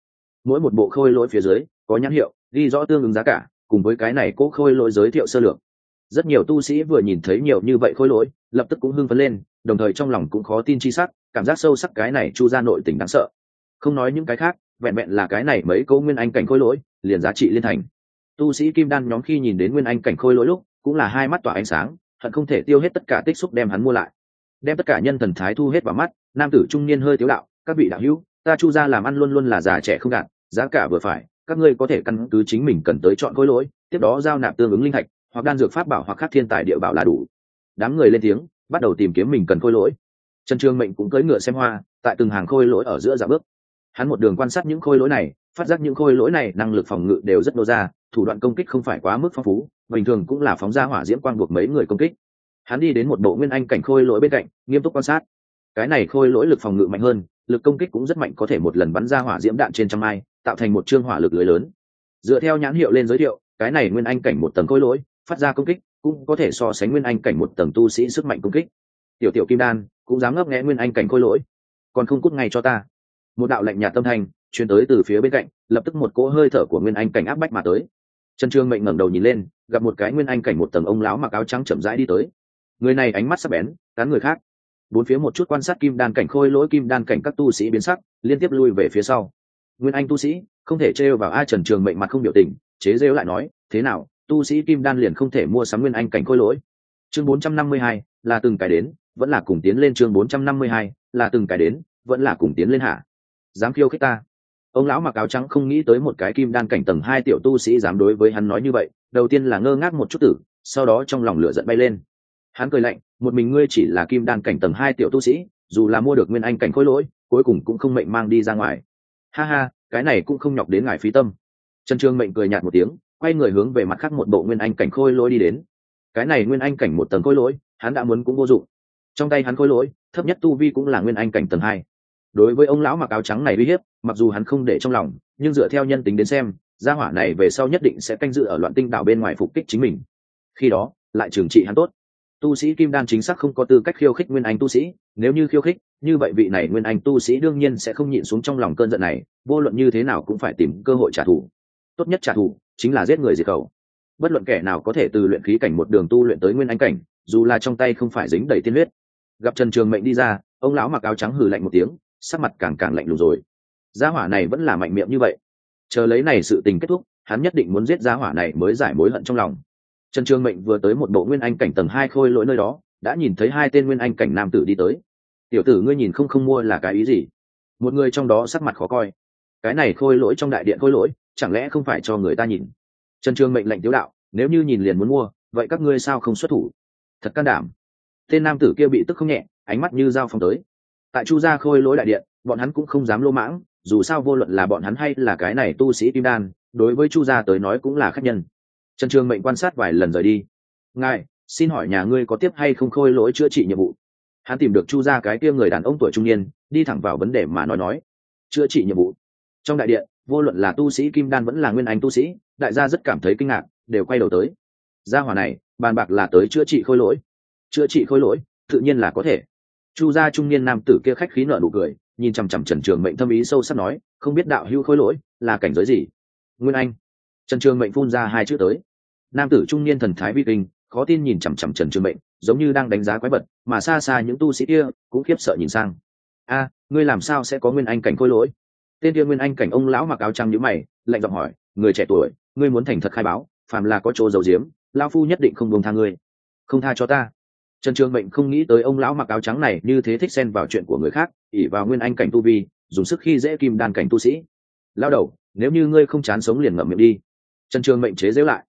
S1: Mỗi một bộ khôi lỗi phía dưới, có nhãn hiệu, ghi rõ tương ứng giá cả, cùng với cái này cố khôi lỗi giới thiệu sơ lược. Rất nhiều tu sĩ vừa nhìn thấy nhiều như vậy khôi lỗi, lập tức cũng hưng phấn lên, đồng thời trong lòng cũng khó tin chi sắc, cảm giác sâu sắc cái này chu ra nội tình đáng sợ. Không nói những cái khác, vẹn vẹn là cái này mấy câu nguyên anh cảnh khôi lỗi, liền giá trị liên thành. Tu sĩ kim đan nhóm khi nhìn đến nguyên anh cảnh khôi lỗi lúc, cũng là hai mắt tỏa ánh sáng, hận không thể tiêu hết tất cả tích xúc đem hắn mua lại. Đem tất cả nhân thần thái thu hết vào mắt, nam tử trung niên hơi tiếu đạo, các vị đạo hữu ta chu ra làm ăn luôn luôn là già trẻ không gạt, giá cả vừa phải, các ngươi có thể căn cứ chính mình cần tới chọn khối lỗi, tiếp đó giao nạp tương ứng linh thạch, hoặc đan dược pháp bảo hoặc khắc thiên tài địa bảo là đủ. Đám người lên tiếng, bắt đầu tìm kiếm mình cần khôi lỗi. Trần trương mệnh cũng cưỡi ngựa xem hoa, tại từng hàng khôi lỗi ở giữa giả bước. Hắn một đường quan sát những khôi lỗi này, phát giác những khôi lỗi này năng lực phòng ngự đều rất nô ra, thủ đoạn công kích không phải quá mức phong phú, bình thường cũng là phóng ra hỏa diễm quang buộc mấy người công kích. Hắn đi đến một bộ nguyên anh cảnh khôi lỗi bên cạnh, nghiêm túc quan sát. Cái này khôi lỗi lực phòng ngự mạnh hơn lực công kích cũng rất mạnh, có thể một lần bắn ra hỏa diễm đạn trên trăm mai, tạo thành một chương hỏa lực lưới lớn. Dựa theo nhãn hiệu lên giới thiệu, cái này nguyên anh cảnh một tầng khối lỗi, phát ra công kích, cũng có thể so sánh nguyên anh cảnh một tầng tu sĩ sức mạnh công kích. Tiểu tiểu kim đan cũng dám ngấp nghẽ nguyên anh cảnh khôi lỗi. Còn không cút ngay cho ta. Một đạo lệnh nhạt tâm thanh truyền tới từ phía bên cạnh, lập tức một cỗ hơi thở của nguyên anh cảnh áp bách mà tới. Trần trương mệnh ngẩng đầu nhìn lên, gặp một cái nguyên anh cảnh một tầng ông lão mặc áo trắng chậm rãi đi tới. Người này ánh mắt sắc bén cán người khác bốn phía một chút quan sát kim đan cảnh khôi lỗi kim đan cảnh các tu sĩ biến sắc liên tiếp lui về phía sau. Nguyên anh tu sĩ không thể trêu vào ai trần trường mệnh mặt không biểu tình chế rêu lại nói thế nào tu sĩ kim đan liền không thể mua sắm nguyên anh cảnh khôi lỗi? Chương 452, là từng cái đến vẫn là cùng tiến lên chương 452, là từng cái đến vẫn là cùng tiến lên hạ. Dám khiêu khích ta. Ông lão mặc áo trắng không nghĩ tới một cái kim đan cảnh tầng hai tiểu tu sĩ dám đối với hắn nói như vậy đầu tiên là ngơ ngác một chút tử sau đó trong lòng lửa giận bay lên hắn cười lạnh, một mình ngươi chỉ là kim đan cảnh tầng hai tiểu tu sĩ, dù là mua được nguyên anh cảnh khôi lỗi, cuối cùng cũng không mệnh mang đi ra ngoài. Ha ha, cái này cũng không nhọc đến ngài phí tâm. Trần trương mệnh cười nhạt một tiếng, quay người hướng về mặt khác một bộ nguyên anh cảnh khôi lỗi đi đến. Cái này nguyên anh cảnh một tầng khôi lỗi, hắn đã muốn cũng vô dụng. Trong tay hắn khôi lỗi, thấp nhất tu vi cũng là nguyên anh cảnh tầng hai. Đối với ông lão mặc áo trắng này uy hiếp, mặc dù hắn không để trong lòng, nhưng dựa theo nhân tính đến xem, gia hỏa này về sau nhất định sẽ canh dự ở loạn tinh đảo bên ngoài phục kích chính mình. Khi đó, lại trừng trị hắn tốt tu sĩ kim đan chính xác không có tư cách khiêu khích nguyên anh tu sĩ, nếu như khiêu khích, như vậy vị này nguyên anh tu sĩ đương nhiên sẽ không nhịn xuống trong lòng cơn giận này, vô luận như thế nào cũng phải tìm cơ hội trả thù. Tốt nhất trả thù chính là giết người diệt khẩu. Bất luận kẻ nào có thể từ luyện khí cảnh một đường tu luyện tới nguyên anh cảnh, dù là trong tay không phải dính đầy tiên huyết. Gặp trần trường mệnh đi ra, ông lão mặc áo trắng hừ lạnh một tiếng, sắc mặt càng càng lạnh lùng rồi. Gia hỏa này vẫn là mạnh miệng như vậy. Chờ lấy này sự tình kết thúc, hắn nhất định muốn giết gia hỏa này mới giải mối hận trong lòng trần trường mệnh vừa tới một bộ nguyên anh cảnh tầng hai khôi lỗi nơi đó, đã nhìn thấy hai tên nguyên anh cảnh nam tử đi tới. Tiểu tử ngươi nhìn không không mua là cái ý gì? Một người trong đó sắc mặt khó coi. Cái này khôi lỗi trong đại điện khôi lỗi, chẳng lẽ không phải cho người ta nhìn? Trần trường mệnh lệnh tiếu đạo, nếu như nhìn liền muốn mua, vậy các ngươi sao không xuất thủ? Thật can đảm. Tên nam tử kia bị tức không nhẹ, ánh mắt như dao phong tới. Tại chu gia khôi lỗi đại điện, bọn hắn cũng không dám lô mãng, dù sao vô luận là bọn hắn hay là cái này tu sĩ kim đan, đối với chu gia tới nói cũng là khách nhân trần trường mệnh quan sát vài lần rời đi. Ngài, xin hỏi nhà ngươi có tiếp hay không khôi lỗi chữa trị nhiệm vụ? Hắn tìm được chu gia cái kia người đàn ông tuổi trung niên, đi thẳng vào vấn đề mà nói nói. Chữa trị nhiệm vụ? Trong đại điện, vô luận là tu sĩ kim đan vẫn là nguyên anh tu sĩ, đại gia rất cảm thấy kinh ngạc, đều quay đầu tới. Gia hỏa này, bàn bạc là tới chữa trị khôi lỗi. Chữa trị khôi lỗi, tự nhiên là có thể. Chu gia trung niên nam tử kia khách khí nợ nụ cười, nhìn chằm chằm trần trường mệnh thâm ý sâu sắc nói, không biết đạo hưu khôi lỗi là cảnh giới gì? Nguyên anh trần trường mệnh phun ra hai chữ tới. Nam tử trung niên thần thái vi kinh, khó tin nhìn chằm chằm trần trường mệnh, giống như đang đánh giá quái vật, mà xa xa những tu sĩ kia cũng khiếp sợ nhìn sang. A, ngươi làm sao sẽ có nguyên anh cảnh khôi lỗi? Tên kia nguyên anh cảnh ông lão mặc áo trắng nhữ mày, lạnh giọng hỏi, người trẻ tuổi, ngươi muốn thành thật khai báo, phàm là có chỗ dầu diếm lao phu nhất định không buông tha ngươi. Không tha cho ta. Trần trường mệnh không nghĩ tới ông lão mặc áo trắng này như thế thích xen vào chuyện của người khác ỉ vào nguyên anh cảnh tu vi, dùng sức khi dễ kim đan cảnh tu sĩ. Lao đầu, nếu như ngươi không chán sống liền ngậm miệng đi trần trường mệnh chế dễu lại.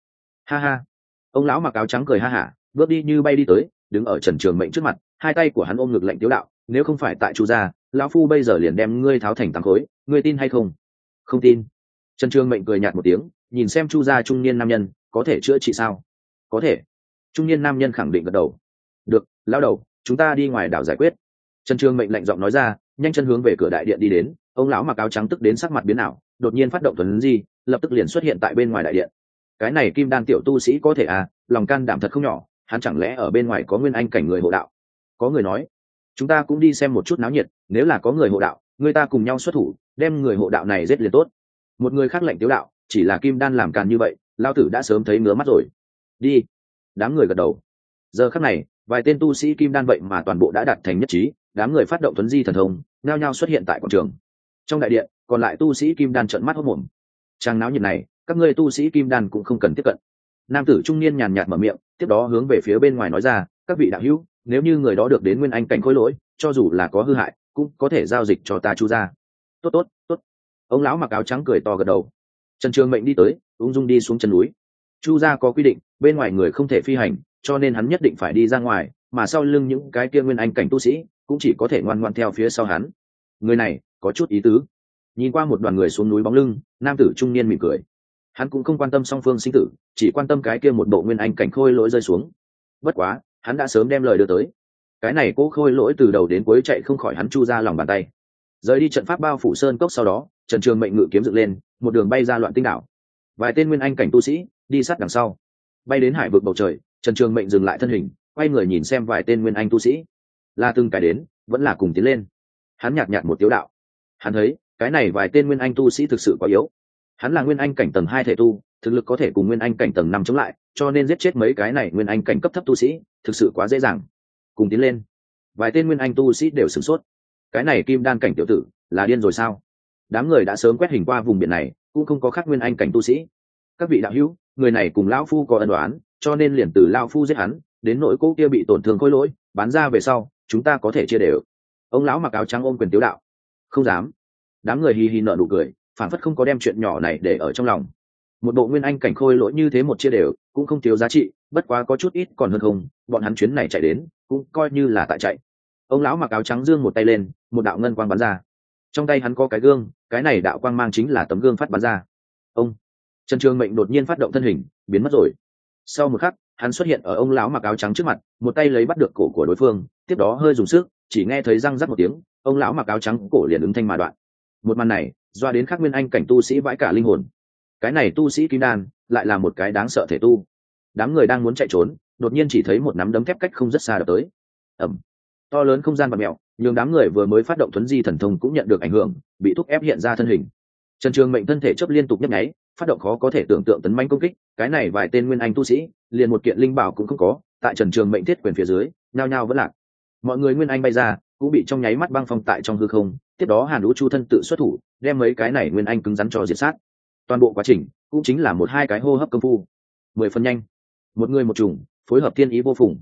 S1: Ha ha. Ông lão mặc áo trắng cười ha hả, bước đi như bay đi tới, đứng ở trần trường mệnh trước mặt, hai tay của hắn ôm ngực lệnh tiếu đạo, nếu không phải tại chu gia, lão phu bây giờ liền đem ngươi tháo thành tám khối, ngươi tin hay không? Không tin. Trần trường mệnh cười nhạt một tiếng, nhìn xem chu gia trung niên nam nhân, có thể chữa trị sao? Có thể. Trung niên nam nhân khẳng định gật đầu. Được lao đầu, chúng ta đi ngoài đảo giải quyết. Trần trường mệnh lạnh giọng nói ra, nhanh chân hướng về cửa đại điện đi đến, ông lão mặc áo trắng tức đến sắc mặt biến ảo đột nhiên phát động tuấn di, lập tức liền xuất hiện tại bên ngoài đại điện. Cái này kim đan tiểu tu sĩ có thể à lòng can đảm thật không nhỏ, hắn chẳng lẽ ở bên ngoài có nguyên anh cảnh người hộ đạo? Có người nói, chúng ta cũng đi xem một chút náo nhiệt, nếu là có người hộ đạo, người ta cùng nhau xuất thủ, đem người hộ đạo này giết liền tốt. Một người khác lệnh tiếu đạo, chỉ là kim đan làm càn như vậy, lao tử đã sớm thấy ngứa mắt rồi. Đi. Đám người gật đầu. Giờ khắc này, vài tên tu sĩ kim đan vậy mà toàn bộ đã đạt thành nhất trí, đám người phát động tuấn di thần thông, nhao nhao xuất hiện tại quảng trường. Trong đại điện còn lại tu sĩ kim đan trợn mắt hốt mồm. Trang náo nhiệt này, các ngươi tu sĩ kim đan cũng không cần tiếp cận. Nam tử trung niên nhàn nhạt mở miệng, tiếp đó hướng về phía bên ngoài nói ra, các vị đạo hữu, nếu như người đó được đến nguyên anh cảnh khối lỗi, cho dù là có hư hại, cũng có thể giao dịch cho ta chu ra tốt tốt tốt. Ông lão mặc áo trắng cười to gật đầu. Trần trường mệnh đi tới, ung dung đi xuống chân núi. Chu gia có quy định, bên ngoài người không thể phi hành, cho nên hắn nhất định phải đi ra ngoài, mà sau lưng những cái kia nguyên anh cảnh tu sĩ, cũng chỉ có thể ngoan ngoan theo phía sau hắn. Người này, có chút ý tứ nhìn qua một đoàn người xuống núi bóng lưng, nam tử trung niên mỉm cười. Hắn cũng không quan tâm song phương sinh tử, chỉ quan tâm cái kia một bộ nguyên anh cảnh khôi lỗi rơi xuống. Bất quá, hắn đã sớm đem lời đưa tới. Cái này cố khôi lỗi từ đầu đến cuối chạy không khỏi hắn chu ra lòng bàn tay. Rời đi trận pháp bao phủ sơn cốc sau đó trần trường mệnh ngự kiếm dựng lên, một đường bay ra loạn tinh đảo. Vài tên nguyên anh cảnh tu sĩ đi sát đằng sau. Bay đến hải vực bầu trời trần trường mệnh dừng lại thân hình, quay người nhìn xem vài tên nguyên anh tu sĩ. Là từng cái đến, vẫn là cùng tiến lên. Hắn nhạt nhạt một tiếu đạo. Hắn thấy cái này vài tên nguyên anh tu sĩ thực sự quá yếu. Hắn là nguyên anh cảnh tầng hai thể tu, thực lực có thể cùng nguyên anh cảnh tầng năm chống lại, cho nên giết chết mấy cái này nguyên anh cảnh cấp thấp tu sĩ, thực sự quá dễ dàng. Cùng tiến lên. Vài tên nguyên anh tu sĩ đều sửng sốt. Cái này kim đan cảnh tiểu tử, là điên rồi sao? Đám người đã sớm quét hình qua vùng biển này, cũng không có khác nguyên anh cảnh tu sĩ. Các vị đạo hữu, người này cùng lão phu có ân đoán cho nên liền từ lao phu giết hắn, đến nỗi cỗ kia bị tổn thương khôi lỗi, bán ra về sau, chúng ta có thể chia đều. Ông lão mặc áo trắng ôm quyền tiếu đạo. Không dám đám người hì hì nợ nụ cười phản phất không có đem chuyện nhỏ này để ở trong lòng. Một bộ nguyên anh cảnh khôi lỗi như thế một chia đều, cũng không thiếu giá trị, bất quá có chút ít còn hơn không, bọn hắn chuyến này chạy đến, cũng coi như là tại chạy. Ông lão mặc áo trắng dương một tay lên, một đạo ngân quang bắn ra. Trong tay hắn có cái gương, cái này đạo quang mang chính là tấm gương phát bắn ra. Ông trần trường mệnh đột nhiên phát động thân hình, biến mất rồi. Sau một khắc, hắn xuất hiện ở ông lão mặc áo trắng trước mặt, một tay lấy bắt được cổ của đối phương, tiếp đó hơi dùng sức, chỉ nghe thấy răng rắc một tiếng, ông lão mặc áo trắng cổ liền ứng thanh mà đoạn một màn này, doa đến khắc nguyên anh cảnh tu sĩ vãi cả linh hồn. Cái này tu sĩ kim đan, lại là một cái đáng sợ thể tu. Đám người đang muốn chạy trốn, đột nhiên chỉ thấy một nắm đấm thép cách không rất xa đập tới. Ẩm to lớn không gian và mẹo, nhường đám người vừa mới phát động thuấn di thần thông cũng nhận được ảnh hưởng, bị thúc ép hiện ra thân hình. Trần trường mệnh thân thể chấp liên tục nhấp nháy, phát động khó có thể tưởng tượng tấn manh công kích, cái này vài tên nguyên anh tu sĩ, liền một kiện linh bảo cũng không có, tại trần trường mệnh thiết quyền phía dưới, nhao nhao vẫn lạc. Mọi người nguyên anh bay ra, cũng bị trong nháy mắt băng phong tại trong hư không tiếp đó hàn đũ chu thân tự xuất thủ đem mấy cái này nguyên anh cứng rắn cho diệt sát. Toàn bộ quá trình cũng chính là một hai cái hô hấp công phu. Mười phần nhanh. Một người một trùng phối hợp thiên ý vô phùng.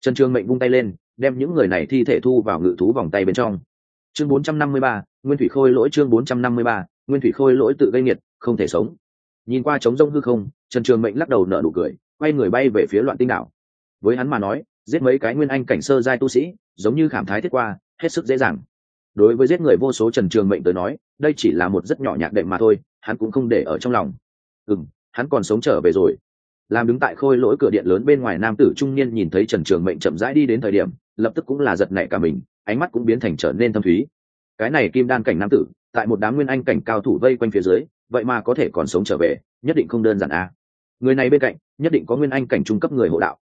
S1: Trần trường mệnh vung tay lên đem những người này thi thể thu vào ngự thú vòng tay bên trong. Chương 453, nguyên thủy khôi lỗi chương 453, nguyên thủy khôi lỗi tự gây nghiệt không thể sống. Nhìn qua trống rông hư không trần trường mệnh lắc đầu nở nụ cười quay người bay về phía loạn tinh đảo. Với hắn mà nói giết mấy cái nguyên anh cảnh sơ giai tu sĩ giống như khảm thái thiết qua hết sức dễ dàng đối với giết người vô số trần trường mệnh tới nói, đây chỉ là một rất nhỏ nhạc đệm mà thôi, hắn cũng không để ở trong lòng. Ừ hắn còn sống trở về rồi. Làm đứng tại khôi lỗi cửa điện lớn bên ngoài nam tử trung niên nhìn thấy trần trường mệnh chậm rãi đi đến thời điểm, lập tức cũng là giật nảy cả mình, ánh mắt cũng biến thành trở nên thâm thúy. Cái này kim đan cảnh nam tử, tại một đám nguyên anh cảnh cao thủ vây quanh phía dưới, vậy mà có thể còn sống trở về, nhất định không đơn giản à. người này bên cạnh, nhất định có nguyên anh cảnh trung cấp người hộ đạo.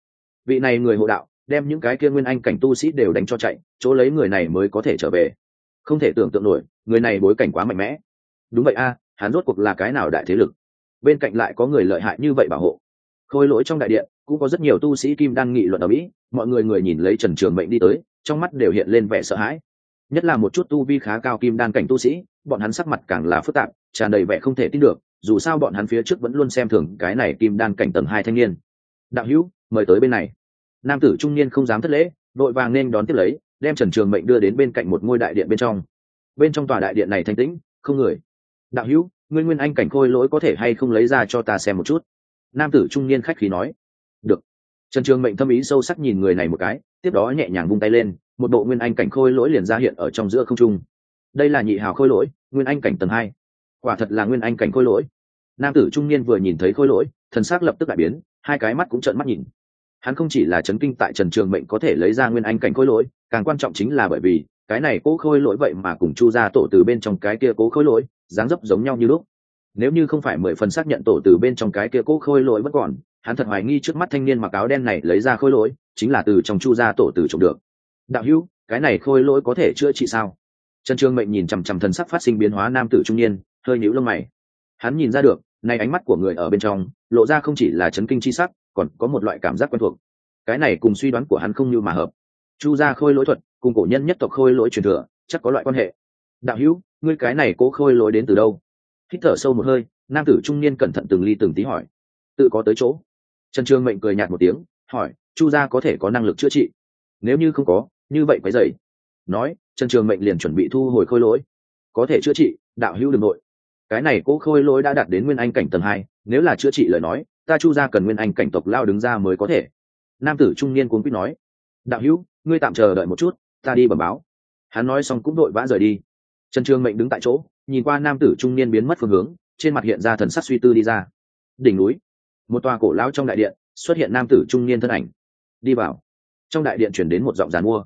S1: Vị này người hộ đạo, đem những cái kia nguyên anh cảnh tu sĩ đều đánh cho chạy, chỗ lấy người này mới có thể trở về không thể tưởng tượng nổi, người này bối cảnh quá mạnh mẽ. Đúng vậy a, hắn rốt cuộc là cái nào đại thế lực? Bên cạnh lại có người lợi hại như vậy bảo hộ. Khôi lỗi trong đại điện, cũng có rất nhiều tu sĩ kim đang nghị luận ở mỹ, mọi người người nhìn lấy trần trường mệnh đi tới, trong mắt đều hiện lên vẻ sợ hãi. Nhất là một chút tu vi khá cao kim đan cảnh tu sĩ, bọn hắn sắc mặt càng là phức tạp, tràn đầy vẻ không thể tin được, dù sao bọn hắn phía trước vẫn luôn xem thường cái này kim đan cảnh tầng hai thanh niên. Đạo hữu, mời tới bên này. Nam tử trung niên không dám thất lễ, vội vàng nên đón tiếp lấy đem trần trường mệnh đưa đến bên cạnh một ngôi đại điện bên trong. Bên trong tòa đại điện này thanh tĩnh, không người. Đạo hữu nguyên nguyên anh cảnh khôi lỗi có thể hay không lấy ra cho ta xem một chút? Nam tử trung niên khách khí nói. Được. Trần trường mệnh thâm ý sâu sắc nhìn người này một cái, tiếp đó nhẹ nhàng vung tay lên, một bộ nguyên anh cảnh khôi lỗi liền ra hiện ở trong giữa không trung. Đây là nhị hào khôi lỗi, nguyên anh cảnh tầng hai. Quả thật là nguyên anh cảnh khôi lỗi. Nam tử trung niên vừa nhìn thấy khôi lỗi, thần s ắ c lập tức đại biến, hai cái mắt cũng trợn mắt nhìn hắn không chỉ là chấn kinh tại trần trường mệnh có thể lấy ra nguyên anh cảnh khôi lỗi, càng quan trọng chính là bởi vì, cái này cố khôi lỗi vậy mà cùng chu ra tổ từ bên trong cái kia cố khôi lỗi, dáng dấp giống nhau như lúc. Nếu như không phải mười phần xác nhận tổ từ bên trong cái kia cố khôi lỗi vẫn còn, hắn thật hoài nghi trước mắt thanh niên mặc áo đen này lấy ra khôi lỗi, chính là từ trong chu ra tổ từ trộm được. Đạo hữu, cái này khôi lỗi có thể chữa trị sao? Trần trương mệnh nhìn chằm chằm thần sắc phát sinh biến hóa nam tử trung niên, hơi nhíu lông mày. Hắn nhìn ra được nay ánh mắt của người ở bên trong, lộ ra không chỉ là chấn kinh chi sắc còn có một loại cảm giác quen thuộc. Cái này cùng suy đoán của hắn không như mà hợp. Chu gia khôi lỗi thuật cùng cổ nhân nhất tộc khôi lỗi truyền thừa chắc có loại quan hệ. Đạo hữu, ngươi cái này cố khôi lỗi đến từ đâu? Hít thở sâu một hơi, nam tử trung niên cẩn thận từng ly từng tí hỏi. Tự có tới chỗ. Trần trương mệnh cười nhạt một tiếng, hỏi, chu gia có thể có năng lực chữa trị? Nếu như không có, như vậy quấy dày nói, trần trường mệnh liền chuẩn bị thu hồi khôi lỗi. Có thể chữa trị, đạo hữu đường nội. Cái này cố khôi lỗi đã đạt đến nguyên anh cảnh tầng hai, nếu là chữa trị lời nói ta chu ra cần nguyên anh cảnh tộc lao đứng ra mới có thể. Nam tử trung niên cuốn quýt nói, đạo hữu, ngươi tạm chờ đợi một chút, ta đi bẩm báo. Hắn nói xong cũng đội vã rời đi. Trần trường mệnh đứng tại chỗ, nhìn qua nam tử trung niên biến mất phương hướng, trên mặt hiện ra thần sắc suy tư đi ra. Đỉnh núi, một tòa cổ lão trong đại điện, xuất hiện nam tử trung niên thân ảnh. Đi vào. Trong đại điện chuyển đến một giọng giàn mua.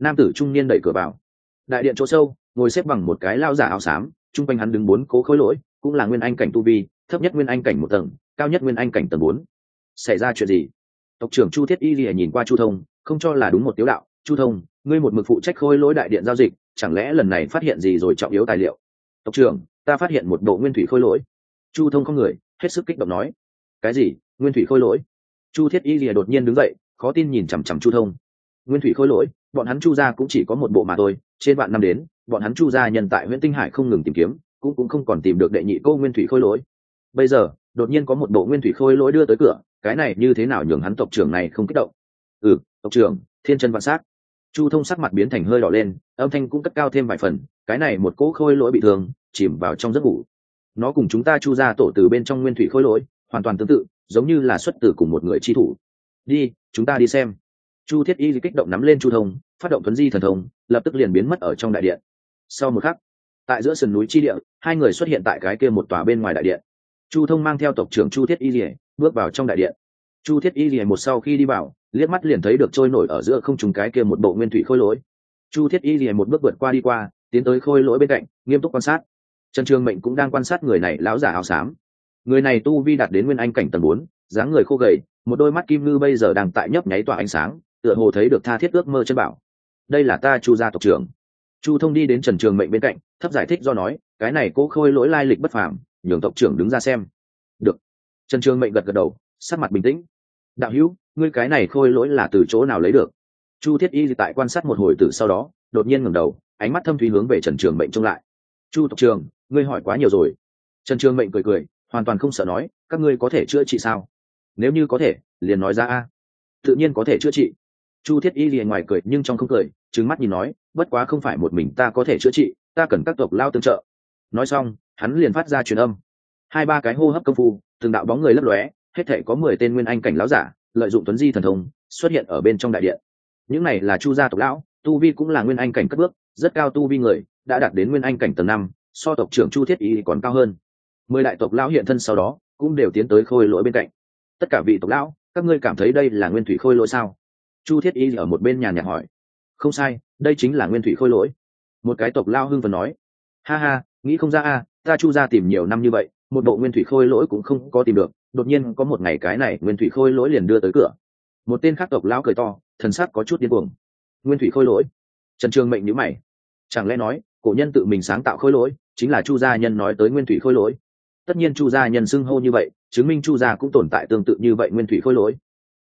S1: Nam tử trung niên đẩy cửa vào. Đại điện chỗ sâu, ngồi xếp bằng một cái lao giả áo xám, chung quanh hắn đứng bốn cố khối lỗi, cũng là nguyên anh cảnh tu vi, thấp nhất nguyên anh cảnh một tầng cao nhất nguyên anh cảnh tầng bốn. Xảy ra chuyện gì? Tộc trưởng chu thiết y lìa nhìn qua chu thông, không cho là đúng một tiếu đạo. Chu thông, ngươi một mực phụ trách khôi lỗi đại điện giao dịch, chẳng lẽ lần này phát hiện gì rồi trọng yếu tài liệu? Tộc trưởng, ta phát hiện một bộ nguyên thủy khôi lỗi. Chu thông không người, hết sức kích động nói. Cái gì? Nguyên thủy khôi lỗi? Chu thiết y lìa đột nhiên đứng dậy, khó tin nhìn chằm chằm chu thông. Nguyên thủy khôi lỗi? Bọn hắn chu gia cũng chỉ có một bộ mà thôi, trên vạn năm đến, bọn hắn chu gia nhân tại huyện tinh hải không ngừng tìm kiếm, cũng cũng không còn tìm được đệ nhị cô nguyên thủy khôi lỗi. Bây giờ đột nhiên có một bộ nguyên thủy khôi lỗi đưa tới cửa, cái này như thế nào nhường hắn tộc trưởng này không kích động? Ừ tộc trưởng, thiên chân vạn s á c chu thông sắc mặt biến thành hơi đỏ lên, âm thanh cũng cất cao thêm vài phần, cái này một cỗ khôi lỗi bị thương, chìm vào trong giấc ngủ. Nó cùng chúng ta chu ra tổ từ bên trong nguyên thủy khôi lỗi, hoàn toàn tương tự, giống như là xuất từ cùng một người chi thủ. Đi, chúng ta đi xem. Chu thiết y kích động nắm lên chu thông, phát động tuấn di thần thông, lập tức liền biến mất ở trong đại điện. Sau một khắc, tại giữa sườn núi chi địa, hai người xuất hiện tại cái kia một tòa bên ngoài đại điện chu thông mang theo tộc trưởng chu thiết y lìa bước vào trong đại điện. Chu thiết y lìa một sau khi đi vào, liếc mắt liền thấy được trôi nổi ở giữa không trùng cái kia một bộ nguyên thủy khôi lỗi. Chu thiết y lìa một bước vượt qua đi qua, tiến tới khôi lỗi bên cạnh, nghiêm túc quan sát. Trần trường mệnh cũng đang quan sát người này lão giả áo xám. Người này tu vi đạt đến nguyên anh cảnh tầng bốn, dáng người khô gầy, một đôi mắt kim ngư bây giờ đang tại nhấp nháy tỏa ánh sáng, tựa hồ thấy được tha thiết ước mơ chân bảo. Đây là ta chu gia tộc trưởng. Chu thông đi đến trần trường mệnh bên cạnh, thấp giải thích do nói, cái này cố khôi lỗi lai lịch bất phàm nhường tộc trưởng đứng ra xem. Được. Trần trường mệnh gật gật đầu, sắc mặt bình tĩnh. Đạo hữu, ngươi cái này khôi lỗi là từ chỗ nào lấy được? Chu thiết y tại quan sát một hồi từ sau đó, đột nhiên ngẩng đầu, ánh mắt thâm thúy hướng về trần trường mệnh trông lại. Chu tộc trường ngươi hỏi quá nhiều rồi. Trần trường mệnh cười cười, hoàn toàn không sợ nói, các ngươi có thể chữa trị sao? Nếu như có thể, liền nói ra a. Tự nhiên có thể chữa trị. Chu thiết y liền ngoài cười, nhưng trong không cười trứng mắt nhìn nói, bất quá không phải một mình ta có thể chữa trị, ta cần các tộc lao tương trợ. Nói xong hắn liền phát ra truyền âm. Hai ba cái hô hấp công phu, từng đạo bóng người lấp lóe, hết thể có mười tên nguyên anh cảnh lão giả, lợi dụng tuấn di thần thông, xuất hiện ở bên trong đại điện. Những này là chu gia tộc lão, tu vi cũng là nguyên anh cảnh cất bước, rất cao tu vi người, đã đạt đến nguyên anh cảnh tầng năm, so tộc trưởng chu thiết y còn cao hơn. Mười đại tộc lão hiện thân sau đó, cũng đều tiến tới khôi lỗi bên cạnh. Tất cả vị tộc lão, các ngươi cảm thấy đây là nguyên thủy khôi lỗi sao? Chu thiết y ở một bên nhà nhạc hỏi. Không sai, đây chính là nguyên thủy khôi lỗi. Một cái tộc lao hưng phần nói. Ha ha, nghĩ không ra a ta chu ra tìm nhiều năm như vậy, một bộ nguyên thủy khôi lỗi cũng không có tìm được, đột nhiên có một ngày cái này nguyên thủy khôi lỗi liền đưa tới cửa. Một tên khác tộc lão cười to, thần sắc có chút điên cuồng. Nguyên thủy khôi lỗi? Trần trường mệnh nhữ mày. Chẳng lẽ nói, cổ nhân tự mình sáng tạo khôi lỗi, chính là chu gia nhân nói tới nguyên thủy khôi lỗi? Tất nhiên chu gia nhân xưng hô như vậy, chứng minh chu gia cũng tồn tại tương tự như vậy nguyên thủy khôi lỗi.